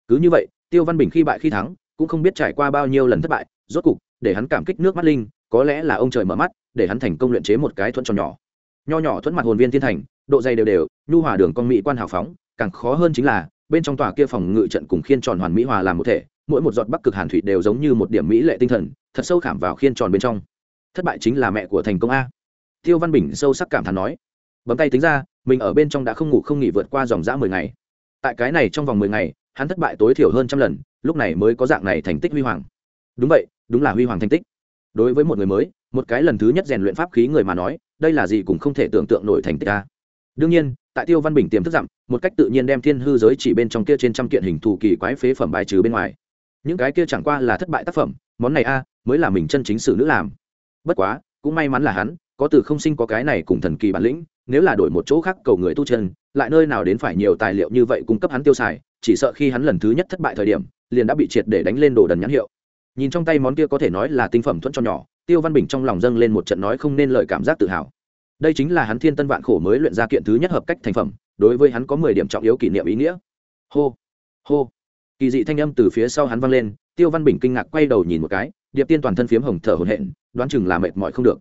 Cứ như vậy, tiêu văn bình khi bại khi thắng, cũng không biết trải qua bao nhiêu lần thất bại, rốt cục, để hắn cảm kích nước mắt linh, có lẽ là ông trời mở mắt, để hắn thành công luyện chế một cái thuẫn tròn nhỏ. Nho nhỏ thuẫn mặt hồn viên thiên thành, độ dày đều đều, nhu hòa đường con mỹ quan hào phóng, càng khó hơn chính là, bên trong tòa kia phòng ngự trận cùng khiên tròn hoàn mỹ hòa làm một thể, mỗi một giọt bắc cực hàn thủy đều giống như một điểm mỹ lệ tinh thần, thật sâu khảm vào khiên tròn bên trong. Thất bại chính là mẹ của thành công a. Tiêu văn bình sâu sắc cảm thán nói. Bấm tay tính ra mình ở bên trong đã không ngủ không nghỉ vượt qua dòng dã mười ngày. Tại cái này trong vòng mười ngày, hắn thất bại tối thiểu hơn trăm lần, lúc này mới có dạng này thành tích huy hoàng. Đúng vậy, đúng là huy hoàng thành tích. Đối với một người mới, một cái lần thứ nhất rèn luyện pháp khí người mà nói, đây là gì cũng không thể tưởng tượng nổi thành tích ta đương nhiên, tại tiêu văn bình tiềm thức dặm một cách tự nhiên đem thiên hư giới chỉ bên trong kia trên trăm kiện hình thù kỳ quái phế phẩm bài trừ bên ngoài. Những cái kia chẳng qua là thất bại tác phẩm, món này a, mới là mình chân chính sử nữ làm. Bất quá, cũng may mắn là hắn, có từ không sinh có cái này cùng thần kỳ bản lĩnh nếu là đổi một chỗ khác cầu người tu chân, lại nơi nào đến phải nhiều tài liệu như vậy cung cấp hắn tiêu xài, chỉ sợ khi hắn lần thứ nhất thất bại thời điểm, liền đã bị triệt để đánh lên đồ đần nhãn hiệu. Nhìn trong tay món kia có thể nói là tinh phẩm thuẫn cho nhỏ, tiêu văn bình trong lòng dâng lên một trận nói không nên lời cảm giác tự hào. Đây chính là hắn thiên tân vạn khổ mới luyện ra kiện thứ nhất hợp cách thành phẩm, đối với hắn có mười điểm trọng yếu kỷ niệm ý nghĩa. Hô hô. Kỳ dị thanh âm từ phía sau hắn vang lên, tiêu văn bình kinh ngạc quay đầu nhìn một cái, điệp tiên toàn thân phiếm hồng thở hồn hện đoán chừng là mệt mỏi không được.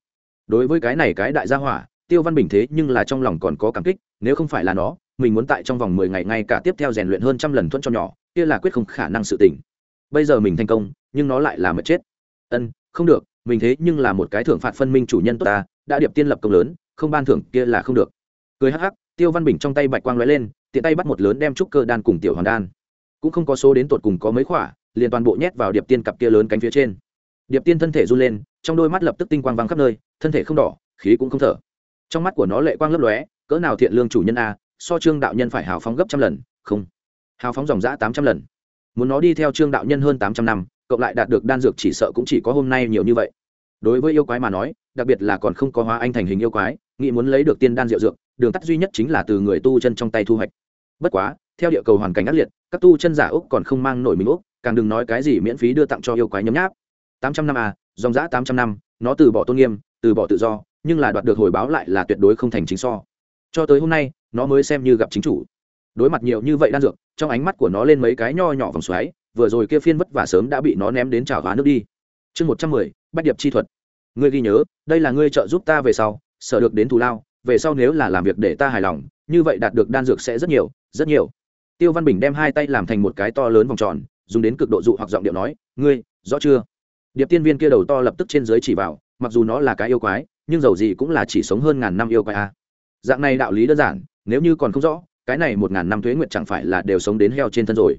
Đối với cái này cái đại gia hỏa tiêu văn bình thế nhưng là trong lòng còn có cảm kích, nếu không phải là nó, mình muốn tại trong vòng mười ngày ngay cả tiếp theo rèn luyện hơn trăm lần thuận cho nhỏ, kia là quyết không khả năng sự tỉnh bây giờ mình thành công, nhưng nó lại là mệt chết. Ân, không được, mình thế nhưng là một cái thưởng phạt phân minh chủ nhân tốt ta, đã điệp tiên lập công lớn, không ban thưởng kia là không được. Cười hắc hắc, tiêu văn bình trong tay bạch quang lóe lên, tiện tay bắt một lớn đem trúc cơ đan cùng tiểu hoàn đan. Cũng không có số đến tột cùng có mấy khỏa, liền toàn bộ nhét vào điệp tiên cặp kia lớn cánh phía trên. Điệp tiên thân thể run lên, trong đôi mắt lập tức tinh quang văng khắp nơi, thân thể không đỏ, khí cũng không thở trong mắt của nó lệ quang lấp lóe, cỡ nào thiện lương chủ nhân a, so trương đạo nhân phải hào phóng gấp trăm lần, không, hào phóng dòng giã tám trăm lần. Muốn nó đi theo trương đạo nhân hơn tám trăm năm, cộng lại đạt được đan dược chỉ sợ cũng chỉ có hôm nay nhiều như vậy. Đối với yêu quái mà nói, đặc biệt là còn không có hóa anh thành hình yêu quái, nghĩ muốn lấy được tiên đan rượu dược, đường tắt duy nhất chính là từ người tu chân trong tay thu hoạch. Bất quá, theo địa cầu hoàn cảnh ác liệt, các tu chân giả úc còn không mang nổi mình úc, càng đừng nói cái gì miễn phí đưa tặng cho yêu quái nhấm nháp. Tám trăm năm à dòng giã tám trăm năm, nó từ bỏ tôn nghiêm, từ bỏ tự do nhưng là đoạt được hồi báo lại là tuyệt đối không thành chính so. Cho tới hôm nay, nó mới xem như gặp chính chủ. Đối mặt nhiều như vậy đan dược, trong ánh mắt của nó lên mấy cái nho nhỏ vòng xoáy, vừa rồi kia phiên vất vả sớm đã bị nó ném đến trào hóa nước đi. Chương một trăm mười, bách điệp chi thuật. Ngươi ghi nhớ, đây là ngươi trợ giúp ta về sau, sợ được đến thù lao, về sau nếu là làm việc để ta hài lòng, như vậy đạt được đan dược sẽ rất nhiều rất nhiều. Tiêu văn bình đem hai tay làm thành một cái to lớn vòng tròn, dùng đến cực độ dụ hoặc giọng điệu nói, ngươi, rõ chưa? Điệp tiên viên kia đầu to lập tức trên dưới chỉ vào, mặc dù nó là cái yêu quái nhưng dầu gì cũng là chỉ sống hơn ngàn năm yêu quái a. Dạng này đạo lý đơn giản, nếu như còn không rõ, cái này một ngàn năm thuế nguyệt chẳng phải là đều sống đến heo trên thân rồi.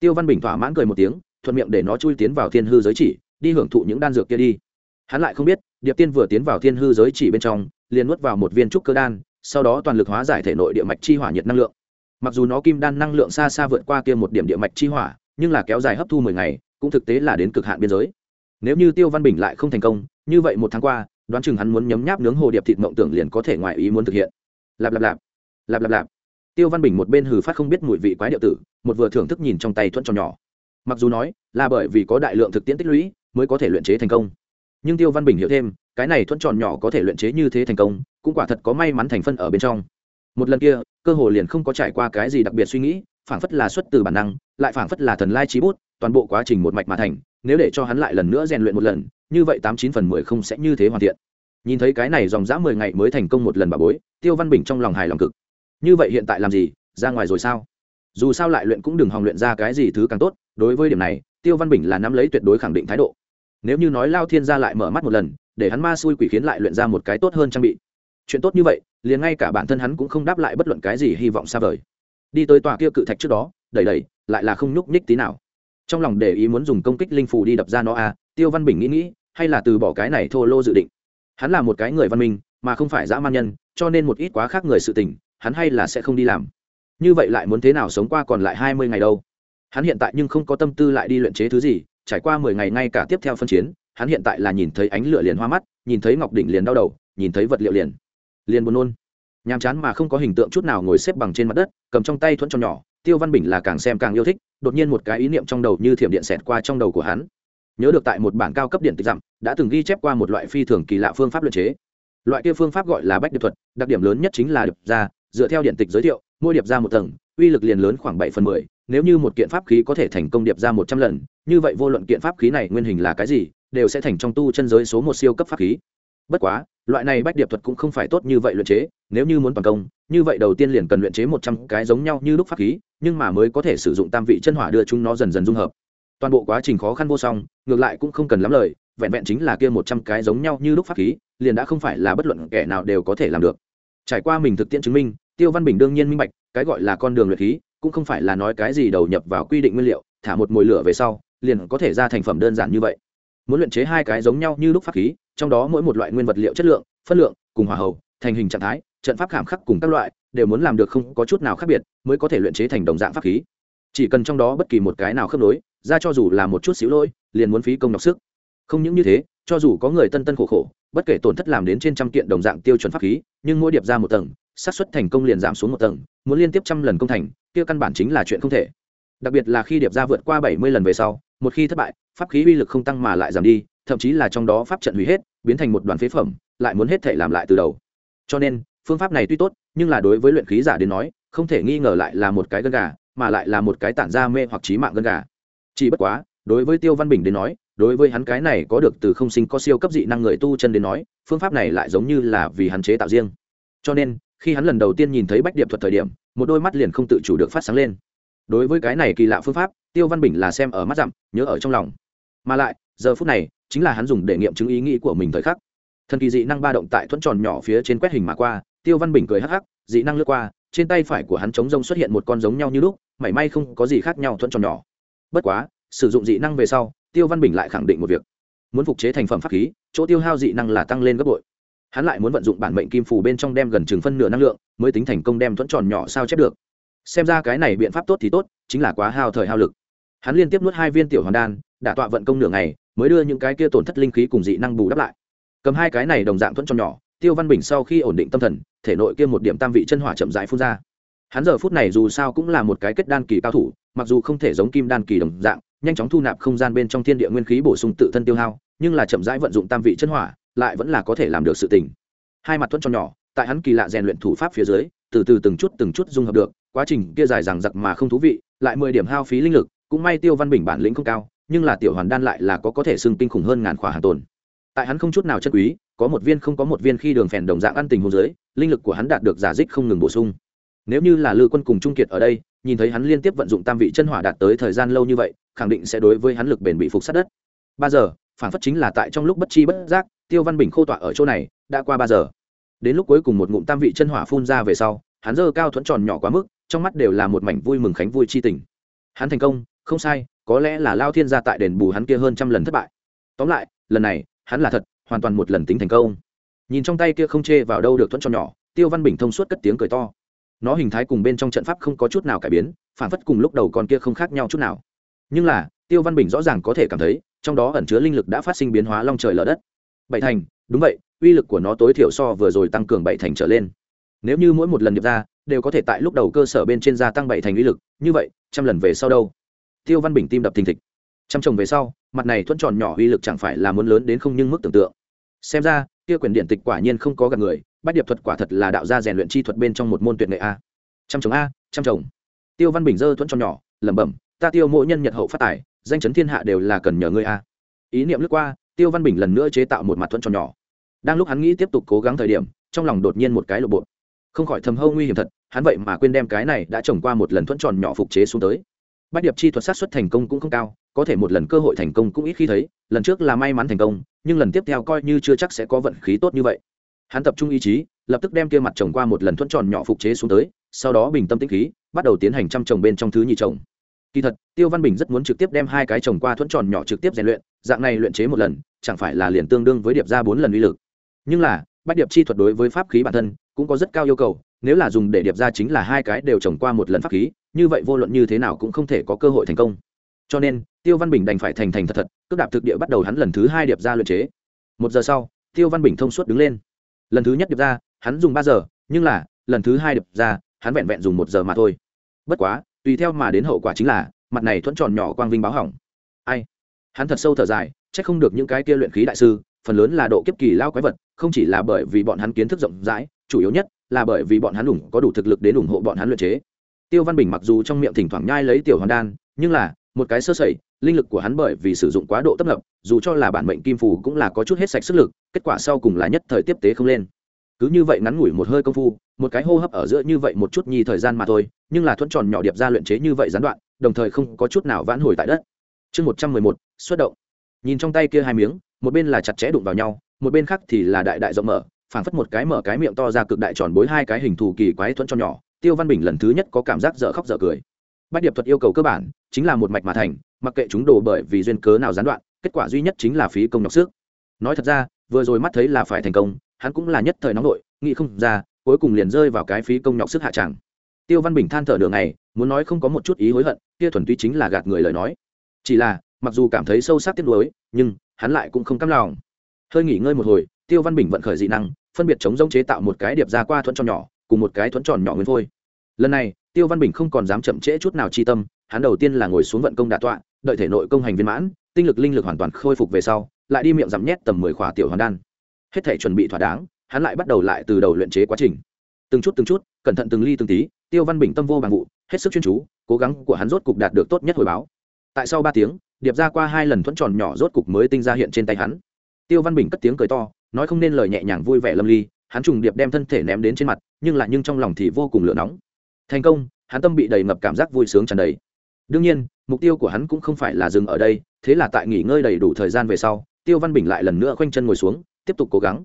Tiêu văn bình thỏa mãn cười một tiếng, thuận miệng để nó chui tiến vào thiên hư giới chỉ, đi hưởng thụ những đan dược kia đi. Hắn lại không biết, điệp tiên vừa tiến vào thiên hư giới chỉ bên trong, liền nuốt vào một viên trúc cơ đan, sau đó toàn lực hóa giải thể nội địa mạch chi hỏa nhiệt năng lượng. Mặc dù nó kim đan năng lượng xa xa vượt qua kia một điểm địa mạch chi hỏa, nhưng là kéo dài hấp thu mười ngày, cũng thực tế là đến cực hạn biên giới. Nếu như tiêu văn bình lại không thành công, như vậy một tháng qua đoán chừng hắn muốn nhấm nháp nướng hồ điệp thịt mộng tưởng liền có thể ngoài ý muốn thực hiện. Lạp lạp lạp. Lạp lạp lạp. Tiêu văn bình một bên hừ phát không biết mùi vị quái điệu tử, một vừa thưởng thức nhìn trong tay thuẫn tròn nhỏ. Mặc dù nói, là bởi vì có đại lượng thực tiễn tích lũy, mới có thể luyện chế thành công. Nhưng tiêu văn bình hiểu thêm, cái này thuẫn tròn nhỏ có thể luyện chế như thế thành công, cũng quả thật có may mắn thành phân ở bên trong. Một lần kia, cơ hồ liền không có trải qua cái gì đặc biệt suy nghĩ, phảng phất là xuất từ bản năng, lại phảng phất là thần lai trí bút, toàn bộ quá trình một mạch mà thành, nếu để cho hắn lại lần nữa rèn luyện một lần như vậy tám chín phần mười không sẽ như thế hoàn thiện. Nhìn thấy cái này dòng dã mười ngày mới thành công một lần bà bối, tiêu văn bình trong lòng hài lòng cực. Như vậy hiện tại làm gì, ra ngoài rồi sao? Dù sao lại luyện cũng đừng hòng luyện ra cái gì thứ càng tốt, đối với điểm này, tiêu văn bình là nắm lấy tuyệt đối khẳng định thái độ. Nếu như nói lao thiên gia lại mở mắt một lần, để hắn ma xui quỷ khiến lại luyện ra một cái tốt hơn trang bị. Chuyện tốt như vậy, liền ngay cả bản thân hắn cũng không đáp lại bất luận cái gì hy vọng xa vời. Đi tới tòa kia cự thạch trước đó, đẩy đẩy, lại là không nhúc nhích tí nào. Trong lòng để ý muốn dùng công kích linh phù đi đập ra nó à tiêu văn bình nghĩ nghĩ, hay là từ bỏ cái này thô lô dự định? Hắn là một cái người văn minh, mà không phải dã man nhân, cho nên một ít quá khác người sự tình, hắn hay là sẽ không đi làm. Như vậy lại muốn thế nào sống qua còn lại hai mươi ngày đâu? Hắn hiện tại nhưng không có tâm tư lại đi luyện chế thứ gì, trải qua mười ngày ngay cả tiếp theo phân chiến, hắn hiện tại là nhìn thấy ánh lửa liền hoa mắt, nhìn thấy ngọc đỉnh liền đau đầu, nhìn thấy vật liệu liền liền buồn nôn. Nhàm chán mà không có hình tượng chút nào ngồi xếp bằng trên mặt đất, cầm trong tay thuẫn tròn nhỏ, tiêu văn bình là càng xem càng yêu thích, đột nhiên một cái ý niệm trong đầu như thiểm điện xẹt qua trong đầu của hắn nhớ được tại một bản cao cấp điện tịch dặm đã từng ghi chép qua một loại phi thường kỳ lạ phương pháp luyện chế. Loại kia phương pháp gọi là bách điệp thuật, đặc điểm lớn nhất chính là điệp ra, dựa theo điện tịch giới thiệu, mỗi điệp ra một tầng, uy lực liền lớn khoảng bảy phần mười, nếu như một kiện pháp khí có thể thành công điệp ra một trăm lần, như vậy vô luận kiện pháp khí này nguyên hình là cái gì, đều sẽ thành trong tu chân giới số một siêu cấp pháp khí. Bất quá, loại này bách điệp thuật cũng không phải tốt như vậy luyện chế, nếu như muốn toàn công, như vậy đầu tiên liền cần luyện chế một trăm cái giống nhau như lúc pháp khí, nhưng mà mới có thể sử dụng tam vị chân hỏa đưa chúng nó dần dần dung hợp toàn bộ quá trình khó khăn vô song, ngược lại cũng không cần lắm lời, vẹn vẹn chính là kia một trăm cái giống nhau như lúc pháp khí, liền đã không phải là bất luận kẻ nào đều có thể làm được. Trải qua mình thực tiễn chứng minh, tiêu văn bình đương nhiên minh bạch, cái gọi là con đường luyện khí, cũng không phải là nói cái gì đầu nhập vào quy định nguyên liệu, thả một mồi lửa về sau, liền có thể ra thành phẩm đơn giản như vậy. Muốn luyện chế hai cái giống nhau như lúc pháp khí, trong đó mỗi một loại nguyên vật liệu chất lượng, phân lượng, cùng hòa hậu thành hình trạng thái, trận pháp khảm khắc cùng các loại, đều muốn làm được không có chút nào khác biệt, mới có thể luyện chế thành đồng dạng pháp khí chỉ cần trong đó bất kỳ một cái nào khớp nối, ra cho dù là một chút xíu lỗi, liền muốn phí công đọc sức. Không những như thế, cho dù có người tân tân khổ khổ, bất kể tổn thất làm đến trên trăm kiện đồng dạng tiêu chuẩn pháp khí, nhưng mỗi điệp ra một tầng, xác suất thành công liền giảm xuống một tầng, muốn liên tiếp trăm lần công thành, kia căn bản chính là chuyện không thể. Đặc biệt là khi điệp ra vượt qua bảy mươi lần về sau, một khi thất bại, pháp khí uy lực không tăng mà lại giảm đi, thậm chí là trong đó pháp trận hủy hết, biến thành một đoàn phế phẩm, lại muốn hết thể làm lại từ đầu. Cho nên, phương pháp này tuy tốt, nhưng là đối với luyện khí giả đến nói, không thể nghi ngờ lại là một cái gân gà mà lại là một cái tản ra mê hoặc trí mạng gân gà. Chỉ bất quá, đối với tiêu văn bình đến nói, đối với hắn cái này có được từ không sinh có siêu cấp dị năng người tu chân đến nói, phương pháp này lại giống như là vì hắn chế tạo riêng. Cho nên, khi hắn lần đầu tiên nhìn thấy bách điệp thuật thời điểm, một đôi mắt liền không tự chủ được phát sáng lên. Đối với cái này kỳ lạ phương pháp, tiêu văn bình là xem ở mắt dặm nhớ ở trong lòng. Mà lại, giờ phút này, chính là hắn dùng để nghiệm chứng ý nghĩ của mình thời khắc. Thần kỳ dị năng ba động tại thuẫn tròn nhỏ phía trên quét hình mà qua, tiêu văn bình cười hắc hắc, dị năng lướt qua, trên tay phải của hắn chống rông xuất hiện một con giống nhau như lúc mảy may không có gì khác nhau thuận tròn nhỏ. Bất quá, sử dụng dị năng về sau, tiêu văn bình lại khẳng định một việc. Muốn phục chế thành phẩm pháp khí, chỗ tiêu hao dị năng là tăng lên gấp bội. Hắn lại muốn vận dụng bản mệnh kim phù bên trong đem gần chừng phân nửa năng lượng, mới tính thành công đem thuẫn tròn nhỏ sao chép được. Xem ra cái này biện pháp tốt thì tốt, chính là quá hao thời hao lực. Hắn liên tiếp nuốt hai viên tiểu hoàn đan, đã tọa vận công nửa ngày, mới đưa những cái kia tổn thất linh khí cùng dị năng bù đắp lại. Cầm hai cái này đồng dạng thuẫn tròn nhỏ, tiêu văn bình sau khi ổn định tâm thần, thể nội kia một điểm tam vị chân hỏa chậm rãi phun ra hắn giờ phút này dù sao cũng là một cái kết đan kỳ cao thủ, mặc dù không thể giống kim đan kỳ đồng dạng, nhanh chóng thu nạp không gian bên trong thiên địa nguyên khí bổ sung tự thân tiêu hao, nhưng là chậm rãi vận dụng tam vị chân hỏa, lại vẫn là có thể làm được sự tình. Hai mặt thuẫn cho nhỏ, tại hắn kỳ lạ rèn luyện thủ pháp phía dưới, từ từ từng chút từng chút dung hợp được, quá trình kia dài dằng dặc mà không thú vị, lại mười điểm hao phí linh lực, cũng may tiêu văn bình bản lĩnh không cao, nhưng là tiểu hoàn đan lại là có có thể xưng kinh khủng hơn ngàn khỏa hàng tồn. Tại hắn không chút nào chất quý, có một viên không có một viên khi đường phèn đồng dạng ăn tình hồ dưới, linh lực của hắn đạt được giả dích không ngừng bổ sung nếu như là lư quân cùng trung kiệt ở đây, nhìn thấy hắn liên tiếp vận dụng tam vị chân hỏa đạt tới thời gian lâu như vậy, khẳng định sẽ đối với hắn lực bền bị phục sát đất. Ba giờ, phản phất chính là tại trong lúc bất chi bất giác, tiêu văn bình khô tọa ở chỗ này, đã qua ba giờ. Đến lúc cuối cùng một ngụm tam vị chân hỏa phun ra về sau, hắn dơ cao thuẫn tròn nhỏ quá mức, trong mắt đều là một mảnh vui mừng khánh vui chi tình. Hắn thành công, không sai, có lẽ là lao thiên gia tại đền bù hắn kia hơn trăm lần thất bại. Tóm lại, lần này, hắn là thật, hoàn toàn một lần tính thành công. Nhìn trong tay kia không chê vào đâu được thuẫn tròn nhỏ, tiêu văn bình thông suốt cất tiếng cười to nó hình thái cùng bên trong trận pháp không có chút nào cải biến, phản phất cùng lúc đầu con kia không khác nhau chút nào. Nhưng là, tiêu văn bình rõ ràng có thể cảm thấy, trong đó ẩn chứa linh lực đã phát sinh biến hóa long trời lở đất. Bảy thành, đúng vậy, uy lực của nó tối thiểu so vừa rồi tăng cường bảy thành trở lên. Nếu như mỗi một lần điệp ra, đều có thể tại lúc đầu cơ sở bên trên gia tăng bảy thành uy lực, như vậy, trăm lần về sau đâu? Tiêu văn bình tim đập thình thịch. Trăm chồng về sau, mặt này thuận tròn nhỏ uy lực chẳng phải là muốn lớn đến không nhưng mức tưởng tượng xem ra, kia quyền điện tịch quả nhiên không có gặp người, bách điệp thuật quả thật là đạo gia rèn luyện chi thuật bên trong một môn tuyệt nghệ a. Trăm chồng a, trăm chồng. Tiêu văn bình dơ thuận tròn nhỏ, lẩm bẩm, ta tiêu mỗi nhân nhật hậu phát tài, danh chấn thiên hạ đều là cần nhờ ngươi a. Ý niệm lướt qua, tiêu văn bình lần nữa chế tạo một mặt thuận tròn nhỏ. Đang lúc hắn nghĩ tiếp tục cố gắng thời điểm, trong lòng đột nhiên một cái lộ bộ. Không khỏi thầm hâu nguy hiểm thật, hắn vậy mà quên đem cái này đã trồng qua một lần thuẫn tròn nhỏ phục chế xuống tới. Bách điệp chi thuật sát xuất thành công cũng không cao có thể một lần cơ hội thành công cũng ít khi thấy, lần trước là may mắn thành công, nhưng lần tiếp theo coi như chưa chắc sẽ có vận khí tốt như vậy. Hắn tập trung ý chí, lập tức đem kia mặt trồng qua một lần thuẫn tròn nhỏ phục chế xuống tới, sau đó bình tâm tĩnh khí, bắt đầu tiến hành chăm trồng bên trong thứ nhị trồng kỳ thật, tiêu văn bình rất muốn trực tiếp đem hai cái trồng qua thuẫn tròn nhỏ trực tiếp rèn luyện, dạng này luyện chế một lần, chẳng phải là liền tương đương với điệp ra bốn lần uy lực. Nhưng là, bách điệp chi thuật đối với pháp khí bản thân cũng có rất cao yêu cầu, nếu là dùng để điệp ra chính là hai cái đều trồng qua một lần pháp khí, như vậy vô luận như thế nào cũng không thể có cơ hội thành công. Cho nên tiêu văn bình đành phải thành thành thật thật, cước đạp thực địa bắt đầu hắn lần thứ hai điệp ra luyện chế. Một giờ sau, tiêu văn bình thông suốt đứng lên. Lần thứ nhất điệp ra, hắn dùng ba giờ, nhưng là, lần thứ hai điệp ra, hắn vẹn vẹn dùng một giờ mà thôi. Bất quá, tùy theo mà đến hậu quả chính là, mặt này thuẫn tròn nhỏ quang vinh báo hỏng. Ai? Hắn thật sâu thở dài c h ắ c không được những cái kia luyện khí đại sư, phần lớn là độ kiếp kỳ lao quái vật, không chỉ là bởi vì bọn hắn kiến thức rộng rãi, chủ yếu nhất là bởi vì bọn hắn ủng có đủ thực lực đến ủng hộ bọn hắn luyện chế. Tiêu văn bình mặc dù trong miệng thỉnh thoảng nhai lấy tiểu hoàn đan, nhưng là một cái sơ sẩy, linh lực của hắn bởi vì sử dụng quá độ tấp nập, dù cho là bản mệnh kim phù cũng là có chút hết sạch sức lực, kết quả sau cùng là nhất thời tiếp tế không lên. Cứ như vậy ngắn ngủi một hơi công phu, một cái hô hấp ở giữa như vậy một chút nhi thời gian mà thôi, nhưng là thuẫn tròn nhỏ điệp ra luyện chế như vậy gián đoạn, đồng thời không có chút nào vãn hồi tại đất. Chương một trăm mười một, xuất động. Nhìn trong tay kia hai miếng, một bên là chặt chẽ đụng vào nhau, một bên khác thì là đại đại rộng mở, phảng phất một cái mở cái miệng to ra cực đại tròn bối hai cái hình thù kỳ quái thuẫn cho nhỏ. Tiêu văn bình lần thứ nhất có cảm giác dở khóc dở cười bách điệp thuật yêu cầu cơ bản, chính là một mạch mà thành, mặc kệ chúng đồ bởi vì duyên cớ nào gián đoạn, kết quả duy nhất chính là phí công nhọc sức. Nói thật ra, vừa rồi mắt thấy là phải thành công, hắn cũng là nhất thời nóng nội, nghĩ không ra, cuối cùng liền rơi vào cái phí công nhọc sức hạ tràng. Tiêu văn bình than thở đường này muốn nói không có một chút ý hối hận, kia thuần túy chính là gạt người lời nói. Chỉ là, mặc dù cảm thấy sâu sắc tiếc nuối, nhưng, hắn lại cũng không căm lòng. Hơi nghỉ ngơi một hồi, tiêu văn bình vận khởi dị năng, phân biệt chống rông chế tạo một cái điệp ra qua thuẫn tròn nhỏ, cùng một cái thuẫn tròn nhỏ nguyên phôi. Lần này tiêu văn bình không còn dám chậm trễ chút nào chi tâm, hắn đầu tiên là ngồi xuống vận công đả tọa, đợi thể nội công hành viên mãn, tinh lực linh lực hoàn toàn khôi phục về sau, lại đi miệng giảm nhét tầm mười khỏa tiểu hoàn đan. Hết thể chuẩn bị thỏa đáng, hắn lại bắt đầu lại từ đầu luyện chế quá trình. Từng chút từng chút, cẩn thận từng ly từng tí, tiêu văn bình tâm vô bằng vụ, hết sức chuyên chú, cố gắng của hắn rốt cục đạt được tốt nhất hồi báo. Tại sau ba tiếng, điệp ra qua hai lần thuẫn tròn nhỏ rốt cục mới tinh ra hiện trên tay hắn. Tiêu văn bình cất tiếng cười to, nói không nên lời nhẹ nhàng vui vẻ lâm ly, hắn trùng điệp đem thân thể ném đến trên mặt, nhưng lại nhưng trong lòng thì vô cùng lửa nóng thành công, hắn tâm bị đầy ngập cảm giác vui sướng tràn đầy. Đương nhiên, mục tiêu của hắn cũng không phải là dừng ở đây, thế là tại nghỉ ngơi đầy đủ thời gian về sau, tiêu văn bình lại lần nữa khoanh chân ngồi xuống, tiếp tục cố gắng.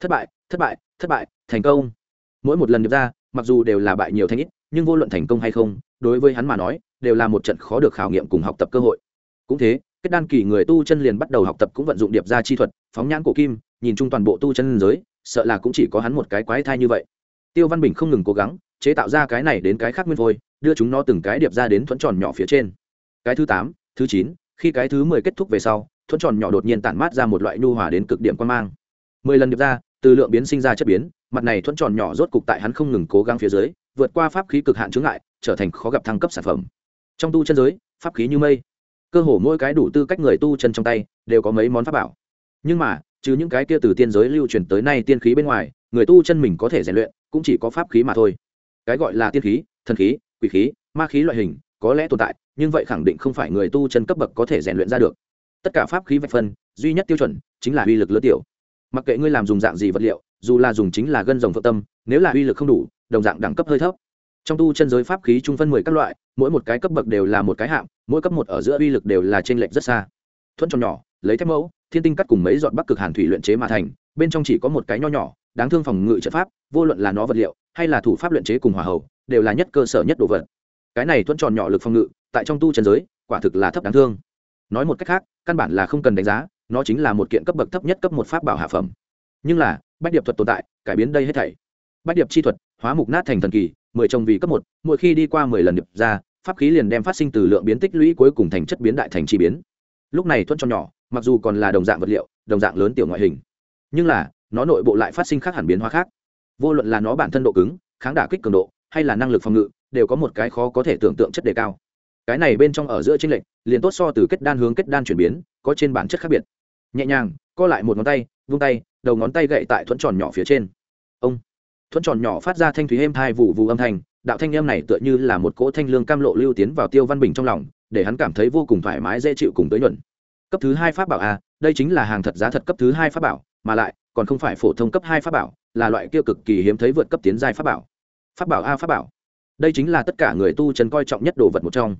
Thất bại thất bại thất bại, thành công. Mỗi một lần điệp ra, mặc dù đều là bại nhiều thanh ít, nhưng vô luận thành công hay không, đối với hắn mà nói, đều là một trận khó được khảo nghiệm cùng học tập cơ hội. Cũng thế, kết đan kỳ người tu chân liền bắt đầu học tập cũng vận dụng điệp ra chi thuật, phóng nhãn cổ kim, nhìn chung toàn bộ tu chân giới, sợ là cũng chỉ có hắn một cái quái thai như vậy. Tiêu văn bình không ngừng cố gắng chế tạo ra cái này đến cái khác nguyên vôi, đưa chúng nó từng cái điệp ra đến thuẫn tròn nhỏ phía trên. Cái thứ tám, thứ chín, khi cái thứ mười kết thúc về sau, thuẫn tròn nhỏ đột nhiên tản mát ra một loại nhu hòa đến cực điểm quan mang. Mười lần điệp ra, từ lượng biến sinh ra chất biến, mặt này thuẫn tròn nhỏ rốt cục tại hắn không ngừng cố gắng phía dưới, vượt qua pháp khí cực hạn chướng ngại, trở thành khó gặp thăng cấp sản phẩm. Trong tu chân giới, pháp khí như mây. Cơ hồ mỗi cái đủ tư cách người tu chân trong tay, đều có mấy món pháp bảo. Nhưng mà, trừ những cái kia từ tiên giới lưu truyền tới nay tiên khí bên ngoài, người tu chân mình có thể rèn luyện, cũng chỉ có pháp khí mà thôi cái gọi là tiên khí, thần khí, quỷ khí, ma khí loại hình, có lẽ tồn tại, nhưng vậy khẳng định không phải người tu chân cấp bậc có thể rèn luyện ra được. Tất cả pháp khí vạch phân, duy nhất tiêu chuẩn chính là uy lực lứa tiểu. Mặc kệ ngươi làm dùng dạng gì vật liệu, dù là dùng chính là gân rồng phượng tâm, nếu là uy lực không đủ, đồng dạng đẳng cấp hơi thấp. Trong tu chân giới pháp khí trung phân mười các loại, mỗi một cái cấp bậc đều là một cái hạng, mỗi cấp một ở giữa uy lực đều là t r ê n lệch rất xa. Thuẫn tròn nhỏ, lấy thép mẫu, thiên tinh cắt cùng mấy dọn bắc cực hàn thủy luyện chế mà thành, bên trong chỉ có một cái nho nhỏ, đáng thương phòng ngự trận pháp, vô luận là nó vật liệu hay là thủ pháp luyện chế cùng hòa hậu, đều là nhất cơ sở nhất đồ vật. Cái này thuẫn tròn nhỏ lực phòng ngự, tại trong tu trần giới, quả thực là thấp đáng thương. Nói một cách khác, căn bản là không cần đánh giá, nó chính là một kiện cấp bậc thấp nhất cấp một pháp bảo hạ phẩm. Nhưng là, bách điệp thuật tồn tại, cải biến đây hết thảy. Bách điệp chi thuật, hóa mục nát thành thần kỳ, mười trồng vì cấp một, mỗi khi đi qua mười lần điệp ra, pháp khí liền đem phát sinh từ lượng biến tích lũy cuối cùng thành chất biến đại thành chi biến. Lúc này thuẫn cho nhỏ, mặc dù còn là đồng dạng vật liệu, đồng dạng lớn tiểu ngoại hình, nhưng là, nó nội bộ lại phát sinh khác hẳn biến hóa khác vô luận là nó bản thân độ cứng, kháng đả kích cường độ, hay là năng lực phòng ngự, đều có một cái khó có thể tưởng tượng chất đề cao. Cái này bên trong ở giữa tranh lệch, liền tốt so từ kết đan hướng kết đan chuyển biến, có trên bản chất khác biệt. Nhẹ nhàng, co lại một ngón tay, vung tay, đầu ngón tay gậy tại thuẫn tròn nhỏ phía trên. Ông. Thuẫn tròn nhỏ phát ra thanh thúy êm thai vụ vụ âm thanh, đạo thanh em này tựa như là một cỗ thanh lương cam lộ lưu tiến vào tiêu văn bình trong lòng, để hắn cảm thấy vô cùng thoải mái, dễ chịu cùng tới nhuận. Cấp thứ hai pháp bảo a, đây chính là hàng thật giá thật cấp thứ hai pháp bảo, mà lại, còn không phải phổ thông cấp hai pháp bảo là loại kia cực kỳ hiếm thấy vượt cấp tiến giai pháp bảo. Pháp bảo a, pháp bảo. Đây chính là tất cả người tu chân coi trọng nhất đồ vật một trong.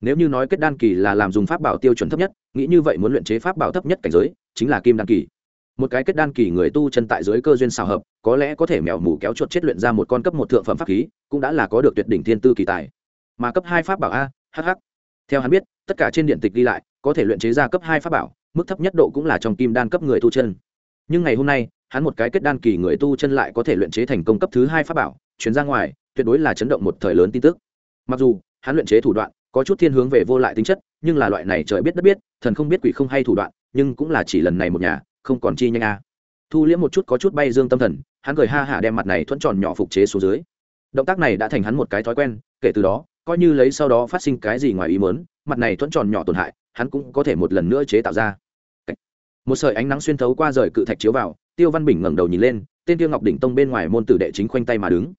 Nếu như nói kết đan kỳ là làm dùng pháp bảo tiêu chuẩn thấp nhất, nghĩ như vậy muốn luyện chế pháp bảo thấp nhất cảnh giới, chính là kim đan kỳ. Một cái kết đan kỳ người tu chân tại dưới cơ duyên xào hợp, có lẽ có thể mèo mù kéo chuột chết luyện ra một con cấp một thượng phẩm pháp khí, cũng đã là có được tuyệt đỉnh thiên tư kỳ tài. Mà cấp hai pháp bảo a hh theo hắn biết, tất cả trên điện tịch đi lại, có thể luyện chế ra cấp hai pháp bảo, mức thấp nhất độ cũng là trong kim đan cấp người tu chân nhưng ngày hôm nay, hắn một cái kết đan kỳ người tu chân lại có thể luyện chế thành công cấp thứ hai pháp bảo, chuyển ra ngoài, tuyệt đối là chấn động một thời lớn tin tức. Mặc dù, hắn luyện chế thủ đoạn, có chút thiên hướng về vô lại tính chất, nhưng là loại này trời biết đất biết, thần không biết quỷ không hay thủ đoạn, nhưng cũng là chỉ lần này một nhà, không còn chi nhanh a. Thu liễm một chút có chút bay dương tâm thần, hắn cười ha hả đem mặt này thuẫn tròn nhỏ phục chế xuống dưới. Động tác này đã thành hắn một cái thói quen, kể từ đó, coi như lấy sau đó phát sinh cái gì ngoài ý mớn mặt này thuẫn tròn nhỏ tổn hại, hắn cũng có thể một lần nữa chế tạo ra một sợi ánh nắng xuyên thấu qua rời cự thạch chiếu vào, tiêu văn bình ngẩng đầu nhìn lên, tên tiêu ngọc đỉnh tông bên ngoài môn tử đệ chính khoanh tay mà đứng.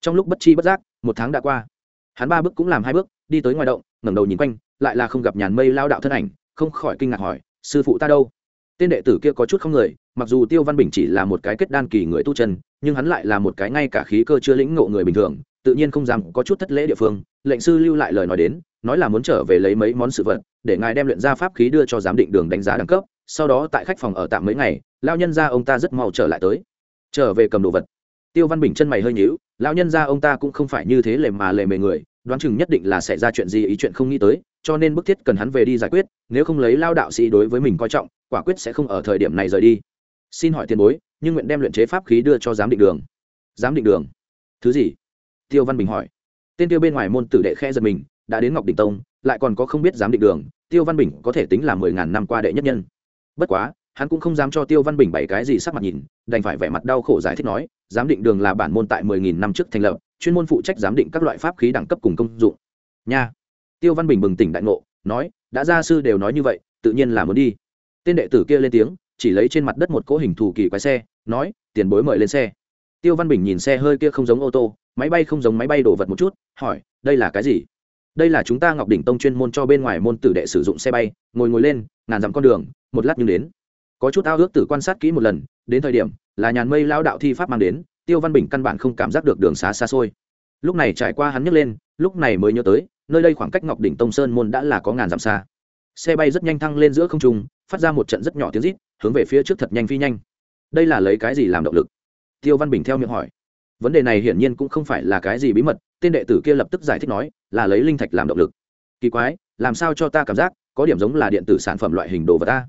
Trong lúc bất chi bất giác, một tháng đã qua. Hắn ba bước cũng làm hai bước, đi tới ngoài động, ngẩng đầu nhìn quanh, lại là không gặp nhàn mây lao đạo thân ảnh, không khỏi kinh ngạc hỏi, sư phụ ta đâu? Tên đệ tử kia có chút không người, mặc dù tiêu văn bình chỉ là một cái kết đan kỳ người tu chân, nhưng hắn lại là một cái ngay cả khí cơ chưa lĩnh ngộ người bình thường, tự nhiên không dám có chút thất lễ địa phương, lệnh sư lưu lại lời nói đến, nói là muốn trở về lấy mấy món sự vật, để ngài đem luyện ra pháp khí đưa cho giám định đường đánh giá đẳng cấp sau đó tại khách phòng ở tạm mấy ngày lao nhân ra ông ta rất mau trở lại tới. Trở về cầm đồ vật. Tiêu văn bình chân mày hơi nhíu, lão nhân ra ông ta cũng không phải như thế lề mà lề mề người, đoán chừng nhất định là xảy ra chuyện gì ý chuyện không nghĩ tới, cho nên bức thiết cần hắn về đi giải quyết, nếu không lấy lao đạo sĩ đối với mình coi trọng, quả quyết sẽ không ở thời điểm này rời đi. Xin hỏi tiền bối, nhưng nguyện đem luyện chế pháp khí đưa cho giám định đường. Giám định đường? Thứ gì? Tiêu văn bình hỏi. Tên tiêu bên ngoài môn tử đệ khe giật mình, đã đến ngọc đình tông, lại còn có không biết giám định đường, tiêu văn bình có thể tính là mười ngàn năm qua đệ nhất nhân bất quá, hắn cũng không dám cho tiêu văn bình bảy cái gì sắc mặt nhìn, đành phải vẻ mặt đau khổ giải thích nói, giám định đường là bản môn tại mười nghìn năm trước thành lập, chuyên môn phụ trách giám định các loại pháp khí đẳng cấp cùng công dụng. Nha. Tiêu văn bình bừng tỉnh đại ngộ, nói, đã gia sư đều nói như vậy, tự nhiên là muốn đi. Tên đệ tử kia lên tiếng, chỉ lấy trên mặt đất một cỗ hình thù kỳ quái xe, nói, tiền bối mời lên xe. Tiêu văn bình nhìn xe hơi kia không giống ô tô, máy bay không giống máy bay đổ vật một chút, hỏi, đây là cái gì? Đây là chúng ta ngọc đỉnh tông chuyên môn cho bên ngoài môn tử đệ sử dụng xe bay, ngồi ngồi lên, ngàn dặm con đường một lát nhưng đến. Có chút ao ước tử quan sát kỹ một lần, đến thời điểm là nhàn mây lao đạo thi pháp mang đến, tiêu văn bình căn bản không cảm giác được đường xá xa xôi. Lúc này trải qua hắn nhấc lên, lúc này mới nhớ tới, nơi đây khoảng cách ngọc đỉnh tông sơn môn đã là có ngàn dặm xa. Xe bay rất nhanh thăng lên giữa không trung, phát ra một trận rất nhỏ tiếng rít, hướng về phía trước thật nhanh phi nhanh. Đây là lấy cái gì làm động lực? Tiêu văn bình theo miệng hỏi. Vấn đề này hiển nhiên cũng không phải là cái gì bí mật, tên đệ tử kia lập tức giải thích nói, là lấy linh thạch làm động lực. Kỳ quái, làm sao cho ta cảm giác có điểm giống là điện tử sản phẩm loại hình đồ vật ta?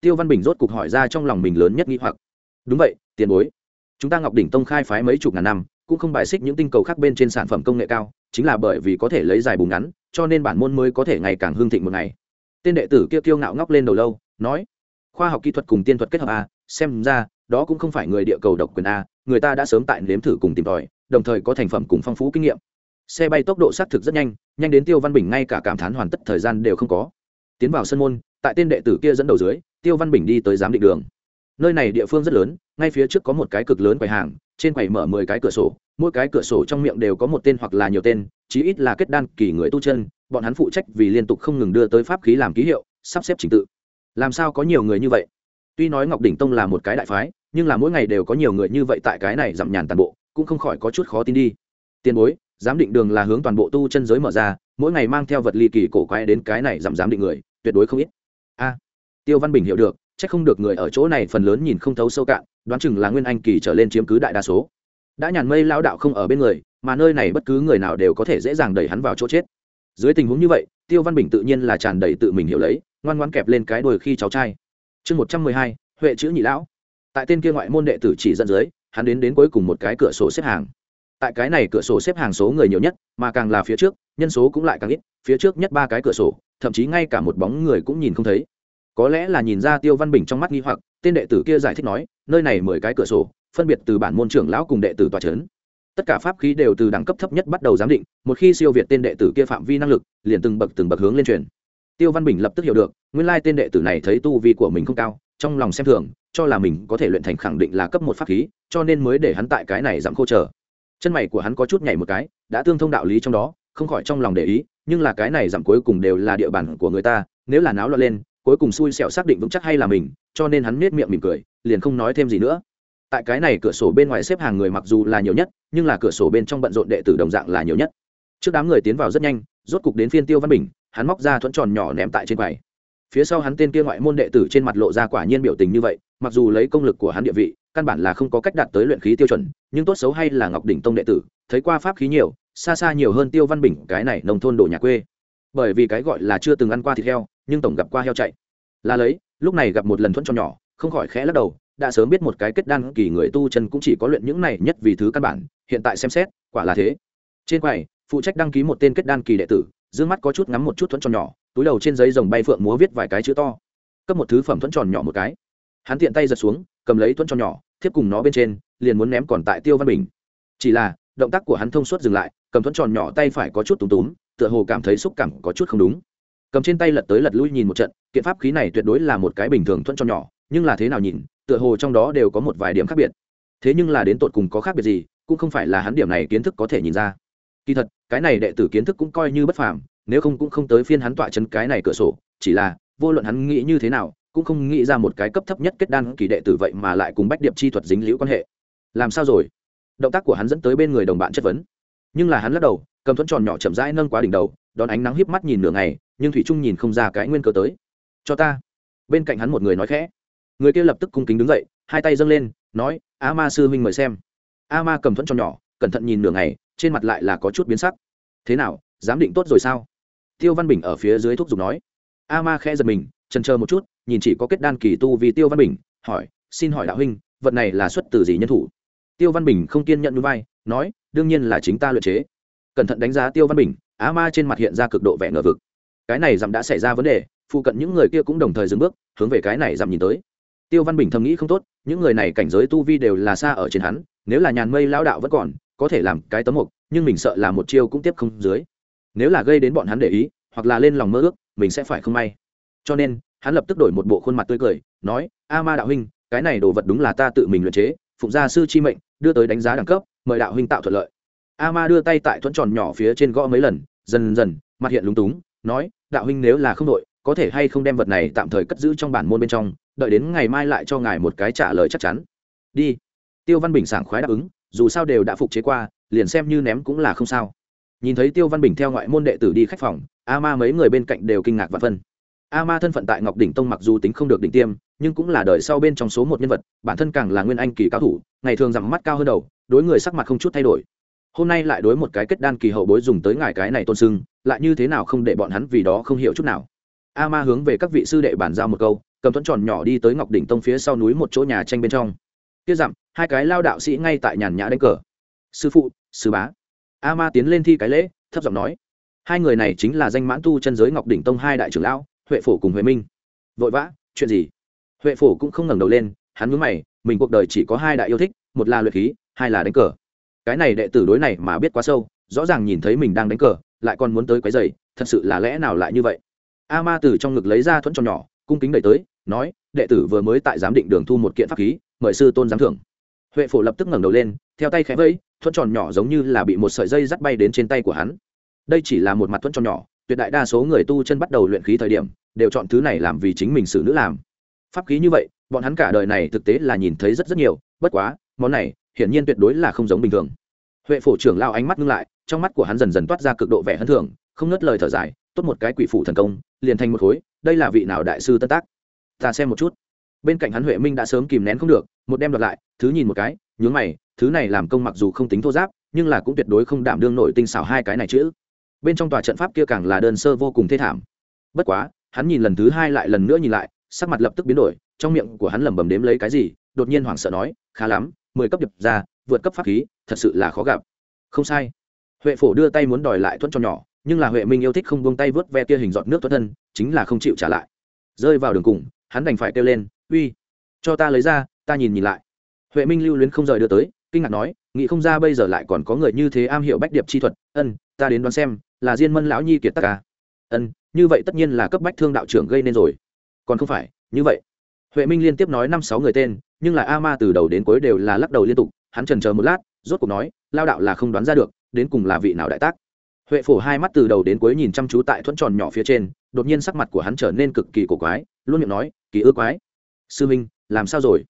Tiêu văn bình rốt cục hỏi ra trong lòng mình lớn nhất nghĩ hoặc. Đúng vậy, tiền bối. Chúng ta ngọc đỉnh tông khai phái mấy chục ngàn năm, cũng không bài xích những tinh cầu khác bên trên sản phẩm công nghệ cao, chính là bởi vì có thể lấy dài bùng ngắn, cho nên bản môn mới có thể ngày càng hương thịnh một ngày. Tên đệ tử kia kiêu ngạo ngóc lên đầu lâu, nói, khoa học kỹ thuật cùng tiên thuật kết hợp a xem ra, đó cũng không phải người địa cầu độc quyền a người ta đã sớm tại nếm thử cùng tìm tòi, đồng thời có thành phẩm cùng phong phú kinh nghiệm. Xe bay tốc độ xác thực rất nhanh nhanh đến tiêu văn bình ngay cả cảm thán hoàn tất thời gian đều không có. Tiến vào sân môn, tại tên đệ tử kia dẫn đầu dưới tiêu văn bình đi tới giám định đường. Nơi này địa phương rất lớn, ngay phía trước có một cái cực lớn quầy hàng, trên quầy mở mười cái cửa sổ, mỗi cái cửa sổ trong miệng đều có một tên hoặc là nhiều tên, chí ít là kết đan kỳ người tu chân, bọn hắn phụ trách vì liên tục không ngừng đưa tới pháp khí làm ký hiệu, sắp xếp trình tự. Làm sao có nhiều người như vậy? Tuy nói ngọc đỉnh tông là một cái đại phái, nhưng là mỗi ngày đều có nhiều người như vậy tại cái này giảm nhàn toàn bộ, cũng không khỏi có chút khó tin đi. Tiền bối, giám định đường là hướng toàn bộ tu chân giới mở ra, mỗi ngày mang theo vật ly kỳ cổ quái đến cái này giảm giám định người, tuyệt đối không ít tiêu văn bình hiểu được c h ắ c không được người ở chỗ này phần lớn nhìn không thấu sâu cạn, đoán chừng là nguyên anh kỳ trở lên chiếm cứ đại đa số. Đã nhàn mây lao đạo không ở bên người, mà nơi này bất cứ người nào đều có thể dễ dàng đẩy hắn vào chỗ chết. Dưới tình huống như vậy, tiêu văn bình tự nhiên là tràn đầy tự mình hiểu lấy, ngoan ngoan kẹp lên cái đồi khi cháu trai. Chương một trăm mười hai, huệ chữ nhị lão. Tại tên kia ngoại môn đệ tử chỉ dẫn dưới, hắn đến đến cuối cùng một cái cửa sổ xếp hàng. Tại cái này cửa sổ xếp hàng số người nhiều nhất, mà càng là phía trước, nhân số cũng lại càng ít, phía trước nhất ba cái cửa sổ, thậm chí ngay cả một bóng người cũng nhìn không thấy có lẽ là nhìn ra tiêu văn bình trong mắt nghi hoặc, tên đệ tử kia giải thích nói, nơi này mười cái cửa sổ, phân biệt từ bản môn trưởng lão cùng đệ tử tòa c h ấ n tất cả pháp khí đều từ đẳng cấp thấp nhất bắt đầu giám định, một khi siêu việt tên đệ tử kia phạm vi năng lực, liền từng bậc từng bậc hướng lên truyền. Tiêu văn bình lập tức hiểu được, nguyên lai tên đệ tử này thấy tu vi của mình không cao, trong lòng xem thường, cho là mình có thể luyện thành khẳng định là cấp một pháp khí, cho nên mới để hắn tại cái này giảm khô chờ. Chân mày của hắn có chút nhảy một cái, đã tương thông đạo lý trong đó, không khỏi trong lòng để ý, nhưng là cái này giảm cuối cùng đều là địa bàn của người ta, nếu là náo loạn lên cuối cùng xui xẻo xác định vững chắc hay là mình, cho nên hắn nết miệng mỉm cười, liền không nói thêm gì nữa. Tại cái này cửa sổ bên ngoài xếp hàng người mặc dù là nhiều nhất, nhưng là cửa sổ bên trong bận rộn đệ tử đồng dạng là nhiều nhất. Trước đám người tiến vào rất nhanh, rốt cục đến phiên tiêu văn bình, hắn móc ra thuẫn tròn nhỏ ném tại trên quầy. Phía sau hắn tên kia ngoại môn đệ tử trên mặt lộ ra quả nhiên biểu tình như vậy, mặc dù lấy công lực của hắn địa vị, căn bản là không có cách đạt tới luyện khí tiêu chuẩn, nhưng tốt xấu hay là ngọc đỉnh tông đệ tử, thấy qua pháp khí nhiều, xa xa nhiều hơn tiêu văn bình, cái này nông thôn đồ nhà quê bởi vì cái gọi là chưa từng ăn qua thịt heo, nhưng tổng gặp qua heo chạy. Là lấy, lúc này gặp một lần thuẫn cho nhỏ, không khỏi khẽ lắc đầu, đã sớm biết một cái kết đan kỳ người tu chân cũng chỉ có luyện những này nhất vì thứ căn bản, hiện tại xem xét, quả là thế. Trên quầy, phụ trách đăng ký một tên kết đan kỳ đệ tử d mắt có chút ngắm một chút thuẫn tròn nhỏ, túi đầu trên giấy rồng bay phượng múa viết vài cái chữ to. Cấp một thứ phẩm thuẫn tròn nhỏ một cái. Hắn tiện tay giật xuống, cầm lấy thuẫn tròn nhỏ, thiếp cùng nó bên trên, liền muốn ném còn tại tiêu văn bình. Chỉ là, động tác của hắn thông suốt dừng lại, cầm thuẫn tròn nhỏ tay phải có chút túm túm tựa hồ cảm thấy xúc cảm có chút không đúng. Cầm trên tay lật tới lật lui nhìn một trận, kiện pháp khí này tuyệt đối là một cái bình thường thuận cho nhỏ, nhưng là thế nào nhìn, tựa hồ trong đó đều có một vài điểm khác biệt. Thế nhưng là đến tột cùng có khác biệt gì, cũng không phải là hắn điểm này kiến thức có thể nhìn ra. Kỳ thật, cái này đệ tử kiến thức cũng coi như bất phàm, nếu không cũng không tới phiên hắn tọa chân cái này cửa sổ, chỉ là, vô luận hắn nghĩ như thế nào, cũng không nghĩ ra một cái cấp thấp nhất kết đan kỳ đệ tử vậy mà lại cùng bách điệp chi thuật dính liễu quan hệ. Làm sao rồi? Động tác của hắn dẫn tới bên người đồng bạn chất vấn. Nhưng là hắn lắc đầu cầm thuẫn tròn nhỏ chậm rãi nâng quá đỉnh đầu, đón ánh nắng híp mắt nhìn nửa ngày, nhưng thủy trung nhìn không ra cái nguyên cớ tới. Cho ta. Bên cạnh hắn một người nói khẽ. Người kia lập tức cung kính đứng dậy, hai tay dâng lên, nói, a ma sư huynh mời xem. A ma cầm thuẫn tròn nhỏ, cẩn thận nhìn nửa ngày, trên mặt lại là có chút biến sắc. Thế nào, giám định tốt rồi sao? Tiêu văn bình ở phía dưới thuốc giục nói. A ma khẽ giật mình trần chờ một chút, nhìn chỉ có kết đan kỳ tu vì tiêu văn bình, hỏi, xin hỏi đạo huynh, vật này là xuất từ gì nhân thủ? Tiêu văn bình không kiên nhận núi vai, nói, đương nhiên là chính ta luyện chế cẩn thận đánh giá tiêu văn bình, á ma trên mặt hiện ra cực độ vẻ ngờ vực. Cái này dặm đã xảy ra vấn đề, phụ cận những người kia cũng đồng thời dừng bước, hướng về cái này dặm nhìn tới. Tiêu văn bình thầm nghĩ không tốt, những người này cảnh giới tu vi đều là xa ở trên hắn, nếu là nhàn mây lao đạo vẫn còn, có thể làm cái tấm mục, nhưng mình sợ là một chiêu cũng tiếp không dưới. Nếu là gây đến bọn hắn để ý, hoặc là lên lòng mơ ước, mình sẽ phải không may. Cho nên, hắn lập tức đổi một bộ khuôn mặt tươi cười, nói, a ma đạo huynh, cái này đồ vật đúng là ta tự mình luyện chế, phụng gia sư chi mệnh, đưa tới đánh giá đẳng cấp, mời đạo huynh tạo thuận lợi a ma đưa tay tại thuẫn tròn nhỏ phía trên gõ mấy lần, dần dần, mặt hiện lúng túng, nói, đạo huynh nếu là không đội, có thể hay không đem vật này tạm thời cất giữ trong bản môn bên trong, đợi đến ngày mai lại cho ngài một cái trả lời chắc chắn. Đi. Tiêu văn bình sảng khoái đáp ứng, dù sao đều đã phục chế qua, liền xem như ném cũng là không sao. Nhìn thấy tiêu văn bình theo ngoại môn đệ tử đi khách phòng a ma mấy người bên cạnh đều kinh ngạc và phân. A ma thân phận tại ngọc đỉnh tông mặc dù tính không được đỉnh tiêm, nhưng cũng là đời sau bên trong số một nhân vật, bản thân càng là nguyên anh kỳ cao thủ, ngày thường dặm mắt cao hơn đầu, đối người sắc mặt không chút thay đổi hôm nay lại đối một cái kết đan kỳ hậu bối dùng tới ngài cái này tôn sưng, lại như thế nào không để bọn hắn vì đó không hiểu chút nào. A ma hướng về các vị sư đệ bàn giao một câu, cầm thuẫn tròn nhỏ đi tới ngọc đỉnh tông phía sau núi một chỗ nhà tranh bên trong. Kia dặm, hai cái lao đạo sĩ ngay tại nhàn nhã đánh cờ. Sư phụ, sư bá. A ma tiến lên thi cái lễ, thấp giọng nói, hai người này chính là danh mãn tu chân giới ngọc đỉnh tông hai đại trưởng lão, huệ phổ cùng huệ minh. Vội vã, chuyện gì? Huệ phổ cũng không ngẩng đầu lên, hắn mướn mày, mình cuộc đời chỉ có hai đại yêu thích, một là luyện khí, hai là đánh cờ cái này đệ tử đối này mà biết quá sâu, rõ ràng nhìn thấy mình đang đánh cờ, lại còn muốn tới quấy giày thật sự là lẽ nào lại như vậy? A ma từ trong ngực lấy ra thuẫn tròn nhỏ, cung kính đẩy tới, nói, đệ tử vừa mới tại giám định đường thu một kiện pháp khí, mời sư tôn giám thưởng. Huệ phổ lập tức ngẩng đầu lên, theo tay khẽ vẫy thuẫn tròn nhỏ giống như là bị một sợi dây dắt bay đến trên tay của hắn. Đây chỉ là một mặt thuẫn tròn nhỏ, tuyệt đại đa số người tu chân bắt đầu luyện khí thời điểm, đều chọn thứ này làm vì chính mình xử nữ làm. Pháp khí như vậy, bọn hắn cả đời này thực tế là nhìn thấy rất rất nhiều, bất quá, món này hiển nhiên tuyệt đối là không giống bình thường. Huệ phổ trưởng lao ánh mắt ngưng lại, trong mắt của hắn dần dần toát ra cực độ vẻ hân thường, không ngớt lời thở dài, tốt một cái quỷ phủ thần công, liền thành một khối, đây là vị nào đại sư tân tác? Ta xem một chút. Bên cạnh hắn huệ minh đã sớm kìm nén không được, một đem đoạt lại, thứ nhìn một cái, nhướng mày, thứ này làm công mặc dù không tính thô giáp, nhưng là cũng tuyệt đối không đảm đương nổi tinh xảo hai cái này chữ bên trong tòa trận pháp kia càng là đơn sơ vô cùng thê thảm. Bất quá, hắn nhìn lần thứ hai lại lần nữa nhìn lại, sắc mặt lập tức biến đổi, trong miệng của hắn lẩm bẩm đếm lấy cái gì, đột nhiên hoảng sợ nói, khá lắm mười cấp điệp ra, vượt cấp pháp khí, thật sự là khó gặp. Không sai. Huệ phổ đưa tay muốn đòi lại thuẫn cho nhỏ, nhưng là huệ minh yêu thích không buông tay vớt ve kia hình giọt nước thuẫn thân, chính là không chịu trả lại. Rơi vào đường cùng, hắn đành phải kêu lên, uy, cho ta lấy ra, ta nhìn nhìn lại. Huệ minh lưu luyến không rời đưa tới, kinh ngạc nói, nghĩ không ra bây giờ lại còn có người như thế am hiểu bách điệp chi thuật. Ân, ta đến đoán xem, là diên mân lão nhi kiệt tắc ca. Ân, như vậy tất nhiên là cấp bách thương đạo trưởng gây nên rồi. Còn không phải, như vậy huệ minh liên tiếp nói năm sáu người tên, nhưng là a ma từ đầu đến cuối đều là lắc đầu liên tục, hắn trần chờ một lát, rốt cuộc nói, lao đạo là không đoán ra được, đến cùng là vị nào đại tác. Huệ phổ hai mắt từ đầu đến cuối nhìn chăm chú tại thuẫn tròn nhỏ phía trên, đột nhiên sắc mặt của hắn trở nên cực kỳ cổ quái, luôn miệng nói, kỳ ư quái. Sư minh, làm sao rồi?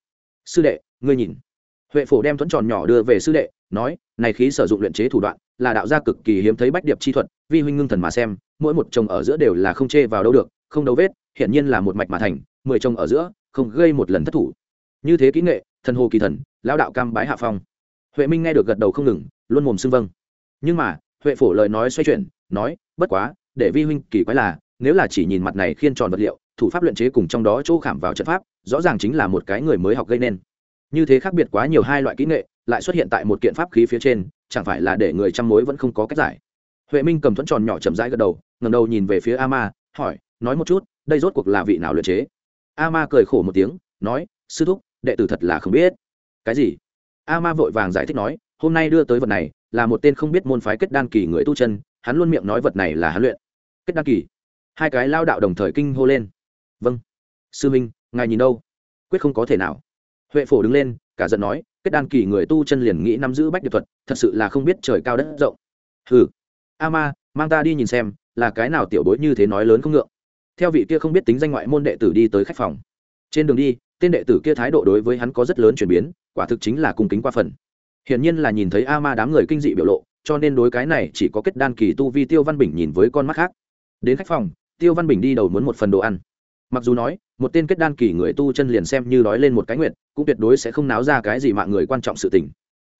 Sư đệ, ngươi nhìn. Huệ phổ đem thuẫn tròn nhỏ đưa về sư đệ, nói, này khí sử dụng luyện chế thủ đoạn, là đạo gia cực kỳ hiếm thấy bách điệp chi thuật, vi huynh ngưng thần mà xem, mỗi một chồng ở giữa đều là không chê vào đâu được, không đấu vết hiện nhiên là một mạch mà thành, mười chồng ở giữa không gây một lần thất thủ. Như thế kỹ nghệ, thần hồ kỳ thần, lão đạo cam bái hạ phong. Huệ minh nghe được gật đầu không ngừng, luôn mồm xưng vâng. Nhưng mà, huệ phổ lời nói xoay chuyển, nói, bất quá, để vi huynh kỳ quái là, nếu là chỉ nhìn mặt này khiên tròn vật liệu, thủ pháp luyện chế cùng trong đó chỗ khảm vào trận pháp, rõ ràng chính là một cái người mới học gây nên. Như thế khác biệt quá nhiều hai loại kỹ nghệ, lại xuất hiện tại một kiện pháp khí phía trên, chẳng phải là để người chăm mối vẫn không có cách giải? Huệ minh cầm thuẫn tròn nhỏ chậm rãi gật đầu ngầm đầu nhìn về phía a ma, hỏi, nói một chút, đây rốt cuộc là vị nào luyện chế? A ma cười khổ một tiếng, nói, sư thúc, đệ tử thật là không biết. Cái gì? A ma vội vàng giải thích nói, hôm nay đưa tới vật này là một tên không biết môn phái kết đan kỳ người tu chân, hắn luôn miệng nói vật này là hắn luyện. Kết đan kỳ? Hai cái lao đạo đồng thời kinh hô lên. Vâng. Sư minh ngài nhìn đâu? Quyết không có thể nào. Huệ phổ đứng lên, cả giận nói, kết đan kỳ người tu chân liền nghĩ nắm giữ bách điệp thuật, thật sự là không biết trời cao đất rộng. Hừ. A ma mang ta đi nhìn xem, là cái nào tiểu bối như thế nói lớn không ngượng? Theo vị kia không biết tính danh ngoại môn đệ tử đi tới khách phòng. Trên đường đi, tên đệ tử kia thái độ đối với hắn có rất lớn chuyển biến, quả thực chính là cung kính qua phần. Hiển nhiên là nhìn thấy a ma đám người kinh dị biểu lộ, cho nên đối cái này chỉ có kết đan kỳ tu vi tiêu văn bình nhìn với con mắt khác. Đến khách phòng, tiêu văn bình đi đầu muốn một phần đồ ăn. Mặc dù nói, một tên kết đan kỳ người tu chân liền xem như nói lên một cái nguyện cũng tuyệt đối sẽ không náo ra cái gì mạng người quan trọng sự tình.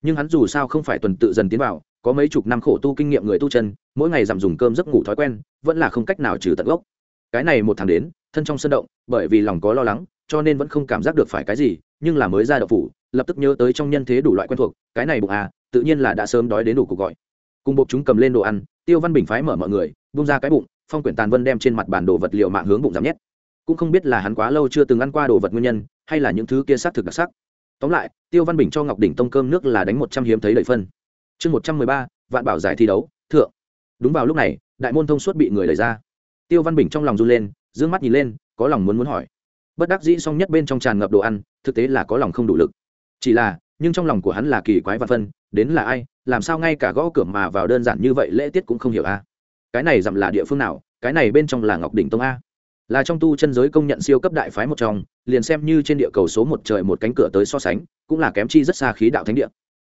Nhưng hắn dù sao không phải tuần tự dần tiến vào, có mấy chục năm khổ tu kinh nghiệm người tu chân, mỗi ngày giảm dùng cơm giấc ngủ thói quen, vẫn là không cách nào trừ tận gốc cái này một tháng đến, thân trong sân động, bởi vì lòng có lo lắng, cho nên vẫn không cảm giác được phải cái gì, nhưng là mới ra đậu phủ, lập tức nhớ tới trong nhân thế đủ loại quen thuộc, cái này bụng à tự nhiên là đã sớm đói đến đủ cuộc gọi. Cùng bộc chúng cầm lên đồ ăn, tiêu văn bình phái mở mọi người bung ra cái bụng, phong quyển tàn vân đem trên mặt bản đồ vật liệu mạng hướng bụng giảm nhét. Cũng không biết là hắn quá lâu chưa từng ăn qua đồ vật nguyên nhân, hay là những thứ kia xác thực đặc sắc. Tóm lại, tiêu văn bình cho ngọc đỉnh tông cơm nước là đánh một trăm hiếm thấy đầy phân. Chương một trăm mười ba, vạn bảo giải thi đấu, thượng. Đúng vào lúc này, đại môn thông suốt bị người đẩy ra tiêu văn bình trong lòng run lên d ư ơ n g mắt nhìn lên, có lòng muốn muốn hỏi. Bất đắc dĩ song nhất bên trong tràn ngập đồ ăn, thực tế là có lòng không đủ lực. Chỉ là, nhưng trong lòng của hắn là kỳ quái và phân, đến là ai, làm sao ngay cả gõ cửa mà vào đơn giản như vậy lễ tiết cũng không hiểu a. Cái này dặm là địa phương nào, cái này bên trong là ngọc đỉnh tông a. Là trong tu chân giới công nhận siêu cấp đại phái một trong, liền xem như trên địa cầu số một trời một cánh cửa tới so sánh, cũng là kém chi rất xa khí đạo thánh địa.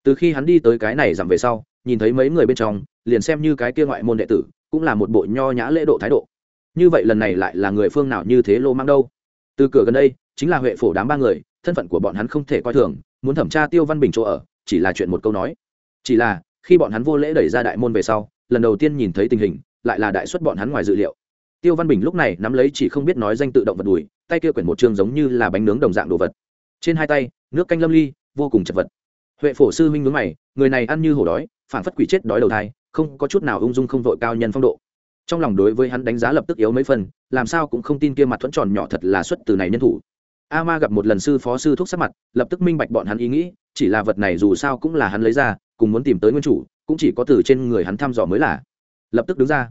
Từ khi hắn đi tới cái này giảm về sau, nhìn thấy mấy người bên trong, liền xem như cái kia ngoại môn đệ tử, cũng là một bộ nho nhã lễ độ thái độ như vậy lần này lại là người phương nào như thế lô mang đâu? Từ cửa gần đây, chính là huệ phổ đám ba người, thân phận của bọn hắn không thể coi thường, muốn thẩm tra tiêu văn bình chỗ ở, chỉ là chuyện một câu nói. Chỉ là, khi bọn hắn vô lễ đẩy ra đại môn về sau, lần đầu tiên nhìn thấy tình hình, lại là đại xuất bọn hắn ngoài dự liệu. Tiêu văn bình lúc này nắm lấy chỉ không biết nói danh tự động vật đùi, tay kia quyển một chương giống như là bánh nướng đồng dạng đồ vật. Trên hai tay, nước canh lâm ly, vô cùng chật vật. Huệ phổ sư minh mướn mày, người này ăn như hổ đói phản phất quỷ chết đói đầu thai, không có chút nào ung dung không vội cao nhân phong độ trong lòng đối với hắn đánh giá lập tức yếu mấy phần, làm sao cũng không tin kia mặt thuẫn tròn nhỏ thật là xuất từ này nhân thủ. A ma gặp một lần sư phó sư thuốc sắc mặt, lập tức minh bạch bọn hắn ý nghĩ, chỉ là vật này dù sao cũng là hắn lấy ra, cùng muốn tìm tới nguyên chủ, cũng chỉ có từ trên người hắn thăm dò mới là. Lập tức đứng ra,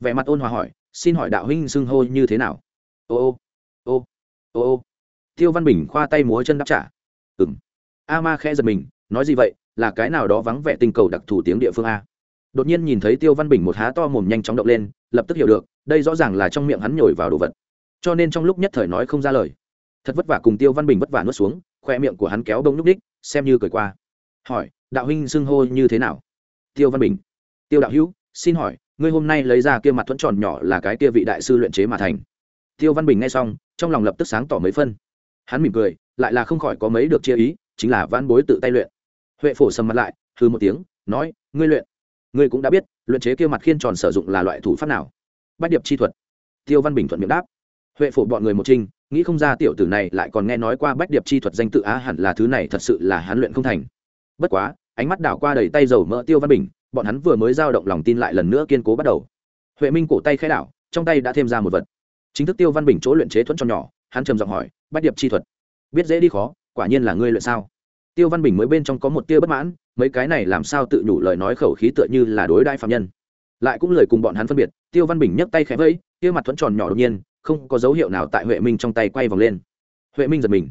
vẻ mặt ôn hòa hỏi, xin hỏi đạo huynh xưng hô như thế nào? Ô ô ô ô ô. Tiêu văn bình khoa tay múa chân đáp trả. Ừ m a ma khẽ giật mình, nói gì vậy? Là cái nào đó vắng vẻ tinh cầu đặc thù tiếng địa phương a? Đột nhiên nhìn thấy tiêu văn bình một há to mồm nhanh chóng động lên, lập tức hiểu được, đây rõ ràng là trong miệng hắn nhồi vào đồ vật. Cho nên trong lúc nhất thời nói không ra lời. Thật vất vả cùng tiêu văn bình vất vả nuốt xuống, khoe miệng của hắn kéo đông nhúc đích, xem như cười qua. Hỏi, đạo huynh xưng hô như thế nào? Tiêu văn bình. Tiêu đạo hữu, xin hỏi, ngươi hôm nay lấy ra kia mặt thuẫn tròn nhỏ là cái kia vị đại sư luyện chế mà thành? Tiêu văn bình nghe xong, trong lòng lập tức sáng tỏ mấy phân. Hắn mỉm cười, lại là không khỏi có mấy được chia ý, chính là văn bối tự tay luyện. Huệ phổ sầm mặt lại thư một tiếng, nói, ngươi luyện ngươi cũng đã biết, luyện chế kia mặt khiên tròn sử dụng là loại thủ pháp nào. Bách điệp chi thuật. Tiêu văn bình thuận miệng đáp. Huệ phổ bọn người một trinh nghĩ không ra tiểu tử này lại còn nghe nói qua bách điệp chi thuật danh tự á, hẳn là thứ này thật sự là hắn luyện không thành. Bất quá, ánh mắt đảo qua đầy tay dầu mỡ tiêu văn bình, bọn hắn vừa mới giao động lòng tin lại lần nữa kiên cố bắt đầu. Huệ minh cổ tay khai đảo, trong tay đã thêm ra một vật. Chính thức tiêu văn bình chỗ luyện chế thuẫn cho nhỏ, hắn trầm giọng hỏi, bách điệp chi thuật, biết dễ đi khó, quả nhiên là ngươi luyện sao? Tiêu văn bình mới bên trong có một tia bất mãn mấy cái này làm sao tự nhủ lời nói khẩu khí tựa như là đối đại phạm nhân. Lại cũng lời cùng bọn hắn phân biệt, tiêu văn bình nhấc tay khẽ vẫy, kia mặt thuẫn tròn nhỏ đột nhiên, không có dấu hiệu nào tại huệ minh trong tay quay vòng lên. Huệ minh giật mình.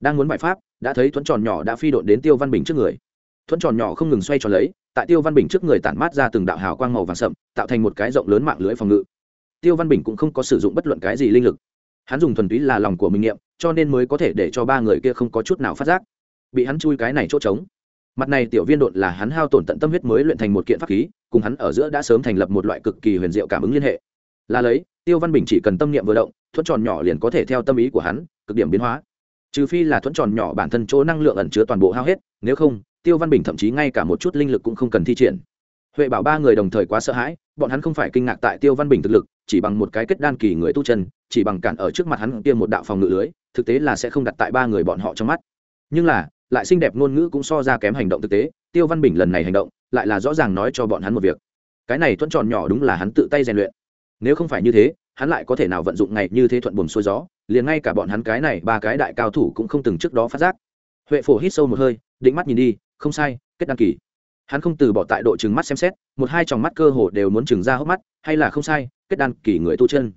Đang muốn bại pháp, đã thấy thuẫn tròn nhỏ đã phi độn đến tiêu văn bình trước người. Thuẫn tròn nhỏ không ngừng xoay tròn lấy, tại tiêu văn bình trước người tản mát ra từng đạo hào quang màu vàng sậm, tạo thành một cái rộng lớn mạng lưới phòng ngự. Tiêu văn bình cũng không có sử dụng bất luận cái gì linh lực. Hắn dùng thuần túy là lòng của mình nghiệm, cho nên mới có thể để cho ba người kia không có chút nào phát giác. Bị hắn chui cái này chỗ trống mặt này tiểu viên đột là hắn hao tổn tận tâm huyết mới luyện thành một kiện pháp khí, cùng hắn ở giữa đã sớm thành lập một loại cực kỳ huyền diệu cảm ứng liên hệ. Là lấy, tiêu văn bình chỉ cần tâm niệm vừa động, thuẫn tròn nhỏ liền có thể theo tâm ý của hắn, cực điểm biến hóa. Trừ phi là thuẫn tròn nhỏ bản thân chỗ năng lượng ẩn chứa toàn bộ hao hết, nếu không, tiêu văn bình thậm chí ngay cả một chút linh lực cũng không cần thi triển. Huệ bảo ba người đồng thời quá sợ hãi, bọn hắn không phải kinh ngạc tại tiêu văn bình thực lực, chỉ bằng một cái kết đan kỳ người tu chân, chỉ bằng cản ở trước mặt hắn tiêm một đạo phòng ngự lưới, thực tế là sẽ không đặt tại ba người bọn họ trong mắt. Nhưng là lại xinh đẹp ngôn ngữ cũng so ra kém hành động thực tế, tiêu văn bình lần này hành động lại là rõ ràng nói cho bọn hắn một việc. Cái này thuận tròn nhỏ đúng là hắn tự tay rèn luyện. Nếu không phải như thế, hắn lại có thể nào vận dụng ngày như thế thuận buồm xuôi gió, liền ngay cả bọn hắn cái này ba cái đại cao thủ cũng không từng trước đó phát giác. Huệ phổ hít sâu một hơi, định mắt nhìn đi, không sai, kết đăng kỳ. Hắn không từ bỏ tại độ chừng mắt xem xét, một hai tròng mắt cơ hồ đều muốn chừng ra hốc mắt, hay là không sai, kết đan kỳ người tu chân.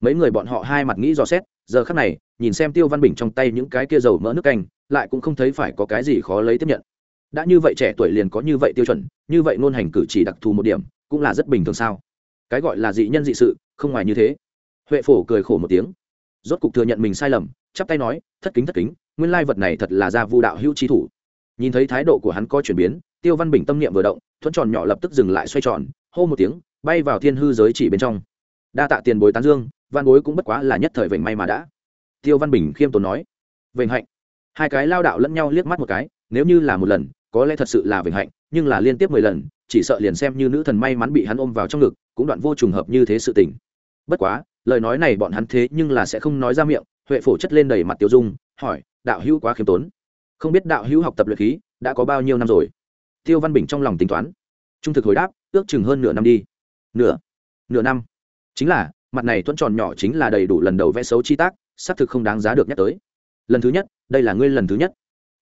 Mấy người bọn họ hai mặt nghĩ dò xét, giờ khắc này, nhìn xem tiêu văn bình trong tay những cái kia dầu mỡ nước canh lại cũng không thấy phải có cái gì khó lấy tiếp nhận. Đã như vậy trẻ tuổi liền có như vậy tiêu chuẩn, như vậy nôn hành cử chỉ đặc thù một điểm, cũng là rất bình thường sao? Cái gọi là dị nhân dị sự, không ngoài như thế. Huệ phổ cười khổ một tiếng. Rốt cục thừa nhận mình sai lầm, chắp tay nói, thất kính thất kính, nguyên lai vật này thật là ra vu đạo hữu trí thủ. Nhìn thấy thái độ của hắn có chuyển biến, tiêu văn bình tâm niệm vừa động, thuẫn tròn nhỏ lập tức dừng lại xoay tròn, hô một tiếng, bay vào thiên hư giới chỉ bên trong. Đa tạ tiền bối tán dương văn bối cũng bất quá là nhất thời vệnh may mà đã. Tiêu văn bình khiêm tốn nói, vệnh hạnh hai cái lao đạo lẫn nhau liếc mắt một cái, nếu như là một lần, có lẽ thật sự là vinh hạnh, nhưng là liên tiếp mười lần, chỉ sợ liền xem như nữ thần may mắn bị hắn ôm vào trong ngực, cũng đoạn vô trùng hợp như thế sự tình. Bất quá, lời nói này bọn hắn thế nhưng là sẽ không nói ra miệng, huệ phổ chất lên đầy mặt tiêu dung, hỏi, đạo hữu quá khiêm tốn. Không biết đạo hữu học tập luyện khí, đã có bao nhiêu năm rồi? Tiêu văn bình trong lòng tính toán. Trung thực hồi đáp, ước chừng hơn nửa năm đi. Nửa? Nửa năm? Chính là, mặt này thuẫn tròn nhỏ chính là đầy đủ lần đầu vẽ xấu chi tác, xác thực không đáng giá được nhắc tới lần thứ nhất, đây là ngươi lần thứ nhất.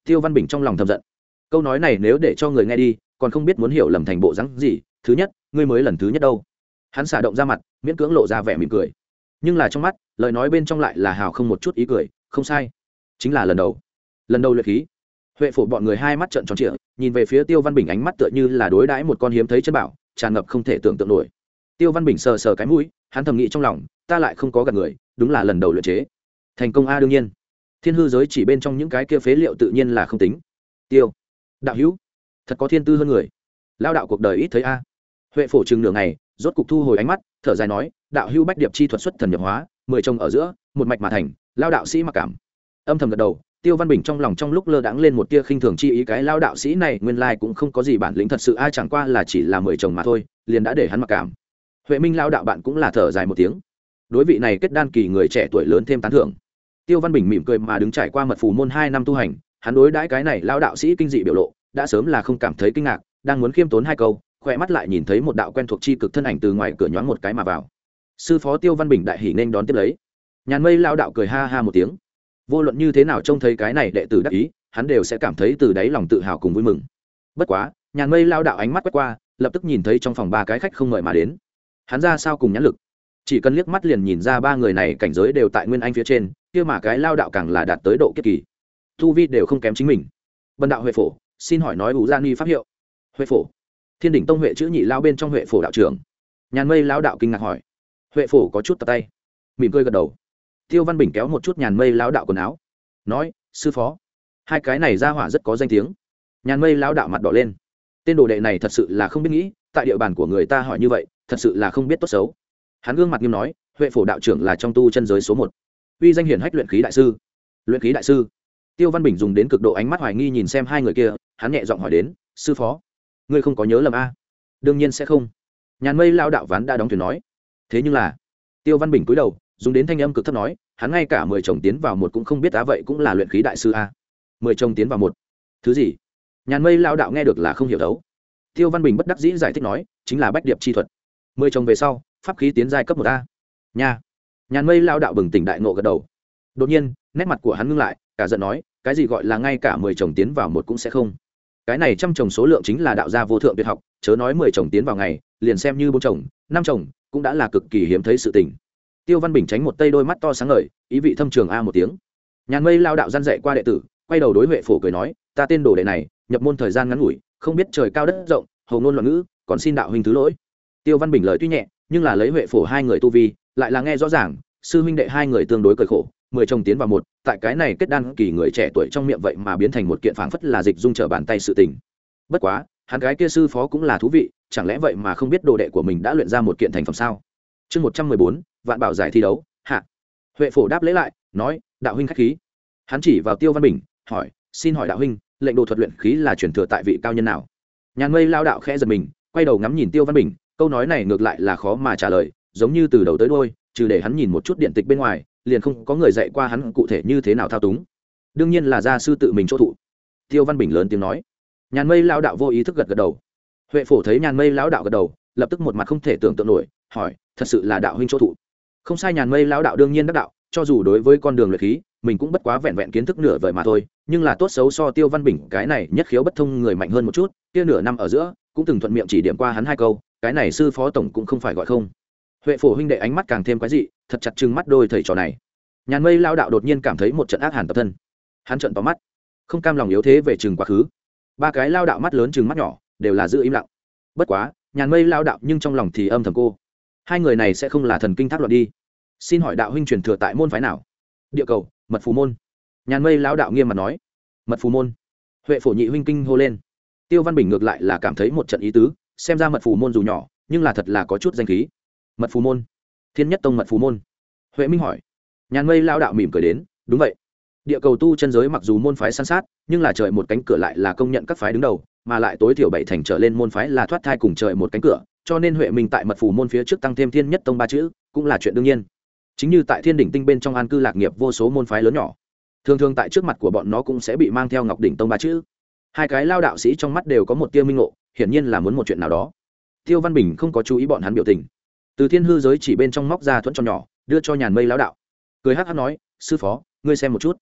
Tiêu văn bình trong lòng thầm giận. Câu nói này nếu để cho người nghe đi, còn không biết muốn hiểu lầm thành bộ rắn gì, thứ nhất, ngươi mới lần thứ nhất đâu. Hắn xả động ra mặt, miễn cưỡng lộ ra vẻ mỉm cười. Nhưng là trong mắt, lời nói bên trong lại là hào không một chút ý cười, không sai. Chính là lần đầu. Lần đầu luyện khí. Huệ phổ bọn người hai mắt trợn tròn trịa, nhìn về phía tiêu văn bình ánh mắt tựa như là đối đãi một con hiếm thấy chân bảo, tràn ngập không thể tưởng tượng nổi. Tiêu văn bình sờ sờ cái mũi, hắn thầm nghĩ trong lòng, ta lại không có gặp người, đúng là lần đầu luyện chế. Thành công a đương nhiên thiên hư giới chỉ bên trong những cái kia phế liệu tự nhiên là không tính. Tiêu. Đạo hữu. Thật có thiên tư hơn người. Lao đạo cuộc đời ít thấy a. Huệ phổ chừng nửa ngày, rốt cục thu hồi ánh mắt, thở dài nói, đạo hữu bách điệp chi thuật xuất thần nhập hóa, mười trông ở giữa, một mạch mà thành, lao đạo sĩ mặc cảm. Âm thầm gật đầu, tiêu văn bình trong lòng trong lúc lơ đãng lên một tia khinh thường chi ý cái lao đạo sĩ này nguyên lai cũng không có gì bản lĩnh thật sự ai chẳng qua là chỉ là mười chồng mà thôi, liền đã để hắn mặc cảm. Huệ minh lao đạo bạn cũng là thở dài một tiếng. Đối vị này kết đan kỳ người trẻ tuổi lớn thêm tán thưởng tiêu văn bình mỉm cười mà đứng trải qua mật phù môn hai năm tu hành, hắn đối đãi cái này lao đạo sĩ kinh dị biểu lộ, đã sớm là không cảm thấy kinh ngạc, đang muốn khiêm tốn hai câu, khỏe mắt lại nhìn thấy một đạo quen thuộc chi cực thân ảnh từ ngoài cửa nhoáng một cái mà vào. Sư phó tiêu văn bình đại hỉ nên đón tiếp lấy. Nhàn mây lao đạo cười ha ha một tiếng. Vô luận như thế nào trông thấy cái này đệ tử đắc ý, hắn đều sẽ cảm thấy từ đáy lòng tự hào cùng vui mừng. Bất quá, nhàn mây lao đạo ánh mắt quét qua, lập tức nhìn thấy trong phòng ba cái khách không mời mà đến. Hắn ra sao cùng nhãn lực? Chỉ cần liếc mắt liền nhìn ra ba người này cảnh giới đều tại nguyên anh phía trên, kia mà cái lao đạo càng là đạt tới độ kiếp kỳ. Thu vi đều không kém chính mình. Bần đạo huệ phổ, xin hỏi nói ủ gia ni pháp hiệu. Huệ phổ. Thiên đỉnh tông huệ chữ nhị lao bên trong huệ phổ đạo trưởng. Nhàn mây lao đạo kinh ngạc hỏi. Huệ phổ có chút tập tay. Mỉm cười gật đầu. Tiêu văn bình kéo một chút nhàn mây lao đạo quần áo. Nói, sư phó, hai cái này ra hỏa rất có danh tiếng. Nhàn mây lao đạo mặt đỏ lên. Tên đồ đệ này thật sự là không biết nghĩ, tại địa bàn của người ta hỏi như vậy, thật sự là không biết tốt xấu hắn gương mặt nghiêm nói, huệ phổ đạo trưởng là trong tu chân giới số một. Uy danh hiển hách luyện khí đại sư. Luyện khí đại sư? Tiêu văn bình dùng đến cực độ ánh mắt hoài nghi nhìn xem hai người kia, hắn nhẹ giọng hỏi đến, sư phó, ngươi không có nhớ lầm a? Đương nhiên sẽ không. Nhàn mây lao đạo ván đã đóng thuyền nói. Thế nhưng là tiêu văn bình cúi đầu, dùng đến thanh âm cực thấp nói, hắn ngay cả mười chồng tiến vào một cũng không biết á vậy cũng là luyện khí đại sư a. Mười chồng tiến vào một? Thứ gì? Nhàn mây lao đạo nghe được là không hiểu đấu. Tiêu văn bình bất đắc dĩ giải thích nói, chính là bách điệp chi thuật. Mười chồng về sau pháp khí tiến giai cấp một a. Nhà, nhàn mây lao đạo bừng tỉnh đại nộ gật đầu. Đột nhiên nét mặt của hắn ngưng lại cả giận nói cái gì gọi là ngay cả mười chồng tiến vào một cũng sẽ không. Cái này trăm chồng số lượng chính là đạo gia vô thượng tuyệt học chớ nói mười chồng tiến vào ngày liền xem như bốn chồng năm chồng cũng đã là cực kỳ hiếm thấy sự tình. Tiêu văn bình tránh một tây đôi mắt to sáng ngời ý vị thâm trường a một tiếng. Nhàn mây lao đạo gian dạy qua đệ tử quay đầu đối huệ phổ cười nói ta tên đồ đệ này nhập môn thời gian ngắn ngủi không biết trời cao đất rộng hầu ngôn loạn ngữ còn xin đạo huynh thứ lỗi. Tiêu văn bình lời tuy nhẹ nhưng là lấy huệ phổ hai người tu vi, lại là nghe rõ ràng, sư huynh đệ hai người tương đối cởi khổ, mười chồng tiến vào một, tại cái này kết đan kỳ người trẻ tuổi trong miệng vậy mà biến thành một kiện phảng phất là dịch dung trở bàn tay sự tình. Bất quá, hắn gái kia sư phó cũng là thú vị, chẳng lẽ vậy mà không biết đồ đệ của mình đã luyện ra một kiện thành phẩm sao? Chương một trăm mười bốn, vạn bảo giải thi đấu, hạ. Huệ phổ đáp lễ lại, nói, đạo huynh k h á c h khí. Hắn chỉ vào tiêu văn bình, hỏi, xin hỏi đạo huynh, lệnh đồ thuật luyện khí là chuyển thừa tại vị cao nhân nào? Nhàn mây lao đạo khẽ giật mình, quay đầu ngắm nhìn tiêu văn bình câu nói này ngược lại là khó mà trả lời, giống như từ đầu tới đôi trừ để hắn nhìn một chút điện tịch bên ngoài, liền không có người dạy qua hắn cụ thể như thế nào thao túng. Đương nhiên là gia sư tự mình chỗ thụ. Tiêu văn bình lớn tiếng nói. Nhàn mây lao đạo vô ý thức gật gật đầu. Huệ phổ thấy nhàn mây lão đạo gật đầu, lập tức một mặt không thể tưởng tượng nổi, hỏi, thật sự là đạo huynh chỗ thụ? Không sai, nhàn mây lão đạo đương nhiên đắc đạo, cho dù đối với con đường luyện khí, mình cũng bất quá vẹn vẹn kiến thức nửa vời mà thôi, nhưng là tốt xấu so tiêu văn bình cái này nhất khiếu bất thông người mạnh hơn một chút, kia nửa năm ở giữa, cũng từng thuận miệng chỉ điểm qua hắn hai câu cái này sư phó tổng cũng không phải gọi không. Huệ phổ huynh đệ ánh mắt càng thêm quái dị, thật chặt chừng mắt đôi thầy trò này. Nhàn mây lao đạo đột nhiên cảm thấy một trận ác hàn tập thân. Hắn trận tóm mắt, không cam lòng yếu thế về chừng quá khứ. Ba cái lao đạo mắt lớn chừng mắt nhỏ, đều là giữ im lặng. Bất quá, nhàn mây lao đạo nhưng trong lòng thì âm thầm cô. Hai người này sẽ không là thần kinh thác loạn đi. Xin hỏi đạo huynh truyền thừa tại môn phái nào? Địa cầu, mật phù môn. Nhàn mây lao đạo nghiêm mặt nói. Mật phù môn. Huệ phổ nhị huynh kinh hô lên. Tiêu văn bình ngược lại là cảm thấy một trận ý tứ xem ra mật phù môn dù nhỏ, nhưng là thật là có chút danh khí. Mật phù môn? Thiên nhất tông mật phù môn? Huệ minh hỏi. Nhàn mây lao đạo mỉm cười đến, đúng vậy. Địa cầu tu chân giới mặc dù môn phái san sát, nhưng là trời một cánh cửa lại là công nhận các phái đứng đầu, mà lại tối thiểu bảy thành trở lên môn phái là thoát thai cùng trời một cánh cửa, cho nên huệ minh tại mật phù môn phía trước tăng thêm thiên nhất tông ba chữ, cũng là chuyện đương nhiên. Chính như tại thiên đỉnh tinh bên trong an cư lạc nghiệp vô số môn phái lớn nhỏ, thường thường tại trước mặt của bọn nó cũng sẽ bị mang theo ngọc đỉnh tông ba chữ. Hai cái lao đạo sĩ trong mắt đều có một tia minh ngộ hiển nhiên là muốn một chuyện nào đó. Tiêu văn bình không có chú ý bọn hắn biểu tình. Từ thiên hư giới chỉ bên trong móc ra thuẫn cho nhỏ đưa cho nhàn mây lao đạo. Cười hắc hắc nói sư phó ngươi xem một chút.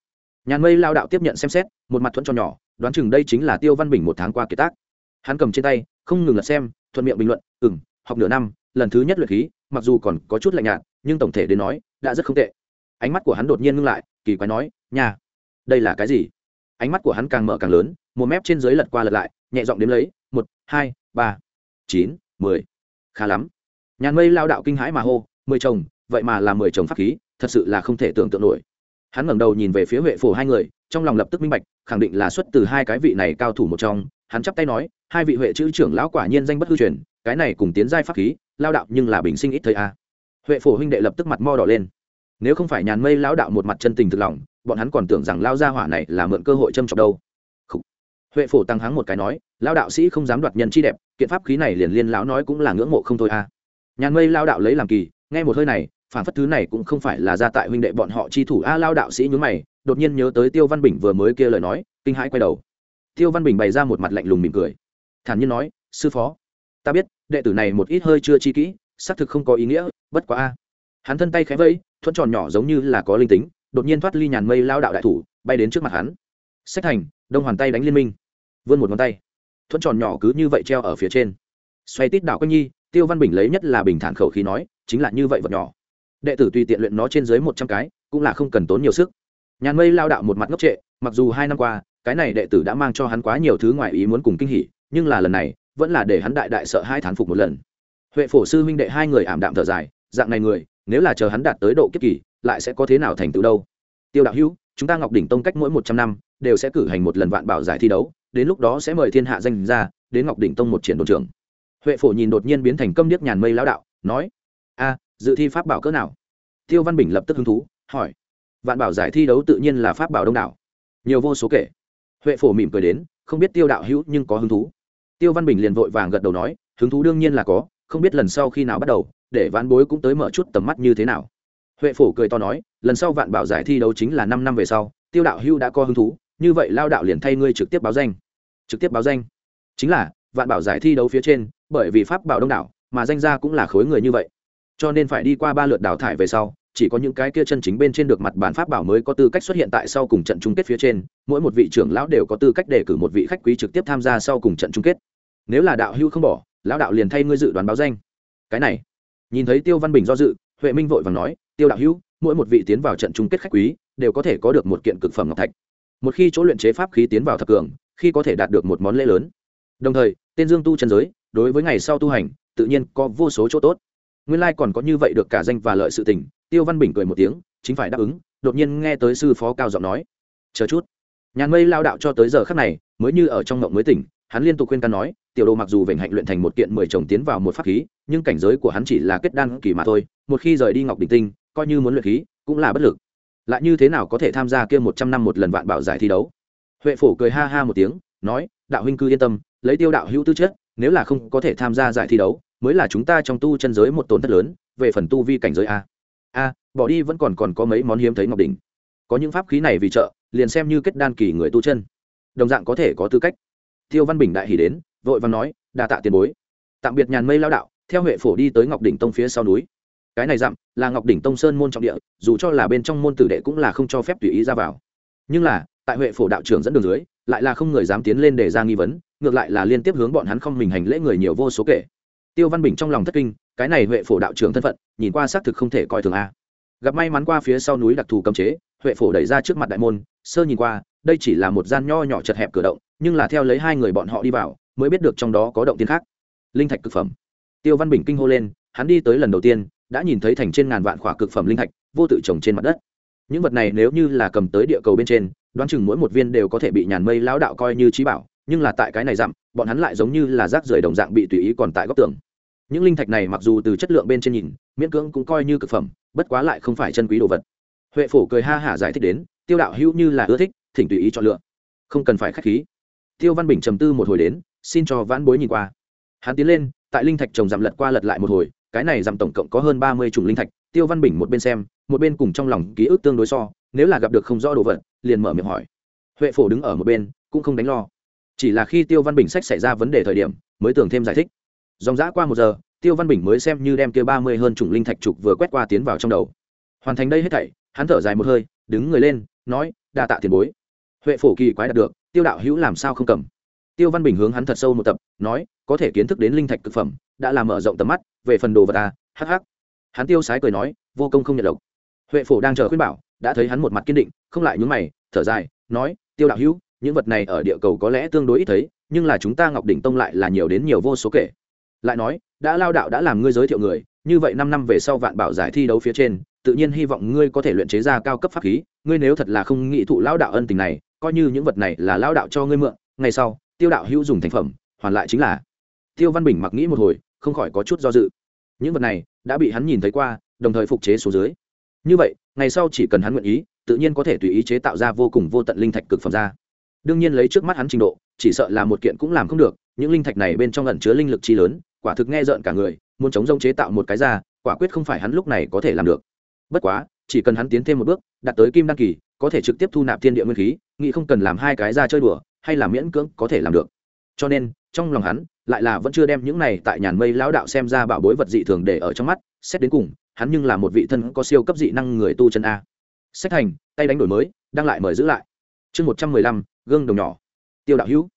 Nhàn mây lao đạo tiếp nhận xem xét một mặt thuẫn cho nhỏ đoán chừng đây chính là tiêu văn bình một tháng qua kiệt tác. Hắn cầm trên tay không ngừng lật xem thuận miệng bình luận ừm, học nửa năm lần thứ nhất luyện khí mặc dù còn có chút lạnh nhạt nhưng tổng thể đến nói đã rất không tệ. Ánh mắt của hắn đột nhiên ngưng lại kỳ quái nói nhà đây là cái gì? Ánh mắt của hắn càng mở càng lớn một mép trên dưới lật qua lật lại nhẹ giọng đếm lấy một hai, ba, chín, mười. Khá lắm. Nhàn mây lao đạo kinh hãi mà hô, mười chồng, vậy mà là mười chồng pháp khí, thật sự là không thể tưởng tượng nổi. Hắn ngẩng đầu nhìn về phía huệ phổ hai người, trong lòng lập tức minh bạch, khẳng định là xuất từ hai cái vị này cao thủ một trong. Hắn chắp tay nói, hai vị huệ chữ trưởng lão quả nhiên danh bất hư truyền, cái này cùng tiến giai pháp khí, lao đạo nhưng là bình sinh ít thời a. Huệ phổ huynh đệ lập tức mặt mo đỏ lên. Nếu không phải nhàn mây lão đạo một mặt chân tình thực lòng, bọn hắn còn tưởng rằng lao gia hỏa này là mượn cơ hội châm trọng đâu huệ phổ tăng hắng một cái nói lao đạo sĩ không dám đoạt nhân chi đẹp, kiện pháp khí này liền liên lão nói cũng là ngưỡng mộ không thôi a nhàn mây lao đạo lấy làm kỳ, nghe một hơi này, phản phất thứ này cũng không phải là ra tại huynh đệ bọn họ chi thủ. A à, lao đạo sĩ nhún mày, đột nhiên nhớ tới tiêu văn bình vừa mới kia lời nói, kinh hãi quay đầu. Tiêu văn bình bày ra một mặt lạnh lùng mỉm cười. Thản nhiên nói, sư phó, ta biết, đệ tử này một ít hơi chưa chi kỹ, xác thực không có ý nghĩa, bất quá a. Hắn thân tay khẽ vẫy, thuận tròn nhỏ giống như là có linh tính, đột nhiên thoát ly nhàn mây lao đạo đại thủ, bay đến trước mặt hắn. Sách thành, đông hoàn tay đánh liên minh vươn một ngón tay. Thuận tròn nhỏ cứ như vậy treo ở phía trên. Xoay tít đảo quanh nhi, tiêu văn bình lấy nhất là bình thản khẩu khí nói, chính là như vậy vật nhỏ. Đệ tử tùy tiện luyện nó trên dưới một trăm cái, cũng là không cần tốn nhiều sức. Nhàn mây lao đạo một mặt ngốc trệ, mặc dù hai năm qua, cái này đệ tử đã mang cho hắn quá nhiều thứ ngoài ý muốn cùng kinh hỉ, nhưng là lần này, vẫn là để hắn đại đại sợ hai thán phục một lần. Huệ phổ sư huynh đệ hai người ảm đạm thở dài, dạng này người, nếu là chờ hắn đạt tới độ kiếp kỳ, lại sẽ có thế nào thành tựu đâu? Tiêu đạo hữu, chúng ta ngọc đỉnh tông cách mỗi một trăm năm, đều sẽ cử hành một lần vạn bảo giải thi đấu đến lúc đó sẽ mời thiên hạ danh ra đến ngọc đỉnh tông một triển đồn trưởng. Huệ phổ nhìn đột nhiên biến thành câm điếc nhàn mây lão đạo, nói, a, dự thi pháp bảo cỡ nào? Tiêu văn bình lập tức hứng thú, hỏi, vạn bảo giải thi đấu tự nhiên là pháp bảo đông đảo. Nhiều vô số kể. Huệ phổ mỉm cười đến, không biết tiêu đạo hữu nhưng có hứng thú. Tiêu văn bình liền vội vàng gật đầu nói, hứng thú đương nhiên là có, không biết lần sau khi nào bắt đầu, để ván bối cũng tới mở chút tầm mắt như thế nào. Huệ phổ cười to nói, lần sau vạn bảo giải thi đấu chính là năm năm về sau, tiêu đạo hữu đã có hứng thú, như vậy lao đạo liền thay ngươi trực tiếp báo danh trực tiếp báo danh. Chính là, vạn bảo giải thi đấu phía trên, bởi vì pháp bảo đông đảo, mà danh gia cũng là khối người như vậy. Cho nên phải đi qua ba lượt đào thải về sau, chỉ có những cái kia chân chính bên trên được mặt bản pháp bảo mới có tư cách xuất hiện tại sau cùng trận chung kết phía trên, mỗi một vị trưởng lão đều có tư cách đề cử một vị khách quý trực tiếp tham gia sau cùng trận chung kết. Nếu là đạo hưu không bỏ, lão đạo liền thay ngươi dự đoán báo danh. Cái này, nhìn thấy tiêu văn bình do dự, huệ minh vội vàng nói, tiêu đạo hưu mỗi một vị tiến vào trận chung kết khách quý, đều có thể có được một kiện cực phẩm ngọc thạch. Một khi chỗ luyện chế pháp khí tiến vào thập cường khi có thể đạt được một món lễ lớn. Đồng thời, tên dương tu chân giới, đối với ngày sau tu hành, tự nhiên có vô số chỗ tốt. Nguyên lai còn có như vậy được cả danh và lợi sự tình, tiêu văn bình cười một tiếng, chính phải đáp ứng, đột nhiên nghe tới sư phó cao giọng nói. Chờ chút. Nhàn mây lao đạo cho tới giờ khắc này, mới như ở trong ngộng mới tỉnh, hắn liên tục khuyên can nói, tiểu đồ mặc dù vểnh hạnh luyện thành một kiện mười chồng tiến vào một pháp khí, nhưng cảnh giới của hắn chỉ là kết đan kỳ mà thôi, một khi rời đi ngọc đình tinh, coi như muốn luyện khí, cũng là bất lực. Lại như thế nào có thể tham gia kia một trăm năm một lần vạn bảo giải thi đấu? Huệ phổ cười ha ha một tiếng, nói, đạo huynh cư yên tâm, lấy tiêu đạo hữu tư chất, nếu là không có thể tham gia giải thi đấu, mới là chúng ta trong tu chân giới một tổn thất lớn, về phần tu vi cảnh giới a. A, bỏ đi vẫn còn còn có mấy món hiếm thấy ngọc đỉnh. Có những pháp khí này vì trợ, liền xem như kết đan kỳ người tu chân. Đồng dạng có thể có tư cách. Tiêu văn bình đại hỉ đến, vội vàng nói, đa tạ tiền bối. Tạm biệt nhàn mây lao đạo, theo huệ phổ đi tới ngọc đỉnh tông phía sau núi. Cái này dặm là ngọc đỉnh tông sơn môn trọng địa, dù cho là bên trong môn tử đệ cũng là không cho phép tùy ý ra vào. Nhưng là tại huệ phổ đạo trưởng dẫn đường dưới, lại là không người dám tiến lên để ra nghi vấn, ngược lại là liên tiếp hướng bọn hắn không mình hành lễ người nhiều vô số kể. Tiêu văn bình trong lòng thất kinh, cái này huệ phổ đạo trưởng thân phận, nhìn qua xác thực không thể coi thường a. Gặp may mắn qua phía sau núi đặc thù cấm chế, huệ phổ đẩy ra trước mặt đại môn, sơ nhìn qua, đây chỉ là một gian nho nhỏ chật hẹp cửa động, nhưng là theo lấy hai người bọn họ đi vào, mới biết được trong đó có động tiên khác. Linh thạch cực phẩm. Tiêu văn bình kinh hô lên, hắn đi tới lần đầu tiên, đã nhìn thấy thành trên ngàn vạn khỏa cực phẩm linh thạch, vô tự trồng trên mặt đất. Những vật này nếu như là cầm tới địa cầu bên trên đoán chừng mỗi một viên đều có thể bị nhàn mây lão đạo coi như trí bảo, nhưng là tại cái này dặm, bọn hắn lại giống như là rác rưởi đồng dạng bị tùy ý còn tại góc tường. Những linh thạch này mặc dù từ chất lượng bên trên nhìn, miễn cưỡng cũng coi như cực phẩm, bất quá lại không phải chân quý đồ vật. Huệ phổ cười ha hả giải thích đến, tiêu đạo hữu như là ưa thích, thỉnh tùy ý chọn lựa. Không cần phải k h á c h khí. Tiêu văn bình trầm tư một hồi đến, xin cho vãn bối nhìn qua. Hắn tiến lên, tại linh thạch trồng dặm lật qua lật lại một hồi, cái này dặm tổng cộng có hơn ba mươi chủng linh thạch. Tiêu văn bình một bên xem, một bên cùng trong lòng ký ức tương đối so nếu là gặp được không rõ đồ vật, liền mở miệng hỏi. Huệ phổ đứng ở một bên, cũng không đánh lo. Chỉ là khi tiêu văn bình sách xảy ra vấn đề thời điểm, mới tưởng thêm giải thích. Dòng dã qua một giờ, tiêu văn bình mới xem như đem kia ba mươi hơn chủng linh thạch trục vừa quét qua tiến vào trong đầu. Hoàn thành đây hết thảy, hắn thở dài một hơi, đứng người lên, nói, đa tạ tiền bối. Huệ phổ kỳ quái đạt được, tiêu đạo hữu làm sao không cầm? Tiêu văn bình hướng hắn thật sâu một tập, nói, có thể kiến thức đến linh thạch thực phẩm, đã làm mở rộng tầm mắt, về phần đồ vật à, ta hh hắn tiêu sái cười nói, vô công không nhận độc. Huệ phổ đang chờ khuyên bảo đã thấy hắn một mặt kiên định, không lại nhúng mày, thở dài, nói, tiêu đạo hữu, những vật này ở địa cầu có lẽ tương đối ít thấy, nhưng là chúng ta ngọc đỉnh tông lại là nhiều đến nhiều vô số kể. Lại nói, đã lao đạo đã làm ngươi giới thiệu người, như vậy năm năm về sau vạn bảo giải thi đấu phía trên, tự nhiên hy vọng ngươi có thể luyện chế ra cao cấp pháp khí, ngươi nếu thật là không nghĩ thụ lao đạo ân tình này, coi như những vật này là lao đạo cho ngươi mượn, ngày sau, tiêu đạo hữu dùng thành phẩm, hoàn lại chính là. Tiêu văn bình mặc nghĩ một hồi, không khỏi có chút do dự. Những vật này đã bị hắn nhìn thấy qua, đồng thời phục chế số dưới. Như vậy ngày sau chỉ cần hắn nguyện ý, tự nhiên có thể tùy ý chế tạo ra vô cùng vô tận linh thạch cực phẩm ra. Đương nhiên lấy trước mắt hắn trình độ, chỉ sợ là một kiện cũng làm không được, những linh thạch này bên trong ẩn chứa linh lực chi lớn, quả thực nghe rợn cả người, muốn chống rông chế tạo một cái ra, quả quyết không phải hắn lúc này có thể làm được. Bất quá, chỉ cần hắn tiến thêm một bước, đạt tới kim đăng kỳ, có thể trực tiếp thu nạp thiên địa nguyên khí, nghĩ không cần làm hai cái ra chơi đùa, hay là miễn cưỡng có thể làm được. Cho nên, trong lòng hắn, lại là vẫn chưa đem những này tại nhàn mây lão đạo xem ra bảo bối vật dị thường để ở trong mắt, xét đến cùng hắn nhưng là một vị thân có siêu cấp dị năng người tu chân a. Sách thành, tay đánh đổi mới đang lại mời giữ lại. Chương một trăm mười lăm, gương đồng nhỏ. Tiêu đạo hữu.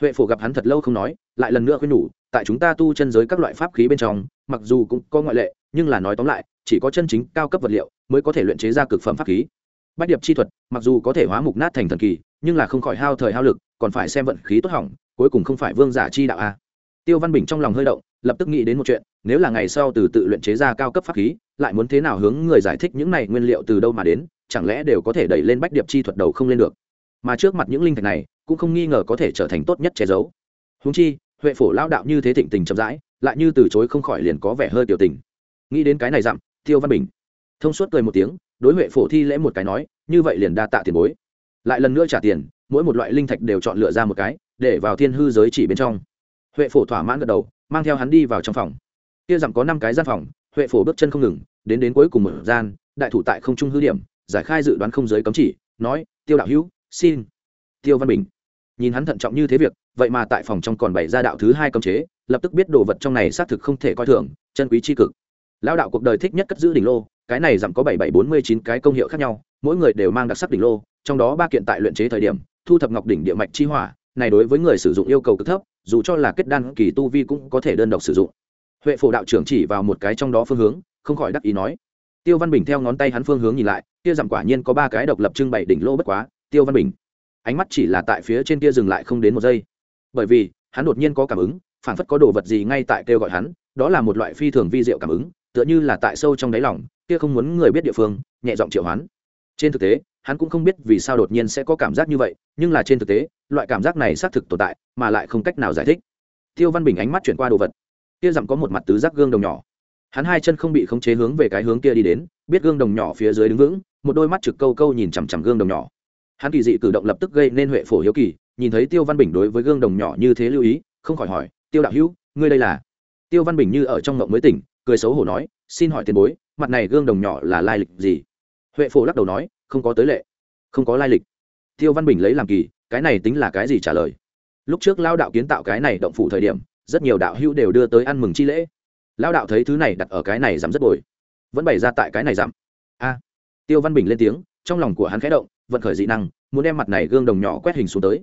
Huệ phổ gặp hắn thật lâu không nói, lại lần nữa khuyên nhủ, tại chúng ta tu chân giới các loại pháp khí bên trong, mặc dù cũng có ngoại lệ, nhưng là nói tóm lại, chỉ có chân chính cao cấp vật liệu mới có thể luyện chế ra cực phẩm pháp khí. Bách điệp chi thuật, mặc dù có thể hóa mục nát thành thần kỳ, nhưng là không khỏi hao thời hao lực, còn phải xem vận khí tốt hỏng, cuối cùng không phải vương giả chi đạo a. Tiêu văn bình trong lòng hơi động lập tức nghĩ đến một chuyện, nếu là ngày sau từ tự luyện chế ra cao cấp pháp khí, lại muốn thế nào hướng người giải thích những này nguyên liệu từ đâu mà đến, chẳng lẽ đều có thể đẩy lên bách điệp chi thuật đầu không lên được. Mà trước mặt những linh thạch này, cũng không nghi ngờ có thể trở thành tốt nhất che giấu. Húng chi, huệ phổ lao đạo như thế thịnh tình chậm rãi, lại như từ chối không khỏi liền có vẻ hơi tiểu tình. Nghĩ đến cái này dặm, tiêu văn bình thông suốt cười một tiếng, đối huệ phổ thi lễ một cái nói, như vậy liền đa tạ tiền bối. Lại lần nữa trả tiền, mỗi một loại linh thạch đều chọn lựa ra một cái, để vào thiên hư giới chỉ bên trong. Huệ phổ thỏa mãn gật đầu mang theo hắn đi vào trong phòng. Kia rằng có năm cái gian phòng, huệ phổ bước chân không ngừng, đến đến cuối cùng một gian, đại thủ tại không trung hư điểm, giải khai dự đoán không giới cấm chỉ, nói, tiêu đạo hữu, xin. Tiêu văn bình nhìn hắn thận trọng như thế việc, vậy mà tại phòng trong còn bày ra đạo thứ hai cấm chế, lập tức biết đồ vật trong này xác thực không thể coi thường, chân quý tri cực. Lao đạo cuộc đời thích nhất cất giữ đỉnh lô, cái này dặm có bảy bảy bốn mươi chín cái công hiệu khác nhau, mỗi người đều mang đặc sắc đỉnh lô, trong đó ba kiện tại luyện chế thời điểm, thu thập ngọc đỉnh địa mạch chi hỏa, này đối với người sử dụng yêu cầu cực thấp dù cho là kết đan kỳ tu vi cũng có thể đơn độc sử dụng. Huệ phổ đạo trưởng chỉ vào một cái trong đó phương hướng, không khỏi đắc ý nói. Tiêu văn bình theo ngón tay hắn phương hướng nhìn lại, kia giảm quả nhiên có ba cái độc lập trưng bày đỉnh lô bất quá, tiêu văn bình. Ánh mắt chỉ là tại phía trên kia dừng lại không đến một giây. Bởi vì, hắn đột nhiên có cảm ứng, phản phất có đồ vật gì ngay tại kêu gọi hắn, đó là một loại phi thường vi diệu cảm ứng, tựa như là tại sâu trong đáy lòng, kia không muốn người biết địa phương, nhẹ giọng triệu hoán. Trên thực tế hắn cũng không biết vì sao đột nhiên sẽ có cảm giác như vậy, nhưng là trên thực tế, loại cảm giác này xác thực tồn tại, mà lại không cách nào giải thích. Tiêu văn bình ánh mắt chuyển qua đồ vật. Kia dặm có một mặt tứ giác gương đồng nhỏ. Hắn hai chân không bị khống chế hướng về cái hướng kia đi đến, biết gương đồng nhỏ phía dưới đứng vững, một đôi mắt trực câu câu nhìn chằm chằm gương đồng nhỏ. Hắn kỳ dị cử động lập tức gây nên huệ phổ hiếu kỳ, nhìn thấy tiêu văn bình đối với gương đồng nhỏ như thế lưu ý, không khỏi hỏi, tiêu đạo hữu, ngươi đây là? Tiêu văn bình như ở trong ngộng mới tỉnh, cười xấu hổ nói, xin hỏi tiền bối, mặt này gương đồng nhỏ là lai lịch gì? Huệ phổ lắc đầu nói không có tới lệ, không có lai lịch. Tiêu văn bình lấy làm kỳ, cái này tính là cái gì trả lời? Lúc trước lao đạo kiến tạo cái này động phủ thời điểm, rất nhiều đạo hữu đều đưa tới ăn mừng chi lễ. Lao đạo thấy thứ này đặt ở cái này giảm rất bồi, vẫn bày ra tại cái này giảm. A! Tiêu văn bình lên tiếng, trong lòng của hắn khẽ động, vận khởi dị năng, muốn đem mặt này gương đồng nhỏ quét hình xuống tới.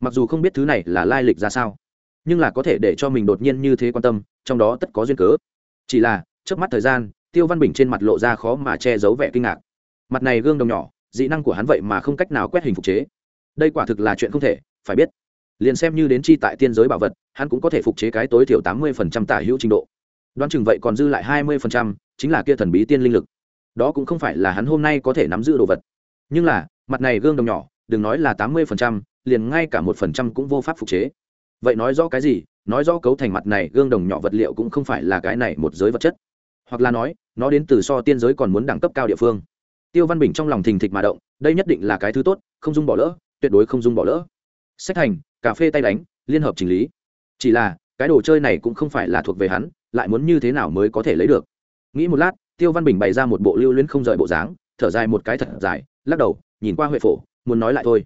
Mặc dù không biết thứ này là lai lịch ra sao, nhưng là có thể để cho mình đột nhiên như thế quan tâm, trong đó tất có duyên cớ. Chỉ là trước mắt thời gian, tiêu văn bình trên mặt lộ ra khó mà che giấu vẻ kinh ngạc mặt này gương đồng nhỏ, dị năng của hắn vậy mà không cách nào quét hình phục chế. Đây quả thực là chuyện không thể, phải biết. Liền xem như đến chi tại tiên giới bảo vật, hắn cũng có thể phục chế cái tối thiểu tám mươi tả hữu trình độ. Đoán chừng vậy còn dư lại hai mươi chính là kia thần bí tiên linh lực. Đó cũng không phải là hắn hôm nay có thể nắm giữ đồ vật. Nhưng là, mặt này gương đồng nhỏ, đừng nói là tám mươi liền ngay cả một phần trăm cũng vô pháp phục chế. Vậy nói rõ cái gì? Nói rõ cấu thành mặt này gương đồng nhỏ vật liệu cũng không phải là cái này một giới vật chất. Hoặc là nói, nó đến từ so tiên giới còn muốn đẳng cấp cao địa phương tiêu văn bình trong lòng thình thịch mà động, đây nhất định là cái thứ tốt, không dung bỏ lỡ, tuyệt đối không dung bỏ lỡ. Sách thành, cà phê tay đánh, liên hợp chỉnh lý. Chỉ là, cái đồ chơi này cũng không phải là thuộc về hắn, lại muốn như thế nào mới có thể lấy được? Nghĩ một lát, tiêu văn bình bày ra một bộ lưu luyến không rời bộ dáng, thở dài một cái thật dài, lắc đầu, nhìn qua huệ phổ, muốn nói lại thôi.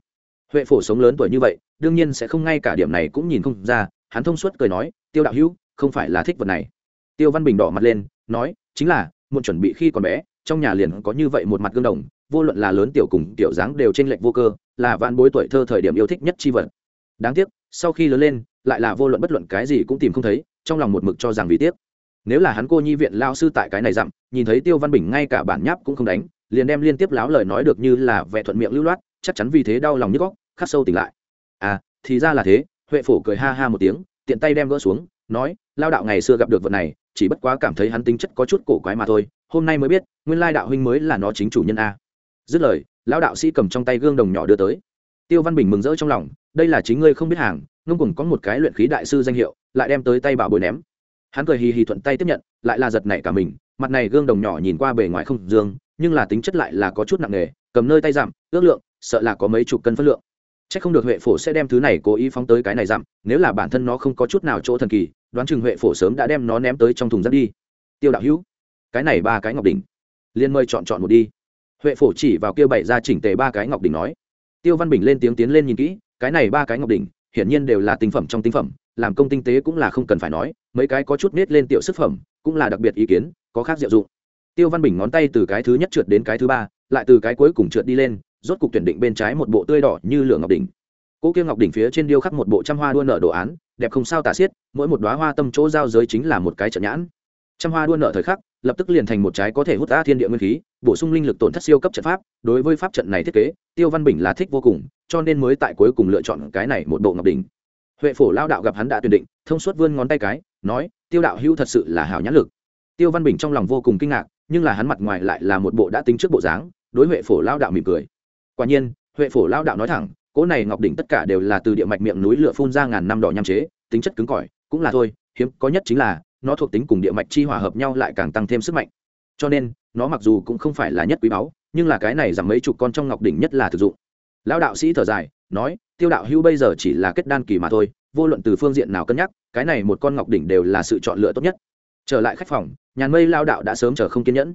Huệ phổ sống lớn tuổi như vậy, đương nhiên sẽ không ngay cả điểm này cũng nhìn không ra, hắn thông suốt cười nói, tiêu đạo hữu, không phải là thích vật này. Tiêu văn bình đỏ mặt lên, nói, chính là muốn chuẩn bị khi còn bé trong nhà liền có như vậy một mặt gương đồng, vô luận là lớn tiểu cùng tiểu dáng đều trên lệch vô cơ, là vạn bối tuổi thơ thời điểm yêu thích nhất chi vật. Đáng tiếc, sau khi lớn lên, lại là vô luận bất luận cái gì cũng tìm không thấy, trong lòng một mực cho rằng vì tiếc. Nếu là hắn cô nhi viện lao sư tại cái này dặm, nhìn thấy tiêu văn bình ngay cả bản nháp cũng không đánh, liền đem liên tiếp láo lời nói được như là vẻ thuận miệng lưu loát, chắc chắn vì thế đau lòng như góc, khắc sâu tỉnh lại. À thì ra là thế, huệ phổ cười ha ha một tiếng, tiện tay đem gỡ xuống, nói, lao đạo ngày xưa gặp được vật này chỉ bất quá cảm thấy hắn tính chất có chút cổ quái mà thôi, hôm nay mới biết, nguyên lai đạo huynh mới là nó chính chủ nhân a. Dứt lời, lão đạo sĩ cầm trong tay gương đồng nhỏ đưa tới. Tiêu văn bình mừng rỡ trong lòng, đây là chính ngươi không biết hàng, ngông cùng có một cái luyện khí đại sư danh hiệu, lại đem tới tay bảo bồi ném. Hắn cười hì hì thuận tay tiếp nhận, lại là giật nảy cả mình, mặt này gương đồng nhỏ nhìn qua bề ngoài không dương, nhưng là tính chất lại là có chút nặng nề, cầm nơi tay giảm, ước lượng, sợ là có mấy chục cân phân lượng c h ắ c không được huệ phổ sẽ đem thứ này cố ý phóng tới cái này giảm nếu là bản thân nó không có chút nào chỗ thần kỳ, đoán chừng huệ phổ sớm đã đem nó ném tới trong thùng rác đi. Tiêu đạo hữu, cái này ba cái ngọc đỉnh liên mời chọn chọn một đi. Huệ phổ chỉ vào kia bày ra chỉnh tề ba cái ngọc đỉnh nói. Tiêu văn bình lên tiếng tiến lên nhìn kỹ, cái này ba cái ngọc đỉnh, hiển nhiên đều là tinh phẩm trong tinh phẩm, làm công tinh tế cũng là không cần phải nói, mấy cái có chút nết lên tiểu sức phẩm, cũng là đặc biệt ý kiến, có khác diệu dụng. Tiêu văn bình ngón tay từ cái thứ nhất trượt đến cái thứ ba, lại từ cái cuối cùng trượt đi lên rốt cục tuyển định bên trái một bộ tươi đỏ như lửa ngọc đỉnh. Cỗ kia ngọc đỉnh phía trên điêu khắc một bộ trăm hoa đua nở đồ án, đẹp không sao tả xiết, mỗi một đoá hoa tâm chỗ giao giới chính là một cái trận nhãn. Trăm hoa đua nở thời khắc, lập tức liền thành một trái có thể hút ra thiên địa nguyên khí, bổ sung linh lực tổn thất siêu cấp trận pháp, đối với pháp trận này thiết kế, tiêu văn bình là thích vô cùng, cho nên mới tại cuối cùng lựa chọn cái này một bộ ngọc đỉnh. Huệ phổ lao đạo gặp hắn đã tuyển định, thông suốt vươn ngón tay cái, nói, tiêu đạo hữu thật sự là hảo nhãn lực. Tiêu văn bình trong lòng vô cùng kinh ngạc, nhưng là hắn mặt ngoài lại là một bộ đã tính trước bộ dáng, đối huệ phổ lao đạo mỉm cười quả nhiên, huệ phổ lao đạo nói thẳng, cỗ này ngọc đỉnh tất cả đều là từ địa mạch miệng núi lửa phun ra ngàn năm đỏ nham chế, tính chất cứng cỏi, cũng là thôi, hiếm có nhất chính là, nó thuộc tính cùng địa mạch chi hòa hợp nhau lại càng tăng thêm sức mạnh. Cho nên, nó mặc dù cũng không phải là nhất quý báu, nhưng là cái này giảm mấy chục con trong ngọc đỉnh nhất là thực dụng. Lão đạo sĩ thở dài, nói, tiêu đạo hữu bây giờ chỉ là kết đan kỳ mà thôi, vô luận từ phương diện nào cân nhắc, cái này một con ngọc đỉnh đều là sự chọn lựa tốt nhất. Trở lại khách phòng, nhàn mây lao đạo đã sớm chờ không kiên nhẫn.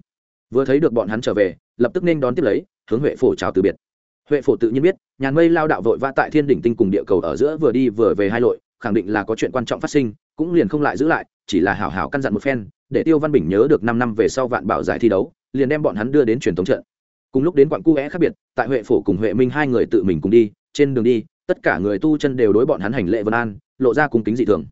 Vừa thấy được bọn hắn trở về, lập tức nên đón tiếp lấy, hướng huệ phổ chào từ biệt huệ phổ tự nhiên biết, nhàn mây lao đạo vội vã tại thiên đỉnh tinh cùng địa cầu ở giữa vừa đi vừa về hai lội, khẳng định là có chuyện quan trọng phát sinh, cũng liền không lại giữ lại, chỉ là hảo hảo căn dặn một phen, để tiêu văn bình nhớ được năm năm về sau vạn bảo giải thi đấu, liền đem bọn hắn đưa đến truyền thống trận. Cùng lúc đến quặng cu vẽ khác biệt, tại huệ phổ cùng huệ minh hai người tự mình cùng đi, trên đường đi, tất cả người tu chân đều đối bọn hắn hành lệ vân an, lộ ra cùng kính dị thường.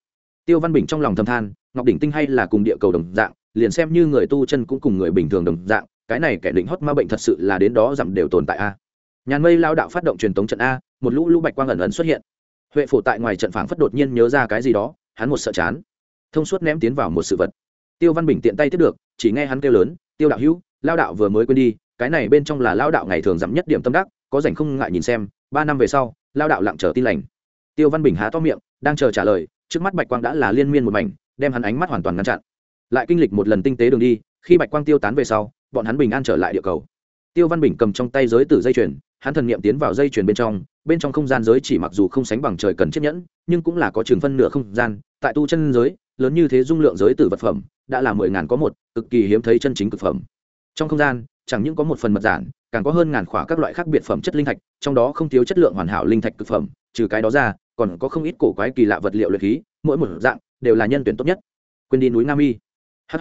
Tiêu văn bình trong lòng thâm than, ngọc đỉnh tinh hay là cùng địa cầu đồng dạng, liền xem như người tu chân cũng cùng người bình thường đồng dạng, cái này kẻ định hót ma bệnh thật sự là đến đó giảm đều tồn tại a nhàn mây lao đạo phát động truyền tống trận a, một lũ lũ bạch quang ẩn ẩn xuất hiện. Huệ phổ tại ngoài trận phảng phất đột nhiên nhớ ra cái gì đó, hắn một sợ chán. Thông suốt ném tiến vào một sự vật. Tiêu văn bình tiện tay tiếp được, chỉ nghe hắn kêu lớn, tiêu đạo hữu, lao đạo vừa mới quên đi, cái này bên trong là lao đạo ngày thường giảm nhất điểm tâm đắc, có rảnh không ngại nhìn xem, ba năm về sau, lao đạo lặng chờ tin lành. Tiêu văn bình há to miệng, đang chờ trả lời, trước mắt bạch quang đã là liên miên một mảnh, đem hắn ánh mắt hoàn toàn ngăn chặn. Lại kinh lịch một lần tinh tế đường đi, khi bạch quang tiêu tán về sau, bọn hắn bình an trở lại địa cầu. Tiêu văn bình cầm trong tay giới tử dây chuyền hắn thần niệm tiến vào dây chuyền bên trong bên trong không gian giới chỉ mặc dù không sánh bằng trời cần chiếc nhẫn, nhưng cũng là có trường phân nửa không gian, tại tu chân giới, lớn như thế dung lượng giới tử vật phẩm, đã là mười ngàn có một, cực kỳ hiếm thấy chân chính cực phẩm. Trong không gian, chẳng những có một phần mật giản, càng có hơn ngàn khỏa các loại khác biệt phẩm chất linh thạch, trong đó không thiếu chất lượng hoàn hảo linh thạch cực phẩm, trừ cái đó ra, còn có không ít cổ quái kỳ lạ vật liệu luyện khí, mỗi một dạng đều là nhân tuyển tốt nhất. Quên đi núi nam y. Hh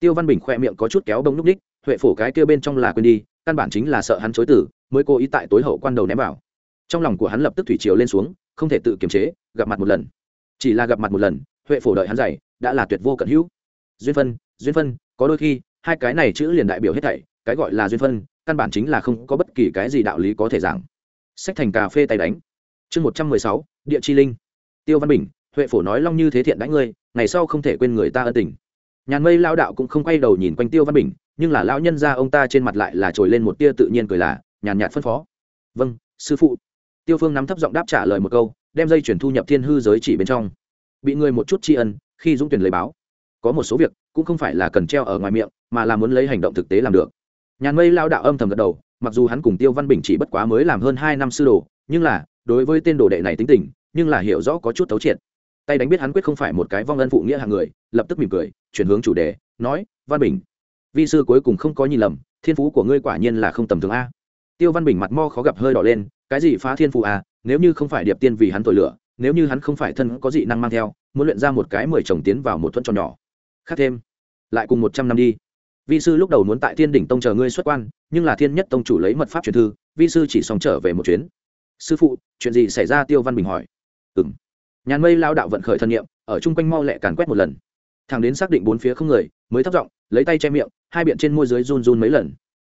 tiêu văn bình khoe miệng có chút kéo bông núc ních, huệ phổ cái kia bên trong là quên đi, căn bản chính là sợ hắn chối tử mới cố ý tại tối hậu quan đầu ném vào. Trong lòng của hắn lập tức thủy chiều lên xuống, không thể tự kiềm chế, gặp mặt một lần. Chỉ là gặp mặt một lần, huệ phổ đợi hắn dày đã là tuyệt vô cận hữu. Duyên phân duyên phân, có đôi khi, hai cái này chữ liền đại biểu hết thảy, cái gọi là duyên phân, căn bản chính là không có bất kỳ cái gì đạo lý có thể giảng. Sách thành cà phê tay đánh. Chương một trăm mười sáu, địa chi linh. Tiêu văn bình, huệ phổ nói long như thế thiện đánh ngươi, ngày sau không thể quên người ta ân tình. Nhàn mây lao đạo cũng không quay đầu nhìn quanh tiêu văn bình, nhưng là lão nhân ra ông ta trên mặt lại là trồi lên một tia tự nhiên cười là nhàn nhạt phân phó. Vâng sư phụ. Tiêu phương nắm thấp giọng đáp trả lời một câu, đem dây chuyển thu nhập thiên hư giới chỉ bên trong. Bị người một chút tri ân, khi dũng tuyển lấy báo. Có một số việc cũng không phải là cần treo ở ngoài miệng, mà là muốn lấy hành động thực tế làm được. Nhàn mây lao đạo âm thầm gật đầu, mặc dù hắn cùng tiêu văn bình chỉ bất quá mới làm hơn hai năm sư đồ, nhưng là, đối với tên đồ đệ này tính tình, nhưng là hiểu rõ có chút thấu triệt. Tay đánh biết hắn quyết không phải một cái vong ân phụ nghĩa hạng người, lập tức mỉm cười, chuyển hướng chủ đề, nói, văn bình, vi sư cuối cùng không có nhìn lầm, thiên phú của ngươi quả nhiên là không tầm thường a tiêu văn bình mặt mo khó gặp hơi đỏ lên, cái gì phá thiên phù à? nếu như không phải điệp tiên vì hắn tội lửa, nếu như hắn không phải thân có dị năng mang theo, muốn luyện ra một cái mười chồng tiến vào một thuẫn tròn nhỏ. Khác thêm, lại cùng một trăm năm đi. Vi sư lúc đầu muốn tại thiên đỉnh tông chờ ngươi xuất quan, nhưng là thiên nhất tông chủ lấy mật pháp truyền thư, vi sư chỉ xong trở về một chuyến. Sư phụ, chuyện gì xảy ra? Tiêu văn bình hỏi. Ừng nhàn mây lao đạo vận khởi thân nhiệm ở chung quanh mau lẹ càn quét một lần. Thằng đến xác định bốn phía không người, mới thấp giọng, lấy tay che miệng, hai biện trên môi dưới run run mấy lần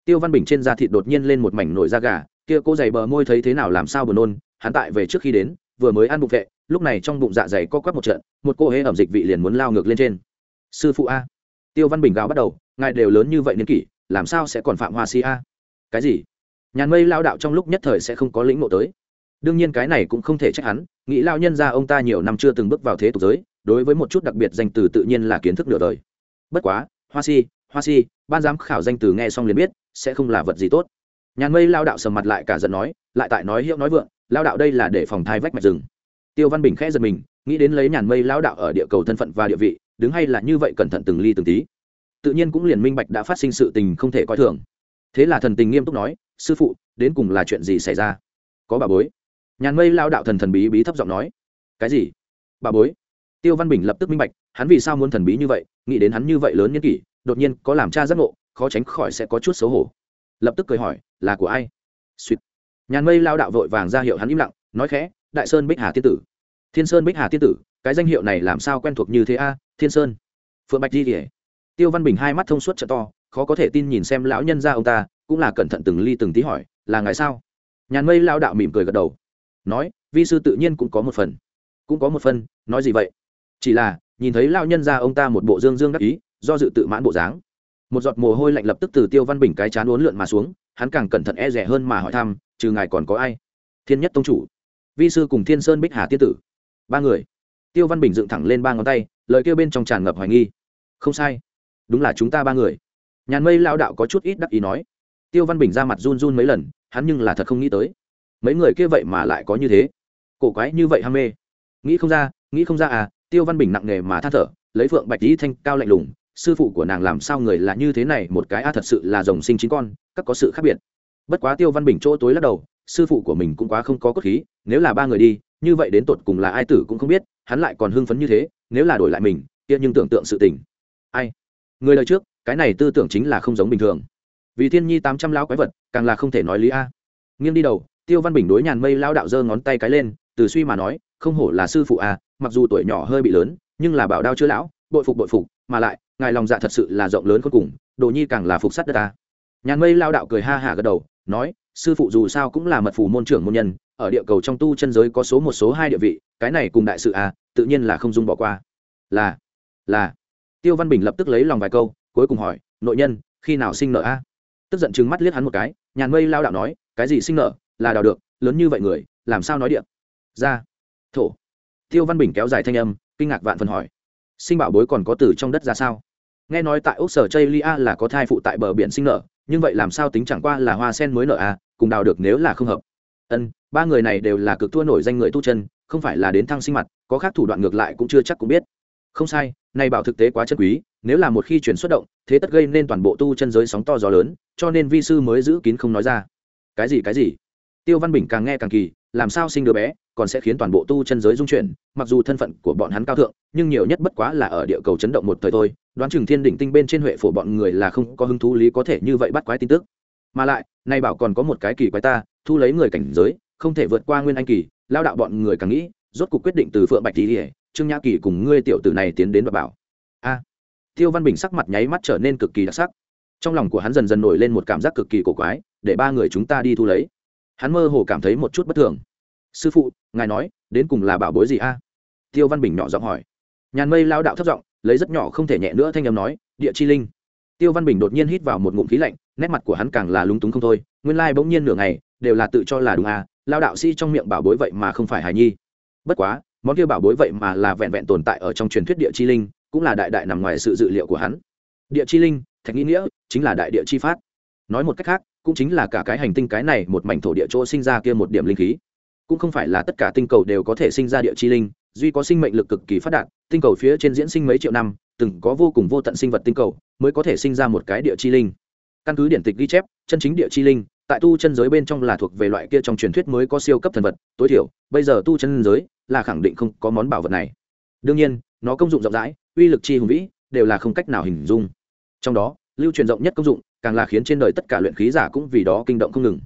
tiêu văn bình trên da thịt đột nhiên lên một mảnh nổi da gà, kia cô dày bờ môi thấy thế nào làm sao buồn nôn, hắn tại về trước khi đến, vừa mới ăn bụng vệ, lúc này trong bụng dạ dày co quắp một trận, một cô hễ ẩm dịch vị liền muốn lao ngược lên trên. Sư phụ a. Tiêu văn bình gào bắt đầu, ngài đều lớn như vậy niên kỷ, làm sao sẽ còn phạm hoa si a? Cái gì? Nhàn mây lao đạo trong lúc nhất thời sẽ không có lĩnh ngộ tới. Đương nhiên cái này cũng không thể trách hắn, nghĩ lao nhân ra ông ta nhiều năm chưa từng bước vào thế tục giới, đối với một chút đặc biệt danh từ tự nhiên là kiến thức nửa đời. Bất quá, hoa si hoa si, ban giám khảo danh từ nghe xong liền biết, sẽ không là vật gì tốt. Nhàn mây lao đạo sầm mặt lại cả giận nói, lại tại nói hiệu nói vượng, lao đạo đây là để phòng thai vách mạch rừng. Tiêu văn bình khẽ giật mình, nghĩ đến lấy nhàn mây lao đạo ở địa cầu thân phận và địa vị, đứng hay là như vậy cẩn thận từng ly từng tí. Tự nhiên cũng liền minh bạch đã phát sinh sự tình không thể coi thường. Thế là thần tình nghiêm túc nói, sư phụ, đến cùng là chuyện gì xảy ra? Có bà bối. Nhàn mây lao đạo thần thần bí bí thấp giọng nói. Cái gì? Bà bối? Tiêu văn bình lập tức minh bạch, hắn vì sao muốn thần bí như vậy, nghĩ đến hắn như vậy lớn nhân kỷ đột nhiên có làm cha giác ngộ, khó tránh khỏi sẽ có chút xấu hổ. Lập tức cười hỏi, là của ai? Suýt nhàn mây lao đạo vội vàng ra hiệu hắn im lặng, nói khẽ, đại sơn bích hà tiên tử. Thiên sơn bích hà tiên tử, cái danh hiệu này làm sao quen thuộc như thế a, thiên sơn? Phượng bạch di kể tiêu văn bình hai mắt thông suốt t to, khó có thể tin nhìn xem lão nhân ra ông ta, cũng là cẩn thận từng ly từng tí hỏi, là ngày sao? Nhàn mây lao đạo mỉm cười gật đầu, nói, vi sư tự nhiên cũng có một phần. Cũng có một phần, nói gì vậy? Chỉ là, nhìn thấy lao nhân ra ông ta một bộ dương dương đắc ý do dự tự mãn bộ dáng. Một giọt mồ hôi lạnh lập tức từ tiêu văn bình cái chán uốn lượn mà xuống, hắn càng cẩn thận e rẻ hơn mà hỏi thăm, trừ ngài còn có ai? Thiên nhất tông chủ, vi sư cùng thiên sơn bích hà tiên tử. Ba người. Tiêu văn bình dựng thẳng lên ba ngón tay, lời kêu bên trong tràn ngập hoài nghi. Không sai, đúng là chúng ta ba người. Nhàn mây lao đạo có chút ít đắc ý nói. Tiêu văn bình ra mặt run run mấy lần, hắn nhưng là thật không nghĩ tới. Mấy người kia vậy mà lại có như thế. Cổ quái như vậy ham mê. Nghĩ không ra, nghĩ không ra à tiêu văn bình nặng nề mà than thở, lấy phượng bạch lý thanh cao lạnh lùng sư phụ của nàng làm sao người là như thế này, một cái a thật sự là rồng sinh chính con, các có sự khác biệt. Bất quá tiêu văn bình chỗ tối lắc đầu, sư phụ của mình cũng quá không có cốt khí, nếu là ba người đi, như vậy đến tột cùng là ai tử cũng không biết, hắn lại còn hưng phấn như thế, nếu là đổi lại mình, kia nhưng tưởng tượng sự tình. Ai? Người lời trước, cái này tư tưởng chính là không giống bình thường. Vì thiên nhi tám trăm lão quái vật, càng là không thể nói lý a. Nghiêng đi đầu, tiêu văn bình đối nhàn mây lao đạo giơ ngón tay cái lên, từ suy mà nói, không hổ là sư phụ a, mặc dù tuổi nhỏ hơi bị lớn, nhưng là bảo đao chưa lão, bội phục bội phục mà lại, ngài lòng dạ thật sự là rộng lớn cuối cùng, đồ nhi càng là phục sắt đất ta. Nhàn mây lao đạo cười ha hả gật đầu, nói, sư phụ dù sao cũng là mật phủ môn trưởng môn nhân, ở địa cầu trong tu chân giới có số một số hai địa vị, cái này cùng đại sự à tự nhiên là không dung bỏ qua. Là là. Tiêu văn bình lập tức lấy lòng vài câu, cuối cùng hỏi, nội nhân, khi nào sinh nợ a? Tức giận chừng mắt liếc hắn một cái, nhàn mây lao đạo nói, cái gì sinh nợ? Là đào được, lớn như vậy người, làm sao nói điện ra. Thổ. Tiêu văn bình kéo dài thanh âm, kinh ngạc vạn phần hỏi sinh bảo bối còn có từ trong đất ra sao? Nghe nói tại ốc sở chây lia là có thai phụ tại bờ biển sinh nợ nhưng vậy làm sao tính chẳng qua là hoa sen mới nợ à? cùng đào được nếu là không hợp. Ân, ba người này đều là cực thua nổi danh người tu chân, không phải là đến thăng sinh mặt, có khác thủ đoạn ngược lại cũng chưa chắc cũng biết. Không sai, này bảo thực tế quá chân quý, nếu là một khi chuyển xuất động, thế tất gây nên toàn bộ tu chân giới sóng to gió lớn, cho nên vi sư mới giữ kín không nói ra. Cái gì cái gì? Tiêu văn bình càng nghe càng kỳ làm sao sinh đứa bé, còn sẽ khiến toàn bộ tu chân giới dung chuyển, mặc dù thân phận của bọn hắn cao thượng, nhưng nhiều nhất bất quá là ở địa cầu chấn động một thời thôi, đoán chừng thiên đỉnh tinh bên trên huệ phổ bọn người là không có hứng thú lý có thể như vậy bắt quái tin tức. Mà lại, nay bảo còn có một cái kỳ quái ta, thu lấy người cảnh giới, không thể vượt qua nguyên anh kỳ, lao đạo bọn người càng nghĩ, rốt cuộc quyết định từ phượng bạch tỉ trương nhã kỳ cùng ngươi tiểu tử này tiến đến và bảo. A. Tiêu văn bình sắc mặt nháy mắt trở nên cực kỳ đặc sắc. Trong lòng của hắn dần dần nổi lên một cảm giác cực kỳ cổ quái, để ba người chúng ta đi thu lấy hắn mơ hồ cảm thấy một chút bất thường. Sư phụ, ngài nói, đến cùng là bảo bối gì a? Tiêu văn bình nhỏ giọng hỏi. Nhàn mây lao đạo thất giọng, lấy rất nhỏ không thể nhẹ nữa thanh âm nói, địa chi linh. Tiêu văn bình đột nhiên hít vào một ngụm khí lạnh, nét mặt của hắn càng là lúng túng không thôi, nguyên lai bỗng nhiên nửa ngày, đều là tự cho là đúng à lao đạo sĩ trong miệng bảo bối vậy mà không phải hài nhi. Bất quá, món kia bảo bối vậy mà là vẹn vẹn tồn tại ở trong truyền thuyết địa chi linh, cũng là đại đại nằm ngoài sự dự liệu của hắn. Địa chi linh, thạch nghĩ nghĩa, chính là đại địa chi phát nói một cách khác cũng chính là cả cái hành tinh cái này, một mảnh thổ địa chỗ sinh ra kia một điểm linh khí. Cũng không phải là tất cả tinh cầu đều có thể sinh ra địa chi linh, duy có sinh mệnh lực cực kỳ phát đạt, tinh cầu phía trên diễn sinh mấy triệu năm, từng có vô cùng vô tận sinh vật tinh cầu mới có thể sinh ra một cái địa chi linh. Căn cứ điển tịch ghi chép, chân chính địa chi linh, tại tu chân giới bên trong là thuộc về loại kia trong truyền thuyết mới có siêu cấp thần vật, tối thiểu, bây giờ tu chân giới là khẳng định không có món bảo vật này. Đương nhiên, nó công dụng rộng rãi, uy lực chi hùng vĩ, đều là không cách nào hình dung. Trong đó lưu truyền rộng nhất công dụng, càng là khiến trên đời tất cả luyện khí giả cũng vì đó kinh động không ngừng.